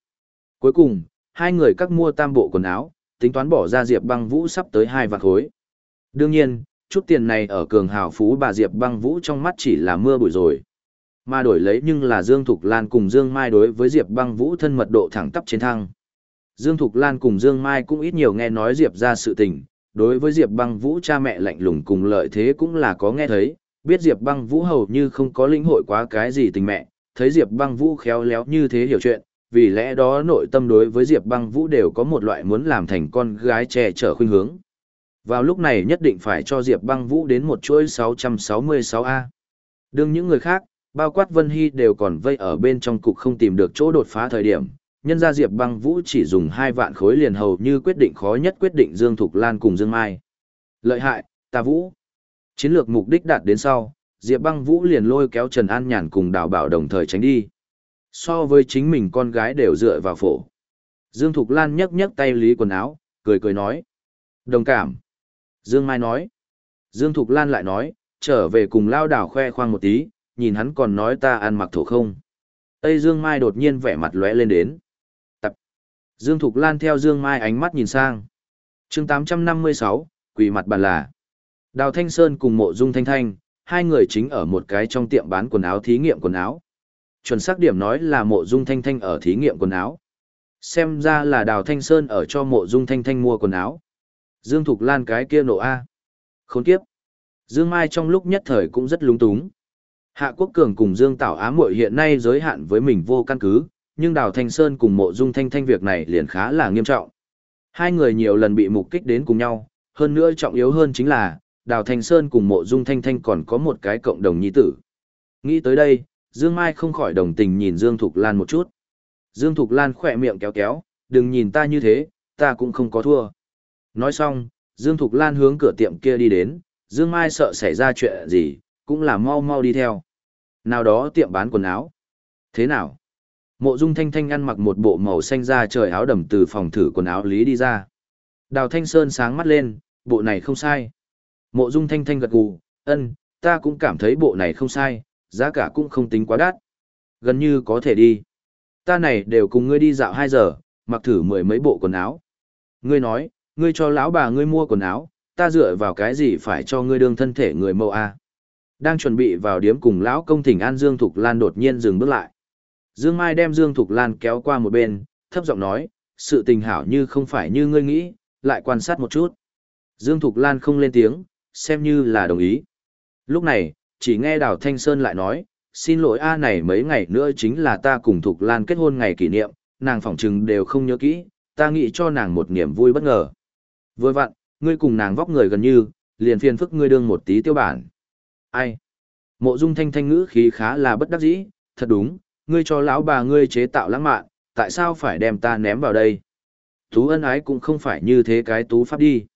Cuối cùng, hai người cắt mua tam bộ quần áo, tính toán bỏ ra Diệp băng vũ sắp tới hai vạn khối. Đương nhiên, chút tiền này ở cường hào phú bà Diệp băng vũ trong mắt chỉ là mưa bụi rồi. Mà đổi lấy nhưng là Dương Thục Lan cùng Dương Mai đối với Diệp băng vũ thân mật độ thẳng tắp trên thang. Dương Thục Lan cùng Dương Mai cũng ít nhiều nghe nói Diệp ra sự tình, đối với Diệp băng vũ cha mẹ lạnh lùng cùng lợi thế cũng là có nghe thấy, biết Diệp băng vũ hầu như không có lĩnh hội quá cái gì tình mẹ, thấy Diệp băng vũ khéo léo như thế hiểu chuyện, vì lẽ đó nội tâm đối với Diệp băng vũ đều có một loại muốn làm thành con gái trẻ trở khuynh hướng. Vào lúc này nhất định phải cho Diệp băng vũ đến một chuỗi 666A. Đương những người khác, bao quát Vân Hy đều còn vây ở bên trong cục không tìm được chỗ đột phá thời điểm. Nhân gia Diệp băng vũ chỉ dùng hai vạn khối liền hầu như quyết định khó nhất quyết định Dương Thục Lan cùng Dương Mai. Lợi hại, ta vũ. Chiến lược mục đích đạt đến sau, Diệp băng vũ liền lôi kéo Trần An Nhàn cùng đào bảo đồng thời tránh đi. So với chính mình con gái đều dựa vào phổ. Dương Thục Lan nhấc nhấc tay lý quần áo, cười cười nói. Đồng cảm. Dương Mai nói. Dương Thục Lan lại nói, trở về cùng lao đảo khoe khoang một tí, nhìn hắn còn nói ta ăn mặc thổ không. Tây Dương Mai đột nhiên vẻ mặt lóe lên đến. Dương Thục Lan theo Dương Mai ánh mắt nhìn sang. chương 856, quỳ mặt bàn là. Đào Thanh Sơn cùng mộ dung Thanh Thanh, hai người chính ở một cái trong tiệm bán quần áo thí nghiệm quần áo. Chuẩn xác điểm nói là mộ dung Thanh Thanh ở thí nghiệm quần áo. Xem ra là Đào Thanh Sơn ở cho mộ dung Thanh Thanh mua quần áo. Dương Thục Lan cái kia nộ A. Khốn kiếp. Dương Mai trong lúc nhất thời cũng rất lúng túng. Hạ Quốc Cường cùng Dương Tảo Á muội hiện nay giới hạn với mình vô căn cứ, nhưng Đào Thanh Sơn cùng mộ dung thanh thanh việc này liền khá là nghiêm trọng. Hai người nhiều lần bị mục kích đến cùng nhau, hơn nữa trọng yếu hơn chính là, Đào Thanh Sơn cùng mộ dung thanh thanh còn có một cái cộng đồng nhi tử. Nghĩ tới đây, Dương Mai không khỏi đồng tình nhìn Dương Thục Lan một chút. Dương Thục Lan khỏe miệng kéo kéo, đừng nhìn ta như thế, ta cũng không có thua. Nói xong, Dương Thục Lan hướng cửa tiệm kia đi đến, Dương Mai sợ xảy ra chuyện gì, cũng là mau mau đi theo. Nào đó tiệm bán quần áo. Thế nào? Mộ Dung Thanh Thanh ăn mặc một bộ màu xanh da trời áo đầm từ phòng thử quần áo lý đi ra. Đào Thanh Sơn sáng mắt lên, bộ này không sai. Mộ Dung Thanh Thanh gật gù, ân, ta cũng cảm thấy bộ này không sai, giá cả cũng không tính quá đắt. Gần như có thể đi. Ta này đều cùng ngươi đi dạo 2 giờ, mặc thử mười mấy bộ quần áo. Ngươi nói, ngươi cho lão bà ngươi mua quần áo, ta dựa vào cái gì phải cho ngươi đương thân thể người mẫu a? Đang chuẩn bị vào điếm cùng lão công thỉnh An Dương Thục Lan đột nhiên dừng bước lại. Dương Mai đem Dương Thục Lan kéo qua một bên, thấp giọng nói, sự tình hảo như không phải như ngươi nghĩ, lại quan sát một chút. Dương Thục Lan không lên tiếng, xem như là đồng ý. Lúc này, chỉ nghe Đào Thanh Sơn lại nói, xin lỗi A này mấy ngày nữa chính là ta cùng Thục Lan kết hôn ngày kỷ niệm, nàng phỏng chừng đều không nhớ kỹ, ta nghĩ cho nàng một niềm vui bất ngờ. Vui vặn, ngươi cùng nàng vóc người gần như, liền phiền phức ngươi đương một tí tiêu bản. Ai? Mộ Dung Thanh Thanh ngữ khí khá là bất đắc dĩ, thật đúng, ngươi cho lão bà ngươi chế tạo lãng mạn, tại sao phải đem ta ném vào đây? Tú ân ái cũng không phải như thế cái tú pháp đi.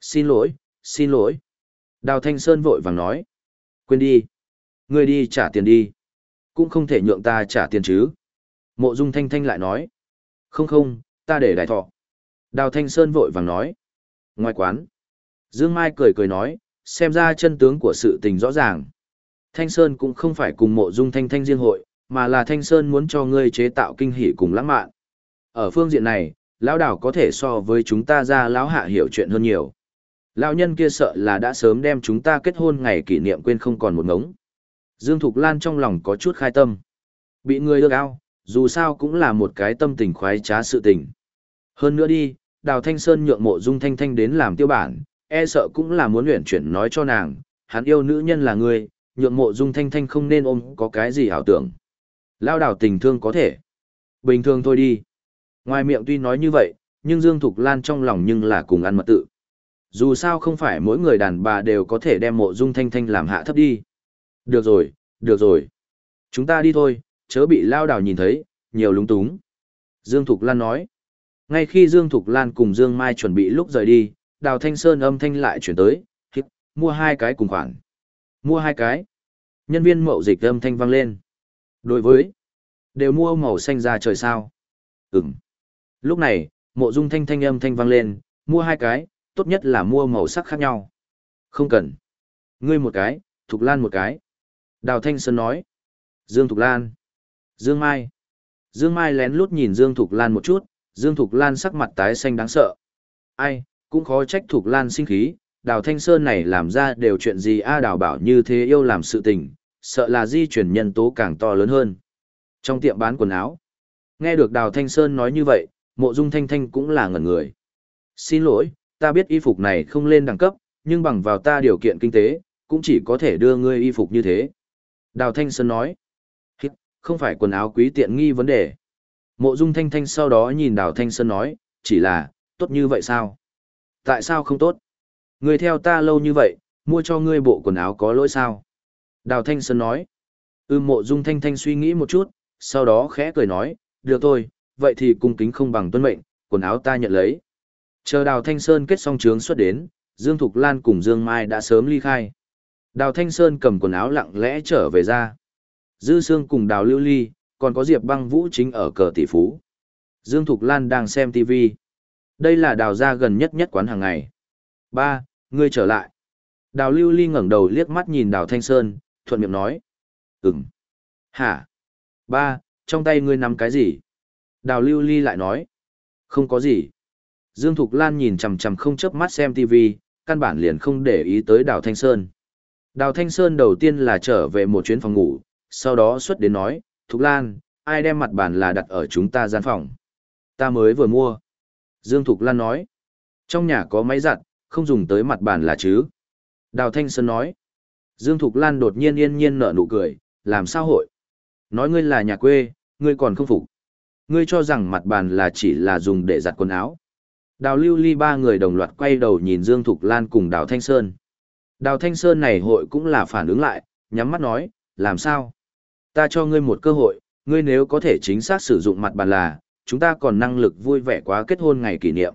Xin lỗi, xin lỗi. Đào Thanh Sơn vội vàng nói. Quên đi. Ngươi đi trả tiền đi. Cũng không thể nhượng ta trả tiền chứ. Mộ Dung Thanh Thanh lại nói. Không không, ta để đại thọ. Đào Thanh Sơn vội vàng nói. Ngoài quán. Dương Mai cười cười nói, xem ra chân tướng của sự tình rõ ràng. Thanh Sơn cũng không phải cùng mộ dung thanh thanh riêng hội, mà là Thanh Sơn muốn cho ngươi chế tạo kinh hỷ cùng lãng mạn. Ở phương diện này, lão đảo có thể so với chúng ta ra lão hạ hiểu chuyện hơn nhiều. Lão nhân kia sợ là đã sớm đem chúng ta kết hôn ngày kỷ niệm quên không còn một ngống. Dương Thục Lan trong lòng có chút khai tâm. Bị người đưa ao, dù sao cũng là một cái tâm tình khoái trá sự tình. Hơn nữa đi, Đào Thanh Sơn nhượng mộ dung thanh thanh đến làm tiêu bản, e sợ cũng là muốn luyện chuyển nói cho nàng, hắn yêu nữ nhân là người, nhượng mộ dung thanh thanh không nên ôm có cái gì ảo tưởng. Lao đảo tình thương có thể. Bình thường thôi đi. Ngoài miệng tuy nói như vậy, nhưng Dương Thục Lan trong lòng nhưng là cùng ăn mật tự. Dù sao không phải mỗi người đàn bà đều có thể đem mộ dung thanh thanh làm hạ thấp đi. Được rồi, được rồi. Chúng ta đi thôi, chớ bị lao đảo nhìn thấy, nhiều lúng túng. Dương Thục Lan nói. Ngay khi Dương Thục Lan cùng Dương Mai chuẩn bị lúc rời đi, Đào Thanh Sơn âm thanh lại chuyển tới, hít, mua hai cái cùng khoản. Mua hai cái. Nhân viên mậu dịch âm thanh vang lên. Đối với, đều mua màu xanh ra trời sao. Ừm. Lúc này, mộ dung thanh thanh âm thanh vang lên, mua hai cái, tốt nhất là mua màu sắc khác nhau. Không cần. Ngươi một cái, Thục Lan một cái. Đào Thanh Sơn nói. Dương Thục Lan. Dương Mai. Dương Mai lén lút nhìn Dương Thục Lan một chút, Dương Thục Lan sắc mặt tái xanh đáng sợ. Ai, cũng khó trách Thục Lan sinh khí, Đào Thanh Sơn này làm ra đều chuyện gì a Đào bảo như thế yêu làm sự tình, sợ là di chuyển nhân tố càng to lớn hơn. Trong tiệm bán quần áo, nghe được Đào Thanh Sơn nói như vậy, mộ dung thanh thanh cũng là ngẩn người. Xin lỗi, ta biết y phục này không lên đẳng cấp, nhưng bằng vào ta điều kiện kinh tế, cũng chỉ có thể đưa ngươi y phục như thế. Đào Thanh Sơn nói, không phải quần áo quý tiện nghi vấn đề. Mộ Dung Thanh Thanh sau đó nhìn Đào Thanh Sơn nói, chỉ là, tốt như vậy sao? Tại sao không tốt? Người theo ta lâu như vậy, mua cho ngươi bộ quần áo có lỗi sao? Đào Thanh Sơn nói, ư Mộ Dung Thanh Thanh suy nghĩ một chút, sau đó khẽ cười nói, được thôi, vậy thì cung kính không bằng tuân mệnh, quần áo ta nhận lấy. Chờ Đào Thanh Sơn kết xong trướng xuất đến, Dương Thục Lan cùng Dương Mai đã sớm ly khai. Đào Thanh Sơn cầm quần áo lặng lẽ trở về ra. Dư Sương cùng Đào Lưu Ly, còn có Diệp băng vũ chính ở cờ tỷ phú. Dương Thục Lan đang xem TV. Đây là đào ra gần nhất nhất quán hàng ngày. Ba, ngươi trở lại. Đào Lưu Ly ngẩng đầu liếc mắt nhìn Đào Thanh Sơn, thuận miệng nói. Ừm. Hả? Ba, trong tay ngươi nắm cái gì? Đào Lưu Ly lại nói. Không có gì. Dương Thục Lan nhìn chằm chằm không chớp mắt xem TV, căn bản liền không để ý tới Đào Thanh Sơn. Đào Thanh Sơn đầu tiên là trở về một chuyến phòng ngủ, sau đó xuất đến nói, Thục Lan, ai đem mặt bàn là đặt ở chúng ta gian phòng? Ta mới vừa mua. Dương Thục Lan nói, trong nhà có máy giặt, không dùng tới mặt bàn là chứ? Đào Thanh Sơn nói, Dương Thục Lan đột nhiên yên nhiên nở nụ cười, làm sao hội? Nói ngươi là nhà quê, ngươi còn không phục. Ngươi cho rằng mặt bàn là chỉ là dùng để giặt quần áo. Đào lưu ly ba người đồng loạt quay đầu nhìn Dương Thục Lan cùng Đào Thanh Sơn. Đào Thanh Sơn này hội cũng là phản ứng lại, nhắm mắt nói, làm sao? Ta cho ngươi một cơ hội, ngươi nếu có thể chính xác sử dụng mặt bàn là, chúng ta còn năng lực vui vẻ quá kết hôn ngày kỷ niệm.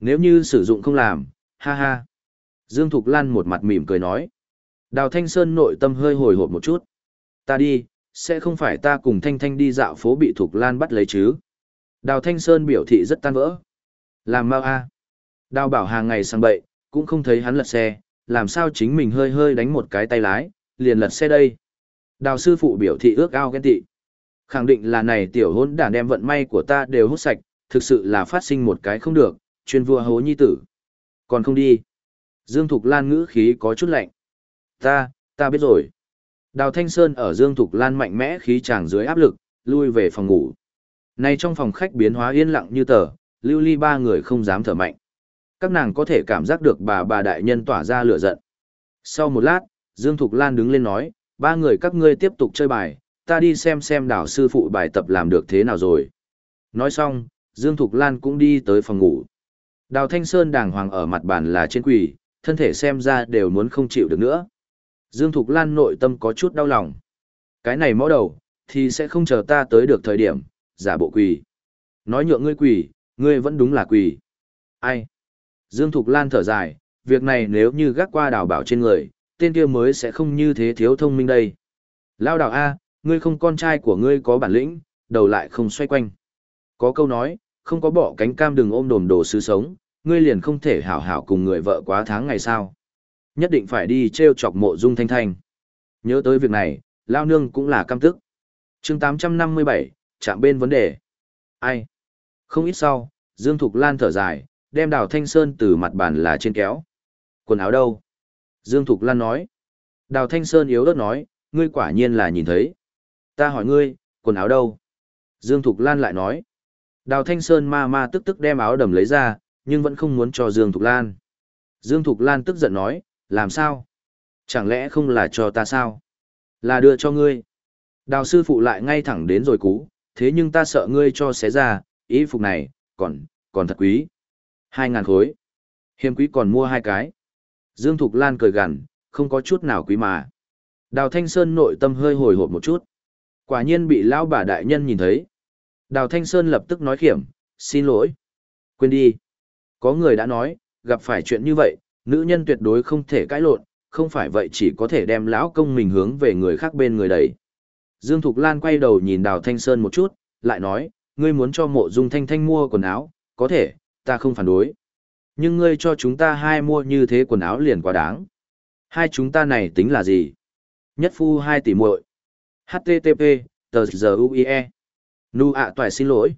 Nếu như sử dụng không làm, ha ha. Dương Thục Lan một mặt mỉm cười nói. Đào Thanh Sơn nội tâm hơi hồi hộp một chút. Ta đi, sẽ không phải ta cùng Thanh Thanh đi dạo phố bị Thục Lan bắt lấy chứ. Đào Thanh Sơn biểu thị rất tan vỡ. Làm mau a. Đào bảo hàng ngày sang bậy, cũng không thấy hắn lật xe, làm sao chính mình hơi hơi đánh một cái tay lái, liền lật xe đây. Đào sư phụ biểu thị ước ao ghen tị. Khẳng định là này tiểu hôn đàn đem vận may của ta đều hút sạch, thực sự là phát sinh một cái không được, chuyên vua hố nhi tử. Còn không đi. Dương Thục Lan ngữ khí có chút lạnh. Ta, ta biết rồi. Đào Thanh Sơn ở Dương Thục Lan mạnh mẽ khí chàng dưới áp lực, lui về phòng ngủ. Này trong phòng khách biến hóa yên lặng như tờ, lưu ly ba người không dám thở mạnh. Các nàng có thể cảm giác được bà bà đại nhân tỏa ra lửa giận. Sau một lát, Dương Thục Lan đứng lên nói, ba người các ngươi tiếp tục chơi bài, ta đi xem xem đảo sư phụ bài tập làm được thế nào rồi. Nói xong, Dương Thục Lan cũng đi tới phòng ngủ. Đào Thanh Sơn đàng hoàng ở mặt bàn là trên quỳ, thân thể xem ra đều muốn không chịu được nữa. Dương Thục Lan nội tâm có chút đau lòng. Cái này mõ đầu, thì sẽ không chờ ta tới được thời điểm, giả bộ quỷ. Nói nhượng ngươi quỷ, ngươi vẫn đúng là quỷ. Ai? Dương Thục Lan thở dài, việc này nếu như gác qua đào bảo trên người, tên kia mới sẽ không như thế thiếu thông minh đây. Lao đào A, ngươi không con trai của ngươi có bản lĩnh, đầu lại không xoay quanh. Có câu nói, không có bỏ cánh cam đừng ôm đồm đồ sứ sống, ngươi liền không thể hảo hảo cùng người vợ quá tháng ngày sao. Nhất định phải đi treo chọc mộ dung thanh thanh. Nhớ tới việc này, Lao Nương cũng là cam tức. chương 857, chạm bên vấn đề. Ai? Không ít sau, Dương Thục Lan thở dài, đem đào thanh sơn từ mặt bàn là trên kéo. Quần áo đâu? Dương Thục Lan nói. Đào thanh sơn yếu ớt nói, ngươi quả nhiên là nhìn thấy. Ta hỏi ngươi, quần áo đâu? Dương Thục Lan lại nói. Đào thanh sơn ma ma tức tức đem áo đầm lấy ra, nhưng vẫn không muốn cho Dương Thục Lan. Dương Thục Lan tức giận nói, làm sao? Chẳng lẽ không là cho ta sao? Là đưa cho ngươi. Đào sư phụ lại ngay thẳng đến rồi cú, thế nhưng ta sợ ngươi cho xé ra, ý phục này, còn, còn thật quý. Hai ngàn khối. Hiếm quý còn mua hai cái. Dương Thục Lan cười gằn, không có chút nào quý mà. Đào Thanh Sơn nội tâm hơi hồi hộp một chút. Quả nhiên bị lão bà đại nhân nhìn thấy. Đào Thanh Sơn lập tức nói khiểm, xin lỗi. Quên đi. Có người đã nói, gặp phải chuyện như vậy, nữ nhân tuyệt đối không thể cãi lộn, không phải vậy chỉ có thể đem lão công mình hướng về người khác bên người đẩy. Dương Thục Lan quay đầu nhìn Đào Thanh Sơn một chút, lại nói, ngươi muốn cho mộ dung thanh thanh mua quần áo, có thể, ta không phản đối. Nhưng ngươi cho chúng ta hai mua như thế quần áo liền quá đáng. Hai chúng ta này tính là gì? Nhất phu hai tỷ muội. HTTP, tờ giờ UIE. Nu ạ toại xin lỗi.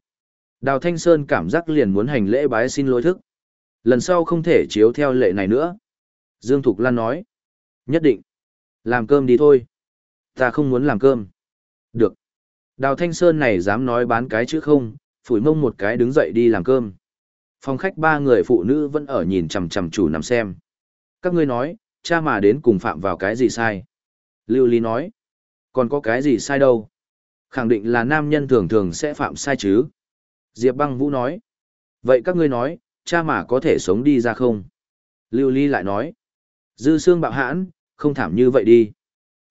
Đào Thanh Sơn cảm giác liền muốn hành lễ bái xin lỗi thức. Lần sau không thể chiếu theo lệ này nữa. Dương Thục Lan nói. Nhất định. Làm cơm đi thôi. Ta không muốn làm cơm. Được. Đào Thanh Sơn này dám nói bán cái chứ không, phủi mông một cái đứng dậy đi làm cơm. Phòng khách ba người phụ nữ vẫn ở nhìn chằm chằm chủ nằm xem. Các ngươi nói, cha mà đến cùng phạm vào cái gì sai? Lưu Ly nói. Còn có cái gì sai đâu? Khẳng định là nam nhân thường thường sẽ phạm sai chứ. Diệp băng vũ nói. Vậy các ngươi nói, cha mà có thể sống đi ra không? Lưu Ly lại nói. Dư xương bạo hãn, không thảm như vậy đi.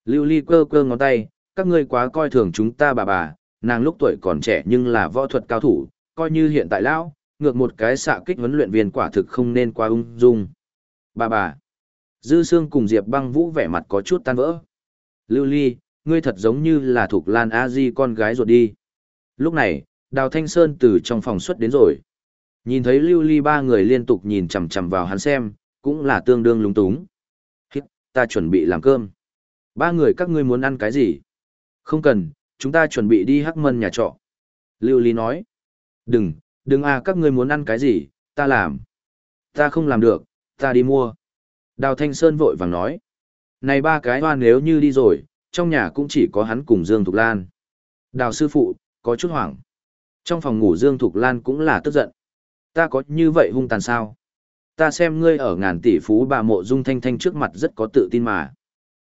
Lưu Ly cơ cơ ngón tay, các ngươi quá coi thường chúng ta bà bà, nàng lúc tuổi còn trẻ nhưng là võ thuật cao thủ, coi như hiện tại lão, ngược một cái xạ kích huấn luyện viên quả thực không nên quá ung dung. Bà bà. Dư Sương cùng Diệp băng vũ vẻ mặt có chút tan vỡ. Lưu Ly, ngươi thật giống như là thuộc Lan A Di con gái ruột đi. Lúc này, Đào Thanh Sơn từ trong phòng xuất đến rồi. Nhìn thấy Lưu Ly ba người liên tục nhìn chằm chằm vào hắn xem, cũng là tương đương lúng túng. Hít, ta chuẩn bị làm cơm. Ba người các ngươi muốn ăn cái gì? Không cần, chúng ta chuẩn bị đi hắc mân nhà trọ. Lưu Ly nói. Đừng, đừng à các ngươi muốn ăn cái gì, ta làm. Ta không làm được, ta đi mua. Đào Thanh Sơn vội vàng nói. Này ba cái hoa nếu như đi rồi, trong nhà cũng chỉ có hắn cùng Dương Thục Lan. Đào sư phụ, có chút hoảng. Trong phòng ngủ Dương Thục Lan cũng là tức giận. Ta có như vậy hung tàn sao? Ta xem ngươi ở ngàn tỷ phú bà mộ dung thanh thanh trước mặt rất có tự tin mà.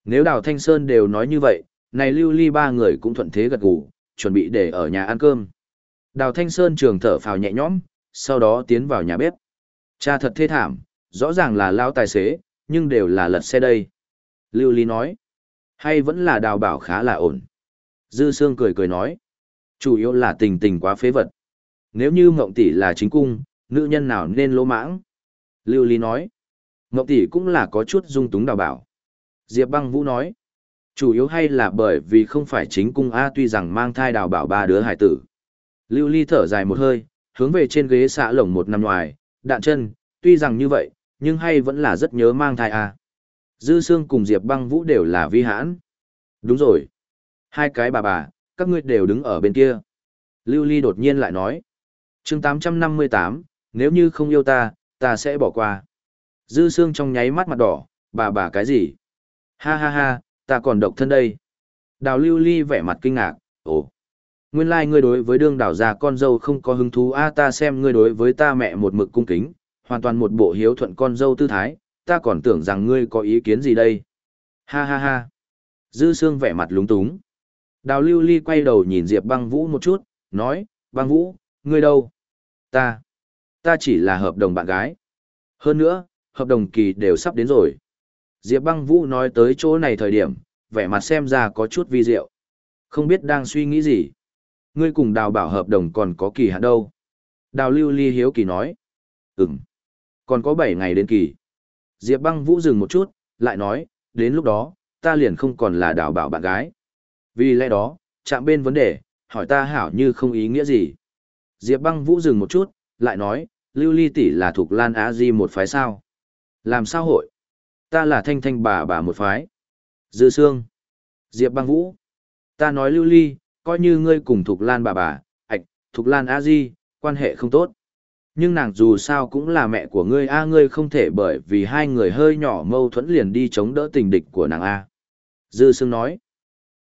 Nếu Đào Thanh Sơn đều nói như vậy, này lưu ly ba người cũng thuận thế gật gù, chuẩn bị để ở nhà ăn cơm. Đào Thanh Sơn trường thở phào nhẹ nhõm, sau đó tiến vào nhà bếp. Cha thật thê thảm, rõ ràng là lao tài xế, nhưng đều là lật xe đây. Lưu Ly nói, hay vẫn là đào bảo khá là ổn. Dư Sương cười cười nói, chủ yếu là tình tình quá phế vật. Nếu như Ngộng Tỷ là chính cung, nữ nhân nào nên lỗ mãng? Lưu Ly nói, Ngọc Tỷ cũng là có chút dung túng đào bảo. Diệp Băng Vũ nói, Chủ yếu hay là bởi vì không phải chính cung A tuy rằng mang thai đào bảo ba đứa hải tử. Lưu Ly thở dài một hơi, hướng về trên ghế xạ lồng một năm ngoài, đạn chân, tuy rằng như vậy, nhưng hay vẫn là rất nhớ mang thai A. Dư Sương cùng Diệp băng vũ đều là vi hãn. Đúng rồi. Hai cái bà bà, các ngươi đều đứng ở bên kia. Lưu Ly đột nhiên lại nói. chương 858, nếu như không yêu ta, ta sẽ bỏ qua. Dư Sương trong nháy mắt mặt đỏ, bà bà cái gì? Ha ha ha, ta còn độc thân đây. Đào Lưu Ly vẻ mặt kinh ngạc, ồ. Nguyên lai like ngươi đối với đương đảo già con dâu không có hứng thú a ta xem ngươi đối với ta mẹ một mực cung kính, hoàn toàn một bộ hiếu thuận con dâu tư thái, ta còn tưởng rằng ngươi có ý kiến gì đây. Ha ha ha. Dư Sương vẻ mặt lúng túng. Đào Lưu Ly quay đầu nhìn Diệp băng vũ một chút, nói, băng vũ, ngươi đâu? Ta. Ta chỉ là hợp đồng bạn gái. Hơn nữa, hợp đồng kỳ đều sắp đến rồi. Diệp băng vũ nói tới chỗ này thời điểm, vẻ mặt xem ra có chút vi diệu. Không biết đang suy nghĩ gì. Ngươi cùng đào bảo hợp đồng còn có kỳ hạn đâu. Đào lưu ly hiếu kỳ nói. Ừm. Còn có 7 ngày đến kỳ. Diệp băng vũ dừng một chút, lại nói, đến lúc đó, ta liền không còn là đào bảo bạn gái. Vì lẽ đó, chạm bên vấn đề, hỏi ta hảo như không ý nghĩa gì. Diệp băng vũ dừng một chút, lại nói, lưu ly tỷ là thuộc lan á di một phái sao. Làm sao hội? Ta là thanh thanh bà bà một phái. Dư Sương. Diệp băng vũ. Ta nói lưu ly, coi như ngươi cùng thuộc Lan bà bà, ạch, thuộc Lan Á di, quan hệ không tốt. Nhưng nàng dù sao cũng là mẹ của ngươi a ngươi không thể bởi vì hai người hơi nhỏ mâu thuẫn liền đi chống đỡ tình địch của nàng a. Dư Sương nói.